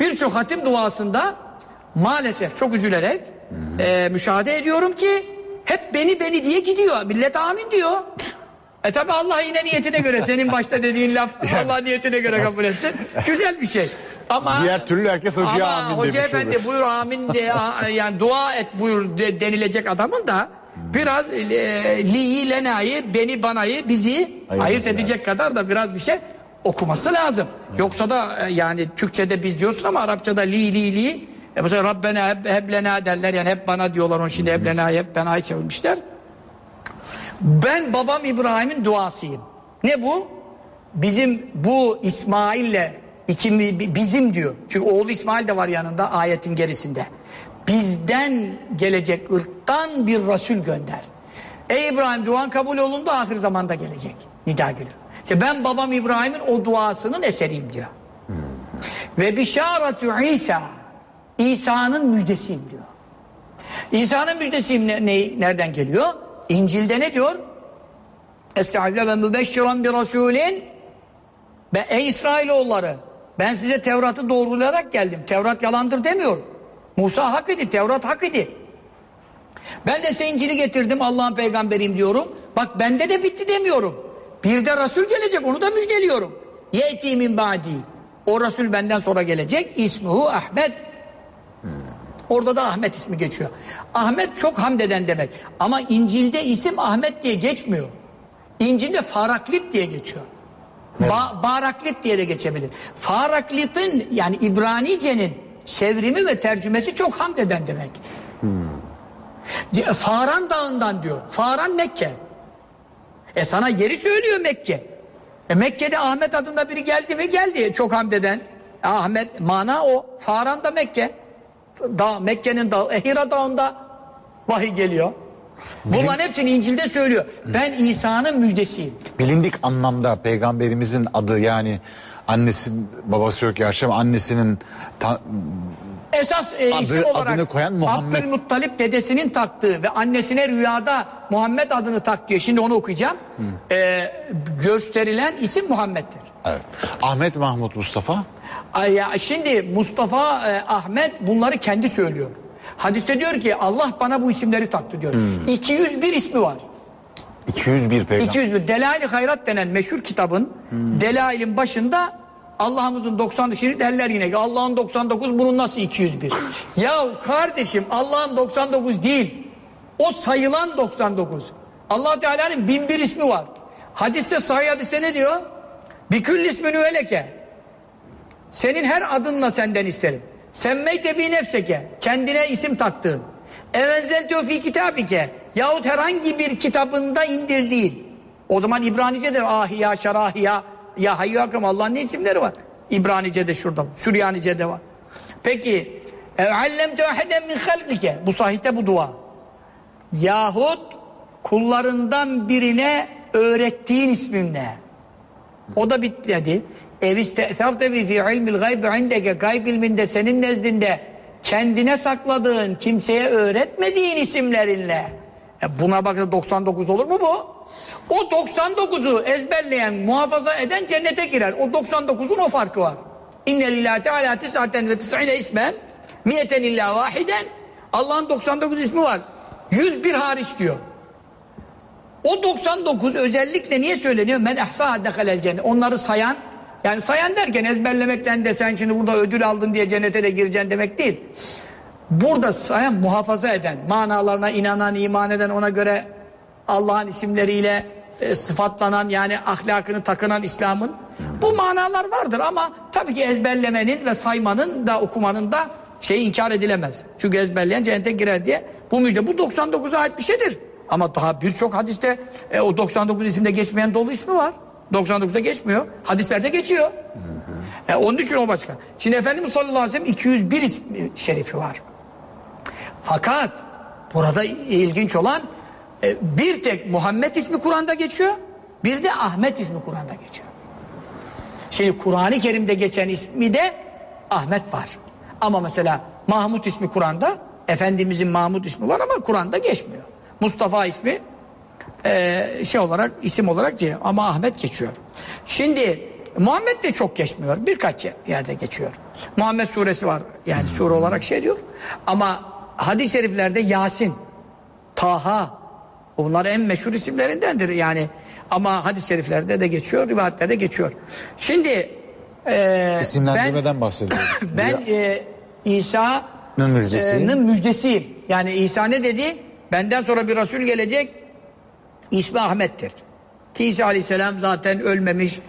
birçok hatim duasında maalesef çok üzülerek e, müşahede ediyorum ki hep beni beni diye gidiyor. Millet amin diyor. E tabi Allah yine niyetine göre senin başta dediğin laf <laughs> Allah niyetine göre kabul etsin. Güzel bir şey. Ama Diğer türlü herkes hocaya ama amin hoca demiş efendi olur. buyur amin de <laughs> yani dua et buyur de- denilecek adamın da biraz e, li'yi lena'yı beni banayı bizi Ayırması ayırt edecek lazım. kadar da biraz bir şey okuması lazım. Yoksa da e, yani Türkçe'de biz diyorsun ama Arapçada li li li e sefer Rabbena heb, heb lena derler yani hep bana diyorlar onu şimdi heb lena hep bena'yı çevirmişler. Ben babam İbrahim'in duasıyım. Ne bu? Bizim bu İsmail'le ikimi, bizim diyor. Çünkü oğlu İsmail de var yanında ayetin gerisinde. Bizden gelecek ırktan bir Resul gönder. Ey İbrahim duan kabul olundu ahir zamanda gelecek. Nida geliyor. İşte ben babam İbrahim'in o duasının eseriyim diyor. Ve bişaretü İsa İsa'nın müjdesiyim diyor. İsa'nın müjdesiyim ne, ne- nereden geliyor? İncil'de ne diyor? Estağfirullah ve mübeşşiran bir rasulin ve ey İsrailoğulları ben size Tevrat'ı doğrulayarak geldim. Tevrat yalandır demiyor. Musa hak idi, Tevrat hak idi. Ben de size İncil'i getirdim Allah'ın peygamberiyim diyorum. Bak bende de bitti demiyorum. Bir de Resul gelecek onu da müjdeliyorum. Yeti min badi. O Resul benden sonra gelecek. İsmuhu Ahmet. Orada da Ahmet ismi geçiyor. Ahmet çok hamd eden demek. Ama İncil'de isim Ahmet diye geçmiyor. İncil'de Faraklit diye geçiyor. Ba Baraklit diye de geçebilir. Faraklit'in yani İbranice'nin çevrimi ve tercümesi çok hamd eden demek. Ce- Faran dağından diyor. Faran Mekke. E sana yeri söylüyor Mekke. E Mekke'de Ahmet adında biri geldi mi? Geldi çok hamd eden. Ahmet mana o. Faran da Mekke. Dağ, Mekke'nin dağı. Ehira dağında vahiy geliyor. Bunların hepsini İncil'de söylüyor. Ben İsa'nın müjdesiyim. Bilindik anlamda peygamberimizin adı yani annesi babası yok gerçi ama annesinin ta- Esas e, Adı- isim olarak adını koyan Muhammed. Abdülmuttalip dedesinin taktığı ve annesine rüyada Muhammed adını tak diyor. Şimdi onu okuyacağım. E, gösterilen isim Muhammed'dir. evet. Ahmet Mahmut Mustafa Ay ya şimdi Mustafa e, Ahmet bunları kendi söylüyor. Hadiste diyor ki Allah bana bu isimleri taktı diyor. 201 ismi var. 201 peygamber. 201 Delail-i Hayrat denen meşhur kitabın Delail'in başında Allah'ımızın 90 şimdi derler yine ki Allah'ın 99 bunun nasıl 201? <laughs> ya kardeşim Allah'ın 99 değil. O sayılan 99. Allah Teala'nın bin bir ismi var. Hadiste sahih hadiste ne diyor? Bikül ismini veleke. Senin her adınla senden isterim. Semmeyte bi nefseke. Kendine isim taktığın. Evenzelteo fi kitabike. Yahut herhangi bir kitabında indirdiğin. O zaman İbranice'de ahiya, şarahiya, ya hayyu hakkım Allah'ın ne isimleri var? İbranice'de şurada, Süryanice'de var. Peki, allemte aheden min halkike. Bu sahihte bu dua. Yahut kullarından birine öğrettiğin ismin ne? O da bitmedi. Ev iste'tharte bi fi ilmil gaybi indeke gayb ilminde senin nezdinde kendine sakladığın, kimseye öğretmediğin isimlerinle. E buna bakın 99 olur mu bu? O 99'u ezberleyen, muhafaza eden cennete girer. O 99'un o farkı var. İnne lillahi teala tisaten ve tis'ine ismen miyeten illa vahiden Allah'ın 99 ismi var. 101 hariç diyor. O 99 özellikle niye söyleniyor? Men ehsa dehalel cennet. Onları sayan, yani sayan derken ezberlemekten de sen şimdi burada ödül aldın diye cennete de gireceksin demek değil. Burada sayan, muhafaza eden, manalarına inanan, iman eden, ona göre Allah'ın isimleriyle e, sıfatlanan yani ahlakını takınan İslam'ın bu manalar vardır ama tabii ki ezberlemenin ve saymanın da okumanın da şeyi inkar edilemez. Çünkü ezberleyen cennete girer diye bu müjde bu 99'a ait bir şeydir. Ama daha birçok hadiste e, o 99 isimde geçmeyen dolu ismi var. 99'da geçmiyor. Hadislerde geçiyor. E, onun için o başka. Şimdi Efendimiz sallallahu aleyhi ve sellem 201 ismi şerifi var. Fakat burada ilginç olan e, bir tek Muhammed ismi Kur'an'da geçiyor. Bir de Ahmet ismi Kur'an'da geçiyor. Şimdi Kur'an-ı Kerim'de geçen ismi de Ahmet var. Ama mesela Mahmut ismi Kur'an'da Efendimizin Mahmut ismi var ama Kur'an'da geçmiyor. Mustafa ismi e, şey olarak isim olarak diye ama Ahmet geçiyor. Şimdi Muhammed de çok geçmiyor. Birkaç yerde geçiyor. Muhammed suresi var. Yani sure olarak şey diyor. Ama hadis-i şeriflerde Yasin, Taha bunlar en meşhur isimlerindendir yani. Ama hadis-i şeriflerde de geçiyor, rivayetlerde geçiyor. Şimdi e, İsimlendirmeden bahsediyorum. <coughs> ben, ben e, İsa'nın müjdesiyim. müjdesiyim. Yani İsa ne dedi? Benden sonra bir Resul gelecek. İsmi Ahmet'tir. Ki İsa Aleyhisselam zaten ölmemiş.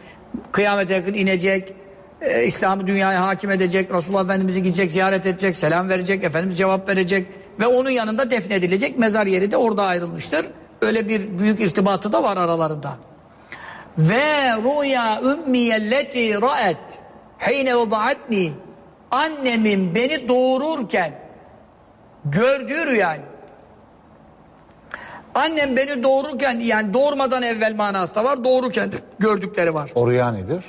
Kıyamete yakın inecek. e, İslam'ı dünyaya hakim edecek. Resulullah Efendimiz'i gidecek, ziyaret edecek, selam verecek. Efendimiz cevap verecek. Ve onun yanında defnedilecek. Mezar yeri de orada ayrılmıştır. Öyle bir büyük irtibatı da var aralarında. Ve rüya ümmiyelleti ra'et hine vadaatni annemin beni doğururken gördüğü rüya annem beni doğururken yani doğurmadan evvel manası da var doğururken gördükleri var. O rüya nedir?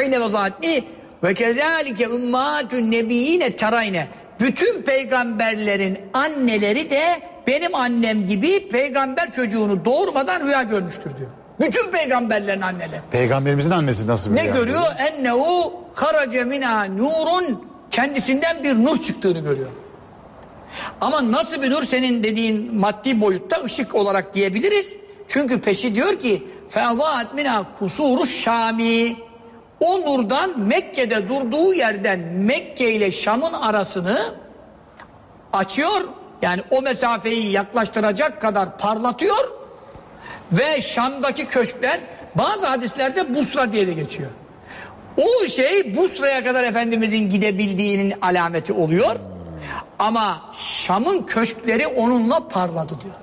Hine vadaatni ve kezalike ummatun nebiyine terayne bütün peygamberlerin anneleri de benim annem gibi peygamber çocuğunu doğurmadan rüya görmüştür diyor. Bütün peygamberlerin anneleri. Peygamberimizin annesi nasıl bir Ne rüya görüyor? Ennehu harace minha nurun kendisinden bir nur çıktığını görüyor. Ama nasıl bir nur senin dediğin maddi boyutta ışık olarak diyebiliriz. Çünkü peşi diyor ki fezaat minha kusuru şami o nurdan Mekke'de durduğu yerden Mekke ile Şam'ın arasını açıyor. Yani o mesafeyi yaklaştıracak kadar parlatıyor. Ve Şam'daki köşkler bazı hadislerde Busra diye de geçiyor. O şey Busra'ya kadar Efendimizin gidebildiğinin alameti oluyor. Ama Şam'ın köşkleri onunla parladı diyor.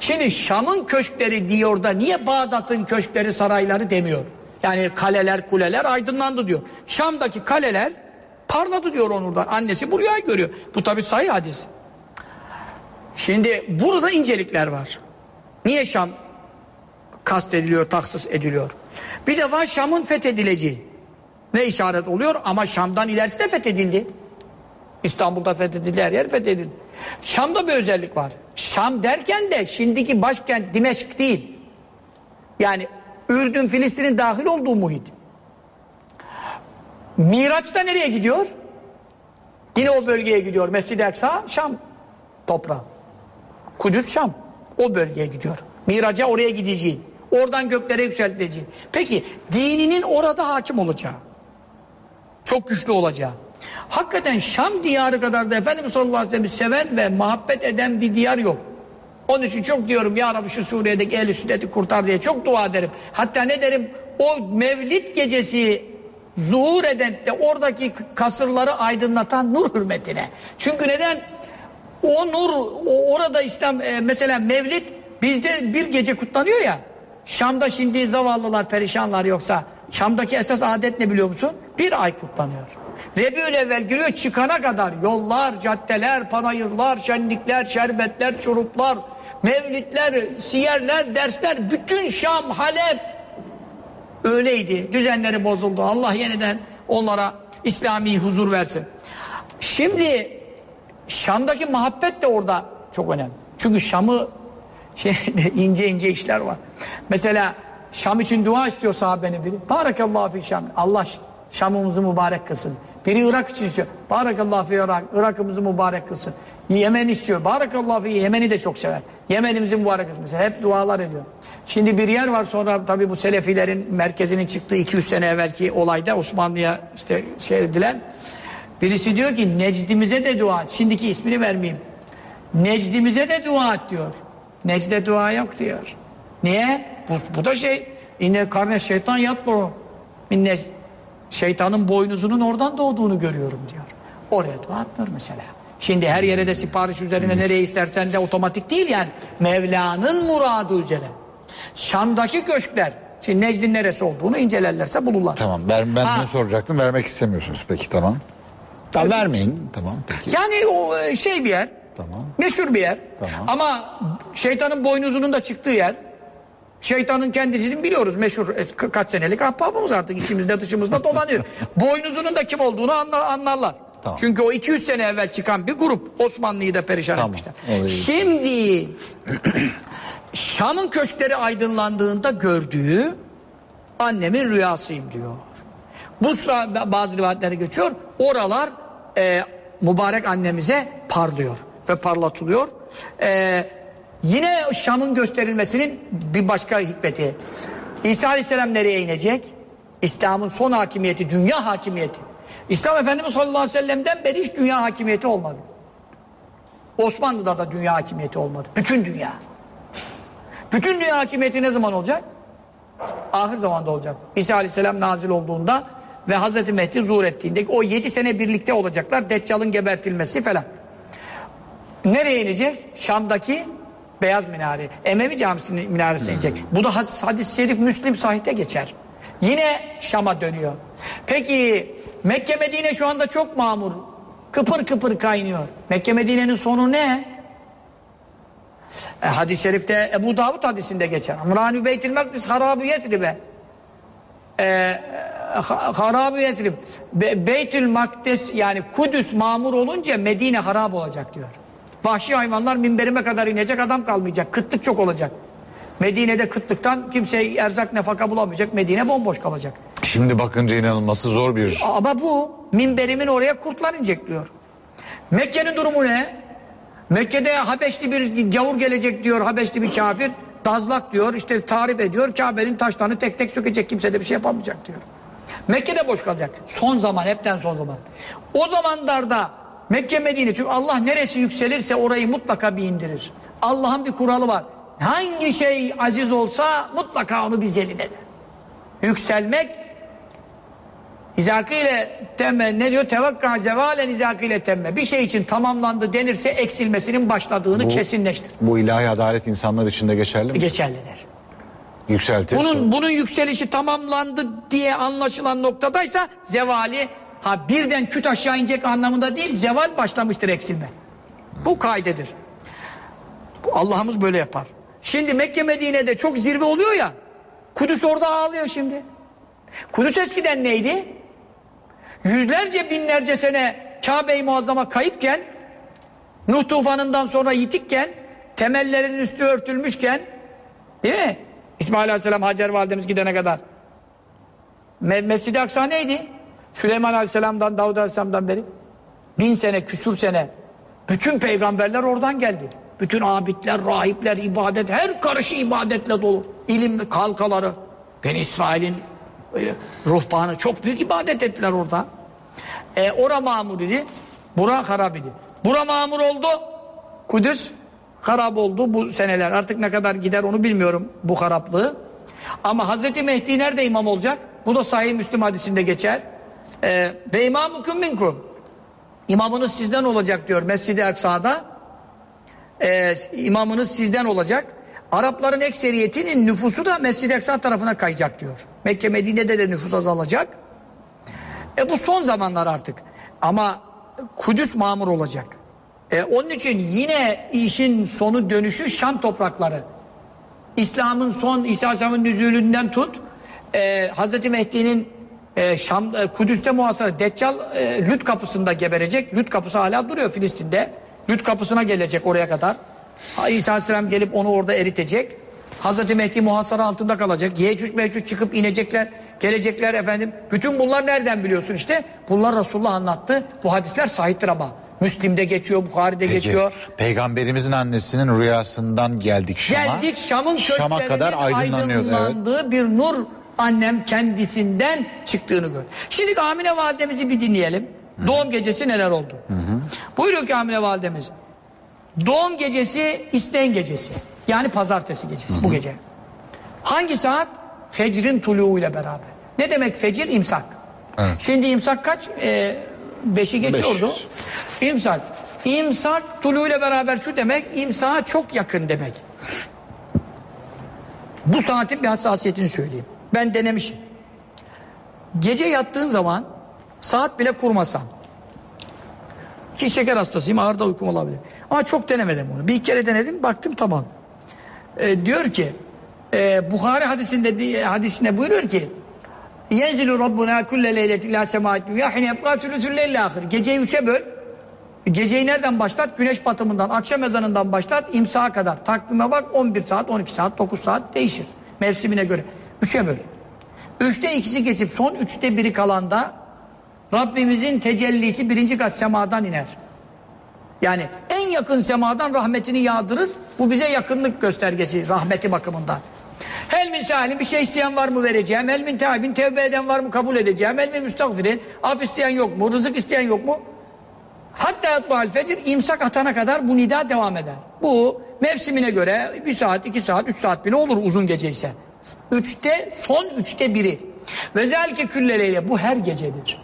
Şimdi Şam'ın köşkleri diyor da niye Bağdat'ın köşkleri sarayları demiyor. Yani kaleler kuleler aydınlandı diyor. Şam'daki kaleler parladı diyor onurdan. Annesi bu rüyayı görüyor. Bu tabi sahih hadis. Şimdi burada incelikler var. Niye Şam kastediliyor, taksis ediliyor? Bir defa Şam'ın fethedileceği ne işaret oluyor ama Şam'dan ilerisi de fethedildi. İstanbul'da fethedildi, her yer fethedildi. Şam'da bir özellik var. Şam derken de şimdiki başkent Dimeşk değil. Yani Ürdün, Filistin'in dahil olduğu muhit. Miraç'ta nereye gidiyor? Yine o bölgeye gidiyor. Mescid-i Aksa, Şam toprağı. Kudüs, Şam. O bölgeye gidiyor. Miraç'a oraya gideceği. Oradan göklere yükseltileceği. Peki dininin orada hakim olacağı. Çok güçlü olacağı. Hakikaten Şam diyarı kadar da Efendimiz sallallahu aleyhi ve sellem'i seven ve muhabbet eden bir diyar yok. Onun için çok diyorum ya Rabbi şu Suriye'deki ehli sünneti kurtar diye çok dua ederim. Hatta ne derim o mevlid gecesi zuhur eden de oradaki kasırları aydınlatan nur hürmetine. Çünkü neden? O nur o orada İslam e, mesela mevlid bizde bir gece kutlanıyor ya. Şam'da şimdi zavallılar perişanlar yoksa Şam'daki esas adet ne biliyor musun? Bir ay kutlanıyor. Rebiül evvel giriyor çıkana kadar yollar, caddeler, panayırlar, şenlikler, şerbetler, şuruplar, mevlitler, siyerler, dersler, bütün Şam, Halep öyleydi. Düzenleri bozuldu. Allah yeniden onlara İslami huzur versin. Şimdi Şam'daki muhabbet de orada çok önemli. Çünkü Şam'ı şeyde <laughs> ince ince işler var. Mesela Şam için dua istiyor sahabenin biri. Barakallahu fi Şam. Allah Şam'ımızı mübarek kılsın. Biri Irak için istiyor. Barakallahu fi Irak. Irak'ımızı mübarek kılsın. Yemen istiyor. Barakallahu fi Yemen'i de çok sever. Yemen'imizi mübarek kılsın. Mesela hep dualar ediyor. Şimdi bir yer var sonra tabii bu Selefilerin merkezinin çıktığı 200 sene evvelki olayda Osmanlı'ya işte şey edilen birisi diyor ki Necdimize de dua et. Şimdiki ismini vermeyeyim. Necdimize de dua et diyor. Necde dua yok diyor. Niye? Bu, bu da şey inne karne şeytan yatma minne şeytanın boynuzunun oradan doğduğunu görüyorum diyor. Oraya dua etmiyor mesela. Şimdi her yere de sipariş üzerine nereye istersen de otomatik değil yani. Mevla'nın muradı üzere. Şam'daki köşkler Şimdi Necd'in neresi olduğunu incelerlerse bulurlar. Tamam ben, ben bunu soracaktım vermek istemiyorsunuz peki tamam. Tamam vermeyin tamam peki. Yani o e, şey bir yer. Tamam. Meşhur bir yer. Tamam. Ama şeytanın boynuzunun da çıktığı yer. Şeytanın kendisini biliyoruz meşhur ka- kaç senelik ahbabımız artık içimizde dışımızda dolanıyor. <laughs> Boynuzunun da kim olduğunu anlar, anlarlar. Tamam. Çünkü o 200 sene evvel çıkan bir grup Osmanlı'yı da perişan Tamam, etmişler. Şimdi <clears throat> Şam'ın köşkleri aydınlandığında gördüğü annemin rüyasıyım diyor. Bu sıra bazı rivayetlere geçiyor. Oralar e, mübarek annemize parlıyor ve parlatılıyor. E, yine Şam'ın gösterilmesinin bir başka hikmeti. İsa Aleyhisselam nereye inecek? İslam'ın son hakimiyeti, dünya hakimiyeti. İslam Efendimiz sallallahu aleyhi ve sellem'den beri hiç dünya hakimiyeti olmadı. Osmanlı'da da dünya hakimiyeti olmadı. Bütün dünya. Bütün dünya hakimiyeti ne zaman olacak? ahir zamanda olacak. İsa Aleyhisselam nazil olduğunda ve Hazreti Mehdi zuhur ettiğinde o yedi sene birlikte olacaklar. Deccal'ın gebertilmesi falan. Nereye inecek? Şam'daki Beyaz Minare. Emevi Camisi'nin minaresine inecek. Bu da hadis- hadis-i şerif Müslim sahihte geçer. Yine Şam'a dönüyor. Peki Mekke Medine şu anda çok mamur. Kıpır kıpır kaynıyor. Mekke Medine'nin sonu ne? E, hadis-i şerifte Ebu Davud hadisinde geçer. Amrani Beytil Mekdis harabu yesribe. E, ha- harabu yesrib. Be, Beytül Makdes yani Kudüs mamur olunca Medine harap olacak diyor. Vahşi hayvanlar minberime kadar inecek adam kalmayacak. Kıtlık çok olacak. Medine'de kıtlıktan kimse erzak nefaka bulamayacak. Medine bomboş kalacak. Şimdi bakınca inanılması zor bir Ama bu minberimin oraya kurtlar inecek diyor. Mekke'nin durumu ne? Mekke'de Habeşli bir gavur gelecek diyor. Habeşli bir kafir. Dazlak diyor. işte tarif ediyor. Kabe'nin taşlarını tek tek sökecek. Kimse de bir şey yapamayacak diyor. Mekke'de boş kalacak. Son zaman. Hepten son zaman. O zamanlarda Mekke Medine. Çünkü Allah neresi yükselirse orayı mutlaka bir indirir. Allah'ın bir kuralı var. Hangi şey aziz olsa mutlaka onu bir zelil eder. Yükselmek İzakıyla temme ne diyor? Tevakka zevalen izakıyla temme. Bir şey için tamamlandı denirse eksilmesinin başladığını kesinleştir. Bu ilahi adalet insanlar için de geçerli mi? Geçerlidir. Yükseltir. Bunun bunun yükselişi tamamlandı diye anlaşılan noktadaysa zevali ha birden küt aşağı inecek anlamında değil zeval başlamıştır eksilme. Bu kaydedir. Allah'ımız böyle yapar. Şimdi Mekke Medine'de çok zirve oluyor ya. Kudüs orada ağlıyor şimdi. Kudüs eskiden neydi? Yüzlerce binlerce sene Kabe-i Muazzama kayıpken Nuh tufanından sonra yitikken temellerinin üstü örtülmüşken değil mi? İsmail Aleyhisselam Hacer Validemiz gidene kadar. Me Mescid-i Aksa neydi? Süleyman Aleyhisselam'dan Davud Aleyhisselam'dan beri. Bin sene, küsür sene. Bütün peygamberler oradan geldi. Bütün abidler, rahipler, ibadet, her karışı ibadetle dolu. İlim kalkaları. Ben İsrail'in e, ruhbanı çok büyük ibadet ettiler orada. E, ora mamur idi. Bura harap idi. Bura mamur oldu. Kudüs harap oldu bu seneler. Artık ne kadar gider onu bilmiyorum bu haraplığı. Ama Hazreti Mehdi nerede imam olacak? Bu da Sahih Müslüm hadisinde geçer. E, Ve imamukum minkum. İmamınız sizden olacak diyor Mescid-i Aksa'da. Ee, imamınız sizden olacak. Arapların ekseriyetinin nüfusu da Mescid-i Aksa tarafına kayacak diyor. Mekke Medine'de de nüfus azalacak. E bu son zamanlar artık. Ama Kudüs mamur olacak. E, onun için yine işin sonu dönüşü Şam toprakları. İslam'ın son İsa Aleyhisselam'ın nüzulünden tut. E, Hazreti Mehdi'nin e, Şam, e, Kudüs'te muhasara. Deccal e, Lüt kapısında geberecek. Lüt kapısı hala duruyor Filistin'de. Lüt kapısına gelecek oraya kadar. İsa Aleyhisselam gelip onu orada eritecek. Hazreti Mehdi muhasara altında kalacak. Yecüc mecüc çıkıp inecekler. Gelecekler efendim. Bütün bunlar nereden biliyorsun işte? Bunlar Resulullah anlattı. Bu hadisler sahiptir ama. Müslim'de geçiyor, Bukhari'de Peki, geçiyor. Peygamberimizin annesinin rüyasından geldik Şam'a. Geldik Şam'ın Şam'a kadar aydınlanıyor. Evet. aydınlandığı bir nur annem kendisinden çıktığını gör. Şimdi Amine validemizi bir dinleyelim. Doğum gecesi neler oldu? Buyuruyor ki Amine validemiz. Doğum gecesi İsneyn gecesi. Yani pazartesi gecesi bu gece. Hangi saat? Fecrin tuluğu ile beraber. Ne demek fecir? İmsak. Evet. Şimdi imsak kaç? Ee, beşi geçiyordu. İmsak. İmsak tuluğu ile beraber şu demek, imsağa çok yakın demek. Bu saatin bir hassasiyetini söyleyeyim. Ben denemişim. Gece yattığın zaman saat bile kurmasan. Ki şeker hastasıyım ağır uykum olabilir. Ama çok denemedim bunu. Bir kere denedim baktım tamam. Ee, diyor ki e, Bukhari hadisinde hadisinde buyuruyor ki Yenzilu Rabbuna kulle leylet ila semaat dünya hine ebqa sülüsül leyli ahir. Geceyi üçe böl. Geceyi nereden başlat? Güneş batımından, akşam ezanından başlat, imsaha kadar. Takvime bak 11 saat, 12 saat, 9 saat değişir. Mevsimine göre. Üçe böl. Üçte ikisi geçip son üçte biri kalanda Rabbimizin tecellisi birinci kat semadan iner. Yani en yakın semadan rahmetini yağdırır. Bu bize yakınlık göstergesi rahmeti bakımından. Hel min sahilin bir şey isteyen var mı vereceğim. Hel min tevbin tevbe eden var mı kabul edeceğim. Hel min müstagfirin af isteyen yok mu? Rızık isteyen yok mu? Hatta yatbahal fecir imsak atana kadar bu nida devam eder. Bu mevsimine göre bir saat, iki saat, üç saat bile olur uzun gece ise. Üçte, son üçte biri. Ve zelke külleleyle bu her gecedir.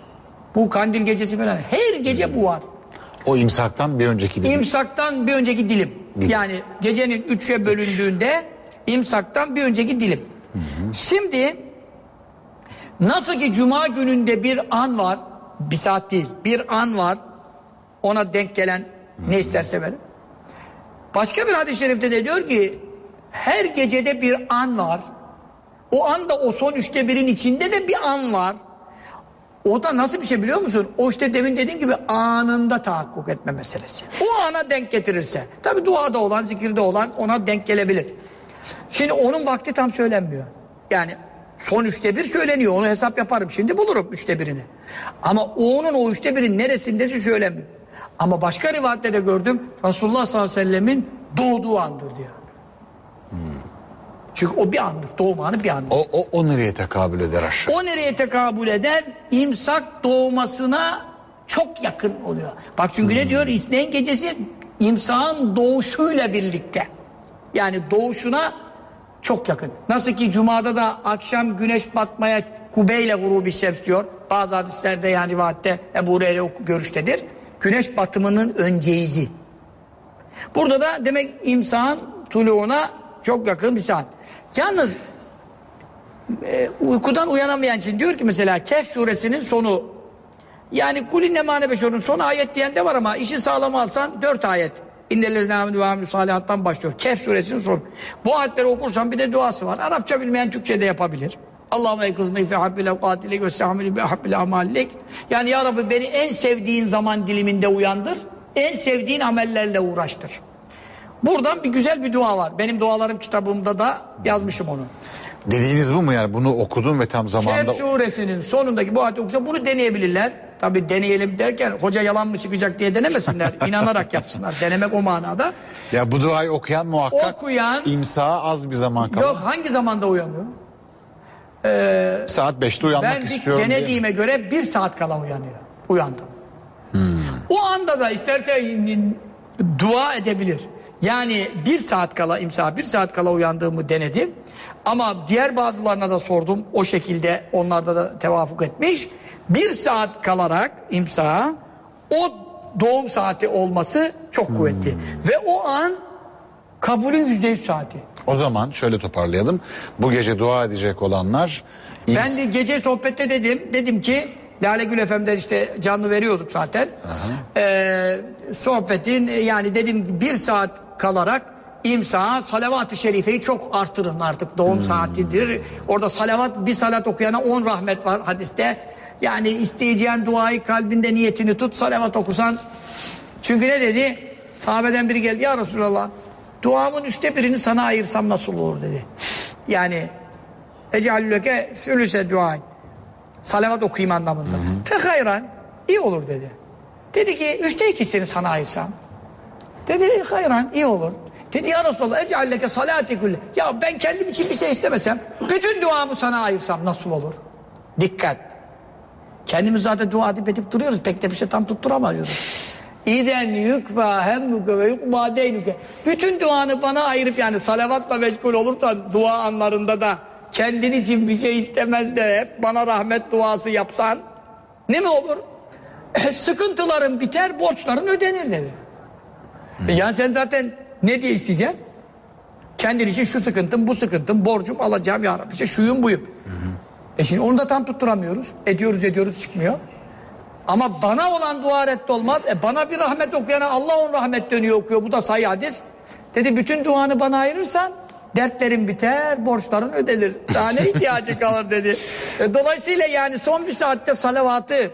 Bu kandil gecesi falan her gece bu var. O imsaktan bir önceki dedi. İmsaktan bir önceki dilim. Dilim. Yani gecenin üçe bölündüğünde imsaktan bir önceki dilim. Şimdi nasıl ki cuma gününde bir an var, bir saat değil, bir an var. Ona denk gelen ne isterse verir. Başka bir hadis-i şerifte de diyor ki her gecede bir an var. O anda o son üçte birin içinde de bir an var. O da nasıl bir şey biliyor musun? O işte demin dediğim gibi anında tahakkuk etme meselesi. O ana denk getirirse. Tabi duada olan, zikirde olan ona denk gelebilir. Şimdi onun vakti tam söylenmiyor. Yani son üçte bir söyleniyor. Onu hesap yaparım. Şimdi bulurum üçte birini. Ama onun o üçte birin neresindesi söylenmiyor. Ama başka rivayette de gördüm. Resulullah sallallahu aleyhi ve sellemin doğduğu andır diyor. Çünkü o bir andır. Doğum anı bir andır. O, o, o nereye tekabül eder aşağı? O nereye tekabül eder? İmsak doğmasına çok yakın oluyor. Bak çünkü ne diyor? İsneyn gecesi imsağın doğuşuyla birlikte. Yani doğuşuna Çok yakın. Nasıl ki Cuma'da da akşam güneş batmaya kubeyle grubi şems diyor. Bazı hadislerde yani rivayette Ebu Hureyre görüştedir. Güneş batımının önceizi. Burada da demek imsan tuluğuna çok yakın bir saat. Yalnız e, uykudan uyanamayan için diyor ki mesela Kehf suresinin sonu yani kulin nemane beşorun son ayet diyen de var ama işi sağlam alsan dört ayet. İnnellezine amenü ve amelü salihattan başlıyor. Kehf suresinin sonu. Bu ayetleri okursan bir de duası var. Arapça bilmeyen Türkçe de yapabilir. Allahümme ekızni fi habbil evkatilik ve sehamili amallik. Yani ya Rabbi beni en sevdiğin zaman diliminde uyandır. En sevdiğin amellerle uğraştır. Buradan bir güzel bir dua var. Benim dualarım kitabımda da yazmışım onu. Dediğiniz bu mu yani? Bunu okudum ve tam zamanında... Kehf suresinin sonundaki bu ayeti okusa bunu deneyebilirler. Tabi deneyelim derken hoca yalan mı çıkacak diye denemesinler. <laughs> İnanarak yapsınlar. Denemek o manada. Ya bu duayı okuyan muhakkak Okuyan- imsaha az bir zaman kala. Yok hangi zamanda uyanıyor? Saat 5'te uyanmak Ben istiyorum diye. denediğime göre bir saat kala uyanıyor. Uyandım. O anda da isterse dua edebilir. Yani bir saat kala imsa bir saat kala uyandığımı denedim. Ama diğer bazılarına da sordum. O şekilde onlarda da tevafuk etmiş. Bir saat kalarak imsa o doğum saati olması çok kuvvetli. Ve o an kabulün yüzde yüz saati. O zaman şöyle toparlayalım. Bu gece dua edecek olanlar... Ben de gece sohbette dedim. Dedim ki Lale Gül FM'de işte canlı veriyorduk zaten. Ee, sohbetin yani dedim bir saat kalarak imsa salavat-ı şerifeyi çok artırın artık doğum saatidir. Orada salavat bir salat okuyana on rahmet var hadiste. Yani isteyeceğin duayı kalbinde niyetini tut salavat okusan. Çünkü ne dedi? Sahabeden biri geldi ya Resulallah duamın üçte birini sana ayırsam nasıl olur dedi. Yani Ecallüke sülüse dua. Salavat okuyayım anlamında. Fe hayran. iyi olur dedi. Dedi ki üçte ikisini sana ayırsam. Dedi hayran iyi olur. Dedi ya Resulallah ecalleke salati külle. Ya ben kendim için bir şey istemesem bütün duamı sana ayırsam nasıl olur? Dikkat. Kendimiz zaten dua edip edip duruyoruz. Pek de bir şey tam tutturamıyoruz. İden yükfa hemmüke ve yukma deynüke. Bütün duanı bana ayırıp yani salavatla meşgul olursan dua anlarında da kendin için bir şey istemez de hep bana rahmet duası yapsan ne mi olur? E, sıkıntıların biter, borçların ödenir dedi. E, yani sen zaten ne diye isteyeceksin? Kendin için şu sıkıntım, bu sıkıntım, borcum alacağım ya Rabbi. İşte şuyum buyum. E şimdi onu da tam tutturamıyoruz. Ediyoruz ediyoruz çıkmıyor. Ama bana olan dua reddolmaz. E bana bir rahmet okuyana Allah on rahmet dönüyor okuyor. Bu da sayı hadis. Dedi bütün duanı bana ayırırsan dertlerin biter, borçların ödenir. Daha ne ihtiyacı kalır dedi. E, dolayısıyla yani son bir saatte salavatı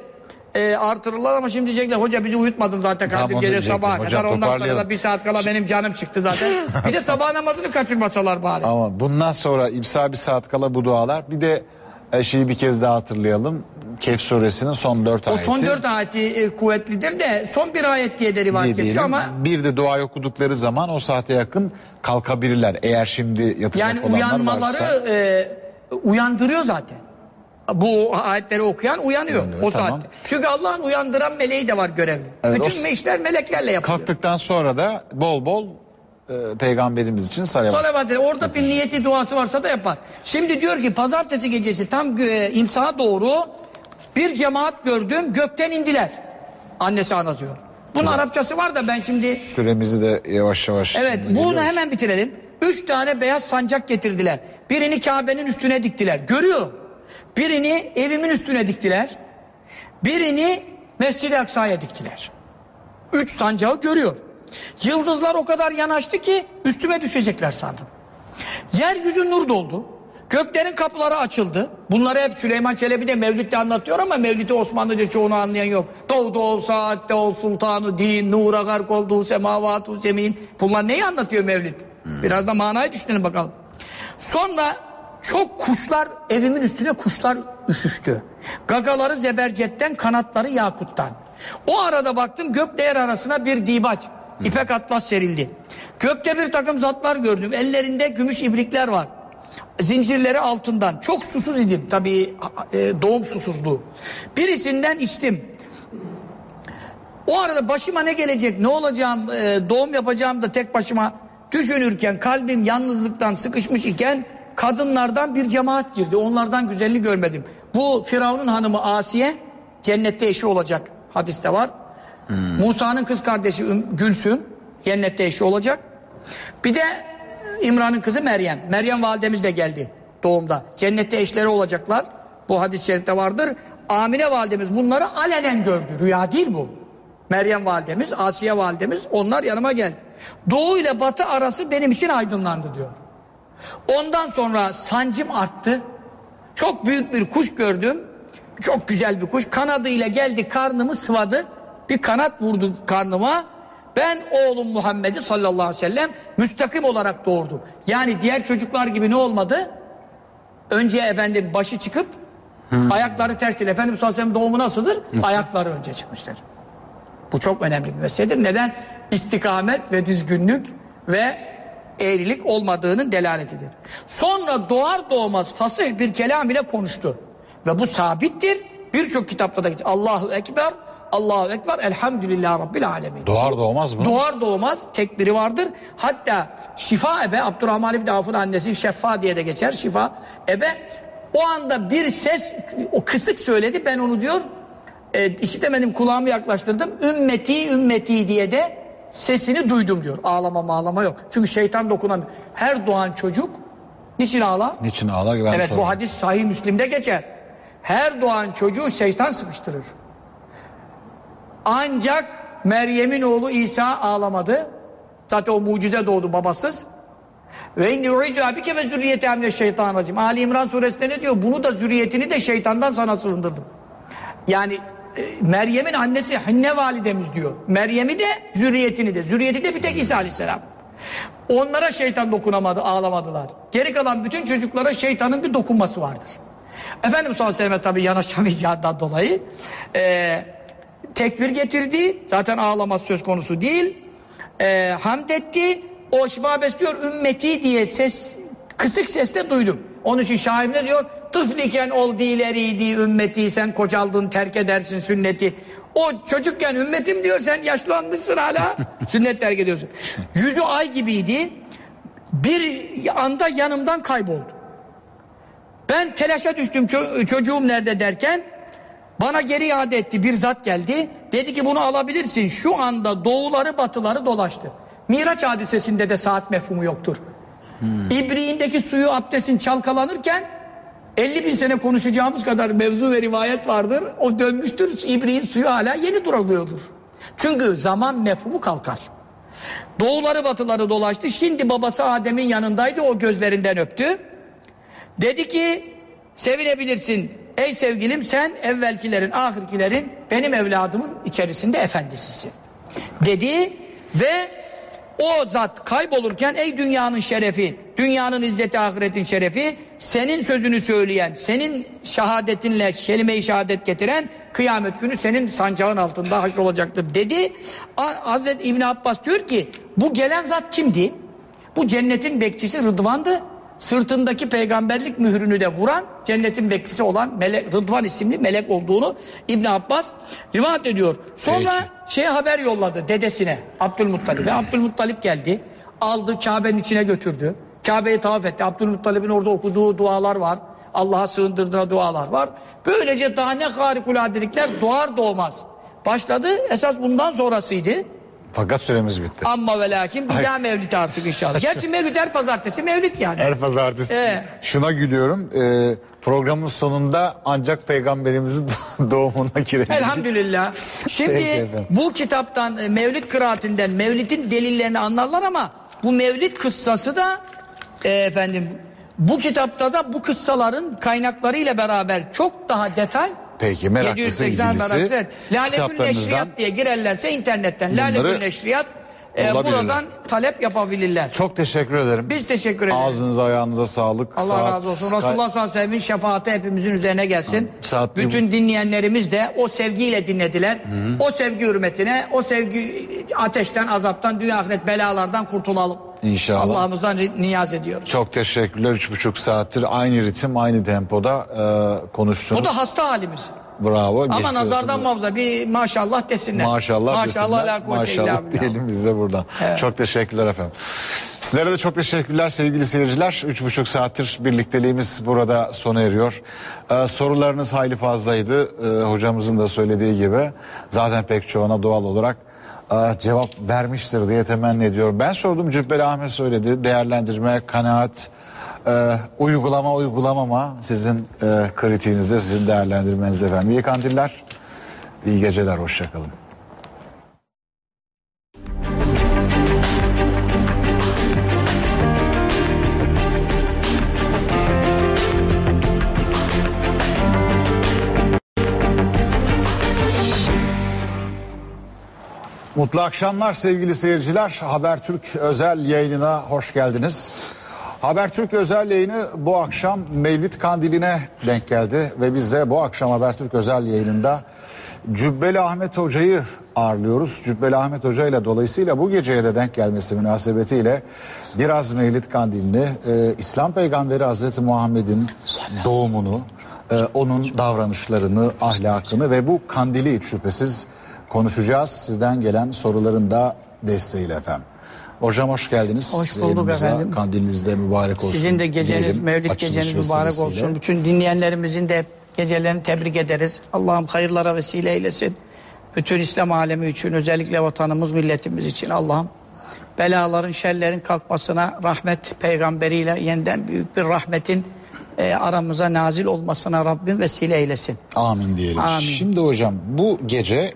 e, artırırlar ama şimdi diyecekler hoca bizi uyutmadın zaten Tamam, kaldık onu gece sabaha Hocam, kadar ondan sonra da bir saat kala benim canım çıktı zaten. <laughs> bir de sabah namazını kaçırmasalar bari. Ama bundan sonra imsa bir saat kala bu dualar. Bir de e, şeyi bir kez daha hatırlayalım. Kehf suresinin son dört O ayeti. son dört ayeti e, kuvvetlidir de son bir ayet diye de rivayet geçiyor ama Bir de dua okudukları zaman o saate yakın kalkabilirler. Eğer şimdi yatacak Yani olanlar uyanmaları varsa. e, uyandırıyor zaten. Bu ayetleri okuyan uyanıyor, Uyanıyor, o tamam. saatte. Çünkü Allah'ın uyandıran meleği de var görevli. Evet, Bütün o- işler meleklerle yapılıyor. Kalktıktan sonra da bol bol e, peygamberimiz için salavat. Salavat. Orada bir niyeti duası varsa da yapar. Şimdi diyor ki pazartesi gecesi tam e, imsaha doğru bir cemaat gördüm gökten indiler. Annesi anlatıyor. Bunun Arapçası var da ben şimdi Süremizi de yavaş yavaş. Evet bunu hemen bitirelim. Üç tane beyaz sancak getirdiler. Birini Kabe'nin üstüne diktiler. Görüyor. Birini evimin üstüne diktiler. Birini Mescid-i Aksa'ya diktiler. Üç sancağı görüyor. Yıldızlar o kadar yanaştı ki üstüme düşecekler sandım. Yeryüzü nur doldu. Göklerin kapıları açıldı. Bunları hep Süleyman Çelebi de Mevlid'de anlatıyor ama Mevlid'i Osmanlıca çoğunu anlayan yok. Doğdu ol saatte ol sultanı din, nura gark oldu semavatu zemin. Bunlar neyi anlatıyor Mevlid? Biraz da manayı düşünelim bakalım. Sonra çok kuşlar evimin üstüne kuşlar üşüştü. Gagaları zebercetten, kanatları yakuttan. O arada baktım gökle yer arasına bir dibaç. İpek atlas serildi. Gökte bir takım zatlar gördüm. Ellerinde gümüş ibrikler var. Zincirleri altından. Çok susuz idim. Tabii e, doğum susuzluğu. Birisinden içtim. O arada başıma ne gelecek, ne olacağım, e, doğum yapacağım da tek başıma düşünürken kalbim yalnızlıktan sıkışmış iken kadınlardan bir cemaat girdi. Onlardan güzelini görmedim. Bu Firavun'un hanımı Asiye cennette eşi olacak hadiste var. Musa'nın kız kardeşi Üm- Gülsüm cennette eşi olacak. Bir de İmran'ın kızı Meryem. Meryem validemiz de geldi doğumda. Cennette eşleri olacaklar. Bu hadis-i şerifte vardır. Amine validemiz bunları alenen gördü. Rüya değil bu. Meryem validemiz, Asiye validemiz onlar yanıma geldi. Doğu ile batı arası benim için aydınlandı diyor. Ondan sonra sancım arttı. Çok büyük bir kuş gördüm. Çok güzel bir kuş. Kanadıyla geldi karnımı sıvadı. Bir kanat vurdu karnıma. Ben oğlum Muhammed'i sallallahu aleyhi ve sellem müstakim olarak doğurdum. Yani diğer çocuklar gibi ne olmadı? Önce efendim başı çıkıp ayakları ters değil. Efendim sallallahu aleyhi ve sellem doğumu nasıldır? Ayakları önce çıkmıştır. Bu çok önemli bir meseledir. Neden? İstikamet ve düzgünlük ve eğrilik olmadığının delaletidir. Sonra doğar doğmaz fasih bir kelam ile konuştu. Ve bu sabittir. Birçok kitapta da. Allahu Ekber, Allahu Ekber, Elhamdülillah Rabbil Alemin. Doğar doğmaz mı? Doğar doğmaz tekbiri vardır. Hatta Şifa Ebe, Abdurrahman İbni Avf'ın annesi Şeffa diye de geçer Şifa Ebe. O anda bir ses, o kısık söyledi ben onu diyor e, işitemedim kulağımı yaklaştırdım. Ümmeti ümmeti diye de sesini duydum diyor. Ağlama mağlama yok. Çünkü şeytan dokunamıyor. Her doğan çocuk niçin ağlar? Niçin ağlar? Ben evet soracağım. bu hadis sahih Müslim'de geçer. Her doğan çocuğu şeytan sıkıştırır. Ancak Meryem'in oğlu İsa ağlamadı. Zaten o mucize doğdu babasız. Ve inni uizu abike ve zürriyete emne şeytanirracim. Ali İmran suresinde ne diyor? Bunu da zürriyetini de şeytandan sana sığındırdım. Yani e, Meryem'in annesi Hinne validemiz diyor. Meryem'i de zürriyetini de. Zürriyeti de bir tek İsa aleyhisselam. Onlara şeytan dokunamadı, ağlamadılar. Geri kalan bütün çocuklara şeytanın bir dokunması vardır. Efendimiz sallallahu aleyhi ve sellem tabi yanaşamayacağından dolayı e, tekbir getirdi. Zaten ağlaması söz konusu değil. E, hamd etti. O şifa besliyor ümmeti diye ses kısık sesle duydum. Onun için şair ne diyor? Tıfliken ol dileriydi ümmeti sen kocaldın terk edersin sünneti. O çocukken ümmetim diyor sen yaşlanmışsın hala <laughs> sünnet terk ediyorsun. Yüzü ay gibiydi. Bir anda yanımdan kayboldu. Ben telaşa düştüm ço- çocuğum nerede derken bana geri iade etti bir zat geldi. Dedi ki bunu alabilirsin şu anda doğuları batıları dolaştı. Miraç hadisesinde de saat mefhumu yoktur. İbriğindeki suyu abdestin çalkalanırken 50 bin sene konuşacağımız kadar mevzu ve rivayet vardır. O dönmüştür ibriğin suyu hala yeni duruluyordur. Çünkü zaman mefhumu kalkar. Doğuları batıları dolaştı. Şimdi babası Adem'in yanındaydı. O gözlerinden öptü. Dedi ki sevinebilirsin. Ey sevgilim sen evvelkilerin, ahirkilerin benim evladımın içerisinde efendisisin. Dedi ve o zat kaybolurken ey dünyanın şerefi, dünyanın izzeti ahiretin şerefi, senin sözünü söyleyen, senin şehadetinle kelime-i şehadet getiren kıyamet günü senin sancağın altında haşr olacaktır dedi. Hazreti İbni Abbas diyor ki bu gelen zat kimdi? Bu cennetin bekçisi Rıdvan'dı. Sırtındaki peygamberlik mührünü de vuran cennetin bekçisi olan melek, Rıdvan isimli melek olduğunu İbn Abbas rivayet ediyor. Sonra şeye haber yolladı dedesine Abdülmuttalip'e. Abdülmuttalip geldi. Aldı Kabe'nin içine götürdü. Kabe'yi tavaf etti. Abdülmuttalip'in orada okuduğu dualar var. Allah'a sığındırdığı dualar var. Böylece daha ne harikuladelikler doğar doğmaz. Başladı. Esas bundan sonrasıydı. Fakat süremiz bitti. Amma ve lakin bir daha mevlid artık inşallah. Gerçi mevlid her pazartesi mevlid yani. Her pazartesi. Evet. Şuna gülüyorum. Ee, programın sonunda ancak peygamberimizin <laughs> doğumuna girebildik. Elhamdülillah. Şimdi bu kitaptan e, mevlid kıraatinden mevlidin delillerini anlarlar ama bu mevlid kıssası da e, efendim bu kitapta da bu kıssaların kaynaklarıyla beraber çok daha detay Peki meraklısı 780 ilgilisi. Lale Gül Neşriyat diye girerlerse internetten Lale bunları Gül Neşriyat e, buradan talep yapabilirler. çok teşekkür ederim. Biz teşekkür ederiz. Ağzınıza ayağınıza sağlık. Allah Saat- razı olsun. Resulullah sallallahu aleyhi ve sellem'in şefaati hepimizin üzerine gelsin. Saat Bütün dinleyenlerimiz de o sevgiyle dinlediler. O sevgi hürmetine, o sevgi ateşten, azaptan, dünya ahiret belalardan kurtulalım. İnşallah. Allah'ımızdan niyaz ediyoruz. Çok teşekkürler. Üç buçuk saattir aynı ritim, aynı tempoda e, konuştunuz. Bu da hasta halimiz. Bravo. Ama nazardan muhafaza bir maşallah desinler. Maşallah, Maşallah desinler. la Maşallah diyelim biz de buradan. Çok teşekkürler efendim. Sizlere de çok teşekkürler sevgili seyirciler. Üç buçuk saattir birlikteliğimiz burada sona eriyor. Ee, sorularınız hayli fazlaydı. Ee, hocamızın da söylediği gibi. Zaten pek çoğuna doğal olarak cevap vermiştir diye temenni ediyorum. Ben sordum Cübbeli Ahmet söyledi. Değerlendirme, kanaat, e, uygulama uygulamama sizin e, kritiğinizde, sizin değerlendirmenizde efendim. İyi kandiller, iyi geceler, hoşçakalın. Mutlu akşamlar sevgili seyirciler. Habertürk özel yayınına hoş geldiniz. Habertürk özel yayını bu akşam Mevlid Kandili'ne denk geldi ve biz de bu akşam Habertürk özel yayınında Cübbeli Ahmet Hoca'yı ağırlıyoruz. Cübbeli Ahmet Hoca ile dolayısıyla bu geceye de denk gelmesi münasebetiyle biraz Mevlid Kandili'ni, e, İslam Peygamberi Hazreti Muhammed'in doğumunu, e, onun davranışlarını, ahlakını ve bu kandili şüphesiz konuşacağız. Sizden gelen soruların da desteğiyle efendim. Hocam hoş geldiniz. Hoş bulduk Yayınımıza, efendim. Kandiliniz de mübarek olsun. Sizin de geceniz, diyelim, Mevlid açılış geceniz mübarek vesilesiyle. olsun. Bütün dinleyenlerimizin de gecelerini tebrik ederiz. Allah'ım hayırlara vesile eylesin. Bütün İslam alemi için, özellikle vatanımız, milletimiz için Allah'ım belaların, şerlerin kalkmasına, rahmet peygamberiyle yeniden büyük bir rahmetin e, aramıza nazil olmasına Rabbim vesile eylesin. Amin diyelim. Amin. Şimdi hocam bu gece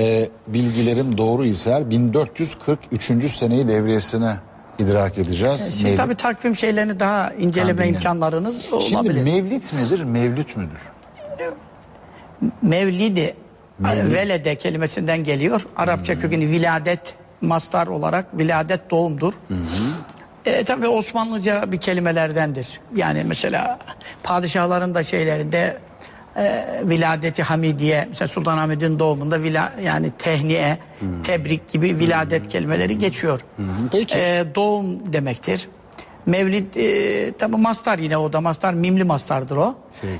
e, bilgilerim doğru ise 1443. seneyi devriyesine idrak edeceğiz. Siz Mevlid- tabii takvim şeylerini daha inceleme Kandilleri. imkanlarınız Şimdi olabilir. mevlit midir, mevlüt müdür? Mevlidi velede kelimesinden geliyor. Arapça kökeni viladet mastar olarak viladet doğumdur. E, tabii Osmanlıca bir kelimelerdendir. Yani mesela padişahların da şeylerinde e, viladeti hamidiye mesela Sultanahmet'in doğumunda vila, yani tehniye, tebrik gibi viladet kelimeleri geçiyor. Peki. E, doğum demektir. Mevlid e, tabi mastar yine o da mastar mimli mastardır o.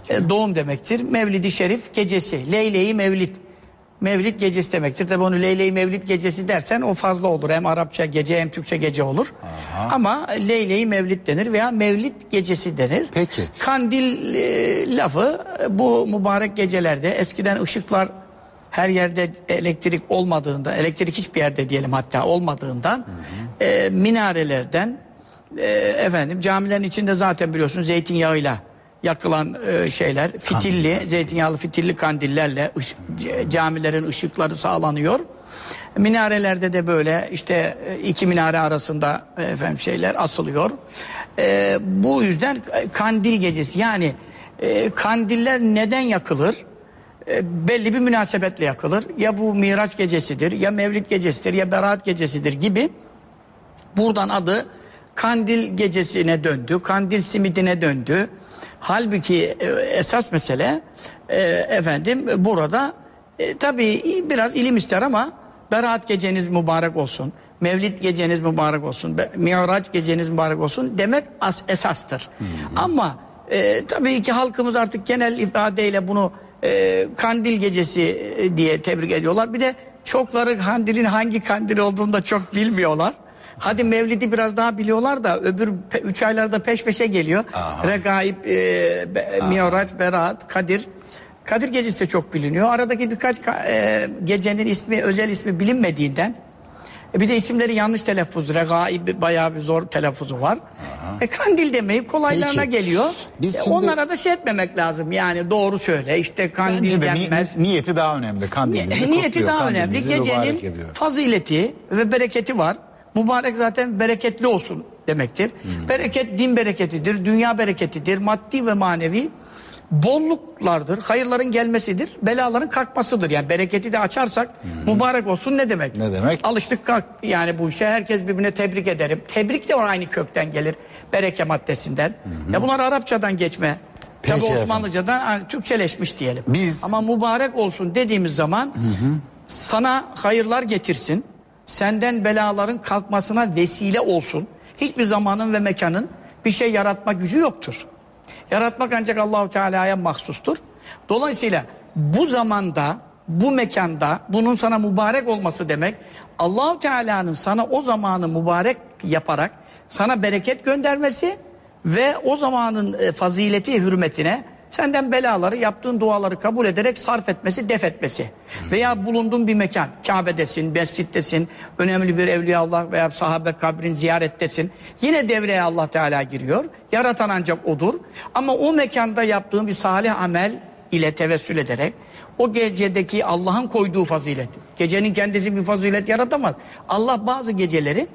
E, doğum demektir. Mevlidi şerif gecesi. Leyle-i Mevlid. Mevlid gecesi demektir. Tabi onu Leyle-i Mevlid gecesi dersen o fazla olur. Hem Arapça gece hem Türkçe gece olur. Ama Leyle-i Mevlid denir veya Mevlid gecesi denir. Peki. Kandil e, lafı e, bu mübarek gecelerde eskiden ışıklar her yerde elektrik olmadığında, elektrik hiçbir yerde diyelim hatta olmadığından e, minarelerden e, efendim camilerin içinde zaten biliyorsunuz zeytinyağıyla yakılan e, şeyler, fitilli, zeytinyağlı fitilli kandillerle ış- c- camilerin ışıkları sağlanıyor. Minarelerde de böyle işte e, iki minare arasında e, efendim şeyler asılıyor. E, bu yüzden kandil gecesi yani e, kandiller neden yakılır? E, belli bir münasebetle yakılır. Ya bu Miraç gecesidir, ya Mevlid gecesidir, ya Berat gecesidir gibi. Buradan adı kandil gecesine döndü, kandil simidine döndü. Halbuki e, esas mesele e, efendim burada e, tabii biraz ilim ister ama Berat geceniz mübarek olsun. Mevlid geceniz mübarek olsun. Miraç geceniz mübarek olsun demek as, esastır. Ama e, tabii ki halkımız artık genel ifadeyle bunu e, kandil gecesi diye tebrik ediyorlar. Bir de çokları kandilin hangi kandil olduğunu da çok bilmiyorlar. Hadi Mevlid'i biraz daha biliyorlar da öbür pe- üç aylarda peş peşe geliyor. Regaib, e, Be- Miraç, Berat, Kadir. Kadir gecesi çok biliniyor. Aradaki birkaç ka- e, gecenin ismi, özel ismi bilinmediğinden e, bir de isimleri yanlış telaffuz. Regaib bayağı bir zor telaffuzu var. E, kandil demeyi kolaylarına Peki. geliyor. Biz E, şimdi- Onlara da şey etmemek lazım. Yani doğru söyle. İşte kandil Bence de ni- denmez. niyeti daha önemli. Kandilinizi Ni- Niyeti kutluyor, daha önemli. Gecenin fazileti ve bereketi var. Mübarek zaten bereketli olsun demektir. Hmm. Bereket din bereketidir, dünya bereketidir, maddi ve manevi bolluklardır, hayırların gelmesidir, belaların kalkmasıdır. Yani bereketi de açarsak mübarek olsun ne demek? Hmm. Ne demek? Alıştık kalk yani bu işe herkes birbirine tebrik ederim. Tebrik de aynı kökten gelir. Bereke maddesinden. Ya bunlar Arapçadan geçme. Peki Tabi efendim. Osmanlıcadan yani Türkçeleşmiş diyelim. Biz- Ama mübarek olsun dediğimiz zaman sana hayırlar getirsin. Senden belaların kalkmasına vesile olsun. Hiçbir zamanın ve mekanın bir şey yaratma gücü yoktur. Yaratmak ancak Allahu Teala'ya mahsustur. Dolayısıyla bu zamanda, bu mekanda bunun sana mübarek olması demek Allahu Teala'nın sana o zamanı mübarek yaparak sana bereket göndermesi ve o zamanın e, fazileti hürmetine senden belaları yaptığın duaları kabul ederek sarf etmesi, def etmesi. Veya bulunduğun bir mekan, Kabe'desin, mescittesin, önemli bir evliyaullah veya sahabe kabrin ziyarettesin. Yine devreye Allah Teala giriyor. Yaratan ancak odur. Ama o mekanda yaptığın bir salih amel ile tevessül ederek o gecedeki Allah'ın koyduğu fazilet. Gecenin kendisi bir fazilet yaratamaz. Allah bazı geceleri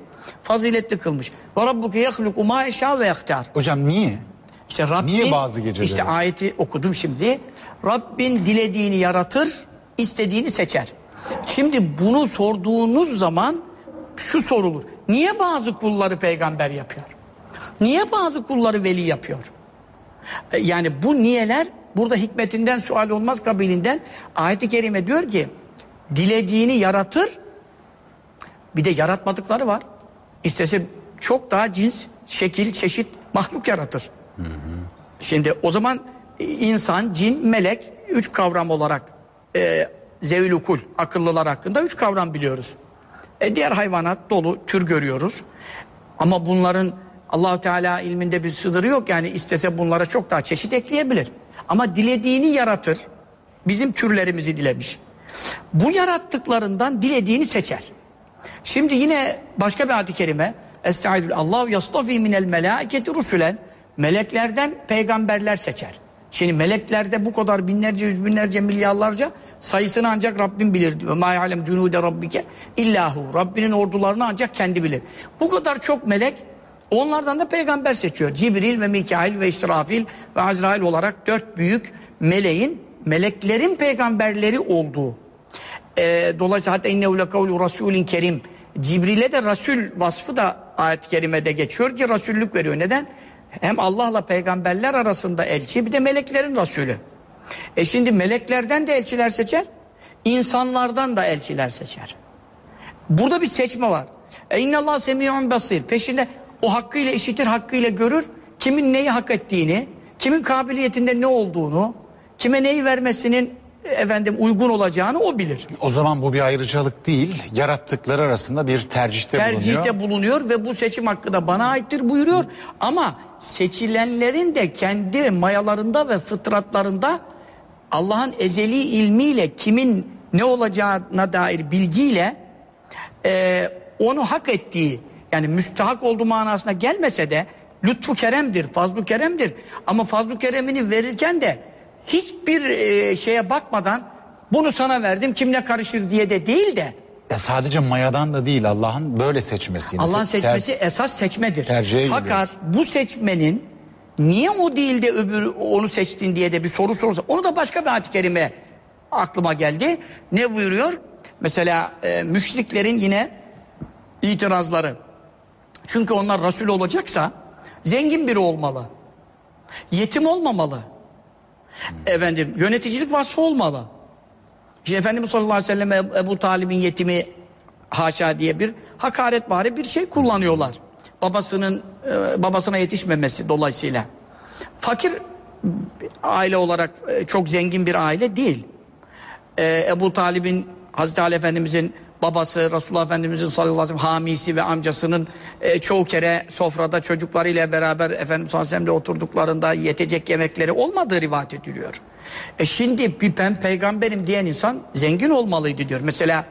faziletli kılmış. Ve rabbuke yahluku ma ve yahtar. Hocam niye? İşte Rabbin, Niye bazı geceleri? İşte ayeti okudum şimdi. Rabbin dilediğini yaratır, istediğini seçer. Şimdi bunu sorduğunuz zaman şu sorulur. Niye bazı kulları peygamber yapıyor? Niye bazı kulları veli yapıyor? E, Yani bu niyeler burada hikmetinden sual olmaz kabilinden ayet-i kerime diyor ki dilediğini yaratır bir de yaratmadıkları var. İstese çok daha cins, şekil, çeşit mahluk yaratır. Şimdi o zaman insan, cin, melek üç kavram olarak e, zevil ukul, akıllılar hakkında üç kavram biliyoruz. E, diğer hayvanat dolu tür görüyoruz. Ama bunların allah Teala ilminde bir sınırı yok. Yani istese bunlara çok daha çeşit ekleyebilir. Ama dilediğini yaratır. Bizim türlerimizi dilemiş. Bu yarattıklarından dilediğini seçer. Şimdi yine başka bir ayet-i kerime Estaizu Allahu yastafi minel melaiketi rusulen meleklerden peygamberler seçer. Şimdi meleklerde bu kadar binlerce, yüz binlerce, milyarlarca sayısını ancak Rabbim bilir. Ma ya'lem cunude rabbike illahu. Rabbinin ordularını ancak kendi bilir. Bu kadar çok melek onlardan da peygamber seçiyor. Cibril ve Mikail ve İsrafil ve Azrail olarak dört büyük meleğin, meleklerin peygamberleri olduğu e, dolayısıyla hatta innehu lekavlu rasulin kerim. Cibril'e de Rasul vasfı da ayet-i kerimede geçiyor ki Resullük veriyor. Neden? Hem Allah'la peygamberler arasında elçi bir de meleklerin Resulü. E şimdi meleklerden de elçiler seçer, insanlardan da elçiler seçer. Burada bir seçme var. E innallah semiyun basir. Peşinde o hakkıyla işitir, hakkıyla görür. Kimin neyi hak ettiğini, kimin kabiliyetinde ne olduğunu, kime neyi vermesinin efendim uygun olacağını o bilir. O zaman bu bir ayrıcalık değil. Yarattıkları arasında bir tercihte, bulunuyor. tercihte bulunuyor ve bu seçim hakkı da bana aittir buyuruyor. Ama seçilenlerin de kendi mayalarında ve fıtratlarında Allah'ın ezeli ilmiyle kimin ne olacağına dair bilgiyle e, onu hak ettiği yani müstahak olduğu manasına gelmese de lütfu keremdir, fazlu keremdir. Ama fazlu keremini verirken de hiçbir e, şeye bakmadan bunu sana verdim kimle karışır diye de değil de Ya sadece mayadan da değil Allah'ın böyle seçmesi. Allah'ın Ter- seçmesi esas seçmedir. tercihe Fakat bu seçmenin niye o değil de öbürü onu seçtin diye de bir soru sorulsa onu da başka bir ayet-i kerime aklıma geldi. Ne buyuruyor? Mesela e, müşriklerin yine itirazları. Çünkü onlar Resul olacaksa zengin biri olmalı. Yetim olmamalı. Efendim yöneticilik vasfı olmalı. İşte Efendimiz sallallahu aleyhi ve sellem Ebu Talib'in yetimi haşa diye bir hakaret bari bir şey kullanıyorlar. Babasının e, babasına yetişmemesi dolayısıyla. Fakir aile olarak e, çok zengin bir aile değil. E, Ebu Talib'in Hazreti Ali Efendimizin babası Resulullah Efendimizin sallallahu aleyhi ve sellem hamisi ve amcasının e, çoğu kere sofrada çocuklarıyla beraber Efendimiz sallallahu aleyhi ve oturduklarında yetecek yemekleri olmadığı rivayet ediliyor. E şimdi bir ben peygamberim diyen insan zengin olmalıydı diyor. Mesela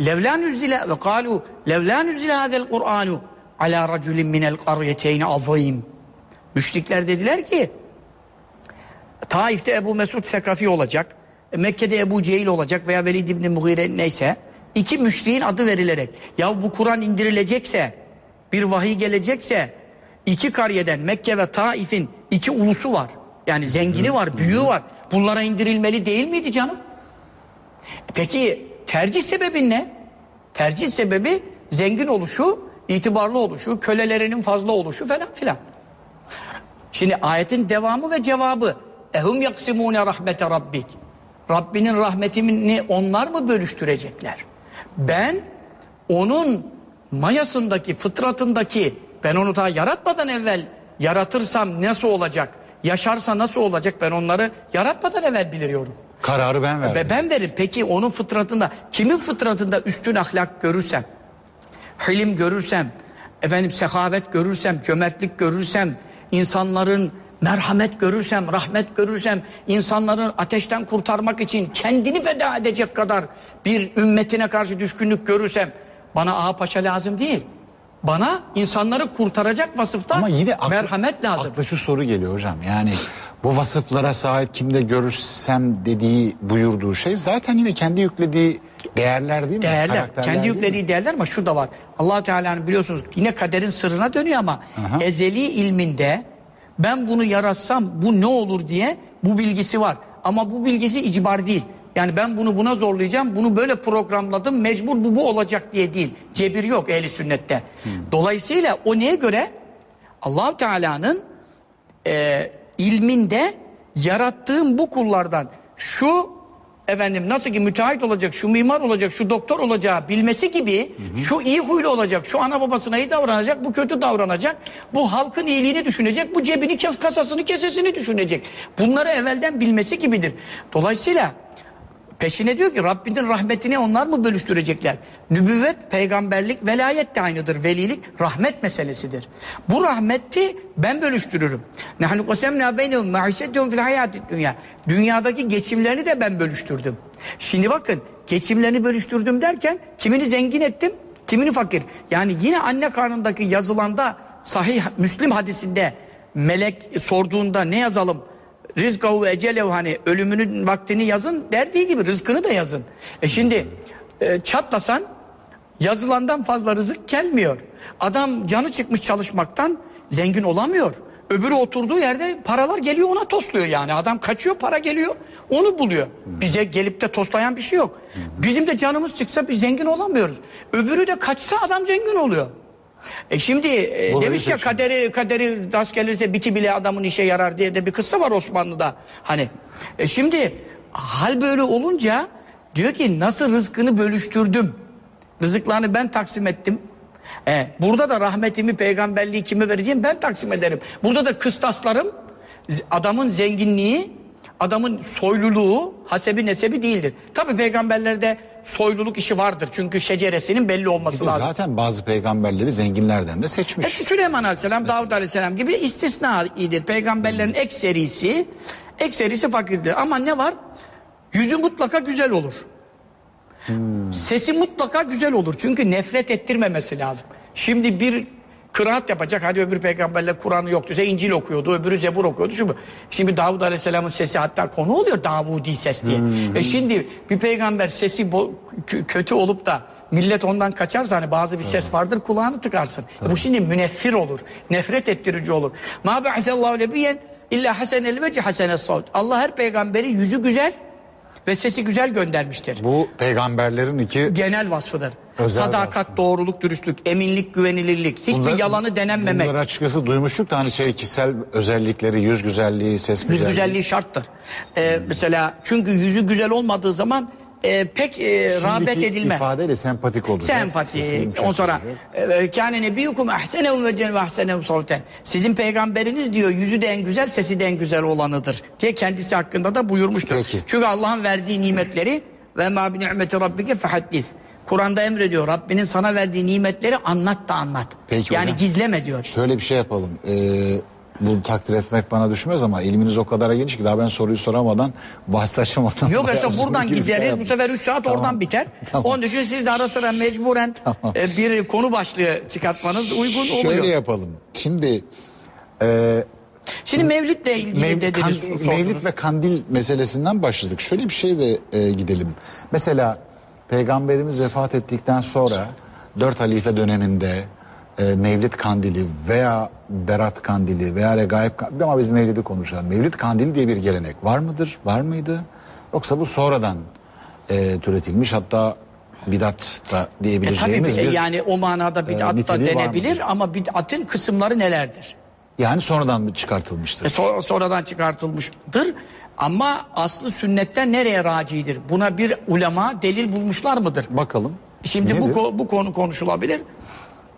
levlân üzzile ve kalu levlân üzzile hadel Kur'anu ala raculin minel qaryeteyni azim. Müşrikler dediler ki Taif'te Ebu Mesud Sekafi olacak. Mekke'de Ebu Cehil olacak veya Velid İbni Mughire neyse. İki müşriğin adı verilerek. Ya bu Kur'an indirilecekse, bir vahiy gelecekse iki kariyeden Mekke ve Taif'in iki ulusu var. Yani zengini var, büyüğü var. Bunlara indirilmeli değil miydi canım? Peki tercih sebebin ne? Tercih sebebi zengin oluşu, itibarlı oluşu, kölelerinin fazla oluşu falan filan. Şimdi ayetin devamı ve cevabı ehum yaksimune rahmete rabbik. Rabbinin rahmetini onlar mı bölüştürecekler? Ben onun mayasındaki, fıtratındaki ben onu daha yaratmadan evvel yaratırsam nasıl olacak? Yaşarsa nasıl olacak? Ben onları yaratmadan evvel biliyorum. Kararı ben verdim. Ve ben veririm. Peki onun fıtratında, kimin fıtratında üstün ahlak görürsem, hilim görürsem, efendim sehavet görürsem, cömertlik görürsem, insanların merhamet görürsem, rahmet görürsem, insanların ateşten kurtarmak için kendini feda edecek kadar bir ümmetine karşı düşkünlük görürsem bana ağa paşa lazım değil. Bana insanları kurtaracak vasıfta Ama yine aklı- merhamet lazım. Akla şu soru geliyor hocam. Yani bu vasıflara sahip kimde görürsem dediği buyurduğu şey zaten yine kendi yüklediği değerler değil mi? Değerler. Karakterler Kendi mi? yüklediği değerler ama şu da var. allah Teala'nın biliyorsunuz yine kaderin sırrına dönüyor ama ezeli ilminde ben bunu yaratsam bu ne olur diye bu bilgisi var. Ama bu bilgisi icbar değil. Yani ben bunu buna zorlayacağım, bunu böyle programladım, mecbur bu bu olacak diye değil. Cebir yok ehli sünnette. Dolayısıyla o neye göre? allah Teala'nın e, ilminde yarattığım bu kullardan şu efendim nasıl ki müteahhit olacak, şu mimar olacak, şu doktor olacağı bilmesi gibi şu iyi huylu olacak, şu ana babasına iyi davranacak, bu kötü davranacak, bu halkın iyiliğini düşünecek, bu cebini, kasasını, kesesini düşünecek. Bunları evvelden bilmesi gibidir. Dolayısıyla Peşine diyor ki Rabbinin rahmetini onlar mı bölüştürecekler? Nübüvvet, peygamberlik, velayet de aynıdır. Velilik rahmet meselesidir. Bu rahmeti ben bölüştürürüm. Nahnu qasemna beynehum ma'işetehum fil hayatid dünya. Dünyadaki geçimlerini de ben bölüştürdüm. Şimdi bakın geçimlerini bölüştürdüm derken kimini zengin ettim, kimini fakir. Yani yine anne karnındaki yazılanda sahih Müslim hadisinde melek sorduğunda ne yazalım? Rizkahu ve ecelehu hani ölümünün vaktini yazın derdiği gibi rızkını da yazın. E şimdi e, çatlasan yazılandan fazla rızık gelmiyor. Adam canı çıkmış çalışmaktan zengin olamıyor. Öbürü oturduğu yerde paralar geliyor ona tosluyor yani. Adam kaçıyor para geliyor onu buluyor. Bize gelip de toslayan bir şey yok. Bizim de canımız çıksa biz zengin olamıyoruz. Öbürü de kaçsa adam zengin oluyor. E şimdi e, demiş ya kaderi kaderi rast gelirse biti bile adamın işe yarar diye de bir kıssa var Osmanlı'da. Hani e şimdi hal böyle olunca diyor ki nasıl rızkını bölüştürdüm. Rızıklarını ben taksim ettim. E, burada da rahmetimi, peygamberliği kime vereceğim ben taksim ederim. Burada da kıstaslarım adamın zenginliği, adamın soyluluğu, hasebi nesebi değildir. Tabi peygamberlerde soyluluk işi vardır. Çünkü şeceresinin belli olması lazım. Zaten bazı peygamberleri zenginlerden de seçmiş. Hepsi Süleyman Aleyhisselam, Davud Aleyhisselam gibi istisna iyidir. Peygamberlerin ekserisi, ekserisi fakirdir. Ama ne var? Yüzü mutlaka güzel olur. Sesi mutlaka güzel olur. Çünkü nefret ettirmemesi lazım. Şimdi bir kıraat yapacak. Hadi öbür peygamberler Kur'an'ı yoktu. İncil okuyordu. Öbürü Zebur okuyordu. Şimdi, şimdi Davud Aleyhisselam'ın sesi hatta konu oluyor Davudi ses diye. E şimdi bir peygamber sesi kötü olup da millet ondan kaçarsa hani bazı bir ses vardır kulağını tıkarsın. E Bu şimdi müneffir olur. Nefret ettirici olur. Ma ba'asallahu nebiyen illa hasenel veci hasenes savt. Allah her peygamberi yüzü güzel ve sesi güzel göndermiştir Bu peygamberlerin iki genel vasfıdır. Özel Sadakat, vasfı. doğruluk, dürüstlük, eminlik, güvenilirlik. Hiçbir Bunlar- yalanı denenmemek. Bunları açıkçası duymuştuk da hani şey kişisel özellikleri, yüz güzelliği, ses Yüz güzelliği. güzelliği şarttır. Ee, mesela çünkü yüzü güzel olmadığı zaman e, pek e, rağbet edilmez. ifadeyle sempatik olacak. Sempati. Ondan sonra yumuşak kâne nebiyukum ahsenehum ve cen ve ahsenehum savten. Sizin peygamberiniz diyor yüzü de en güzel, sesi de en güzel olanıdır diye kendisi hakkında da buyurmuştur. Peki. Çünkü Allah'ın verdiği nimetleri ve ma bi ni'meti rabbike fehaddis. Kur'an'da emrediyor Rabbinin sana verdiği nimetleri anlat da anlat. Peki yani hocam. gizleme diyor. Şöyle bir şey yapalım. Ee, bunu takdir etmek bana düşmez ama ilminiz o kadar geniş ki daha ben soruyu soramadan <laughs> bahs açamadan. Yok uzun buradan gideriz. Bu sefer 3 saat Tamam. oradan biter. <laughs> Tamam. Onun için siz de ara sıra mecburen <laughs> Tamam. e, bir konu başlığı çıkartmanız uygun oluyor. Şöyle yapalım. Şimdi e, Şimdi Mevlid'le ilgili Mev- dediniz. kandil-. Mevlid ve kandil meselesinden başladık. Şöyle bir şey de e, gidelim. Mesela Peygamberimiz vefat ettikten sonra dört halife döneminde e, Mevlid kandili veya Berat kandili veya Regaib kandili ama biz Mevlid'i konuşalım. Mevlid kandili diye bir gelenek var mıdır? Var mıydı? Yoksa bu sonradan e, türetilmiş hatta bidat da E, tabii diyebileceğimiz bir- yani o manada bid'at da denebilir ama bid'atın kısımları nelerdir? yani sonradan çıkartılmıştır. E, so- sonradan çıkartılmıştır ama aslı sünnetten nereye racidir? Buna bir ulema delil bulmuşlar mıdır? Bakalım. Şimdi bu, Nedir? bu konu konuşulabilir.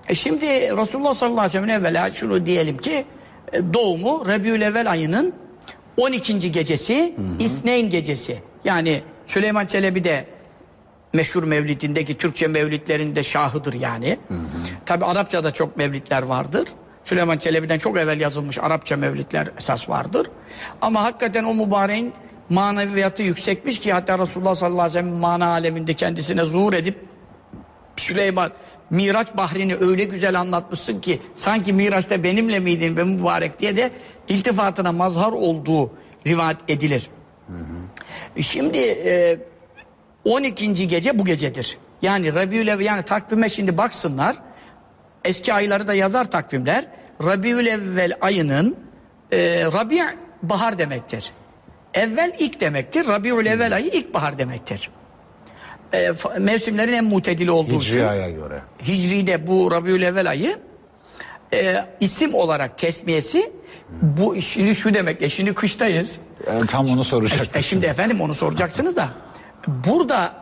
E şimdi Resulullah sallallahu aleyhi ve sellem evvela şunu diyelim ki e, doğumu Rebiülevvel ayının 12. gecesi İsneyn gecesi. Yani Süleyman Çelebi de meşhur mevlidindeki Türkçe mevlidlerinde şahıdır yani. Tabi Arapçada çok mevlidler vardır. Süleyman Çelebi'den çok evvel yazılmış Arapça mevlidler esas vardır. Ama hakikaten o mübareğin maneviyatı yüksekmiş ki hatta Resulullah sallallahu aleyhi ve sellem mana aleminde kendisine zuhur edip Süleyman Miraç bahrini öyle güzel anlatmışsın ki sanki Miraç'ta benimle miydin be mübarek diye de iltifatına mazhar olduğu rivayet edilir. Şimdi e, 12. gece bu gecedir. Yani Rabiül yani takvime şimdi baksınlar. Eski ayları da yazar takvimler. Rabiül Evvel ayının e, Rabi bahar demektir. Evvel ilk demektir. Rabiül Evvel ayı ilk bahar demektir. E, mevsimlerin en mutedili olduğu için. Hicri aya göre. Hicri'de bu Rabiül Evvel ayı e, isim olarak tesmiyesi bu şimdi şu demek. E şimdi kıştayız. E, tam onu E, soracaktım. e şimdi efendim onu soracaksınız da burada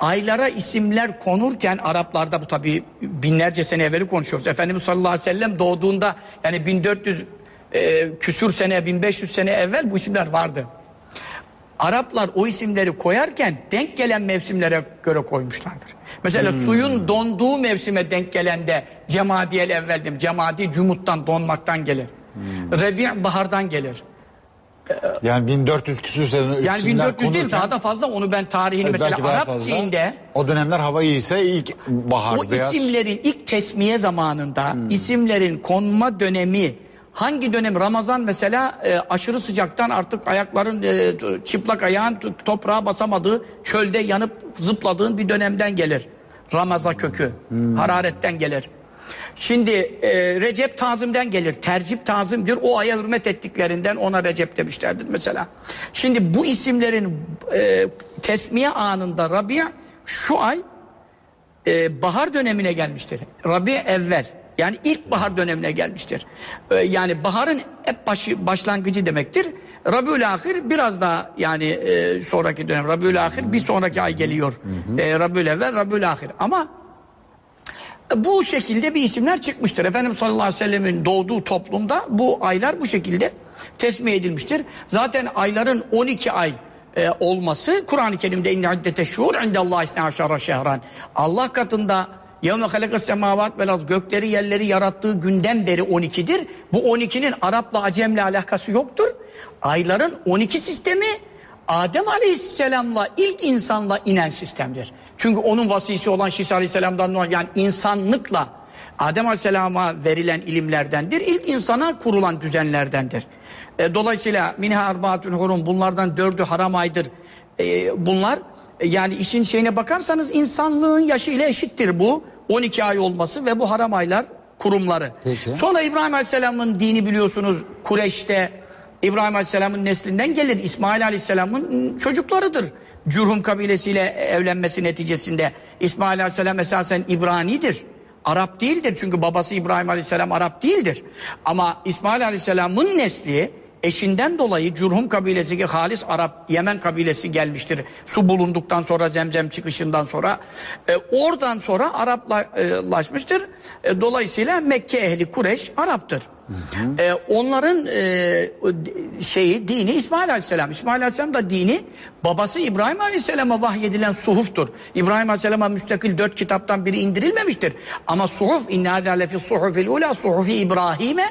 aylara isimler konurken Araplarda bu tabi binlerce sene evveli konuşuyoruz. Efendimiz sallallahu aleyhi ve sellem doğduğunda yani 1400 e, küsür sene 1500 sene evvel bu isimler vardı. Araplar o isimleri koyarken denk gelen mevsimlere göre koymuşlardır. Mesela suyun donduğu mevsime denk gelen de cemadiyel evveldim. Cemadi cumuttan donmaktan gelir. Rebi bahardan gelir. Yani 1400 küsür sene Yani 1400 değil daha da fazla onu ben tarihini Evet, mesela Arap fazla. şeyinde O dönemler hava iyiyse ilk bahar o beyaz. isimlerin ilk tesmiye zamanında isimlerin konma dönemi hangi dönem Ramazan mesela e, aşırı sıcaktan artık ayakların e, çıplak ayağın toprağa basamadığı çölde yanıp zıpladığın bir dönemden gelir. Ramaza kökü hararetten gelir. Şimdi e, Recep tazimden gelir. Tercip tazimdir. O aya hürmet ettiklerinden ona Recep demişlerdir mesela. Şimdi bu isimlerin e, tesmiye anında Rabia şu ay e, bahar dönemine gelmiştir. Rabi evvel. Yani ilk bahar dönemine gelmiştir. E, yani baharın hep başı, başlangıcı demektir. Rabiül ahir biraz daha yani e, sonraki dönem. Rabiül ahir bir sonraki ay geliyor. E, Rabiül evvel, Rabiül ahir. Ama bu şekilde bir isimler çıkmıştır. Efendimiz sallallahu aleyhi ve sellemin doğduğu toplumda bu aylar bu şekilde tesmih edilmiştir. Zaten ayların 12 ay e, olması Kur'an-ı Kerim'de inne iddete şuur indallah isne şehran. Allah katında yevme halakas semavat vel gökleri yerleri yarattığı günden beri 12'dir. Bu 12'nin Arap'la Acem'le alakası yoktur. Ayların 12 sistemi Adem Aleyhisselam'la ilk insanla inen sistemdir. Çünkü onun vasisi olan Şisa Aleyhisselam'dan doğan yani insanlıkla Adem Aleyhisselam'a verilen ilimlerdendir. İlk insana kurulan düzenlerdendir. E, dolayısıyla minha arbaatun hurum bunlardan dördü haram aydır. E, bunlar e, yani işin şeyine bakarsanız insanlığın yaşı ile eşittir bu. 12 ay olması ve bu haram aylar kurumları. Peki. Sonra İbrahim Aleyhisselam'ın dini biliyorsunuz Kureyş'te İbrahim Aleyhisselam'ın neslinden gelir. İsmail Aleyhisselam'ın çocuklarıdır. Cürhum kabilesiyle evlenmesi neticesinde. İsmail Aleyhisselam esasen İbranidir. Arap değildir çünkü babası İbrahim Aleyhisselam Arap değildir. Ama İsmail Aleyhisselam'ın nesli eşinden dolayı Cürhum kabilesi ki halis Arap Yemen kabilesi gelmiştir. Su bulunduktan sonra zemzem çıkışından sonra e, oradan sonra Araplaşmıştır. E, dolayısıyla Mekke ehli Kureyş Arap'tır. E, onların e, o d- şeyi dini İsmail Aleyhisselam. İsmail Aleyhisselam da dini babası İbrahim Aleyhisselam'a vahyedilen suhuftur. İbrahim Aleyhisselam'a müstakil dört kitaptan biri indirilmemiştir. Ama suhuf inna lefî suhufil ula suhufi İbrahim'e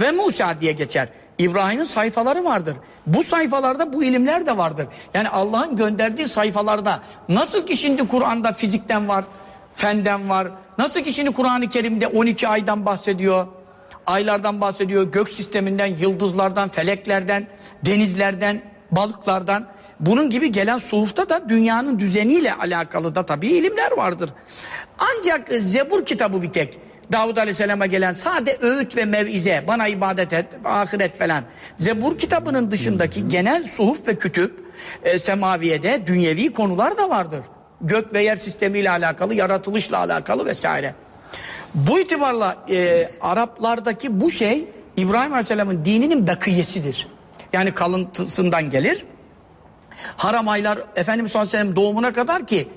ve Musa diye geçer. İbrahim'in sayfaları vardır. Bu sayfalarda bu ilimler de vardır. Yani Allah'ın gönderdiği sayfalarda nasıl ki şimdi Kur'an'da fizikten var, fenden var. Nasıl ki şimdi Kur'an-ı Kerim'de 12 aydan bahsediyor. Aylardan bahsediyor, gök sisteminden, yıldızlardan, feleklerden, denizlerden, balıklardan. Bunun gibi gelen suhufta da dünyanın düzeniyle alakalı da tabii ilimler vardır. Ancak Zebur kitabı bir tek. Davud Aleyhisselam'a gelen sade öğüt ve mevize, bana ibadet et, ahiret falan. Zebur kitabının dışındaki genel suhuf ve kütüp, e, semaviyede dünyevi konular da vardır. Gök ve yer sistemiyle alakalı, yaratılışla alakalı vesaire. Bu itibarla e, Araplardaki bu şey İbrahim Aleyhisselam'ın dininin bakiyesidir. Yani kalıntısından gelir. Haram aylar Efendimiz sallallahu aleyhi ve sellem doğumuna kadar ki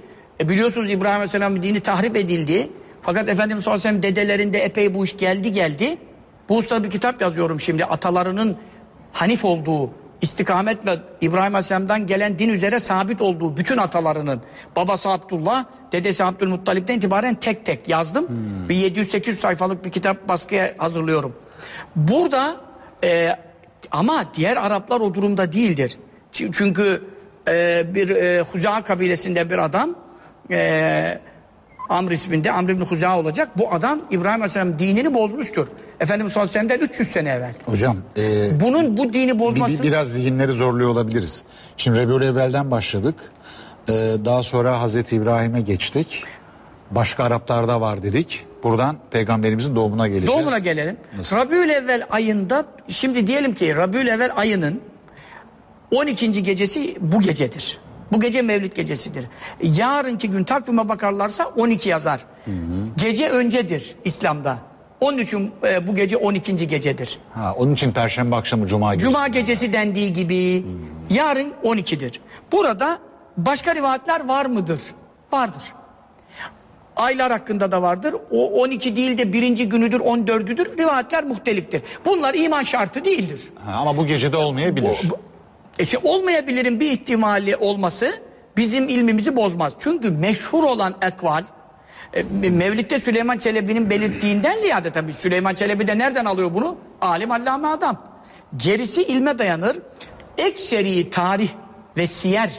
e, biliyorsunuz İbrahim Aleyhisselam'ın dini tahrip edildi. Fakat Efendimiz sallallahu aleyhi ve sellem dedelerinde epey bu iş geldi geldi. Bu usta bir kitap yazıyorum şimdi atalarının Hanif olduğu istikamet ve İbrahim Aleyhisselam'dan gelen din üzere sabit olduğu bütün atalarının babası Abdullah, dedesi Abdülmuttalip'ten itibaren tek tek yazdım. Bir 700-800 sayfalık bir kitap baskıya hazırlıyorum. Burada e, ama diğer Araplar o durumda değildir. Çünkü e, bir e, Huza kabilesinde bir adam e, Amr isminde Amr ibn Huza olacak. Bu adam İbrahim Aleyhisselam dinini bozmuştur. Efendimiz sallallahu aleyhi ve sellem'den 300 sene evvel. Hocam e, Bunun bu dini bozması... bir- biraz zihinleri zorluyor olabiliriz. Şimdi Rebül Evvel'den başladık. E, daha sonra Hazreti İbrahim'e geçtik. Başka Araplarda var dedik. Buradan peygamberimizin doğumuna geleceğiz. Doğumuna gelelim. Rabiül Evvel ayında şimdi diyelim ki Rabiül Evvel ayının 12. gecesi bu gecedir. Bu gece Mevlid gecesidir. Yarınki gün takvime bakarlarsa 12 yazar. Gece öncedir İslam'da. Onun için e, bu gece 12. gecedir. Ha, onun için Perşembe akşamı Cuma gecesi. Cuma gecesi dendiği gibi yarın 12'dir. Burada başka rivayetler var mıdır? Vardır. Aylar hakkında da vardır. O 12 değil de birinci günüdür, 14'üdür. Rivayetler muhteliftir. Bunlar iman şartı değildir. Ha, ama bu gecede olmayabilir. Bu- bu- e işte olmayabilirin bir ihtimali olması bizim ilmimizi bozmaz. Çünkü meşhur olan ekval e, Mevlid'de Süleyman Çelebi'nin belirttiğinden ziyade tabii Süleyman Çelebi de nereden alıyor bunu? Alim allame adam. Gerisi ilme dayanır. Ekseri tarih ve siyer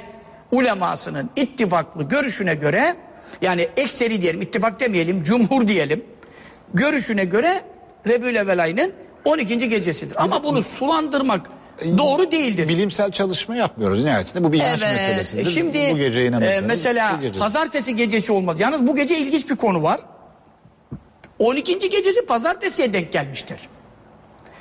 ulemasının ittifaklı görüşüne göre yani ekseri diyelim ittifak demeyelim cumhur diyelim görüşüne göre Rebül ayının 12. gecesidir. Ama bunu sulandırmak doğru değildir. Bilimsel çalışma yapmıyoruz nihayetinde. Bu bir inanç Evet. meselesidir. E Şimdi bu geceye inanırsanız e, mesela bu gece. pazartesi gecesi olmaz. Yalnız bu gece ilginç bir konu var. 12. gecesi pazartesiye denk gelmiştir.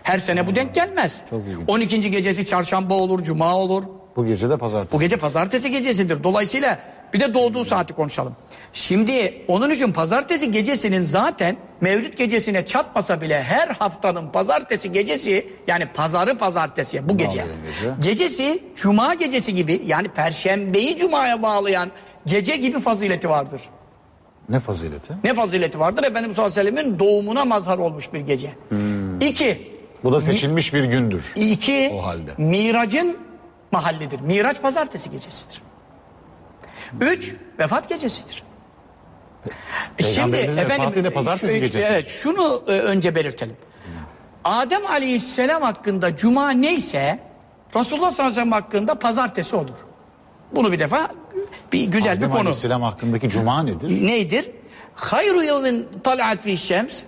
Her sene bu denk gelmez. Çok ilginç. 12. gecesi çarşamba olur, cuma olur. Bu gece de pazartesi. Bu gece pazartesi gecesidir. Dolayısıyla bir de doğduğu saati konuşalım. Şimdi onun için pazartesi gecesinin zaten Mevlid gecesine çatmasa bile her haftanın pazartesi gecesi yani pazarı pazartesiye bu gece. Gece. Gecesi cuma gecesi gibi yani perşembeyi cumaya bağlayan gece gibi fazileti vardır. Ne fazileti? Ne fazileti vardır? Efendimiz sallallahu aleyhi ve sellemin doğumuna mazhar olmuş bir gece. İki, Bu da seçilmiş bir gündür. İki, O halde. Miracın mahallidir. Miraç pazartesi gecesidir. Üç, vefat gecesidir. E vefatı da pazartesi şu- gecesi. Evet, şunu e, önce belirtelim. Adem aleyhisselam hakkında cuma neyse Resulullah sallallahu aleyhi ve sellem hakkında pazartesi olur. Bunu bir defa bir güzel Adem bir konu. Aleyhisselam hakkındaki cuma nedir? Neydir? Hayru yevmin talat fi şems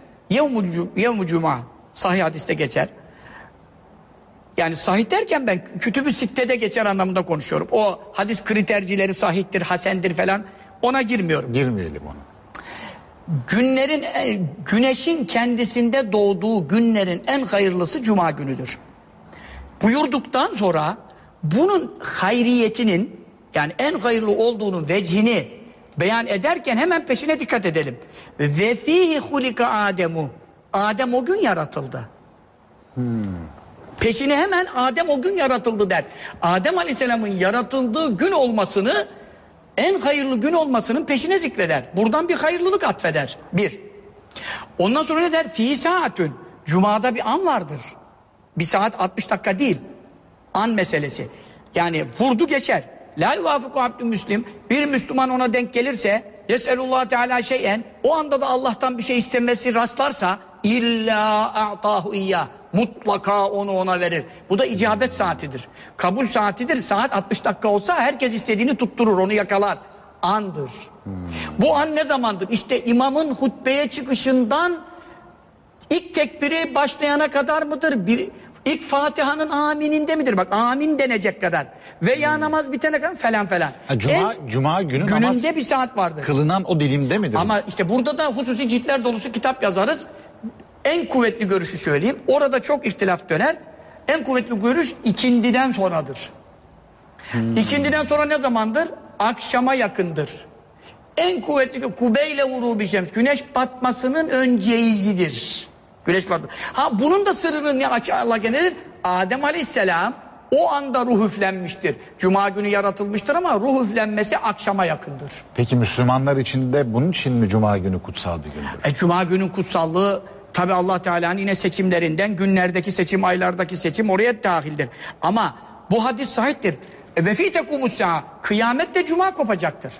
yevmu cuma. Sahih hadiste geçer. Yani sahih derken ben kütübü sittede geçer anlamında konuşuyorum. O hadis kritercileri sahihtir, hasendir falan ona girmiyorum. Girmeyelim ona. Günlerin e, güneşin kendisinde doğduğu günlerin en hayırlısı cuma günüdür. Buyurduktan sonra bunun hayriyetinin yani en hayırlı olduğunun vecihini beyan ederken hemen peşine dikkat edelim. Ve fihi hulika Ademu. Adem o gün yaratıldı. Peşine hemen Adem o gün yaratıldı der. Adem Aleyhisselam'ın yaratıldığı gün olmasını en hayırlı gün olmasının peşine zikreder. Buradan bir hayırlılık atfeder. Bir. Ondan sonra ne der? Fi saatün. Cuma'da bir an vardır. Bir saat 60 dakika değil. An meselesi. Yani vurdu geçer. La yuvafiku abdü müslim. Bir Müslüman ona denk gelirse yeselullah teala şeyen o anda da Allah'tan bir şey istemesi rastlarsa illa a'tahu iyya mutlaka onu ona verir. Bu da icabet saatidir. Kabul saatidir. Saat 60 dakika olsa herkes istediğini tutturur, onu yakalar. Andır. Bu an ne zamandır? İşte imamın hutbeye çıkışından İlk tekbiri başlayana kadar mıdır? Bir, ilk Fatiha'nın amininde midir? Bak amin denecek kadar. Veya namaz bitene kadar falan falan. Ha, cuma, En- cuma günü gününde namaz bir saat vardır. kılınan o dilimde midir? Ama işte burada da hususi ciltler dolusu kitap yazarız. En kuvvetli görüşü söyleyeyim. Orada çok ihtilaf döner. En kuvvetli görüş ikindiden sonradır. İkindiden sonra ne zamandır? Akşama yakındır. En kuvvetli kubeyle vuru bir şems. Güneş batmasının önceizidir. Güneş batma. Ha bunun da sırrını ne açarlarken nedir? Adem Aleyhisselam o anda ruh üflenmiştir. Cuma günü yaratılmıştır ama ruh üflenmesi akşama yakındır. Peki Müslümanlar için de bunun için mi cuma günü kutsal bir gündür? E, Cuma günün kutsallığı tabi Allah Teala'nın yine seçimlerinden günlerdeki seçim, aylardaki seçim oraya dahildir. Ama Bu hadis sahiptir. E, Ve fi tekumus sa'a. Kıyamette cuma kopacaktır.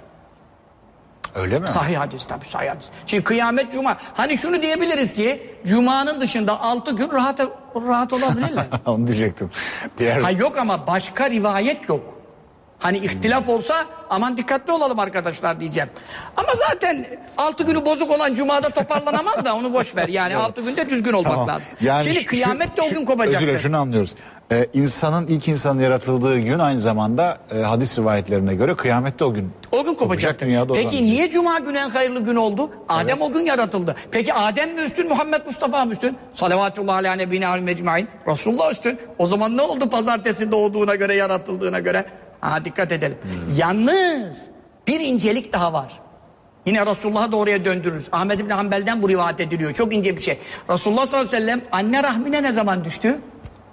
Öyle mi? Sahih hadis tabii sahih hadis. Şimdi kıyamet cuma. Hani şunu diyebiliriz ki cumanın dışında altı gün rahat rahat olabilirler. <laughs> Onu diyecektim. Diğer ha yok ama başka rivayet yok. Hani ihtilaf olsa aman dikkatli olalım arkadaşlar diyeceğim. Ama zaten altı günü bozuk olan cumada toparlanamaz da onu boş ver. Yani <laughs> altı günde düzgün olmak Tamam. lazım. Yani Şimdi şu- kıyamet de o gün Özür kopacaktır. dilerim şunu anlıyoruz. Ee, insanın ilk insanın yaratıldığı gün aynı zamanda e, hadis rivayetlerine göre kıyamette o gün. O gün kopacaktır. o Peki niye cuma günü en hayırlı gün oldu? Adem o gün yaratıldı. Peki Adem mi üstün, Muhammed Mustafa mı üstün? Salavatullah ala nebine mecmain. Resulullah üstün. O zaman ne oldu pazartesi doğduğuna göre, yaratıldığına göre? Ha dikkat edelim. Hmm. Yalnız bir incelik daha var. Yine Resulullah'ı da oraya döndürürüz. Ahmed İbni Hanbel'den bu rivayet ediliyor. Çok ince bir şey. Resulullah sallallahu aleyhi ve sellem anne rahmine ne zaman düştü?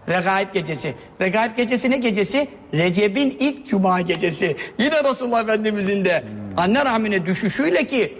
Regaib gecesi. Regaib gecesi ne gecesi? Recep'in ilk cuma gecesi. Yine Resulullah Efendimizin de anne rahmine düşüşüyle ki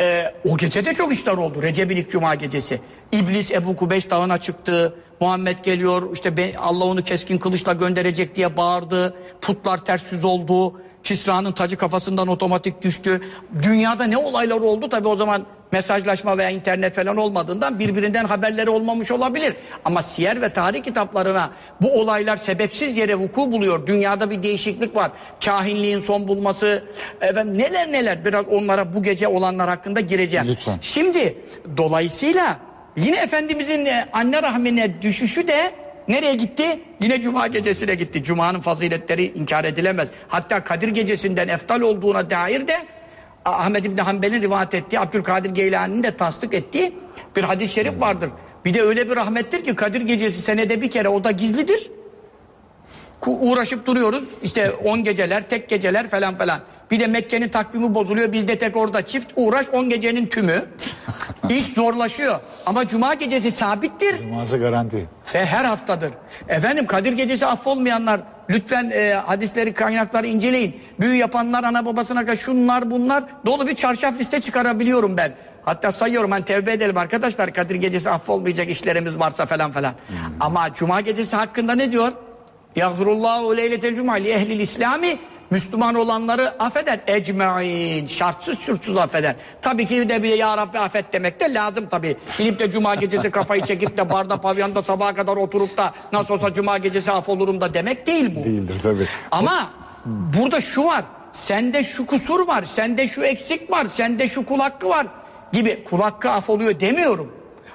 e, o gece de çok işler oldu. Recep'in ilk cuma gecesi. İblis Ebu Kubeş dağına çıktı. Muhammed geliyor işte Allah onu keskin kılıçla gönderecek diye bağırdı. Putlar ters yüz oldu. Kisra'nın tacı kafasından otomatik düştü. Dünyada ne olaylar oldu tabi o zaman mesajlaşma veya internet falan olmadığından birbirinden haberleri olmamış olabilir. Ama siyer ve tarih kitaplarına bu olaylar sebepsiz yere vuku buluyor. Dünyada bir değişiklik var. Kahinliğin son bulması efendim neler neler biraz onlara bu gece olanlar hakkında gireceğim. Lütfen. Şimdi dolayısıyla yine Efendimizin e, anne rahmine düşüşü de nereye gitti? Yine Cuma gecesine gitti. Cuma'nın faziletleri inkar edilemez. Hatta Kadir gecesinden eftal olduğuna dair de Ahmed İbni Hanbel'in rivayet ettiği, Abdülkadir Geylani'nin de tasdik ettiği bir hadis-i şerif vardır. Bir de öyle bir rahmettir ki Kadir gecesi senede bir kere o da gizlidir. Uğraşıp duruyoruz. İşte 10 geceler, tek geceler falan falan. Bir de Mekke'nin takvimi bozuluyor. Bizde tek orada çift uğraş 10 gecenin tümü. <laughs> İş zorlaşıyor. Ama cuma gecesi sabittir Cuması garanti. ve her haftadır. Efendim Kadir gecesi affolmayanlar lütfen e, hadisleri kaynakları inceleyin. Büyü yapanlar ana babasına kadar şunlar bunlar dolu bir çarşaf liste çıkarabiliyorum ben. Hatta sayıyorum hani tevbe edelim arkadaşlar Kadir gecesi affolmayacak işlerimiz varsa falan falan. Ama cuma gecesi hakkında ne diyor? Yağfirullahu leyletel cuma li ehlil İslami Müslüman olanları affeder. Ecmain. Şartsız şurtsuz affeder. Tabii ki de bir ya Rabbi affet demek de lazım tabii. Gidip de cuma gecesi kafayı çekip de barda pavyonda sabaha kadar oturup da nasıl olsa cuma gecesi af olurum da demek değil bu. Değildir tabii. Ama burada şu var. Sende şu kusur var. Sende şu eksik var. Sende şu kul hakkı var. Gibi kul hakkı af oluyor demiyorum.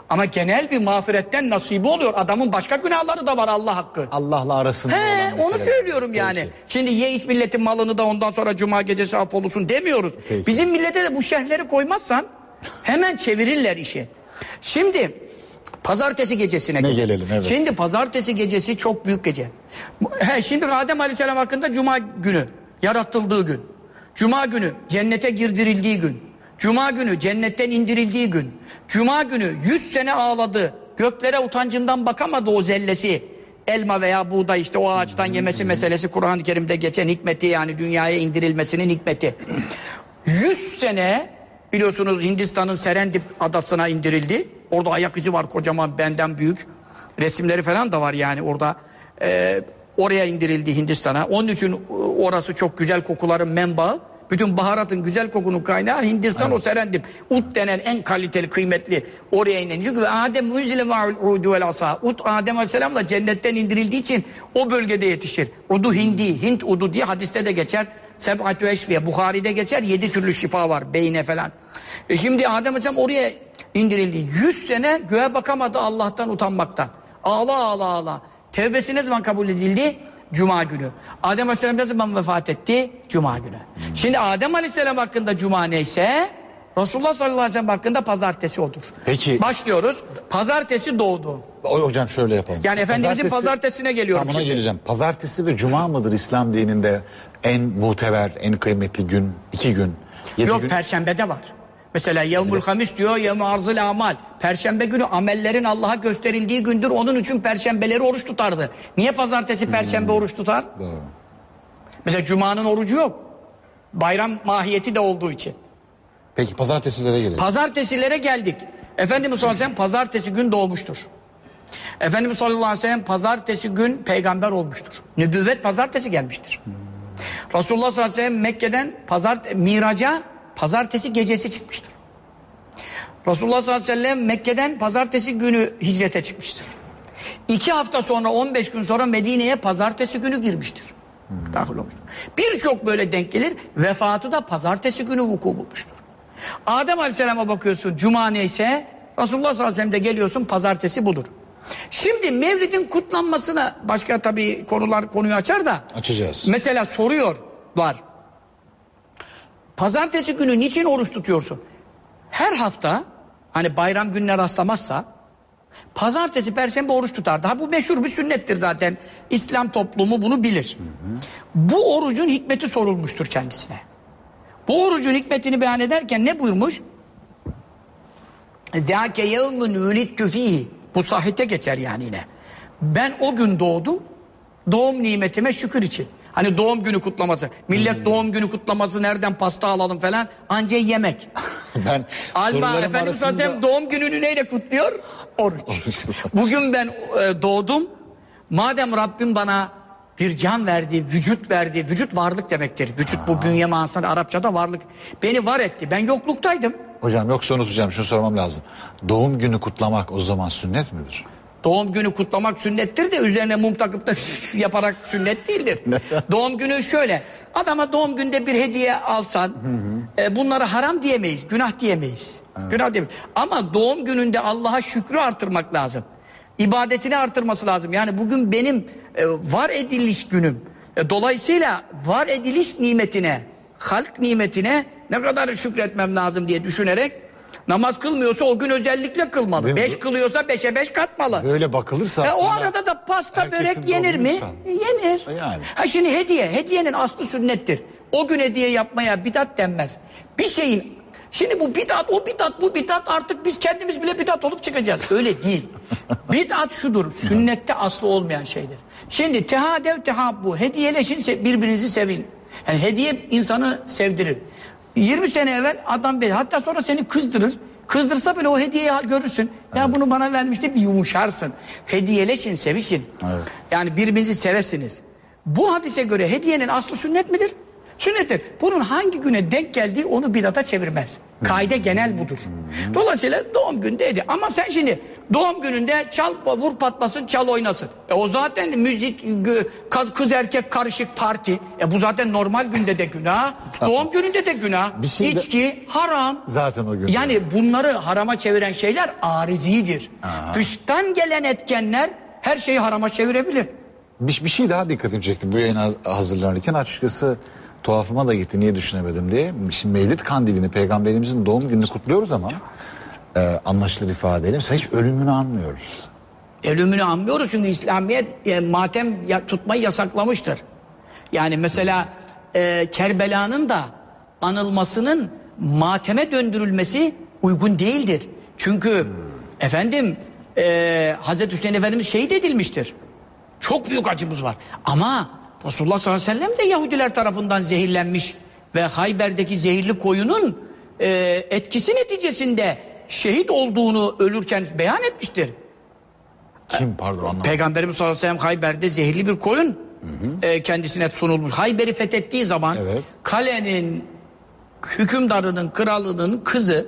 Ama genel bir mağfiretten nasibi oluyor. Adamın başka günahları da var Allah hakkı. Allah'la arasında He, olan onu mesele. söylüyorum yani. Şimdi ye iç milletin malını da ondan sonra cuma gecesi affolursun demiyoruz. Peki. Bizim millete de bu şerhleri koymazsan hemen çevirirler işi. Şimdi pazartesi gecesine Ne gelelim, evet. Şimdi pazartesi gecesi çok büyük gece. He, şimdi Adem Aleyhisselam hakkında cuma günü yaratıldığı gün. Cuma günü cennete girdirildiği gün. Cuma günü cennetten indirildiği gün. Cuma günü 100 sene ağladı. Göklere utancından bakamadı o zellesi. Elma veya buğday işte o ağaçtan yemesi meselesi Kur'an-ı Kerim'de geçen hikmeti yani dünyaya indirilmesinin hikmeti. 100 sene biliyorsunuz Hindistan'ın Serendip adasına indirildi. Orada ayak izi var kocaman benden büyük. Resimleri falan da var yani orada. Ee, oraya indirildi Hindistan'a. Onun için e, orası çok güzel kokuların menbaı. Bütün baharatın güzel kokunun kaynağı Hindistan o Serendip. Ut denen en kaliteli kıymetli oraya inen. Çünkü Adem müzile ma'udu vel asa. Ut Adem Aleyhisselam'la cennetten indirildiği için o bölgede yetişir. Udu hindi, Hint udu diye hadiste de geçer. Seb'atü eşfiye. Bukhari'de geçer. Yedi türlü şifa var. Beyne falan. E şimdi Adem Aleyhisselam oraya indirildi. Yüz sene göğe bakamadı Allah'tan utanmaktan. Ağla ağla ağla. Tevbesi ne zaman kabul edildi? Cuma günü. Adem Aleyhisselam ne zaman vefat etti? Cuma günü. Şimdi Adem Aleyhisselam hakkında Cuma neyse Resulullah sallallahu aleyhi ve sellem hakkında pazartesi odur. Peki. Başlıyoruz. Pazartesi doğdu. O- Hocam şöyle yapalım. Yani Efendimizin pazartesine geliyorum Tam ona geleceğim. Pazartesi ve cuma mıdır İslam dininde en muteber, en kıymetli gün? iki gün. Yok gün. perşembede var. Mesela yevmül hamis diyor yevmü arzıl amal. Perşembe günü amellerin Allah'a gösterildiği gündür. Onun için perşembeleri oruç tutardı. Niye pazartesi perşembe oruç tutar? Doğru. Mesela cumanın orucu yok. Bayram mahiyeti de olduğu için. Peki pazartesilere gelelim. Pazartesilere geldik. Efendimiz sallallahu aleyhi ve sellem pazartesi gün doğmuştur. Efendimiz sallallahu aleyhi ve sellem pazartesi gün peygamber olmuştur. Nübüvvet pazartesi gelmiştir. Resulullah sallallahu aleyhi ve sellem Mekke'den pazar, miraca pazartesi gecesi çıkmıştır. Resulullah sallallahu aleyhi ve sellem Mekke'den pazartesi günü hicrete çıkmıştır. İki hafta sonra 15 gün sonra Medine'ye pazartesi günü girmiştir. Dahil olmuştur. Birçok böyle denk gelir. Vefatı da pazartesi günü vuku bulmuştur. Adem Aleyhisselam'a bakıyorsun cuma neyse Resulullah sallallahu aleyhi ve sellem de geliyorsun pazartesi budur. Şimdi Mevlid'in kutlanmasına başka tabii konular konuyu açar da Açacağız. Mesela soruyorlar. Pazartesi günü niçin oruç tutuyorsun? Her hafta hani bayram günler rastlamazsa pazartesi perşembe oruç tutar. Daha bu meşhur bir sünnettir zaten. İslam toplumu bunu bilir. Hı hı. Bu orucun hikmeti sorulmuştur kendisine. Bu orucun hikmetini beyan ederken ne buyurmuş? Zâke yevmün ülittu. Bu sahite geçer yani yine. Ben o gün doğdum. Doğum nimetime şükür için. Hani doğum günü kutlaması. Millet doğum günü kutlaması nereden pasta alalım falan. Anca yemek. <laughs> Ben Alba Efendimiz arasında... Aleyhisselam doğum gününü neyle kutluyor? <laughs> Oruç. Bugün ben e, doğdum. Madem Rabbim bana bir can verdi, vücut verdi. Vücut varlık demektir. Vücut bu bünye manasında Arapçada varlık. Beni var etti. Ben yokluktaydım. Hocam yoksa unutacağım şunu sormam lazım. Doğum günü kutlamak o zaman sünnet midir? Doğum günü kutlamak sünnettir de üzerine mum takıp da <laughs> yaparak sünnet değildir. <laughs> doğum günü şöyle. Adama doğum günde bir hediye alsan e, bunlara haram diyemeyiz, günah diyemeyiz. Günah diyemeyiz. Ama doğum gününde Allah'a şükrü artırmak lazım. İbadetini artırması lazım. Yani bugün benim e, var ediliş günüm. E, dolayısıyla var ediliş nimetine, halk nimetine ne kadar şükretmem lazım diye düşünerek namaz kılmıyorsa o gün özellikle kılmalı. Değil mi? Beş kılıyorsa beşe beş katmalı. Böyle bakılırsa E, aslında... o arada da pasta börek yenir mi? E, yenir. E, yani. Ha şimdi hediye. Hediyenin aslı sünnettir. O gün hediye yapmaya bidat denmez. Bir şeyin Şimdi bu bidat, o bidat, bu bidat artık biz kendimiz bile bidat olup çıkacağız. Öyle değil. <laughs> bidat şudur, sünnette aslı olmayan şeydir. Şimdi tehadev tehabbu, hediyeleşin, birbirinizi sevin. Yani hediye insanı sevdirir. 20 sene evvel adam bir, hatta sonra seni kızdırır. Kızdırsa bile o hediyeyi görürsün. Ya bunu bana vermişti bir yumuşarsın. Hediyeleşin, sevişin. Evet. Yani birbirinizi sevesiniz. Bu hadise göre hediyenin aslı sünnet midir? Sünnettir. Bunun hangi güne denk geldiği onu bidata çevirmez. Kaide genel budur. Dolayısıyla doğum günde hediye. Ama sen şimdi doğum gününde çal vur patlasın çal oynasın. E o zaten müzik kız erkek karışık parti. E bu zaten normal günde de günah. <laughs> Doğum gününde de günah. Bir şey de- İçki haram. Zaten o gün. Yani bunları harama çeviren şeyler arizidir. Dıştan gelen etkenler her şeyi harama çevirebilir. Bir, bir şey daha dikkatimi çekti bu yayına hazırlanırken açıkçası tuhafıma da gitti niye düşünemedim diye. Şimdi Mevlid Kandili'ni peygamberimizin doğum gününü kutluyoruz ama e, anlaşılır ifade edelim. Mesela hiç ölümünü anmıyoruz. Ölümünü anmıyoruz çünkü İslamiyet e, matem ya- tutmayı yasaklamıştır. Yani mesela e, Kerbela'nın da anılmasının mateme döndürülmesi uygun değildir. Çünkü efendim e, Hazreti Hüseyin Efendimiz şehit edilmiştir. Çok büyük acımız var. Ama Resulullah sallallahu aleyhi ve sellem de Yahudiler tarafından zehirlenmiş ve Hayber'deki zehirli koyunun e, etkisi neticesinde şehit olduğunu ölürken beyan etmiştir. Kim pardon anlamadım. Peygamberimiz sallallahu aleyhi ve sellem Hayber'de zehirli bir koyun e, kendisine sunulmuş. Hayber'i fethettiği zaman Evet. kalenin hükümdarının, kralının kızı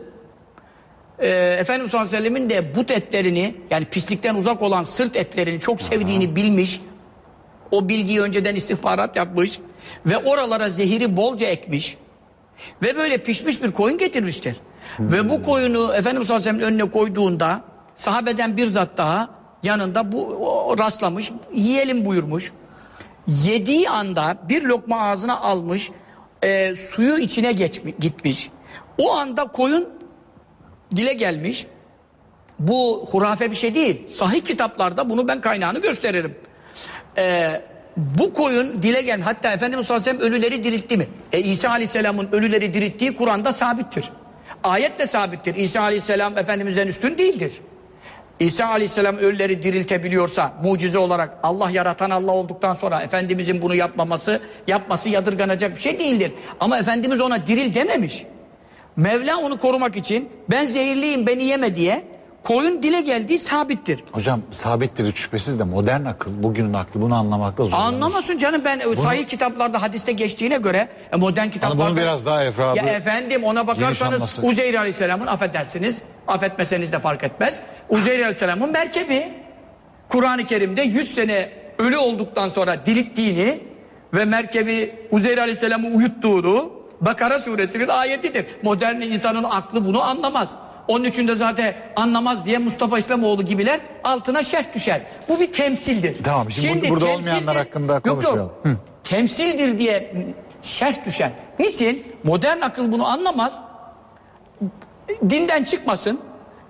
e, Efendimiz sallallahu aleyhi ve sellemin de but etlerini yani pislikten uzak olan sırt etlerini çok sevdiğini bilmiş. O bilgiyi önceden istihbarat yapmış ve oralara zehiri bolca ekmiş ve böyle pişmiş bir koyun getirmiştir. Ve bu koyunu Efendimiz sallallahu önüne koyduğunda sahabeden bir zat daha yanında bu o, rastlamış yiyelim buyurmuş. Yediği anda bir lokma ağzına almış e, suyu içine geçmiş, gitmiş. O anda koyun dile gelmiş. Bu hurafe bir şey değil. Sahih kitaplarda bunu ben kaynağını gösteririm. Ee, bu koyun dile gel. Hatta Efendimiz sallallahu aleyhi ve sellem ölüleri diriltti mi? E, İsa aleyhisselamın ölüleri dirilttiği Kur'an'da sabittir. Ayet de sabittir. İsa aleyhisselam Efendimiz'den üstün değildir. İsa aleyhisselam ölüleri diriltebiliyorsa mucize olarak Allah yaratan Allah olduktan sonra Efendimizin bunu yapmaması yapması yadırganacak bir şey değildir. Ama Efendimiz ona diril dememiş. Mevla onu korumak için ben zehirliyim beni yeme diye koyun dile geldiği sabittir. Hocam sabittir şüphesiz de modern akıl bugünün aklı bunu anlamakta zor. Anlamasın canım ben e, sahih kitaplarda hadiste geçtiğine göre e, modern kitaplarda. bunu biraz daha efradı, Ya efendim ona bakarsanız. Uzeyr Aleyhisselam'ın affedersiniz affetmeseniz de fark etmez. Uzeyr Aleyhisselam'ın merkebi Kur'an-ı Kerim'de 100 sene ölü olduktan sonra dirilttiğini ve merkebi Uzeyr Aleyhisselam'ı uyuttuğunu Bakara suresinin ayetidir. Modern insanın aklı bunu anlamaz. Onun için de zaten anlamaz diye Mustafa İslamoğlu gibiler altına şerh düşer. Bu bir temsildir. Tamam, şimdi burada olmayanlar hakkında Yok, yok. Hı. Temsildir diye şerh düşer. Niçin? Modern akıl bunu anlamaz dinden çıkmasın.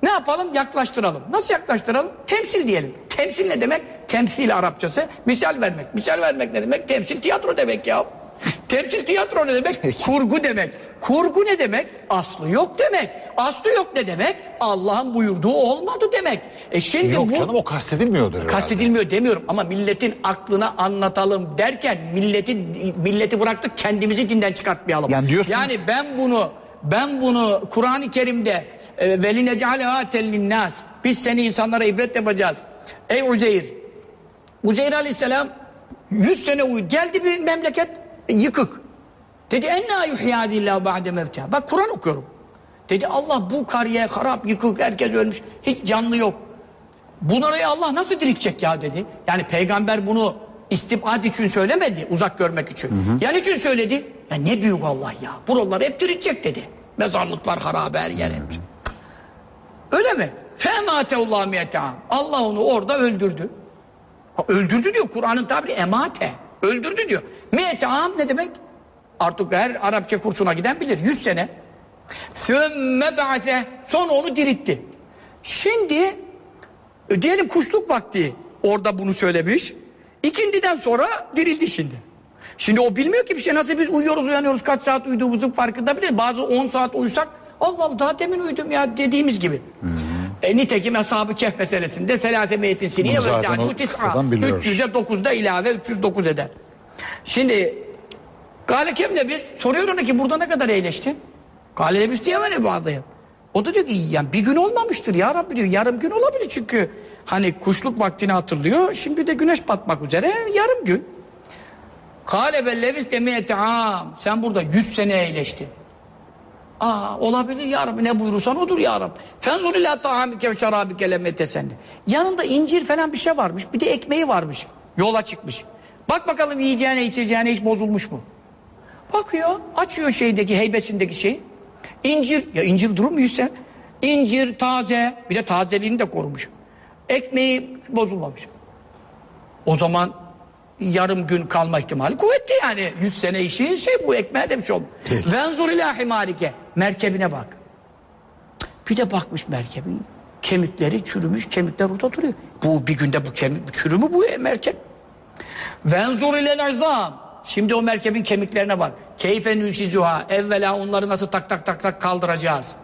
Ne yapalım? Yaklaştıralım. Nasıl yaklaştıralım? Temsil diyelim. Temsil ne demek? Temsil Arapçası. Misal vermek. Misal vermek ne demek? Temsil tiyatro demek ya. Temsil tiyatro ne demek? Kurgu demek. Kurgu ne demek? Aslı yok demek. Aslı yok ne demek? Allah'ın buyurduğu olmadı demek. E şimdi Yok bu canım o kastedilmiyordur herhalde. kastedilmiyor demiyorum ama milletin aklına anlatalım derken milleti milleti bıraktık kendimizi dinden çıkartmayalım. Yani diyorsunuz- Yani ben bunu ben bunu Kur'an-ı Kerim'de e, veli necaleha tellinnas biz seni insanlara ibret yapacağız. Ey Uzeyr Uzeyr aleyhisselam 100 sene uyudu. Geldi bir memleket yıkık. Dedi enna yuhyadillah ba'de mevtiha. Bak Kur'an okuyorum. Dedi Allah bu kariye harap yıkık herkes ölmüş. Hiç canlı yok. Bunları Allah nasıl diriltecek ya dedi. Yani peygamber bunu istibad için söylemedi. Uzak görmek için. Yani için söyledi. Ya ne büyük Allah ya. Buraları hep diriltecek dedi. Mezarlıklar harabe her yer hep. Öyle mi? Femateullah. Allah onu orada öldürdü. Ha, öldürdü diyor Kur'an'ın tabiri emate. Öldürdü diyor. Miyete'am ne demek? Artık her Arapça kursuna giden bilir. 100 sene. Sümme ba'se. Sonra onu diritti. Şimdi e, diyelim kuşluk vakti orada bunu söylemiş. İkindiden sonra dirildi şimdi. Şimdi o bilmiyor ki bir şey. Nasıl biz uyuyoruz uyanıyoruz kaç saat uyuduğumuzun farkında bile. Bazı 10 saat uyusak Allah Allah daha demin uyudum ya dediğimiz gibi. E, nitekim Ashab-ı Kehf meselesinde selase meyetin siniye ve biliyoruz. 300'e 9'da ilave 309 eder. Şimdi Gale kimle biz soruyor ona ki burada ne kadar eğleştin? Gale biz diyemene bağdayım. O da diyor ki yani bir gün olmamıştır ya Rabbi diyor. Yarım gün olabilir çünkü hani kuşluk vaktini hatırlıyor. Şimdi de güneş batmak üzere yarım gün. Kale bellevis demeye am. Sen burada 100 sene eğleştin. Aa olabilir ya Rabbi ne buyurursan odur ya Rabbi. Fenzur ila tahamike ve. Yanında incir falan bir şey varmış. Bir de ekmeği varmış. Yola çıkmış. Bak bakalım yiyeceğine içeceğine hiç bozulmuş mu? Bakıyor açıyor şeydeki heybesindeki şey. İncir ya incir durur mu 100 sene? İncir taze bir de tazeliğini de korumuş. Ekmeği bozulmamış. O zaman yarım gün kalma ihtimali kuvvetli yani. 100 sene işi şey bu ekmeğe demiş oldum. Venzur ilahi malike. Merkebine bak. Bir de bakmış merkebin. Kemikleri çürümüş, kemikler orada duruyor. Bu bir günde bu kemik çürü mü bu merkep? Venzur ilel azam. Şimdi o merkebin kemiklerine bak. Keyfe nüşizuha. Evvela onları nasıl tak tak tak tak kaldıracağız.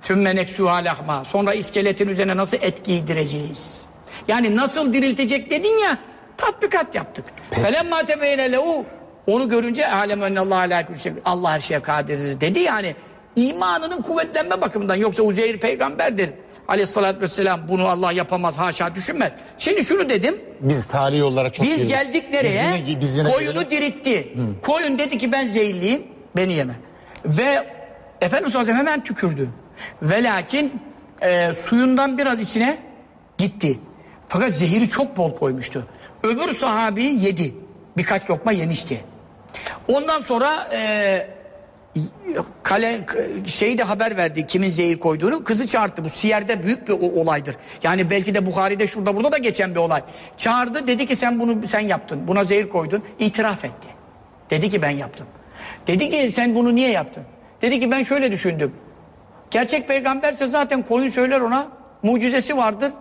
Sümme neksuha lahma. Sonra iskeletin üzerine nasıl et giydireceğiz. Yani nasıl diriltecek dedin ya tatbikat yaptık. Felemma tebeyne lehu. Onu görünce alem ennallahu ala şey. Allah her şeye kadirdir dedi yani. imanının kuvvetlenme bakımından yoksa Uzeyr peygamberdir. Aleyhissalatü vesselam bunu Allah yapamaz haşa düşünmez. Şimdi şunu dedim. Biz tarihi yollara çok Biz geldik nereye? Biz yine, biz yine Koyunu gelelim. diritti. Koyun dedi ki ben zehirliyim, beni yeme. Ve Efendimiz sellem hemen tükürdü. Ve lakin e, suyundan biraz içine gitti. Fakat zehiri çok bol koymuştu. Öbür sahabi yedi. Birkaç lokma yemişti. Ondan sonra e, kale şeyi de haber verdi kimin zehir koyduğunu. Kızı çağırdı. Bu siyerde büyük bir olaydır. Yani belki de Bukhari'de şurada burada da geçen bir olay. Çağırdı. Dedi ki sen bunu sen yaptın. Buna zehir koydun. İtiraf etti. Dedi ki ben yaptım. Dedi ki sen bunu niye yaptın? Dedi ki ben şöyle düşündüm. Gerçek peygamberse zaten koyun söyler ona. Mucizesi vardır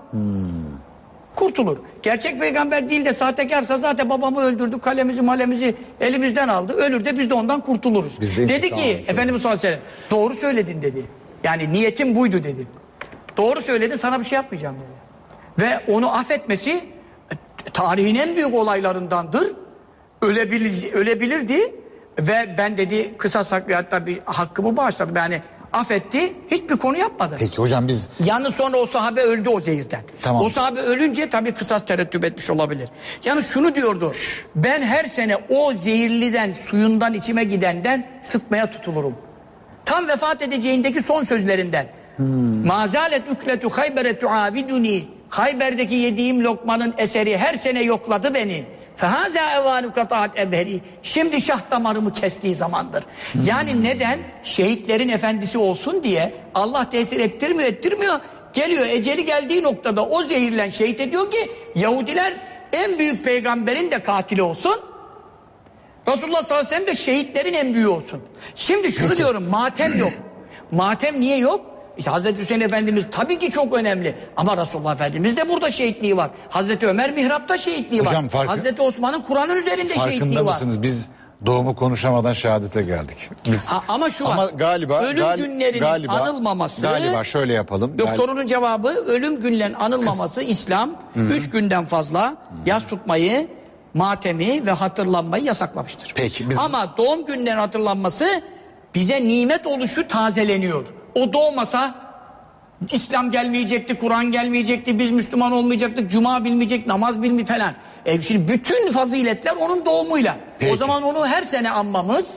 kurtulur. Gerçek peygamber değil de sahtekarsa zaten babamı öldürdü, kalemizi malemizi elimizden aldı. Ölür de biz de ondan kurtuluruz. Biz de dedi ki alırız. Efendimiz sallallahu aleyhi ve sellem doğru söyledin dedi. Yani niyetim buydu dedi. Doğru söyledin sana bir şey yapmayacağım dedi. Ve onu affetmesi tarihin en büyük olaylarındandır. Ölebilir, ölebilirdi ve ben dedi kısa saklı hatta bir hakkımı bağışladım. Yani affetti. Hiçbir konu yapmadı. Peki hocam biz Yalnız sonra o sahabe öldü o zehirden. Tamam. O sahabe ölünce tabii kısas tereddüt etmiş olabilir. Yalnız şunu diyordu. Ben her sene o zehirliden suyundan içime gidenden sıtmaya tutulurum. Tam vefat edeceğindeki son sözlerinden. Mazalet ükletu haybere tuaviduni. Hayber'deki yediğim lokmanın eseri her sene yokladı beni. Fehaza evanu kataat ebheri. Şimdi şah damarımı kestiği zamandır. Yani neden? Şehitlerin efendisi olsun diye Allah tesir ettirmiyor ettirmiyor. Geliyor eceli geldiği noktada o zehirlen şehit ediyor ki Yahudiler en büyük peygamberin de katili olsun. Resulullah sallallahu aleyhi ve sellem de şehitlerin en büyüğü olsun. Şimdi şunu diyorum matem yok. Matem niye yok? İşte Hazreti Hüseyin Efendimiz tabii ki çok önemli. Ama Resulullah Efendimiz de burada şehitliği var. Hazreti Ömer mihrapta şehitliği Hocam var. farkı- Hazreti Osman'ın Kur'an'ın üzerinde şehitliği var. mısınız? Biz doğumu konuşamadan şehadete geldik. Biz A- ama şu var. Ama galiba Ölüm gal- günlerinin galiba, anılmaması- Galiba şöyle yapalım. Yok Gal- sorunun cevabı ölüm günlerin anılmaması İslam üç günden fazla yas tutmayı, matemi ve hatırlanmayı yasaklamıştır. Peki, biz- Ama doğum günlerin hatırlanması bize nimet oluşu tazeleniyor. O doğmasa İslam gelmeyecekti, Kur'an gelmeyecekti, biz Müslüman olmayacaktık, Cuma bilmeyecek, namaz bilmeyecek falan. E şimdi bütün faziletler onun doğumuyla. Peki. O zaman onu her sene anmamız,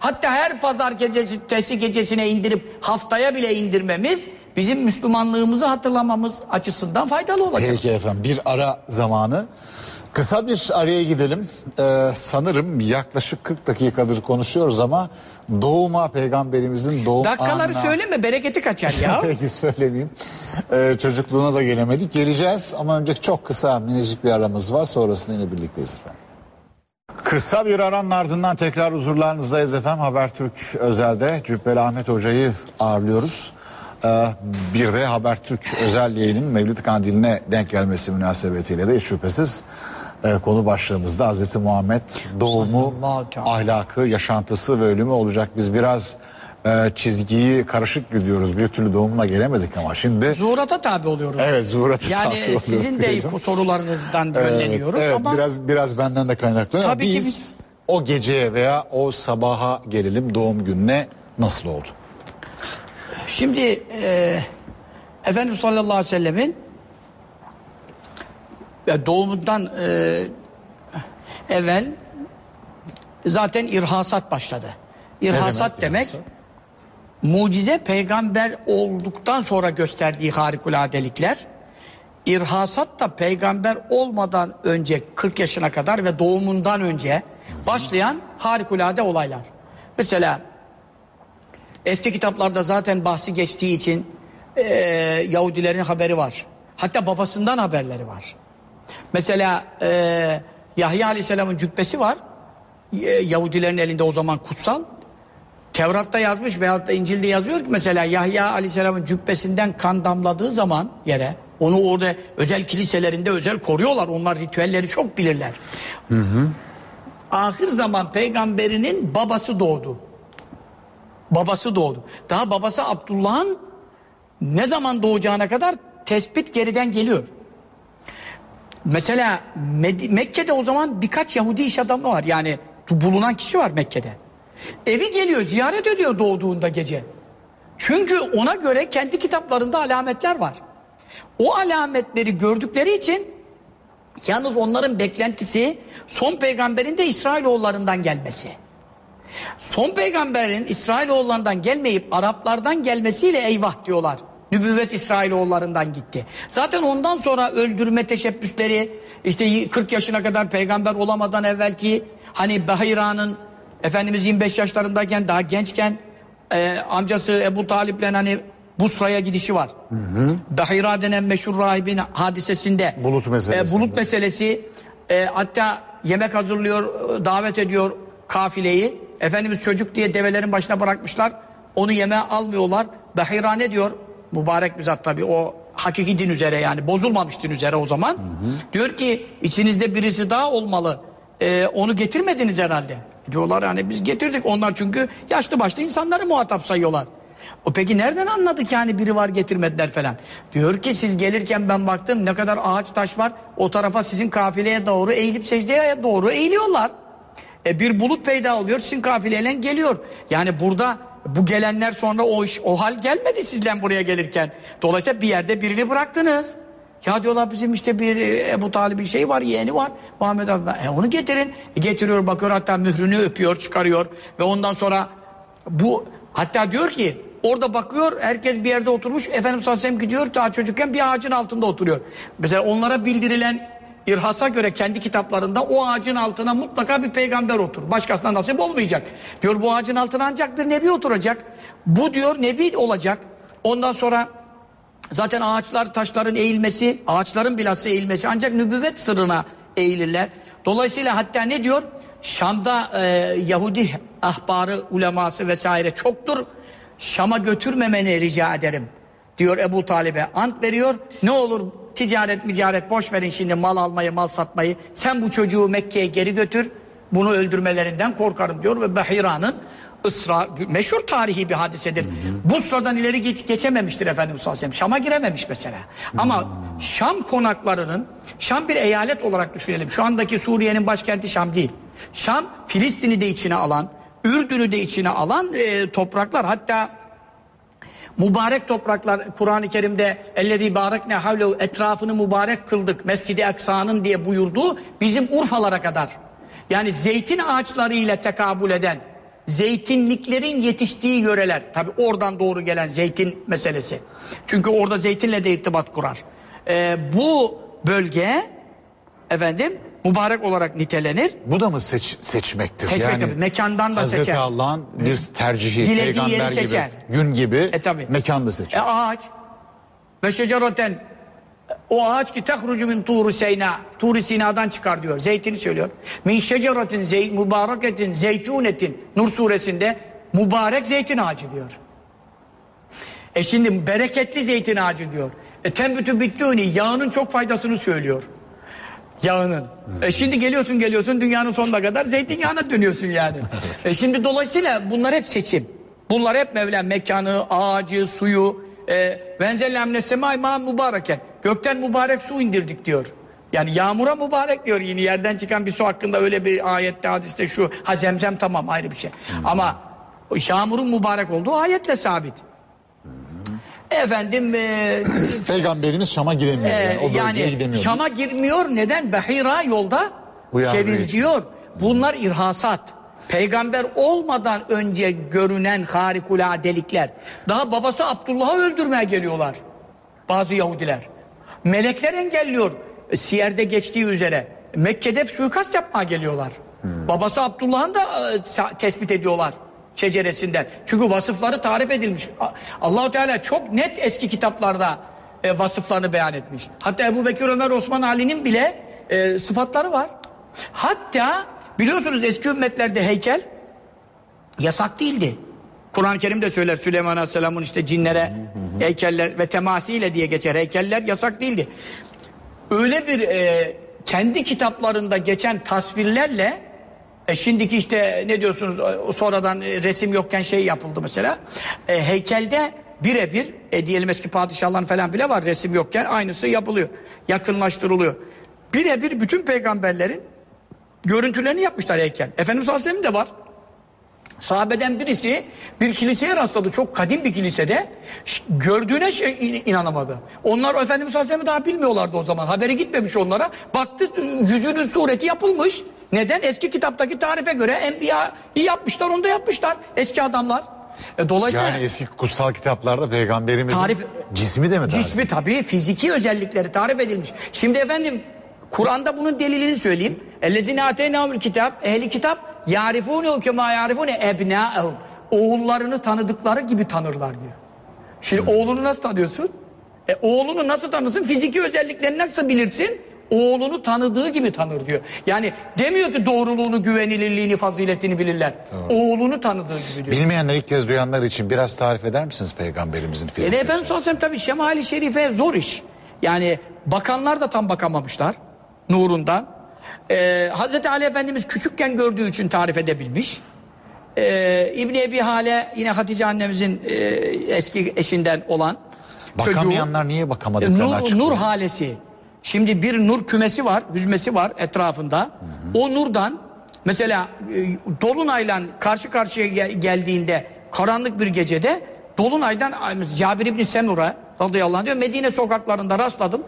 hatta her pazar gecesi, tesi gecesine indirip haftaya bile indirmemiz bizim Müslümanlığımızı hatırlamamız açısından faydalı olacak. Peki efendim bir ara zamanı. Kısa bir araya gidelim. Ee, sanırım yaklaşık 40 dakikadır konuşuyoruz ama doğuma peygamberimizin doğum Dakikaları anına... söyleme bereketi kaçar ya. <laughs> Peki söylemeyeyim. Ee, çocukluğuna da gelemedik. Geleceğiz ama önce çok kısa minicik bir aramız var. Sonrasında yine birlikteyiz efendim. Kısa bir aranın ardından tekrar huzurlarınızdayız efendim. Habertürk Özel'de Cübbeli Ahmet Hoca'yı ağırlıyoruz. Ee, bir de Habertürk Özel yayının Mevlid Kandili'ne denk gelmesi münasebetiyle de hiç şüphesiz e, konu başlığımızda Hazreti Muhammed doğumu, ahlakı, yaşantısı ve ölümü olacak. Biz biraz e, çizgiyi karışık gidiyoruz. Bir türlü doğumuna gelemedik ama şimdi Zuhurata tabi oluyoruz. evet zuhuratı Yani tabi oluyoruz sizin de diyelim. sorularınızdan Evet, yönleniyoruz evet, ama biraz biraz benden de kaynaklanıyor. ama Tabii ki biz, biz- o geceye veya o sabaha gelelim doğum gününe nasıl oldu? Şimdi e, Efendimiz sallallahu aleyhi ve sellemin e, doğumundan e, evvel zaten irhasat başladı. İrhasat demek demek, mucize peygamber olduktan sonra gösterdiği harikuladelikler. İrhasat da peygamber olmadan önce 40 yaşına kadar ve doğumundan önce başlayan harikulade olaylar. Mesela Eski kitaplarda zaten bahsi geçtiği için eee, Yahudilerin haberi var. Hatta babasından haberleri var. Mesela eee, Yahya Aleyhisselam'ın cübbesi var. Eee, Yahudilerin elinde o zaman kutsal. Tevrat'ta yazmış veyahut da İncil'de yazıyor ki mesela Yahya Aleyhisselam'ın cübbesinden kan damladığı zaman yere onu orada özel kiliselerinde özel koruyorlar. Onlar ritüelleri çok bilirler. Ahir zaman peygamberinin babası doğdu. Babası doğdu. Daha babası Abdullah'ın ne zaman doğacağına kadar tespit geriden geliyor. Mesela Med- Mekke'de o zaman birkaç Yahudi iş adamı var. Yani bulunan kişi var Mekke'de. Evi geliyor ziyaret ediyor doğduğunda gece. Çünkü ona göre kendi kitaplarında alametler var. O alametleri gördükleri için yalnız onların beklentisi son peygamberin de İsrailoğullarından gelmesi. Son peygamberin İsrailoğullarından gelmeyip Araplardan gelmesiyle eyvah diyorlar. Nübüvvet İsrailoğullarından gitti. Zaten ondan sonra öldürme teşebbüsleri işte 40 yaşına kadar peygamber olamadan evvelki hani Bahira'nın Efendimiz 25 yaşlarındayken daha gençken e, amcası Ebu Talip'le hani Busra'ya gidişi var. Bahira denen meşhur rahibin hadisesinde. Bulut meselesinde. E, bulut meselesi. E, hatta yemek hazırlıyor, e, davet ediyor kafileyi. Efendimiz çocuk diye develerin başına bırakmışlar. Onu yemeğe almıyorlar. Bahira ne diyor? Mübarek bir zat tabii o hakiki din üzere yani bozulmamış din üzere o zaman. Diyor ki içinizde birisi daha olmalı. E, onu getirmediniz herhalde. Diyorlar yani biz getirdik. Onlar çünkü yaşlı başlı insanları muhatap sayıyorlar. O peki nereden anladık yani biri var getirmediler falan. Diyor ki siz gelirken ben baktım ne kadar ağaç taş var. O tarafa sizin kafileye doğru eğilip secdeye doğru eğiliyorlar. E bir bulut peyda oluyor sizin kafileyle geliyor. Yani burada bu gelenler sonra o iş o hal gelmedi sizden buraya gelirken. Dolayısıyla bir yerde birini bıraktınız. Ya diyorlar bizim işte bir e, Ebu Talib'in şey var, yeğeni var. Muhammed abi. E onu getirin. E getiriyor bakıyor hatta mührünü öpüyor, çıkarıyor. Ve ondan sonra bu hatta diyor ki orada bakıyor herkes bir yerde oturmuş. Efendimiz sallallahu gidiyor daha çocukken bir ağacın altında oturuyor. Mesela onlara bildirilen İrhas'a göre kendi kitaplarında o ağacın altına mutlaka bir peygamber otur. Başkasına nasip olmayacak. Diyor bu ağacın altına ancak bir nebi oturacak. Bu diyor nebi olacak. Ondan sonra zaten ağaçlar taşların eğilmesi, ağaçların bilhassa eğilmesi ancak nübüvvet sırrına eğilirler. Dolayısıyla hatta ne diyor? Şam'da e, Yahudi ahbarı, uleması vesaire çoktur. Şam'a götürmemeni rica ederim diyor Ebu Talib'e ant veriyor. Ne olur ticaret micaret boş verin şimdi mal almayı mal satmayı. Sen bu çocuğu Mekke'ye geri götür. Bunu öldürmelerinden korkarım diyor ve Bahira'nın ısrar meşhur tarihi bir hadisedir. Busra'dan ileri geç, geçememiştir Efendimiz sallallahu. Şam'a girememiş mesela. Ama Şam konaklarının Şam bir eyalet olarak düşünelim. Şu andaki Suriye'nin başkenti Şam değil. Şam Filistin'i de içine alan, Ürdün'ü de içine alan e, topraklar. Hatta mübarek topraklar Kur'an-ı Kerim'de ellezî bârekne havlehu etrafını mübarek kıldık. Mescid-i Aksa'nın diye buyurduğu bizim Urfalara kadar. Yani zeytin ağaçlarıyla tekabül eden zeytinliklerin yetiştiği yöreler. Tabi oradan doğru gelen zeytin meselesi. Çünkü orada zeytinle de irtibat kurar. Ee, bu bölge efendim mübarek olarak nitelenir. Bu da mı seç, seçmektir? Seçmek tabii, mekandan da Hazreti seçer. Allah'ın bir tercihi, Dilediği peygamber yeri gibi, seçer. gün gibi E tabii. mekan da E seçer. ağaç ve şeceraten o ağaç ki tehrucu min turu seyna Turi Sina'dan çıkar diyor. Zeytini söylüyor. Min şeceratin zey, mübareketin zeytunetin Nur suresinde mübarek zeytin ağacı diyor. E şimdi bereketli zeytin ağacı diyor. E tembütü bittüğünü yağının çok faydasını söylüyor. Yağının. E şimdi geliyorsun geliyorsun dünyanın sonuna kadar zeytinyağına dönüyorsun yani. <laughs> e şimdi dolayısıyla bunlar hep seçim. Bunlar hep Mevla mekanı, ağacı, suyu. E, Venzellemne semay ma mübareken. Gökten mübarek su indirdik diyor. Yani yağmura mübarek diyor yine yerden çıkan bir su hakkında öyle bir ayette hadiste şu ha zemzem tamam ayrı bir şey. Ama o yağmurun mübarek olduğu ayetle sabit. Efendim e, <clears throat> Peygamberimiz Şam'a gidemiyor. ee, yani, o yani gidemiyor. Şam'a girmiyor. Neden? Bahira yolda çevriliyor. Bunlar irhasat. Peygamber olmadan önce görünen harikuladelikler. Daha babası Abdullah'ı öldürmeye geliyorlar. Bazı Yahudiler. Melekler engelliyor. E, Siyer'de geçtiği üzere. Mekke'de suikast yapmaya geliyorlar. Babası Abdullah'ın da e, tespit ediyorlar şeceresinden. Çünkü vasıfları tarif edilmiş. Allahu Teala çok net eski kitaplarda e, vasıflarını beyan etmiş. Hatta Ebu Bekir, Ömer, Osman, Ali'nin bile e, sıfatları var. Hatta biliyorsunuz eski ümmetlerde heykel yasak değildi. Kur'an-ı Kerim de söyler Süleyman Aleyhisselam'ın işte cinlere heykeller ve temasiyle diye geçer heykeller yasak değildi. Öyle bir e, kendi kitaplarında geçen tasvirlerle e, şimdiki işte ne diyorsunuz sonradan e, resim yokken şey yapıldı mesela. E, heykelde birebir e, diyelim eski padişahların falan bile var resim yokken aynısı yapılıyor. Yakınlaştırılıyor. Birebir bütün peygamberlerin görüntülerini yapmışlar heykel. Efendimiz sallallahu aleyhi ve sellem de var. Sahabeden birisi bir kiliseye rastladı. Çok kadim bir kilisede. Gördüğüne şey, in- inanamadı. Onlar Efendimiz sallallahu aleyhi ve sellem daha bilmiyorlardı o zaman. Haberi gitmemiş onlara. Baktı yüzünün sureti yapılmış. Neden? Eski kitaptaki tarife göre Enbiya yapmışlar, onu da yapmışlar. Eski adamlar. E, dolayısıyla Yani eski kutsal kitaplarda peygamberimizin Tarif- cismi de mi tarif? Cismi tabii fiziki özellikleri tarif edilmiş. Şimdi efendim Kur'an'da bunun delilini söyleyeyim. Ellezine ateynâhumul kitap, ehli kitap yarifûnehu kemâ yarifûne ebnâehum. Oğullarını tanıdıkları gibi tanırlar diyor. Şimdi oğlunu nasıl tanıyorsun? E, oğlunu nasıl tanırsın? Fiziki özelliklerini nasıl bilirsin? Oğlunu tanıdığı gibi tanır diyor. Yani demiyor ki doğruluğunu, güvenilirliğini, faziletini bilirler. Oğlunu tanıdığı gibi diyor. Bilmeyenler ilk kez duyanlar için biraz tarif eder misiniz peygamberimizin fizik Yani Efendimiz sallallahu aleyhi ve sellem tabii şemali şerife zor iş. Yani bakanlar da tam bakamamışlar nurundan. Ee, Hazreti Ali Efendimiz küçükken gördüğü için tarif edebilmiş. Ee, İbni Ebi Hale yine Hatice annemizin e, eski eşinden olan çocuğu. Bakamayanlar niye bakamadıklarını Nur, açıklıyor. nur halesi. Şimdi bir nur kümesi var, hüzmesi var etrafında. O nurdan mesela e, dolunayla karşı karşıya gel- geldiğinde karanlık bir gecede Dolunay'dan Cabir İbni Semura radıyallahu anh diyor Medine sokaklarında rastladım.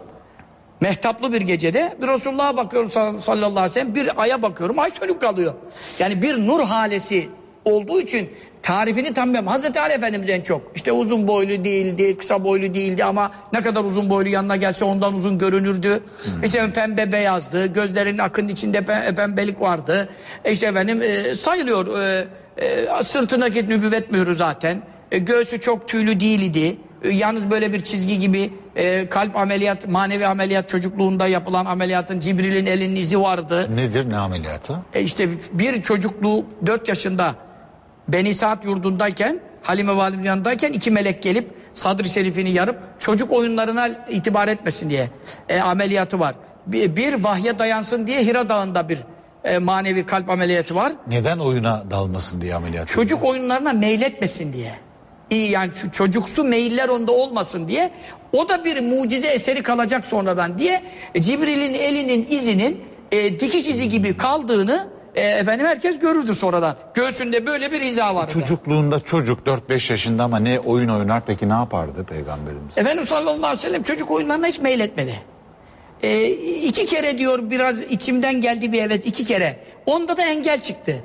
Mehtaplı bir gecede bir Resulullah'a bakıyorum sallallahu aleyhi ve sellem bir aya bakıyorum ay sönük kalıyor. Yani bir nur halesi olduğu için tarifini tam bilmiyorum. Hazreti Ali Efendimiz en çok. İşte uzun boylu değildi, kısa boylu değildi ama ne kadar uzun boylu yanına gelse ondan uzun görünürdü. Hmm. İşte pembe beyazdı, gözlerinin akın içinde pembelik vardı. İşte efendim e, sayılıyor e, e, sırtındaki nübüvvet mührü zaten. E, göğsü çok tüylü değildi. Yalnız böyle bir çizgi gibi e, kalp ameliyat, manevi ameliyat çocukluğunda yapılan ameliyatın Cibril'in elinin izi vardı. Nedir ne ameliyatı? E işte bir çocukluğu 4 yaşında Beni Saat yurdundayken Halime Validem yanındayken iki melek gelip sadr Şerif'ini yarıp çocuk oyunlarına itibar etmesin diye e, ameliyatı var. Bir, bir vahye dayansın diye Hira Dağı'nda bir e, manevi kalp ameliyatı var. Neden oyuna dalmasın diye ameliyat? Çocuk oyunlarına meyletmesin diye. İyi yani şu çocuksu meyiller onda olmasın diye. O da bir mucize eseri kalacak sonradan diye Cibril'in elinin izinin e, dikiş izi gibi kaldığını e, efendim herkes görürdü sonradan. Göğsünde böyle bir hiza vardı. Çocukluğunda çocuk 4-5 yaşında ama ne oyun oynar peki ne yapardı peygamberimiz? Efendim sallallahu aleyhi ve sellem çocuk oyunlarına hiç meyletmedi. E, iki kere diyor biraz içimden geldi bir heves iki kere. Onda da engel çıktı.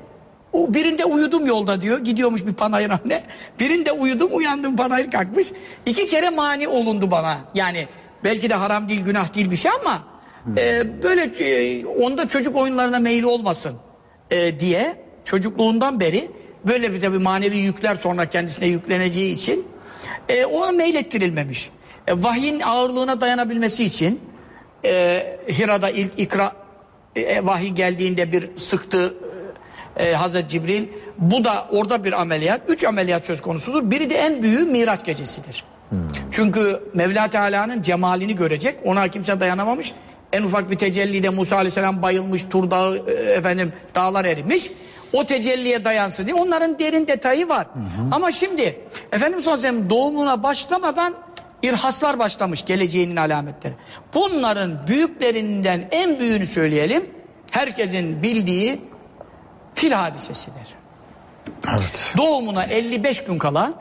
Birinde uyudum yolda diyor. Gidiyormuş bir panayırhane. Birinde uyudum uyandım panayır kalkmış. İki kere mani olundu bana. Yani belki de haram değil günah değil bir şey ama hmm. e, böyle e, onda çocuk oyunlarına meyli olmasın e, diye çocukluğundan beri böyle bir tabi manevi yükler sonra kendisine yükleneceği için e, ona meylettirilmemiş. E, vahyin ağırlığına dayanabilmesi için e, Hira'da ilk ikra e, vahiy geldiğinde bir sıktı e, Hazreti Cibril. Bu da orada bir ameliyat. Üç ameliyat söz konusudur. Biri de en büyüğü Miraç gecesidir. Hmm. Çünkü Mevla Teala'nın cemalini görecek. Ona kimse dayanamamış. En ufak bir tecellide Musa Aleyhisselam bayılmış, tur dağı, e, efendim, dağlar erimiş. O tecelliye dayansın diye. Onların derin detayı var. Hı. Ama şimdi Efendimiz Aleyhisselam doğumuna başlamadan irhaslar başlamış geleceğinin alametleri. Bunların büyüklerinden en büyüğünü söyleyelim. Herkesin bildiği fil hadisesidir. Evet. Doğumuna 55 gün kala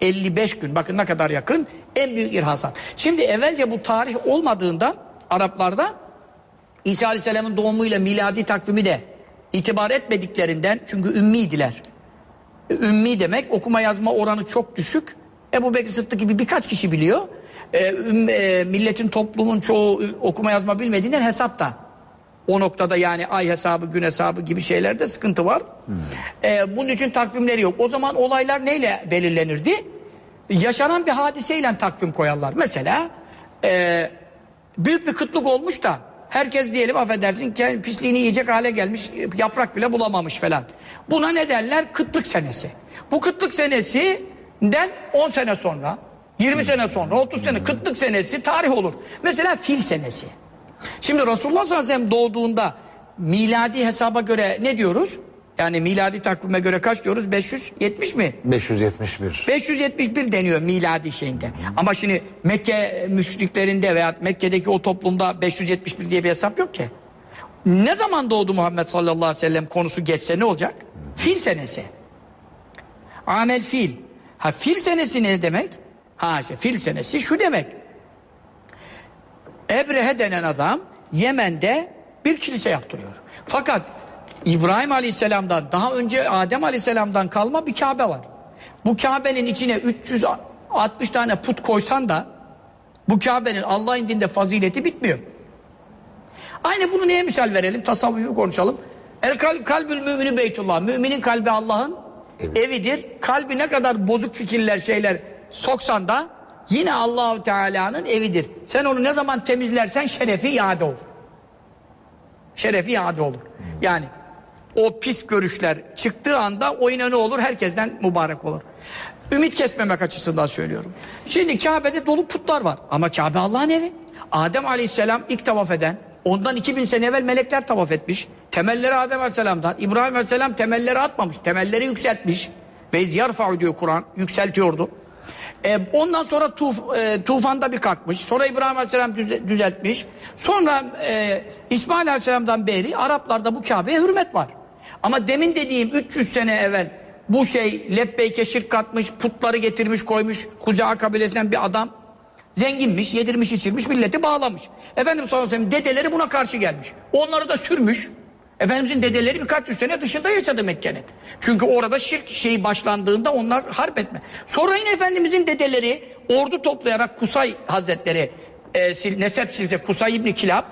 55 gün bakın ne kadar yakın en büyük irhasat. Şimdi evvelce bu tarih olmadığında Araplarda İsa Aleyhisselam'ın doğumuyla miladi takvimi de itibar etmediklerinden çünkü ümmiydiler. Ümmi demek okuma yazma oranı çok düşük. Ebu Bekir Sıddık gibi birkaç kişi biliyor. Ee, ümm, e, milletin toplumun çoğu okuma yazma bilmediğinden hesap da o noktada yani ay hesabı, gün hesabı gibi şeylerde sıkıntı var. Hmm. Ee, bunun için takvimleri yok. O zaman olaylar neyle belirlenirdi? Yaşanan bir hadiseyle takvim koyarlar. Mesela e, büyük bir kıtlık olmuş da herkes diyelim affedersin pisliğini yiyecek hale gelmiş yaprak bile bulamamış falan. Buna ne derler? Kıtlık senesi. Bu kıtlık senesinden 10 sene sonra 20 hmm. sene sonra 30 sene kıtlık senesi tarih olur. Mesela fil senesi. Şimdi Resulullah sallallahu aleyhi ve sellem doğduğunda miladi hesaba göre ne diyoruz? Yani miladi takvime göre kaç diyoruz? 570 mi? 571. 571 deniyor miladi şeyinde. Ama şimdi Mekke müşriklerinde veya Mekke'deki o toplumda 571 diye bir hesap yok ki. Ne zaman doğdu Muhammed sallallahu aleyhi ve sellem konusu geçse ne olacak? Fil senesi. Amel fil. Ha fil senesi ne demek? Ha işte fil senesi şu demek. Ebrehe denen adam Yemen'de bir kilise yaptırıyor. Fakat İbrahim Aleyhisselam'dan daha önce Adem Aleyhisselam'dan kalma bir Kabe var. Bu Kabe'nin içine 360 tane put koysan da bu Kabe'nin Allah indinde fazileti bitmiyor. Aynı bunu neye misal verelim? Tasavvufu konuşalım. El kal kalbül mümini beytullah. Müminin kalbi Allah'ın evet. evidir. Kalbi ne kadar bozuk fikirler şeyler soksan da yine Allahu Teala'nın evidir. Sen onu ne zaman temizlersen şerefi iade olur. Şerefi iade olur. Yani o pis görüşler çıktığı anda o yine ne olur? Herkesten mübarek olur. Ümit kesmemek açısından söylüyorum. Şimdi Kabe'de dolu putlar var. Ama Kabe Allah'ın evi. Adem Aleyhisselam ilk tavaf eden, ondan 2000 sene evvel melekler tavaf etmiş. Temelleri Adem Aleyhisselam'dan. İbrahim Aleyhisselam temelleri atmamış. Temelleri yükseltmiş. Ve yarfa'u diyor Kur'an. Yükseltiyordu. E, ondan sonra tuf, e, tufanda bir kalkmış. Sonra İbrahim Aleyhisselam düze, düzeltmiş. Sonra e, İsmail Aleyhisselam'dan beri Araplarda bu Kabe'ye hürmet var. Ama demin dediğim 300 sene evvel bu şey lebbeyke şirk katmış, putları getirmiş koymuş Kuzea kabilesinden bir adam. Zenginmiş, yedirmiş içirmiş, milleti bağlamış. Efendimiz sallallahu aleyhi dedeleri buna karşı gelmiş. Onları da sürmüş. Efendimizin dedeleri birkaç yüz sene dışında yaşadı Mekke'nin. Çünkü orada şirk şeyi başlandığında onlar harp etme. Sonra yine Efendimizin dedeleri ordu toplayarak Kusay Hazretleri e, sil, nesep silse Kusay İbni Kilab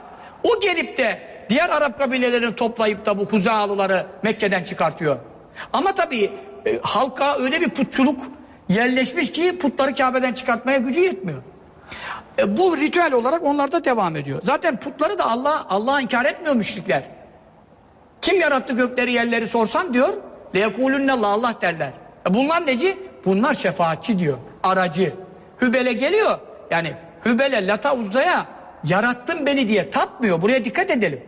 o gelip de diğer Arap kabilelerini toplayıp da bu Huzalıları Mekke'den çıkartıyor. Ama tabii e, halka öyle bir putçuluk yerleşmiş ki putları Kabe'den çıkartmaya gücü yetmiyor. E, bu ritüel olarak onlarda devam ediyor. Zaten putları da Allah Allah'a inkar etmiyor müşrikler. Kim yarattı gökleri yerleri sorsan diyor. Leyekulünnallah Allah derler. E bunlar neci? Bunlar şefaatçi diyor. Aracı. Hübele geliyor. Yani Hübele Lata Uzza'ya yarattın beni diye tapmıyor. Buraya dikkat edelim.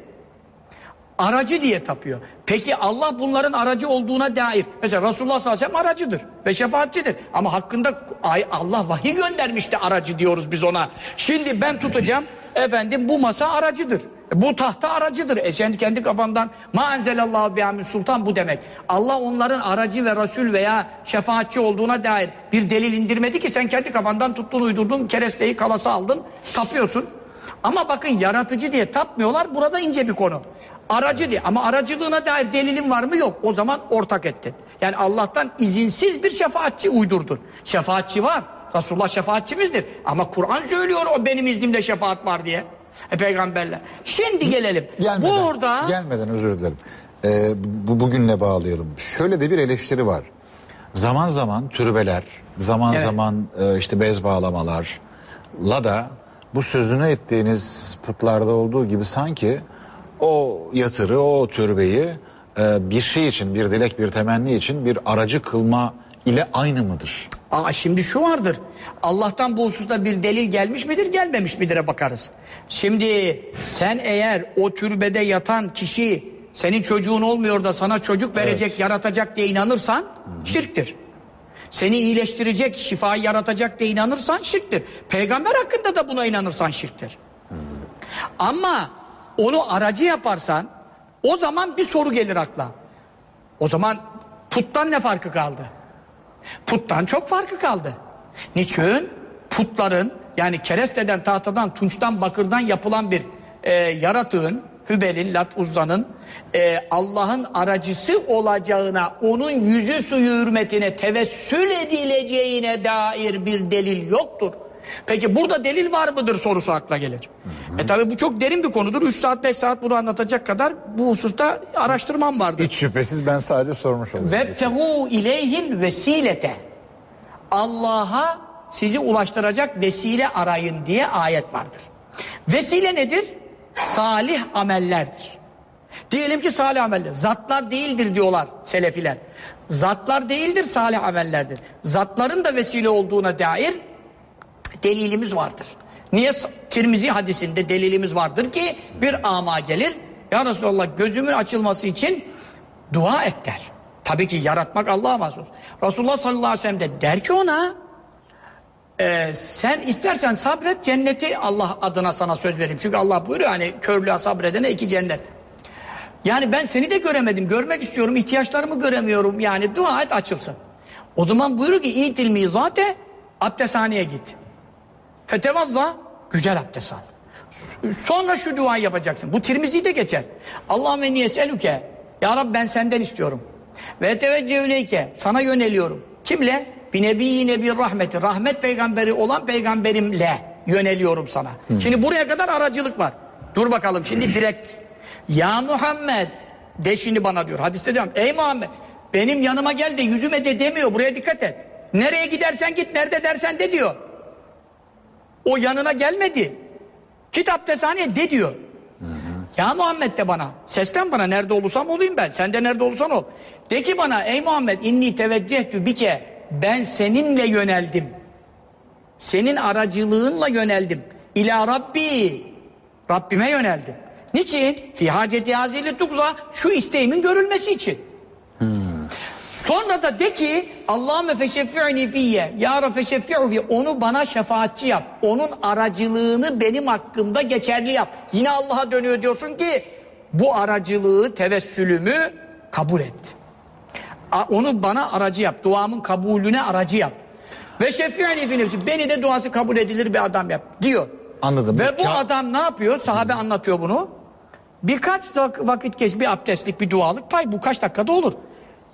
Aracı diye tapıyor. Peki Allah bunların aracı olduğuna dair. Mesela Resulullah sallallahu aleyhi ve sellem aracıdır ve şefaatçidir. Ama hakkında ay Allah vahiy göndermişti aracı diyoruz biz ona. Şimdi ben tutacağım efendim bu masa aracıdır. Bu tahta aracıdır. E sen kendi kafandan ma enzelallahu bihamin sultan bu demek. Allah onların aracı ve Resul veya şefaatçi olduğuna dair bir delil indirmedi ki sen kendi kafandan tuttun uydurdun keresteyi kalası aldın tapıyorsun. Ama bakın yaratıcı diye tapmıyorlar. Burada ince bir konu. Aracı diye ama aracılığına dair delilin var mı yok. O zaman ortak ettin. Yani Allah'tan izinsiz bir şefaatçi uydurdun. Şefaatçi var. Resulullah şefaatçimizdir. Ama Kur'an söylüyor o benim iznimle şefaat var diye. E peygamberler. Şimdi gelelim. Gelmeden, Burada gelmeden özür dilerim. Ee, bu bugünle bağlayalım. Şöyle de bir eleştiri var. Zaman zaman türbeler, zaman Evet. zaman e, işte bez bağlamalarla da bu sözünü ettiğiniz putlarda olduğu gibi sanki o yatırı, o türbeyi e, bir şey için, bir dilek, bir temenni için bir aracı kılma ile aynı mıdır? Aa, şimdi şu vardır. Allah'tan bu hususta bir delil gelmiş midir gelmemiş midir'e bakarız. Şimdi sen eğer o türbede yatan kişi senin çocuğun olmuyor da sana çocuk verecek, yaratacak diye inanırsan şirktir. Seni iyileştirecek, şifayı yaratacak diye inanırsan şirktir. Peygamber hakkında da buna inanırsan şirktir. Ama onu aracı yaparsan o zaman bir soru gelir akla. O zaman puttan ne farkı kaldı? Puttan çok farkı kaldı. Niçin? Putların yani keresteden, tahtadan, tunçtan, bakırdan yapılan bir e, yaratığın, Hübel'in, Lat Uzza'nın e, Allah'ın aracısı olacağına, onun yüzü suyu hürmetine tevessül edileceğine dair bir delil yoktur. Peki burada delil var mıdır sorusu akla gelir. E tabi bu çok derin bir konudur. 3 saat 5 saat bunu anlatacak kadar bu hususta araştırmam vardır. Hiç şüphesiz ben sadece sormuş oldum. Vebtehu ileyhil vesilete. Allah'a sizi ulaştıracak vesile arayın diye ayet vardır. Vesile nedir? Salih amellerdir. Diyelim ki salih ameller. Zatlar değildir diyorlar selefiler. Zatlar değildir salih amellerdir. Zatların da vesile olduğuna dair delilimiz vardır. Niye? Tirmizi hadisinde delilimiz vardır ki bir ama gelir. Ya Resulallah gözümün açılması için dua et der. Tabii ki yaratmak Allah'a mahsus. Resulullah sallallahu aleyhi ve sellem de der ki ona e, sen istersen sabret cenneti Allah adına sana söz vereyim. Çünkü Allah buyuruyor hani körlüğe sabredene iki cennet. Yani ben seni de göremedim. Görmek istiyorum. ihtiyaçlarımı göremiyorum. Yani dua et açılsın. O zaman buyuruyor ki itil mizate abdesthaneye git. Fetevazza güzel abdest al. Sonra şu duayı yapacaksın. Bu Tirmizi'de geçer. Allahümme niyeselüke. Ya Rab ben senden istiyorum. Ve teveccühüleyke. Sana yöneliyorum. Kimle? Bir nebi nebi rahmeti. Rahmet peygamberi olan peygamberimle yöneliyorum sana. Şimdi buraya kadar aracılık var. Dur bakalım şimdi direkt. Ya Muhammed. De şimdi bana diyor. Hadiste diyorum. Ey Muhammed. Benim yanıma gel de yüzüme de demiyor. Buraya dikkat et. Nereye gidersen git. Nerede dersen de diyor. O yanına gelmedi. Git abdesthaneye de diyor. Ya Muhammed de bana. Seslen bana nerede olursam olayım ben. Sen de nerede olursan ol. De ki bana ey Muhammed inni teveccehtü bike. Ben seninle yöneldim. Senin aracılığınla yöneldim. İla Rabbi. Rabbime yöneldim. Niçin? Fi haceti hazili tukza. Şu isteğimin görülmesi için. Sonra da de ki Allahümme feşeffi'ni fiyye Ya Rabbi feşeffi'u fiyye Onu bana şefaatçi yap. Onun aracılığını benim hakkımda geçerli yap. Yine Allah'a dönüyor diyorsun ki bu aracılığı, tevessülümü kabul et. Onu bana aracı yap. Duamın kabulüne aracı yap. Ve şefi'ali fi nefsi. Beni de duası kabul edilir bir adam yap diyor. Anladım. Ve bu adam ne yapıyor? Sahabe anlatıyor bunu. Birkaç vak- vakit geç bir abdestlik bir dualık pay bu kaç dakikada olur.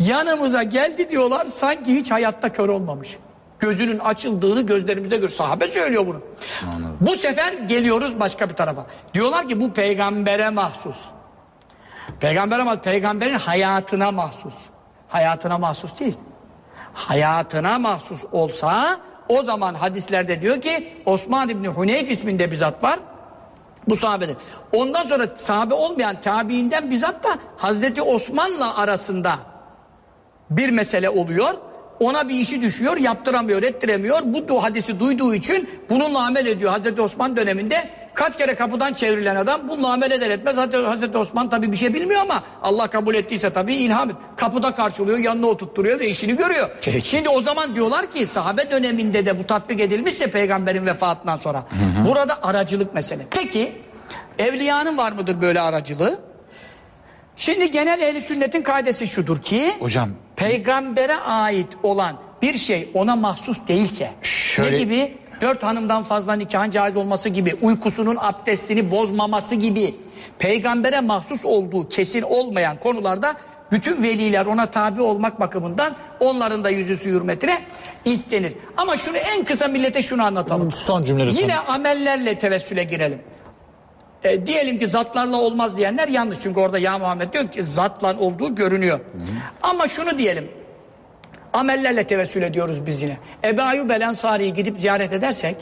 Yanımıza geldi diyorlar sanki hiç hayatta kör olmamış. Gözünün açıldığını gözlerimizde gör. Sahabe söylüyor bunu. Bu sefer geliyoruz başka bir tarafa. Diyorlar ki bu peygambere mahsus. Peygambere mahsus. Peygamberin hayatına mahsus. Hayatına mahsus değil. Hayatına mahsus olsa o zaman hadislerde diyor ki Osman İbni Huneyf isminde bir zat var. Bu sahabeden. Ondan sonra sahabe olmayan tabiinden bizzat da Hazreti Osman'la arasında bir mesele oluyor. Ona bir işi düşüyor, yaptıramıyor, ettiremiyor. Bu hadisi duyduğu için bununla amel ediyor. Hazreti Osman döneminde kaç kere kapıdan çevrilen adam bununla amel eder etmez. Hazreti, Osman tabii bir şey bilmiyor ama Allah kabul ettiyse tabii ilham et. Kapıda karşılıyor, yanına oturtturuyor ve işini görüyor. Şimdi o zaman diyorlar ki sahabe döneminde de bu tatbik edilmişse peygamberin vefatından sonra. Burada aracılık mesele. Peki evliyanın var mıdır böyle aracılığı? Şimdi genel ehli sünnetin kaidesi şudur ki Hocam. Peygambere ait olan bir şey ona mahsus değilse Şöyle- ne gibi dört hanımdan fazla nikahın caiz olması gibi uykusunun abdestini bozmaması gibi peygambere mahsus olduğu kesin olmayan konularda bütün veliler ona tabi olmak bakımından onların da yüzüsü hürmetine istenir. Ama şunu en kısa millete şunu anlatalım. Son cümleleri Yine son- amellerle tevessüle girelim. E, diyelim ki zatlarla olmaz diyenler yanlış. Çünkü orada ya Muhammed diyor ki zatla olduğu görünüyor. Ama şunu diyelim. Amellerle tevessül ediyoruz biz yine. Ebu Ayyub el Ensari'yi gidip ziyaret edersek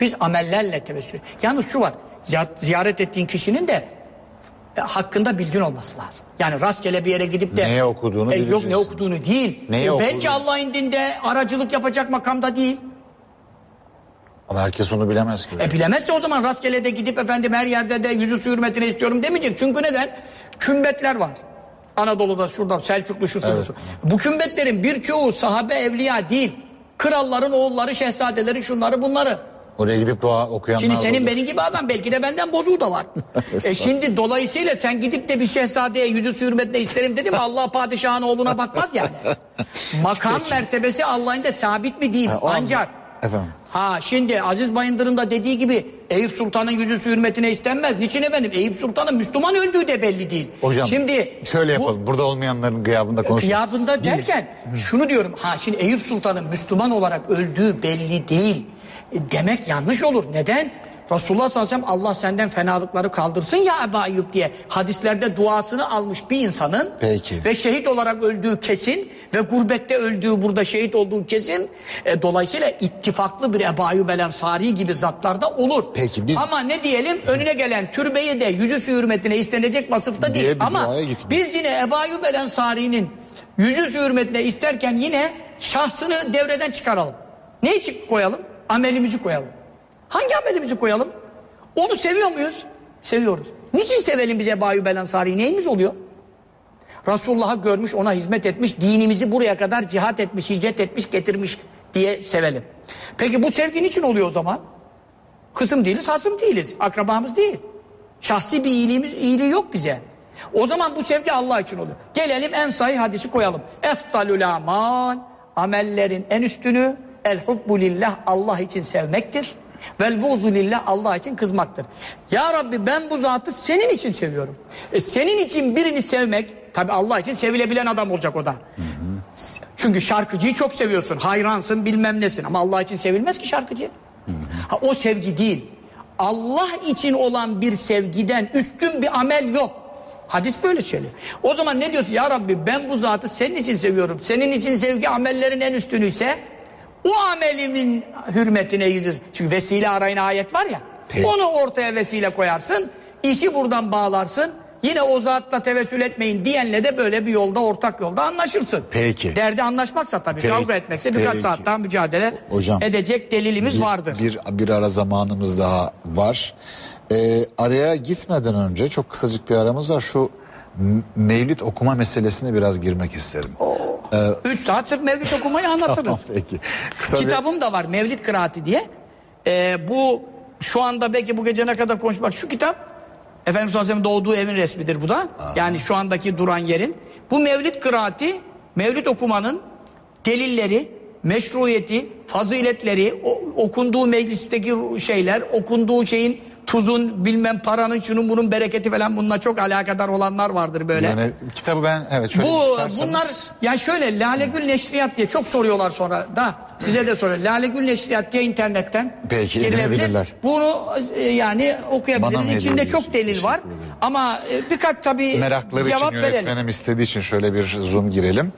biz amellerle tevessül. Yalnız şu var. ziya- Ziyaret ettiğin kişinin de e, hakkında bilgin olması lazım. Yani rastgele bir yere gidip de Neye okuduğunu E, yok ne okuduğunu değil. Neye E, okuduğunu. belki Allah indinde aracılık yapacak makamda değil. Ama herkes onu bilemez ki. E bilemezse o zaman rastgele de gidip efendim her yerde de yüzü hürmetine istiyorum demeyecek. Çünkü neden? Kümbetler var. Anadolu'da şurada Selçuklu şu şu. Bu kümbetlerin birçoğu sahabe evliya değil. Kralların oğulları, şehzadeleri, şunları bunları. Oraya gidip dua okuyanlar Şimdi senin benim gibi adam belki de benden bozuğu da var. <laughs> e şimdi dolayısıyla sen gidip de bir şehzadeye yüzü hürmetine isterim dedim <laughs> Allah padişahın oğluna bakmaz yani. <laughs> Makam mertebesi Allah'ın da sabit mi değil Ha, ancak. Efendim. Ha şimdi Aziz Bayındır'ın da dediği gibi Eyüp Sultan'ın yüzü hürmetine istenmez. Niçin efendim? Eyüp Sultan'ın Müslüman öldüğü de belli değil. Hocam şimdi şöyle bu- yapalım. Burada olmayanların gıyabında konuşalım. Gıyabında Biz- derken şunu diyorum. Ha şimdi Eyüp Sultan'ın Müslüman olarak öldüğü belli değil. E, Demek yanlış olur. Neden? Resulullah sallallahu aleyhi ve sellem Allah senden fenalıkları kaldırsın ya Ebu Ayyub diye hadislerde duasını almış bir insanın Peki. ve şehit olarak öldüğü kesin ve gurbette öldüğü burada şehit olduğu kesin. E, dolayısıyla ittifaklı bir Ebu Ayyub el Ensari gibi zatlarda olur. Peki, biz- Ama ne diyelim önüne gelen türbeyi de yüzü hürmetine istenecek vasıfta değil. Diye Ama biz yine Ebu Ayyub el Ensari'nin yüzü hürmetine isterken yine şahsını devreden çıkaralım. Ne için koyalım? Amelimizi koyalım. Hangi amelimizi koyalım? Onu seviyor muyuz? Seviyoruz. Niçin sevelim biz Ebu Ayyub el? Neyimiz oluyor? Resulullah'ı görmüş, ona hizmet etmiş, dinimizi buraya kadar cihat etmiş, hicret etmiş, getirmiş diye sevelim. Peki bu sevgi niçin oluyor o zaman? Kızım değiliz, hasım değiliz, akrabamız değil. Şahsi bir iyiliğimiz, iyiliği yok bize. O zaman bu sevgi Allah için oluyor. Gelelim en sahih hadisi koyalım. Eftalül amal, amellerin en üstünü, el hubbu lillah Allah için sevmektir. Vel buğzu lillah Allah için kızmaktır. Ya Rabbi ben bu zatı senin için seviyorum. E senin için birini sevmek, tabi Allah için sevilebilen adam olacak o da. Çünkü şarkıcıyı çok seviyorsun, hayransın bilmem nesin ama Allah için sevilmez ki şarkıcı. Ha, o sevgi değil. Allah için olan bir sevgiden üstün bir amel yok. Hadis böyle söylüyor. O zaman ne diyorsun? Ya Rabbi ben bu zatı senin için seviyorum. Senin için sevgi amellerin en üstünüyse o amelimin hürmetine yüzüz. Çünkü vesile arayın ayet var ya. Peki. Onu ortaya vesile koyarsın. işi buradan bağlarsın. Yine o zatla tevessül etmeyin diyenle de böyle bir yolda ortak yolda anlaşırsın. Peki. Derdi anlaşmaksa tabii Peki. kavga etmekse birkaç Peki. saat daha mücadele Hocam, edecek delilimiz bir, vardır. Bir, bir ara zamanımız daha var. Ee, araya gitmeden önce çok kısacık bir aramız var. Şu mevlid okuma meselesine biraz girmek isterim. 3 saat sırf mevlid okumayı <laughs> anlatırız. Peki. Kısa bir- Kitabım da var Mevlid Kıraati diye. Ee, bu şu anda belki bu gece ne kadar konuşmak şu kitap Efendimiz sallallahu aleyhi ve sellem doğduğu evin resmidir bu da. Yani şu andaki duran yerin. Bu Mevlid Kıraati Mevlid okumanın delilleri, meşruiyeti, faziletleri, o- okunduğu meclisteki şeyler, okunduğu şeyin tuzun, bilmem paranın, şunun bunun bereketi falan bununla çok alakadar olanlar vardır böyle. Yani kitabı ben evet şöyle Bu isterseniz- bunlar ya şöyle Lale Gül Neşriyat diye çok soruyorlar sonra da size de soruyor. Lale Gül Neşriyat diye internetten Belki edinebilirler. Bunu e, yani okuyabiliriz. İçinde çok delil var. Ama e, birkaç tabii merakları cevap için verelim. yönetmenim istediği için şöyle bir zoom girelim.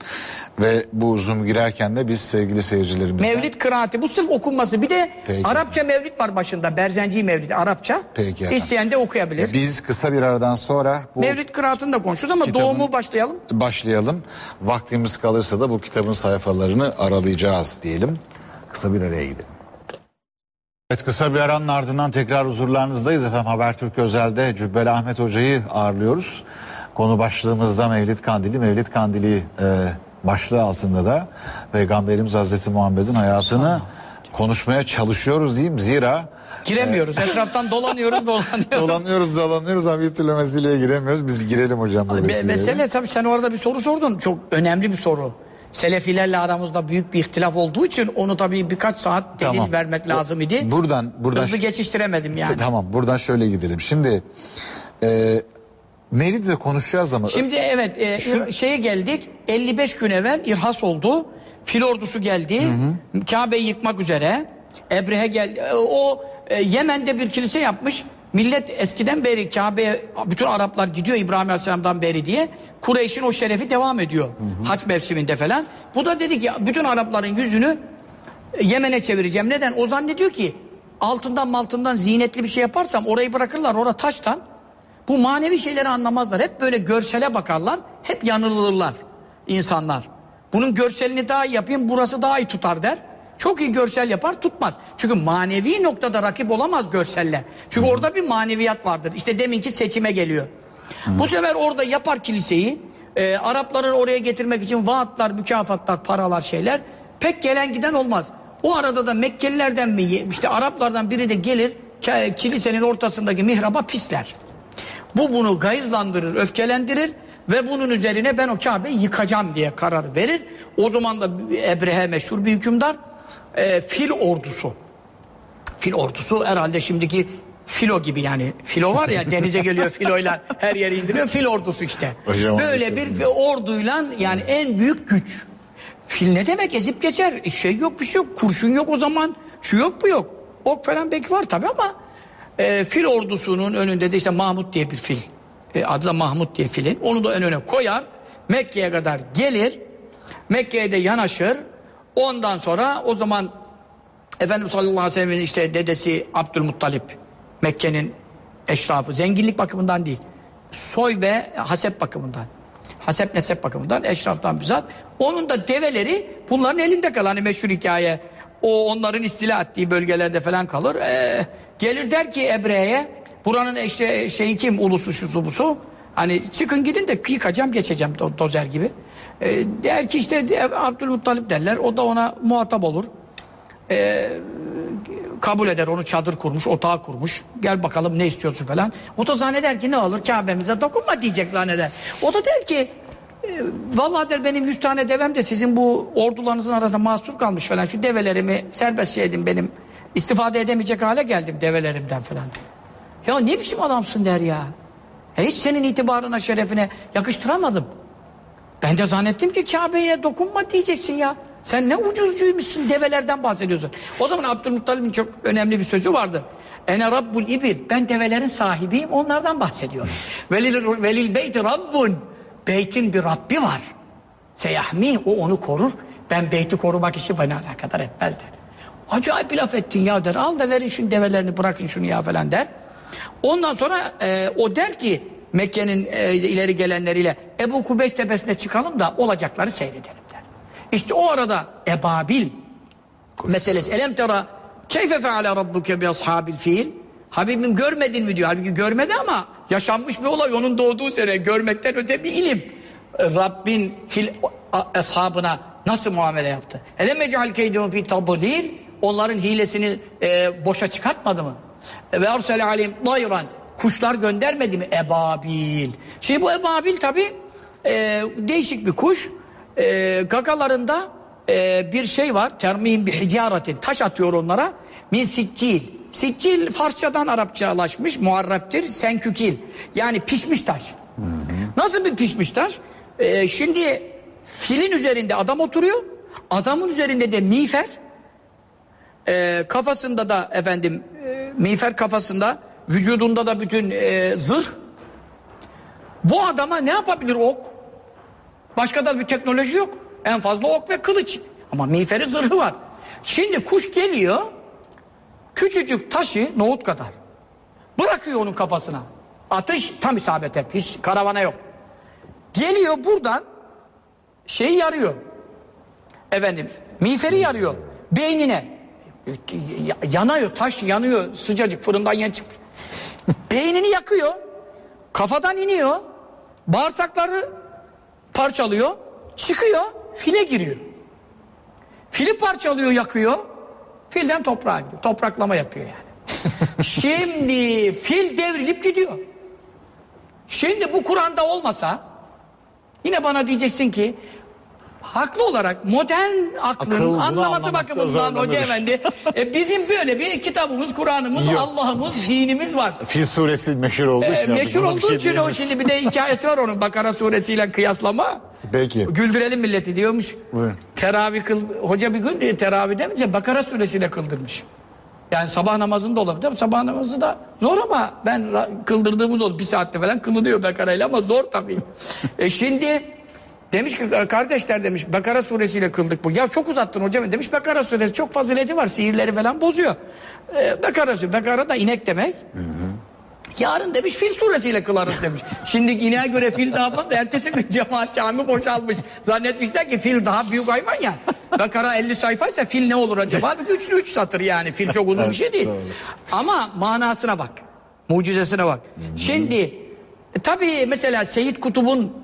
Ve bu zoom girerken de biz sevgili seyircilerimizden Mevlid kıraati bu sırf okunması. Bir de Peki. Arapça mevlid var başında. Berzenci mevlidi Arapça. Peki efendim. İsteyen de okuyabilir. biz kısa bir aradan sonra bu Mevlid kıraatını da konuşuruz ama Kitabın- doğumu başlayalım. başlayalım. Vaktimiz kalırsa da bu kitabın sayfalarını aralayacağız diyelim. Kısa bir araya gidelim. Evet kısa bir aranın ardından tekrar huzurlarınızdayız efendim. Habertürk Özel'de Cübbeli Ahmet Hoca'yı ağırlıyoruz. Konu başlığımızda Mevlid Kandili. Mevlid Kandili e, başlığı altında da Peygamberimiz Hazreti Muhammed'in hayatını konuşmaya çalışıyoruz diyeyim. Zira Giremiyoruz. Etraftan dolanıyoruz dolanıyoruz. dolanıyoruz dolanıyoruz ama bir türlü meseleye giremiyoruz. Biz girelim hocam bu Me- mesele tabii sen orada bir soru sordun. Çok önemli bir soru. Selefilerle aramızda büyük bir ihtilaf olduğu için onu tabii birkaç saat delil Tamam. vermek lazım idi. Buradan buradan Hızlı geçiştiremedim yani. Tamam buradan şöyle gidelim. Şimdi e, Mevlid'de konuşacağız ama Şimdi evet e, ir- şeye geldik. 55 gün evvel İrhas oldu. Fil ordusu geldi. Kabe'yi yıkmak üzere. Ebrehe geldi. E, O e, Yemen'de bir kilise yapmış. Millet eskiden beri Kabe'ye bütün Araplar gidiyor İbrahim Aleyhisselam'dan beri diye. Kureyş'in o şerefi devam ediyor. Haç mevsiminde falan. Bu da dedi ki bütün Arapların yüzünü e, Yemen'e çevireceğim. Neden? O zannediyor ki altından maltından zinetli bir şey yaparsam orayı bırakırlar. Orada taştan. Bu manevi şeyleri anlamazlar. Hep böyle görsele bakarlar. Hep yanılırlar insanlar. Bunun görselini daha iyi yapayım burası daha iyi tutar der. Çok iyi görsel yapar tutmaz. Çünkü manevi noktada rakip olamaz görselle. Çünkü orada bir maneviyat vardır. İşte deminki seçime geliyor. Bu sefer orada yapar kiliseyi. e, Arapları oraya getirmek için vaatlar, mükafatlar, paralar şeyler. Pek gelen giden olmaz. O arada da Mekkelilerden mi işte Araplardan biri de gelir kilisenin ortasındaki mihraba pisler. Bu bunu gayızlandırır, öfkelendirir ve bunun üzerine ben o Kabe'yi yıkacağım diye karar verir. O zaman da Ebrehe meşhur bir hükümdar e, fil ordusu. Fil ordusu herhalde şimdiki filo gibi yani. Filo var ya denize geliyor filoyla her yere indiriyor. Fil ordusu işte. Hocam Böyle bir orduyla yani en büyük güç. Fil ne demek ezip geçer. E, şey yok bir şey yok. Kurşun yok o zaman. Şu yok bu yok. Ok falan belki var tabi ama e, fil ordusunun önünde de işte Mahmut diye bir fil. E, adı da Mahmut diye filin. Onu da önüne koyar. Mekke'ye kadar gelir. Mekke'ye de yanaşır. Ondan sonra o zaman Efendimiz sallallahu aleyhi ve sellem'in işte dedesi Abdülmuttalip Mekke'nin eşrafı zenginlik bakımından değil soy ve hasep bakımından hasep nesep bakımından eşraftan bizzat. Onun da develeri bunların elinde kalır. Hani meşhur hikaye o onların istila ettiği bölgelerde falan kalır. Ee, gelir der ki Ebre'ye buranın işte şeyi kim? Ulusu şusu busu hani çıkın gidin de yıkacağım geçeceğim do- dozer gibi Ee, der ki işte Abdülmuttalip derler o da ona muhatap olur. Kabul eder onu çadır kurmuş otağı kurmuş. Gel bakalım ne istiyorsun falan. O da zanneder ki ne olur Kabe'mize dokunma diyecek zanneder. O da der ki e, vallahi der benim 100 tane devem de sizin bu ordularınızın arasında mahsur kalmış falan. Şu develerimi serbest şey edin benim istifade edemeyecek hale geldim develerimden falan. Ya ne biçim adamsın der ya. Ya hiç senin itibarına şerefine yakıştıramadım ben de zannettim ki Kabe'ye dokunma diyeceksin ya. Sen ne ucuzcuymuşsun develerden bahsediyorsun. O zaman Abdülmuttalib'in çok önemli bir sözü vardır. Ene rabbul ibil. Ben develerin sahibiyim onlardan bahsediyorum. <laughs> velil, velil beyti rabbun. Beytin bir Rabbi var. Seyahmi o onu korur. Ben beyti korumak işi bana alakadar etmez der. Acayip bir laf ettin ya der. Al da verin şunu develerini bırakın şunu ya falan der. Ondan sonra e, o der ki Mekke'nin e, ileri gelenleriyle Ebu Kubeys tepesine çıkalım da olacakları seyredelim der. İşte o arada Ebabil meselesi. Elem tera keyfe feale rabbuke bi ashabil fiil Habibim görmedin mi diyor. Halbuki görmedi ama yaşanmış bir olay onun doğduğu sene görmekten öte bir ilim. Rabbin fil ashabına nasıl muamele yaptı? Elem ec'al keydehum fi tadlil onların hilesini e, boşa çıkartmadı mı? Ve arsele aleyhim dayran kuşlar göndermedi mi? Ebabil. Şimdi bu ebabil tabi e, değişik bir kuş. e, gagalarında e, bir şey var. Termin bir hicaretin. Taş atıyor onlara. Min siccil. Siccil Farsçadan Arapçalaşmış. Muharreptir. Senkükil. Yani pişmiş taş. Nasıl bir pişmiş taş? E, şimdi filin üzerinde adam oturuyor. Adamın üzerinde de miğfer. E, kafasında da efendim e, miğfer kafasında vücudunda da bütün e, zırh. Bu adama ne yapabilir ok? Başka da bir teknoloji yok. En fazla ok ve kılıç. Ama miğferi zırhı var. Şimdi kuş geliyor. Küçücük taşı nohut kadar. Bırakıyor onun kafasına. Atış tam isabet hep. Hiç karavana yok. Geliyor buradan şeyi yarıyor. Efendim miğferi yarıyor. Beynine. Ya- Yanıyor taş yanıyor sıcacık fırından yeni çıkmış. Beynini yakıyor. Kafadan iniyor. Bağırsakları parçalıyor. Çıkıyor. File giriyor. Fili parçalıyor yakıyor. Filden toprağa gidiyor. Topraklama yapıyor yani. <laughs> Şimdi fil devrilip gidiyor. Şimdi bu Kur'an'da olmasa yine bana diyeceksin ki haklı olarak modern aklın Akıl anlaması bakımından hoca efendi e, bizim böyle bir kitabımız, Kur'an'ımız, Yok. Allah'ımız, dinimiz var. Fil suresi meşhur olduğu E, meşhur olduğu şey için o şimdi bir de hikayesi var onun Bakara suresiyle kıyaslama. Peki. Güldürelim milleti diyormuş. Buyurun. Teravih kıl, hoca bir gün e, teravih demince Bakara suresiyle kıldırmış. Yani sabah namazında olabilir sabah namazı da zor ama ben kıldırdığımız oldu. Bir saatte falan kılınıyor Bakara'yla ama zor tabii. <laughs> e şimdi demiş ki kardeşler demiş Bakara suresiyle kıldık bu. Ya çok uzattın hocam demiş Bakara suresi çok fazileti var sihirleri falan bozuyor. E, Bakara suresi Bakara da inek demek. Yarın demiş fil suresiyle kılarız demiş. Şimdi ineğe göre fil daha fazla. Ertesi gün cemaat cami boşalmış. Zannetmişler ki fil daha büyük hayvan ya. Bakara 50 sayfaysa fil ne olur acaba? Bir güçlü üç satır yani. Fil çok uzun bir şey değil. Ama manasına bak. Mucizesine bak. Şimdi e, tabii mesela Seyit Kutub'un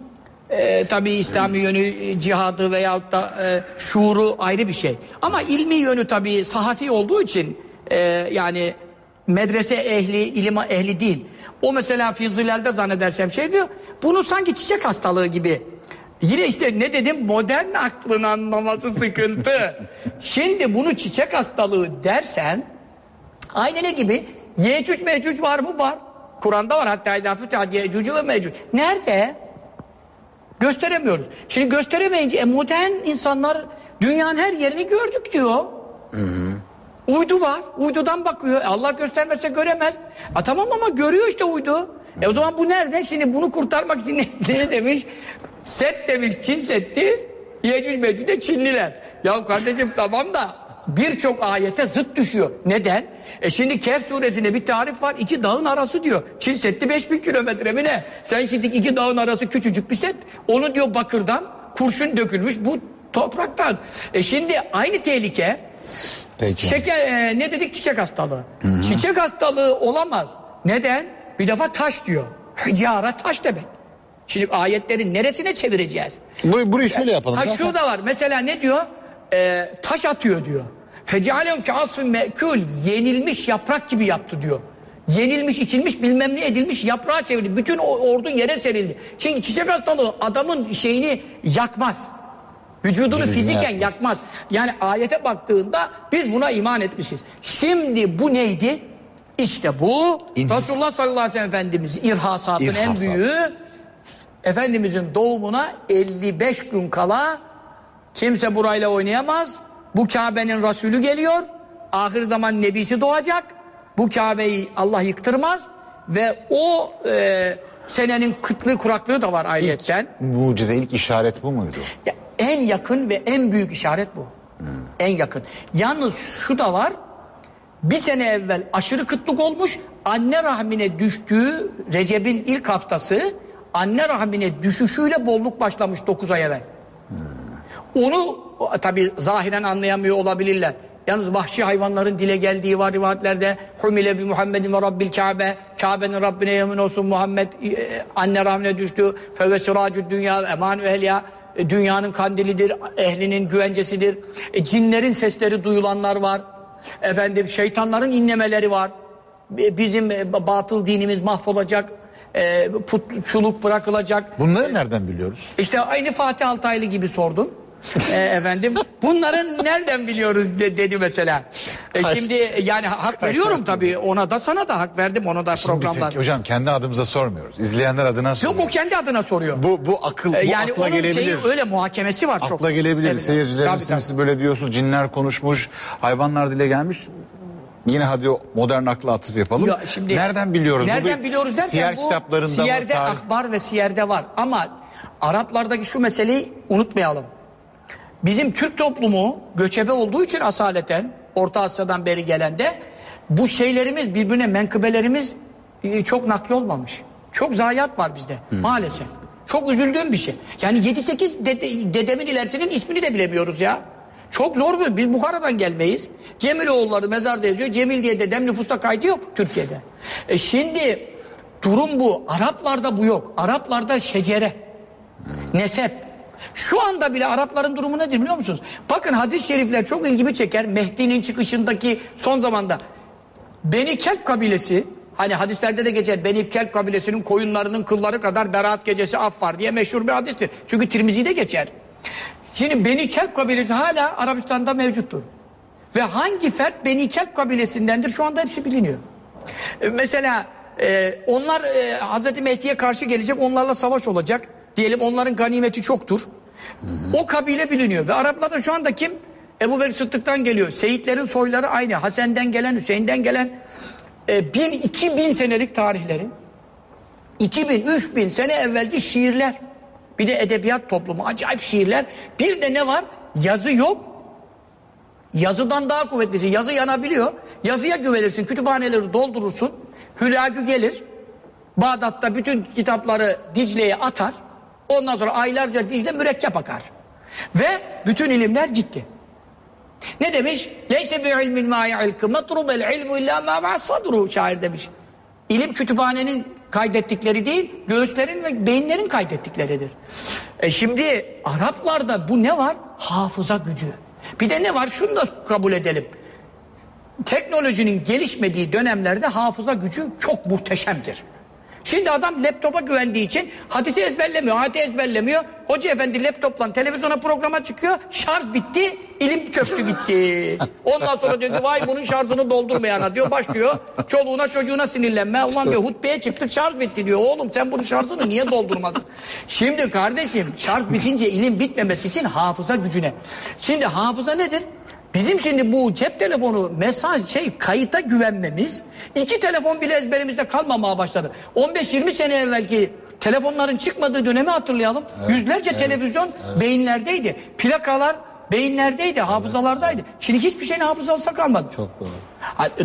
e, tabii İslami yönü e, cihadı veyahut da e, şuuru ayrı bir şey. Ama ilmi yönü tabii sahafi olduğu için e, yani medrese ehli, ilim ehli değil. O mesela Fizilal'de zannedersem şey diyor. Bunu sanki çiçek hastalığı gibi. Yine işte ne dedim modern aklın anlaması sıkıntı. <laughs> Şimdi bunu çiçek hastalığı dersen aynı ne gibi? Yecüc mecüc var mı? Var. Kur'an'da var hatta fütihâd yecücü ve mecüc. Nerede? Gösteremiyoruz. Şimdi gösteremeyince e, modern insanlar dünyanın her yerini gördük diyor. Uydu var. Uydudan bakıyor. E, Allah göstermezse göremez. A tamam ama görüyor işte uydu. E o zaman bu nerede? Şimdi bunu kurtarmak için <laughs> ne, ne demiş? Set demiş Çin setti. Yecüc mecüc de Çinliler. Ya kardeşim tamam da birçok ayete zıt düşüyor. Neden? E şimdi Kehf suresinde bir tarif var. iki dağın arası diyor. Çin setti 5000 kilometre mi ne? Sen şimdi iki dağın arası küçücük bir set. Onu diyor bakırdan kurşun dökülmüş bu topraktan. E şimdi aynı tehlike Peki. Şeker, e, ne dedik çiçek hastalığı. Çiçek hastalığı olamaz. Neden? Bir defa taş diyor. Hicare taş demek. Şimdi ayetlerin neresine çevireceğiz? Burayı, burayı şöyle yapalım. Ha Zaten- şurada var. Mesela ne diyor? Ee, taş atıyor diyor. Fecalem ki asfın mekul yenilmiş yaprak gibi yaptı diyor. Yenilmiş, içilmiş, bilmem ne edilmiş yaprağa çevirdi. Bütün ordun yere serildi. Çünkü çiçek hastalığı adamın şeyini yakmaz. Vücudunu Cildini fiziken yakmaz. yakmaz. Yani ayete baktığında biz buna iman etmişiz. Şimdi bu neydi? İşte bu İnci- Resulullah sallallahu aleyhi ve sellem Efendimiz irhasatın en İrhasat. büyüğü Efendimizin doğumuna 55 gün kala kimse burayla oynayamaz. Bu Kabe'nin Resulü geliyor. Ahir zaman Nebisi doğacak. Bu Kabe'yi Allah yıktırmaz. Ve o e, senenin kıtlığı kuraklığı da var ayetten. Mucize ilk işaret bu muydu? Ya en yakın ve en büyük işaret bu. En yakın. Yalnız şu da var. Bir sene evvel aşırı kıtlık olmuş. Anne rahmine düştüğü Recep'in ilk haftası anne rahmine düşüşüyle bolluk başlamış 9 ay evvel. Onu tabi zahiren anlayamıyor olabilirler. Yalnız vahşi hayvanların dile geldiği var rivayetlerde. Humile bi Muhammedin ve Rabbil Kabe. Kabe'nin Rabbine yemin olsun Muhammed e, anne rahmine düştü. Feve siracü dünya emanü ehliya. E, Dünyanın kandilidir, ehlinin güvencesidir. E, cinlerin sesleri duyulanlar var. Efendim şeytanların inlemeleri var. E, Bizim e, batıl dinimiz mahvolacak. e, putçuluk bırakılacak. Bunları nereden biliyoruz? İşte aynı Fatih Altaylı gibi sordum. E, efendim bunların nereden biliyoruz de- dedi mesela. E, şimdi yani hak veriyorum tabii ona da sana da hak verdim ona da Şimdi biz hocam kendi adımıza sormuyoruz. İzleyenler adına Yok soruyoruz. o kendi adına soruyor. Bu, bu akıl, bu E, yani akla onun gelebilir. şeyi öyle muhakemesi var çok. Akla gelebilir. Evet. Seyircilerimiz tabii. siz böyle diyorsunuz. Cinler konuşmuş, hayvanlar dile gelmiş. Yine hadi o modern akla atıf yapalım. Ya şimdi nereden biliyoruz? Bu Nereden bir biliyoruz derken Siyer bu kitaplarında mı? Siyer'de tarih- akbar ve siyerde var. Ama Araplardaki şu meseleyi unutmayalım. Bizim Türk toplumu göçebe olduğu için asaleten Orta Asya'dan beri gelen de bu şeylerimiz birbirine menkıbelerimiz e, çok nakli olmamış. Çok zayiat var bizde maalesef. Çok üzüldüğüm bir şey. Yani 7-8 dede, dedemin ilerisinin ismini de bilemiyoruz ya. Çok zor bir. Biz Bukhara'dan gelmeyiz. Cemiloğulları mezarda yazıyor. Cemil diye dedem nüfusta kaydı yok Türkiye'de. E şimdi durum bu. Araplarda bu yok. Araplarda şecere. Nesep. Şu anda bile Arapların durumu nedir biliyor musunuz? Bakın hadis-i şerifler çok ilgimi çeker. Mehdi'nin çıkışındaki son zamanda Beni Kelp kabilesi hani hadislerde de geçer Beni Kelp kabilesinin koyunlarının kılları kadar beraat gecesi af var diye meşhur bir hadistir. Çünkü Tirmizi'de geçer. Şimdi Beni Kelp kabilesi hala Arabistan'da mevcuttur. Ve hangi fert Beni Kelp kabilesindendir şu anda hepsi biliniyor. Mesela e, onlar e, Hazreti Mehdi'ye karşı gelecek onlarla savaş olacak. Diyelim onların ganimeti çoktur. O kabile biliniyor ve Araplarda şu anda kim? Ebu Bekir Sıddık'tan geliyor. Seyitlerin soyları aynı. Hasen'den gelen, Hüseyin'den gelen. E, bin, iki bin senelik tarihleri. 2000, 3000 sene evvelki şiirler. Bir de edebiyat toplumu. Acayip şiirler. Bir de ne var? Yazı yok. Yazıdan daha kuvvetlisi. Yazı yanabiliyor. Yazıya güvenirsin. Kütüphaneleri doldurursun. Hülagü gelir. Bağdat'ta bütün kitapları Dicle'ye atar. Ondan sonra aylarca Dicle mürekkep akar. Ve bütün ilimler gitti. Ne demiş? Leyse bi ilmin ma ya'ilkı matrubel ilmu illa ma ma'sadru şair demiş. İlim kütüphanenin kaydettikleri değil, göğüslerin ve beyinlerin kaydettikleridir. E şimdi Araplarda bu ne var? Hafıza gücü. Bir de ne var? Şunu da kabul edelim. Teknolojinin gelişmediği dönemlerde hafıza gücü çok muhteşemdir. Şimdi adam laptopa güvendiği için hadisi ezberlemiyor, ayeti ezberlemiyor. Hoca efendi laptopla televizyona programa çıkıyor. Şarj bitti, ilim çöktü gitti. Ondan sonra diyor ki vay bunun şarjını doldurmayana diyor. Başlıyor çoluğuna çocuğuna sinirlenme. Ulan diyor hutbeye çıktık şarj bitti diyor. Oğlum sen bunun şarjını niye doldurmadın? Şimdi kardeşim şarj bitince ilim bitmemesi için hafıza gücüne. Şimdi hafıza nedir? Bizim şimdi bu cep telefonu mesaj şey kayıta güvenmemiz iki telefon bile ezberimizde kalmamaya başladı. 15-20 sene evvelki telefonların çıkmadığı dönemi hatırlayalım. Yüzlerce televizyon beyinlerdeydi. Plakalar beyinlerdeydi, hafızalardaydı. Şimdi hiçbir şeyin hafızası kalmadı. Çok doğru.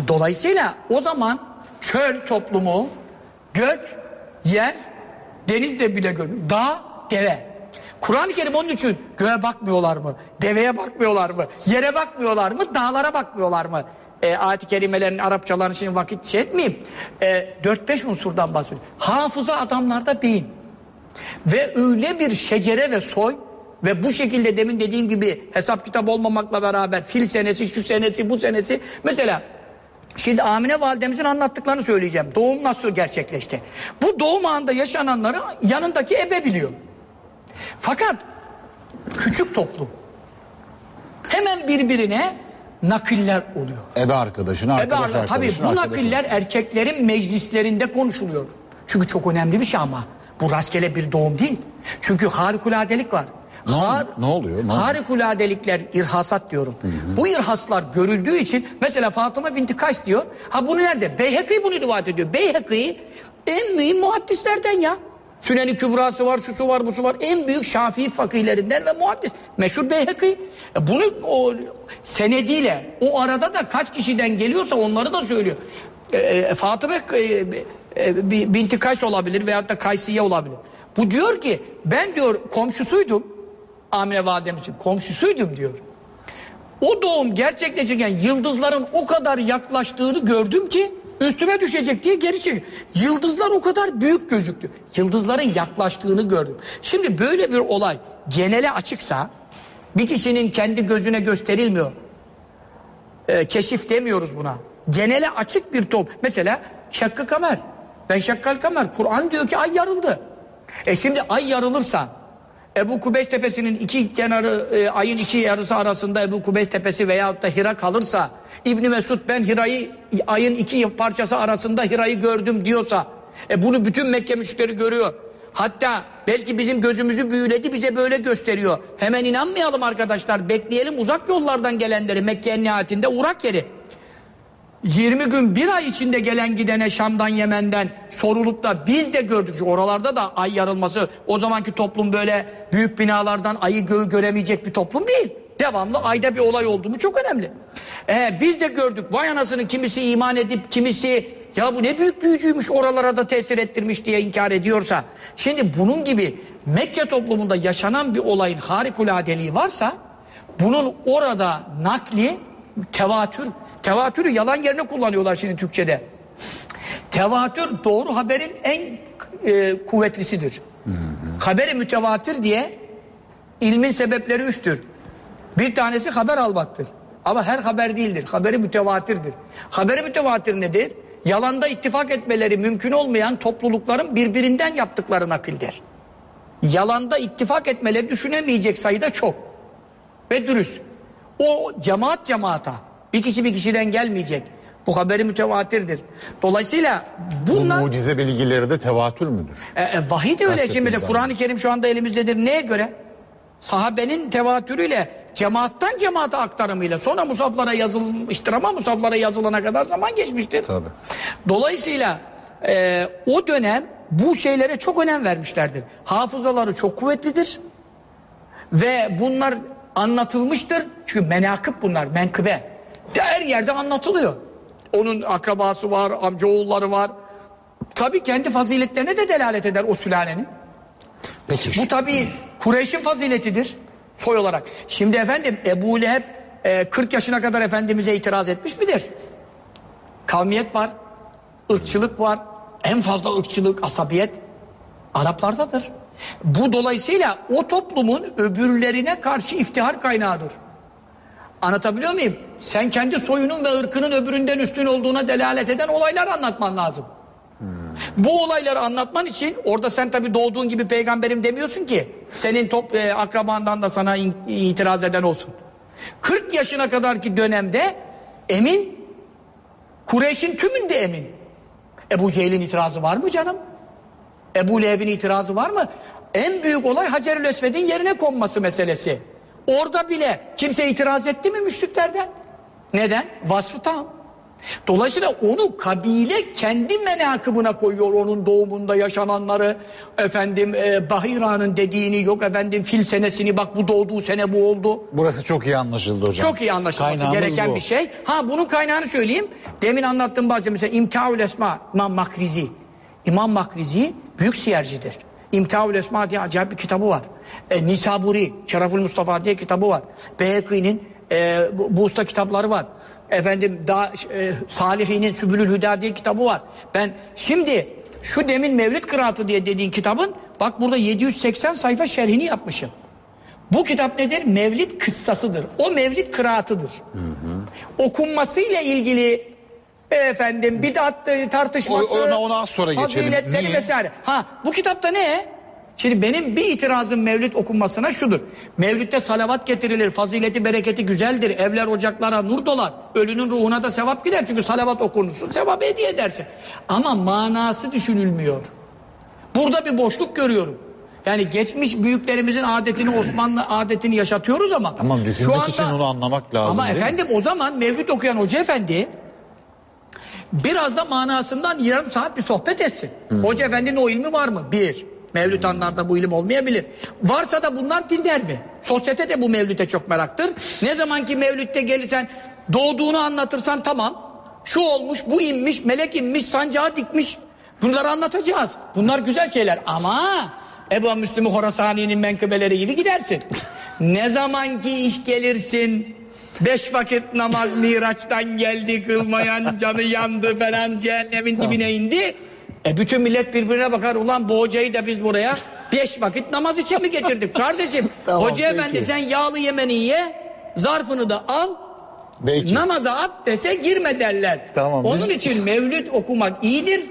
Dolayısıyla o zaman çöl toplumu, gök, yer, deniz de bile görmüyor. Dağ, deve. Kur'an-ı Kerim onun için göğe bakmıyorlar mı? Deveye bakmıyorlar mı? Yere bakmıyorlar mı? Dağlara bakmıyorlar mı? E, ayet-i kerimelerin Arapçalarını şimdi vakit şey etmeyeyim. E, 4-5 unsurdan bahsediyor. Hafıza adamlarda beyin. Ve öyle bir şecere ve soy ve bu şekilde demin dediğim gibi hesap kitap olmamakla beraber fil senesi, şu senesi, bu senesi. Mesela şimdi Amine validemizin anlattıklarını söyleyeceğim. Doğum nasıl gerçekleşti? Bu doğum anında yaşananları yanındaki ebe biliyor. Fakat küçük toplum hemen birbirine nakiller oluyor. Ebe arkadaşına, Ebe arkadaş arla- tabii arkadaşına, bu nakiller erkeklerin meclislerinde konuşuluyor. Çünkü çok önemli bir şey ama. Bu rastgele bir doğum değil. Çünkü harikuladelik var. Ne ol- ne oluyor? Ne? Harikuladelikler, irhasat diyorum. Bu irhaslar görüldüğü için mesela Fatıma binti Kays diyor. Ha bunu nerede? Beyhekî bunu rivayet ediyor. Beyhekî en mühim muhaddislerden ya. Süneni Kübrası var, şusu var, busu var. En büyük Şafii fakihlerinden ve muhaddis. Meşhur Beyhekî. E bunu o senediyle o arada da kaç kişiden geliyorsa onları da söylüyor. E, e, Fatıma e, e, bi- binti Kays olabilir veyahut da Kaysiye olabilir. Bu diyor ki ben diyor komşusuydum. Amine validemiz için komşusuydum diyor. O doğum gerçekleşirken yıldızların o kadar yaklaştığını gördüm ki üstüme düşecek diye geri çekildim. Yıldızlar o kadar büyük gözüktü. Yıldızların yaklaştığını gördüm. Şimdi böyle bir olay genele açıksa bir kişinin kendi gözüne gösterilmiyor. Ee, keşif demiyoruz buna. Genele açık bir top. Mesela Şakkı Kamer. Ben şakkal kamer. Kur'an diyor ki ay yarıldı. E şimdi ay yarılırsa Ebu Kubeys Tepesi'nin iki kenarı e, ayın iki yarısı arasında Ebu Kubeys Tepesi veyahut da Hira kalırsa İbni Mesud ben Hira'yı ayın iki parçası arasında Hira'yı gördüm diyorsa e bunu bütün Mekke müşrikleri görüyor. Hatta belki bizim gözümüzü büyüledi bize böyle gösteriyor. Hemen inanmayalım arkadaşlar. Bekleyelim uzak yollardan gelenleri Mekke'nin nihayetinde uğrak yeri. 20 gün bir ay içinde gelen gidene Şam'dan Yemen'den sorulup da biz de gördük. Oralarda da ay yarılması o zamanki toplum böyle büyük binalardan ayı göğü göremeyecek bir toplum değil. Devamlı ayda bir olay oldu mu çok önemli. Ee, biz de gördük vay anasını kimisi iman edip kimisi ya bu ne büyük büyücüymüş oralara da tesir ettirmiş diye inkar ediyorsa. Şimdi bunun gibi Mekke toplumunda yaşanan bir olayın harikuladeliği varsa bunun orada nakli tevatür Tevatürü yalan yerine kullanıyorlar şimdi Türkçe'de. Tevatür doğru haberin en e, kuvvetlisidir. Haberi mütevatir diye ilmin sebepleri üçtür. Bir tanesi haber almaktır. Ama her haber değildir. Haberi mütevatirdir. Haberi mütevatir nedir? Yalanda ittifak etmeleri mümkün olmayan toplulukların birbirinden yaptıkları nakildir. Yalanda ittifak etmeleri düşünemeyecek sayıda çok. Ve dürüst. O cemaat cemaata bir kişi bir kişiden gelmeyecek. Bu haberi mütevatirdir. Dolayısıyla Bu bunlar... mucize bilgileri de tevatür müdür? E, e, vahiy de öyle. Şimdi. Kur'an-ı Kerim şu anda elimizdedir. Neye göre? Sahabenin tevatürüyle cemaattan cemaate aktarımıyla sonra musaflara yazılmıştır ama musaflara yazılana kadar zaman geçmiştir. Tabii. Dolayısıyla e, o dönem bu şeylere çok önem vermişlerdir. Hafızaları çok kuvvetlidir. Ve bunlar anlatılmıştır. Çünkü menakıb bunlar, menkıbe. Her yerde anlatılıyor. Onun akrabası var, amcaoğulları var. Tabii kendi faziletlerine de delalet eder o sülalenin. Peki. Bu tabii Kureyş'in faziletidir soy olarak. Şimdi efendim Ebu Leheb e, 40 yaşına kadar Efendimiz'e itiraz etmiş midir? Kavmiyet var, ırkçılık var. En fazla ırkçılık, asabiyet Araplardadır. Bu dolayısıyla o toplumun öbürlerine karşı iftihar kaynağıdır. Anlatabiliyor muyum? Sen kendi soyunun ve ırkının öbüründen üstün olduğuna delalet eden olaylar anlatman lazım. Bu olayları anlatman için orada sen tabii doğduğun gibi peygamberim demiyorsun ki senin top e, akrabandan da sana in- itiraz eden olsun. 40 yaşına kadarki dönemde emin Kureyş'in tümünde emin. Ebu Cehil'in itirazı var mı canım? Ebu Leheb'in itirazı var mı? En büyük olay Hacerül Esved'in yerine konması meselesi. Orada bile kimse itiraz etti mi müşriklerden? Neden? Vasfı tam. Dolayısıyla onu kabile kendi menakıbına koyuyor onun doğumunda yaşananları. Efendim e, Bahira'nın dediğini yok efendim fil senesini bak bu doğduğu sene bu oldu. Burası çok iyi anlaşıldı hocam. Çok iyi anlaşılması Kaynağımız gereken bu. bir şey. Ha bunun kaynağını söyleyeyim. Demin anlattığım bazı mesela İmtihaül Esma İmam Makrizi. İmam Makrizi büyük siyercidir. İmtihaül Esma diye acayip bir kitabı var. E, Nisaburi, Şerefül Mustafa diye kitabı var. Beyheki'nin e, bu, bu usta kitapları var. Efendim daha e, Salihi'nin Sübülül Hüda diye kitabı var. Ben şimdi şu demin Mevlid Kıraatı diye dediğin kitabın bak burada 780 sayfa şerhini yapmışım. Bu kitap nedir? Mevlid kıssasıdır. O mevlid kıraatıdır. Okunmasıyla ilgili efendim bidat e, tartışması, O- ona- ona az sonra geçelim. faziletleri Niye? vesaire. Ha bu kitapta ne? Şimdi benim bir itirazım mevlid okunmasına şudur. Mevlütte salavat getirilir, fazileti, bereketi güzeldir. Evler, ocaklara nur dolar. Ölünün ruhuna da sevap gider. Çünkü salavat okunursun, sevabı hediye edersin. Ama manası düşünülmüyor. Burada bir boşluk görüyorum. Yani geçmiş büyüklerimizin adetini, Osmanlı adetini yaşatıyoruz ama... Ama düşünmek için onu anlamak lazım Ama değil mi? efendim o zaman Mevlüt okuyan hoca efendi... Biraz da manasından yarım saat bir sohbet etsin. Hoca efendinin o ilmi var mı? Bir. Mevlüt anlarda bu ilim olmayabilir. Varsa da bunlar dinler mi? Sosyete de bu mevlüte çok meraktır. Ne zaman ki mevlütte gelirsen doğduğunu anlatırsan tamam. Şu olmuş, bu inmiş, melek inmiş, sancağı dikmiş. Bunları anlatacağız. Bunlar güzel şeyler ama Ebu Müslüm Horasani'nin menkıbeleri gibi gidersin. <laughs> ne zaman ki iş gelirsin Beş vakit namaz <laughs> Miraç'tan geldi kılmayan canı yandı falan cehennemin dibine indi. E bütün millet birbirine bakar ulan bu hocayı da biz buraya beş vakit namaz için mi getirdik kardeşim? <laughs> Tamam, Hoca peki. efendi sen yağlı yemeni ye zarfını da al Belki. namaza abdese girme derler. Tamam, Onun biz- için mevlüt okumak iyidir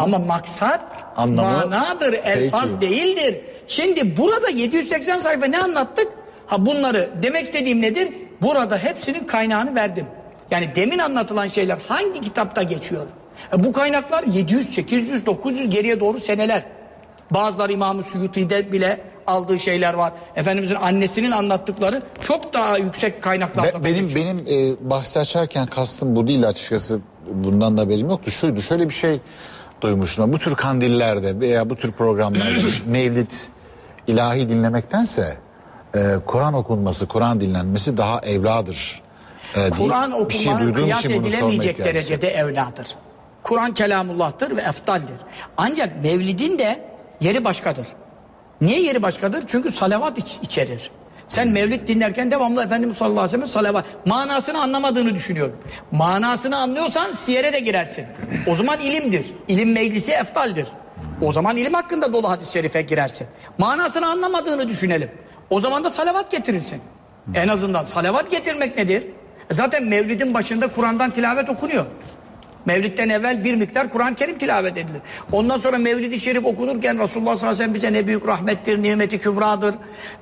Ama maksat Anlamı- manadır, elfaz Peki. değildir. Şimdi burada 780 sayfa ne anlattık? Ha bunları demek istediğim nedir? Burada hepsinin kaynağını verdim. Yani demin anlatılan şeyler hangi kitapta geçiyor? E bu kaynaklar 700, 800, 900 geriye doğru seneler. Bazıları İmam-ı Suyuti'de bile aldığı şeyler var. Efendimizin annesinin anlattıkları çok daha yüksek kaynaklarda. Be- benim benim e, bahsi açarken kastım bu değil açıkçası. Bundan da haberim yoktu. Şuydu şöyle bir şey duymuştum. Bu tür kandillerde veya bu tür programlarda <clears throat> mevlid ilahi dinlemektense e, Kur'an okunması, Kur'an dinlenmesi daha evladır. E, Kur'an şey okumanın duyduğum kıyas edilemeyecek derecede evladır. Kur'an kelamullah'tır ve eftaldir. Ancak mevlidin de yeri başkadır. Niye yeri başkadır? Çünkü salavat iç- içerir. Sen mevlid dinlerken devamlı Efendimiz sallallahu aleyhi ve sellem salavat. Manasını anlamadığını düşünüyorum. Manasını anlıyorsan siyere de girersin. O zaman ilimdir. İlim meclisi eftaldir. O zaman ilim hakkında dolu hadis-i şerife girersin. Manasını anlamadığını düşünelim. O zaman da salavat getirirsin. En azından salavat getirmek nedir? E Zaten mevlidin başında Kur'an'dan tilavet okunuyor. Mevlidden evvel bir miktar Kur'an-ı Kerim tilavet edilir. Ondan sonra Mevlid-i Şerif okunurken Resulullah sallallahu aleyhi ve sellem bize ne büyük rahmettir, nimeti kübradır.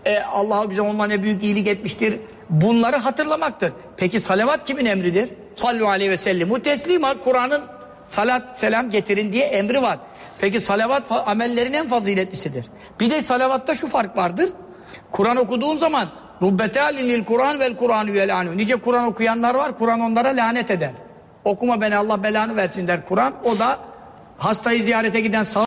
Ee, Allah bize onunla ne büyük iyilik etmiştir. Bunları hatırlamaktır. Peki salavat kimin emridir? Sallu aleyhi ve sellimu teslima. Kur'an'ın salat selam getirin diye emri var. Peki salavat amellerin en faziletlisidir. Bir de salavatta şu fark vardır. Kur'an okuduğun zaman Rubbete lil Kur'an vel Kur'anü yelanu. Nice Kur'an okuyanlar var. Kur'an onlara lanet eder. Okuma beni Allah belanı versin der Kur'an. O da hastayı ziyarete giden sağ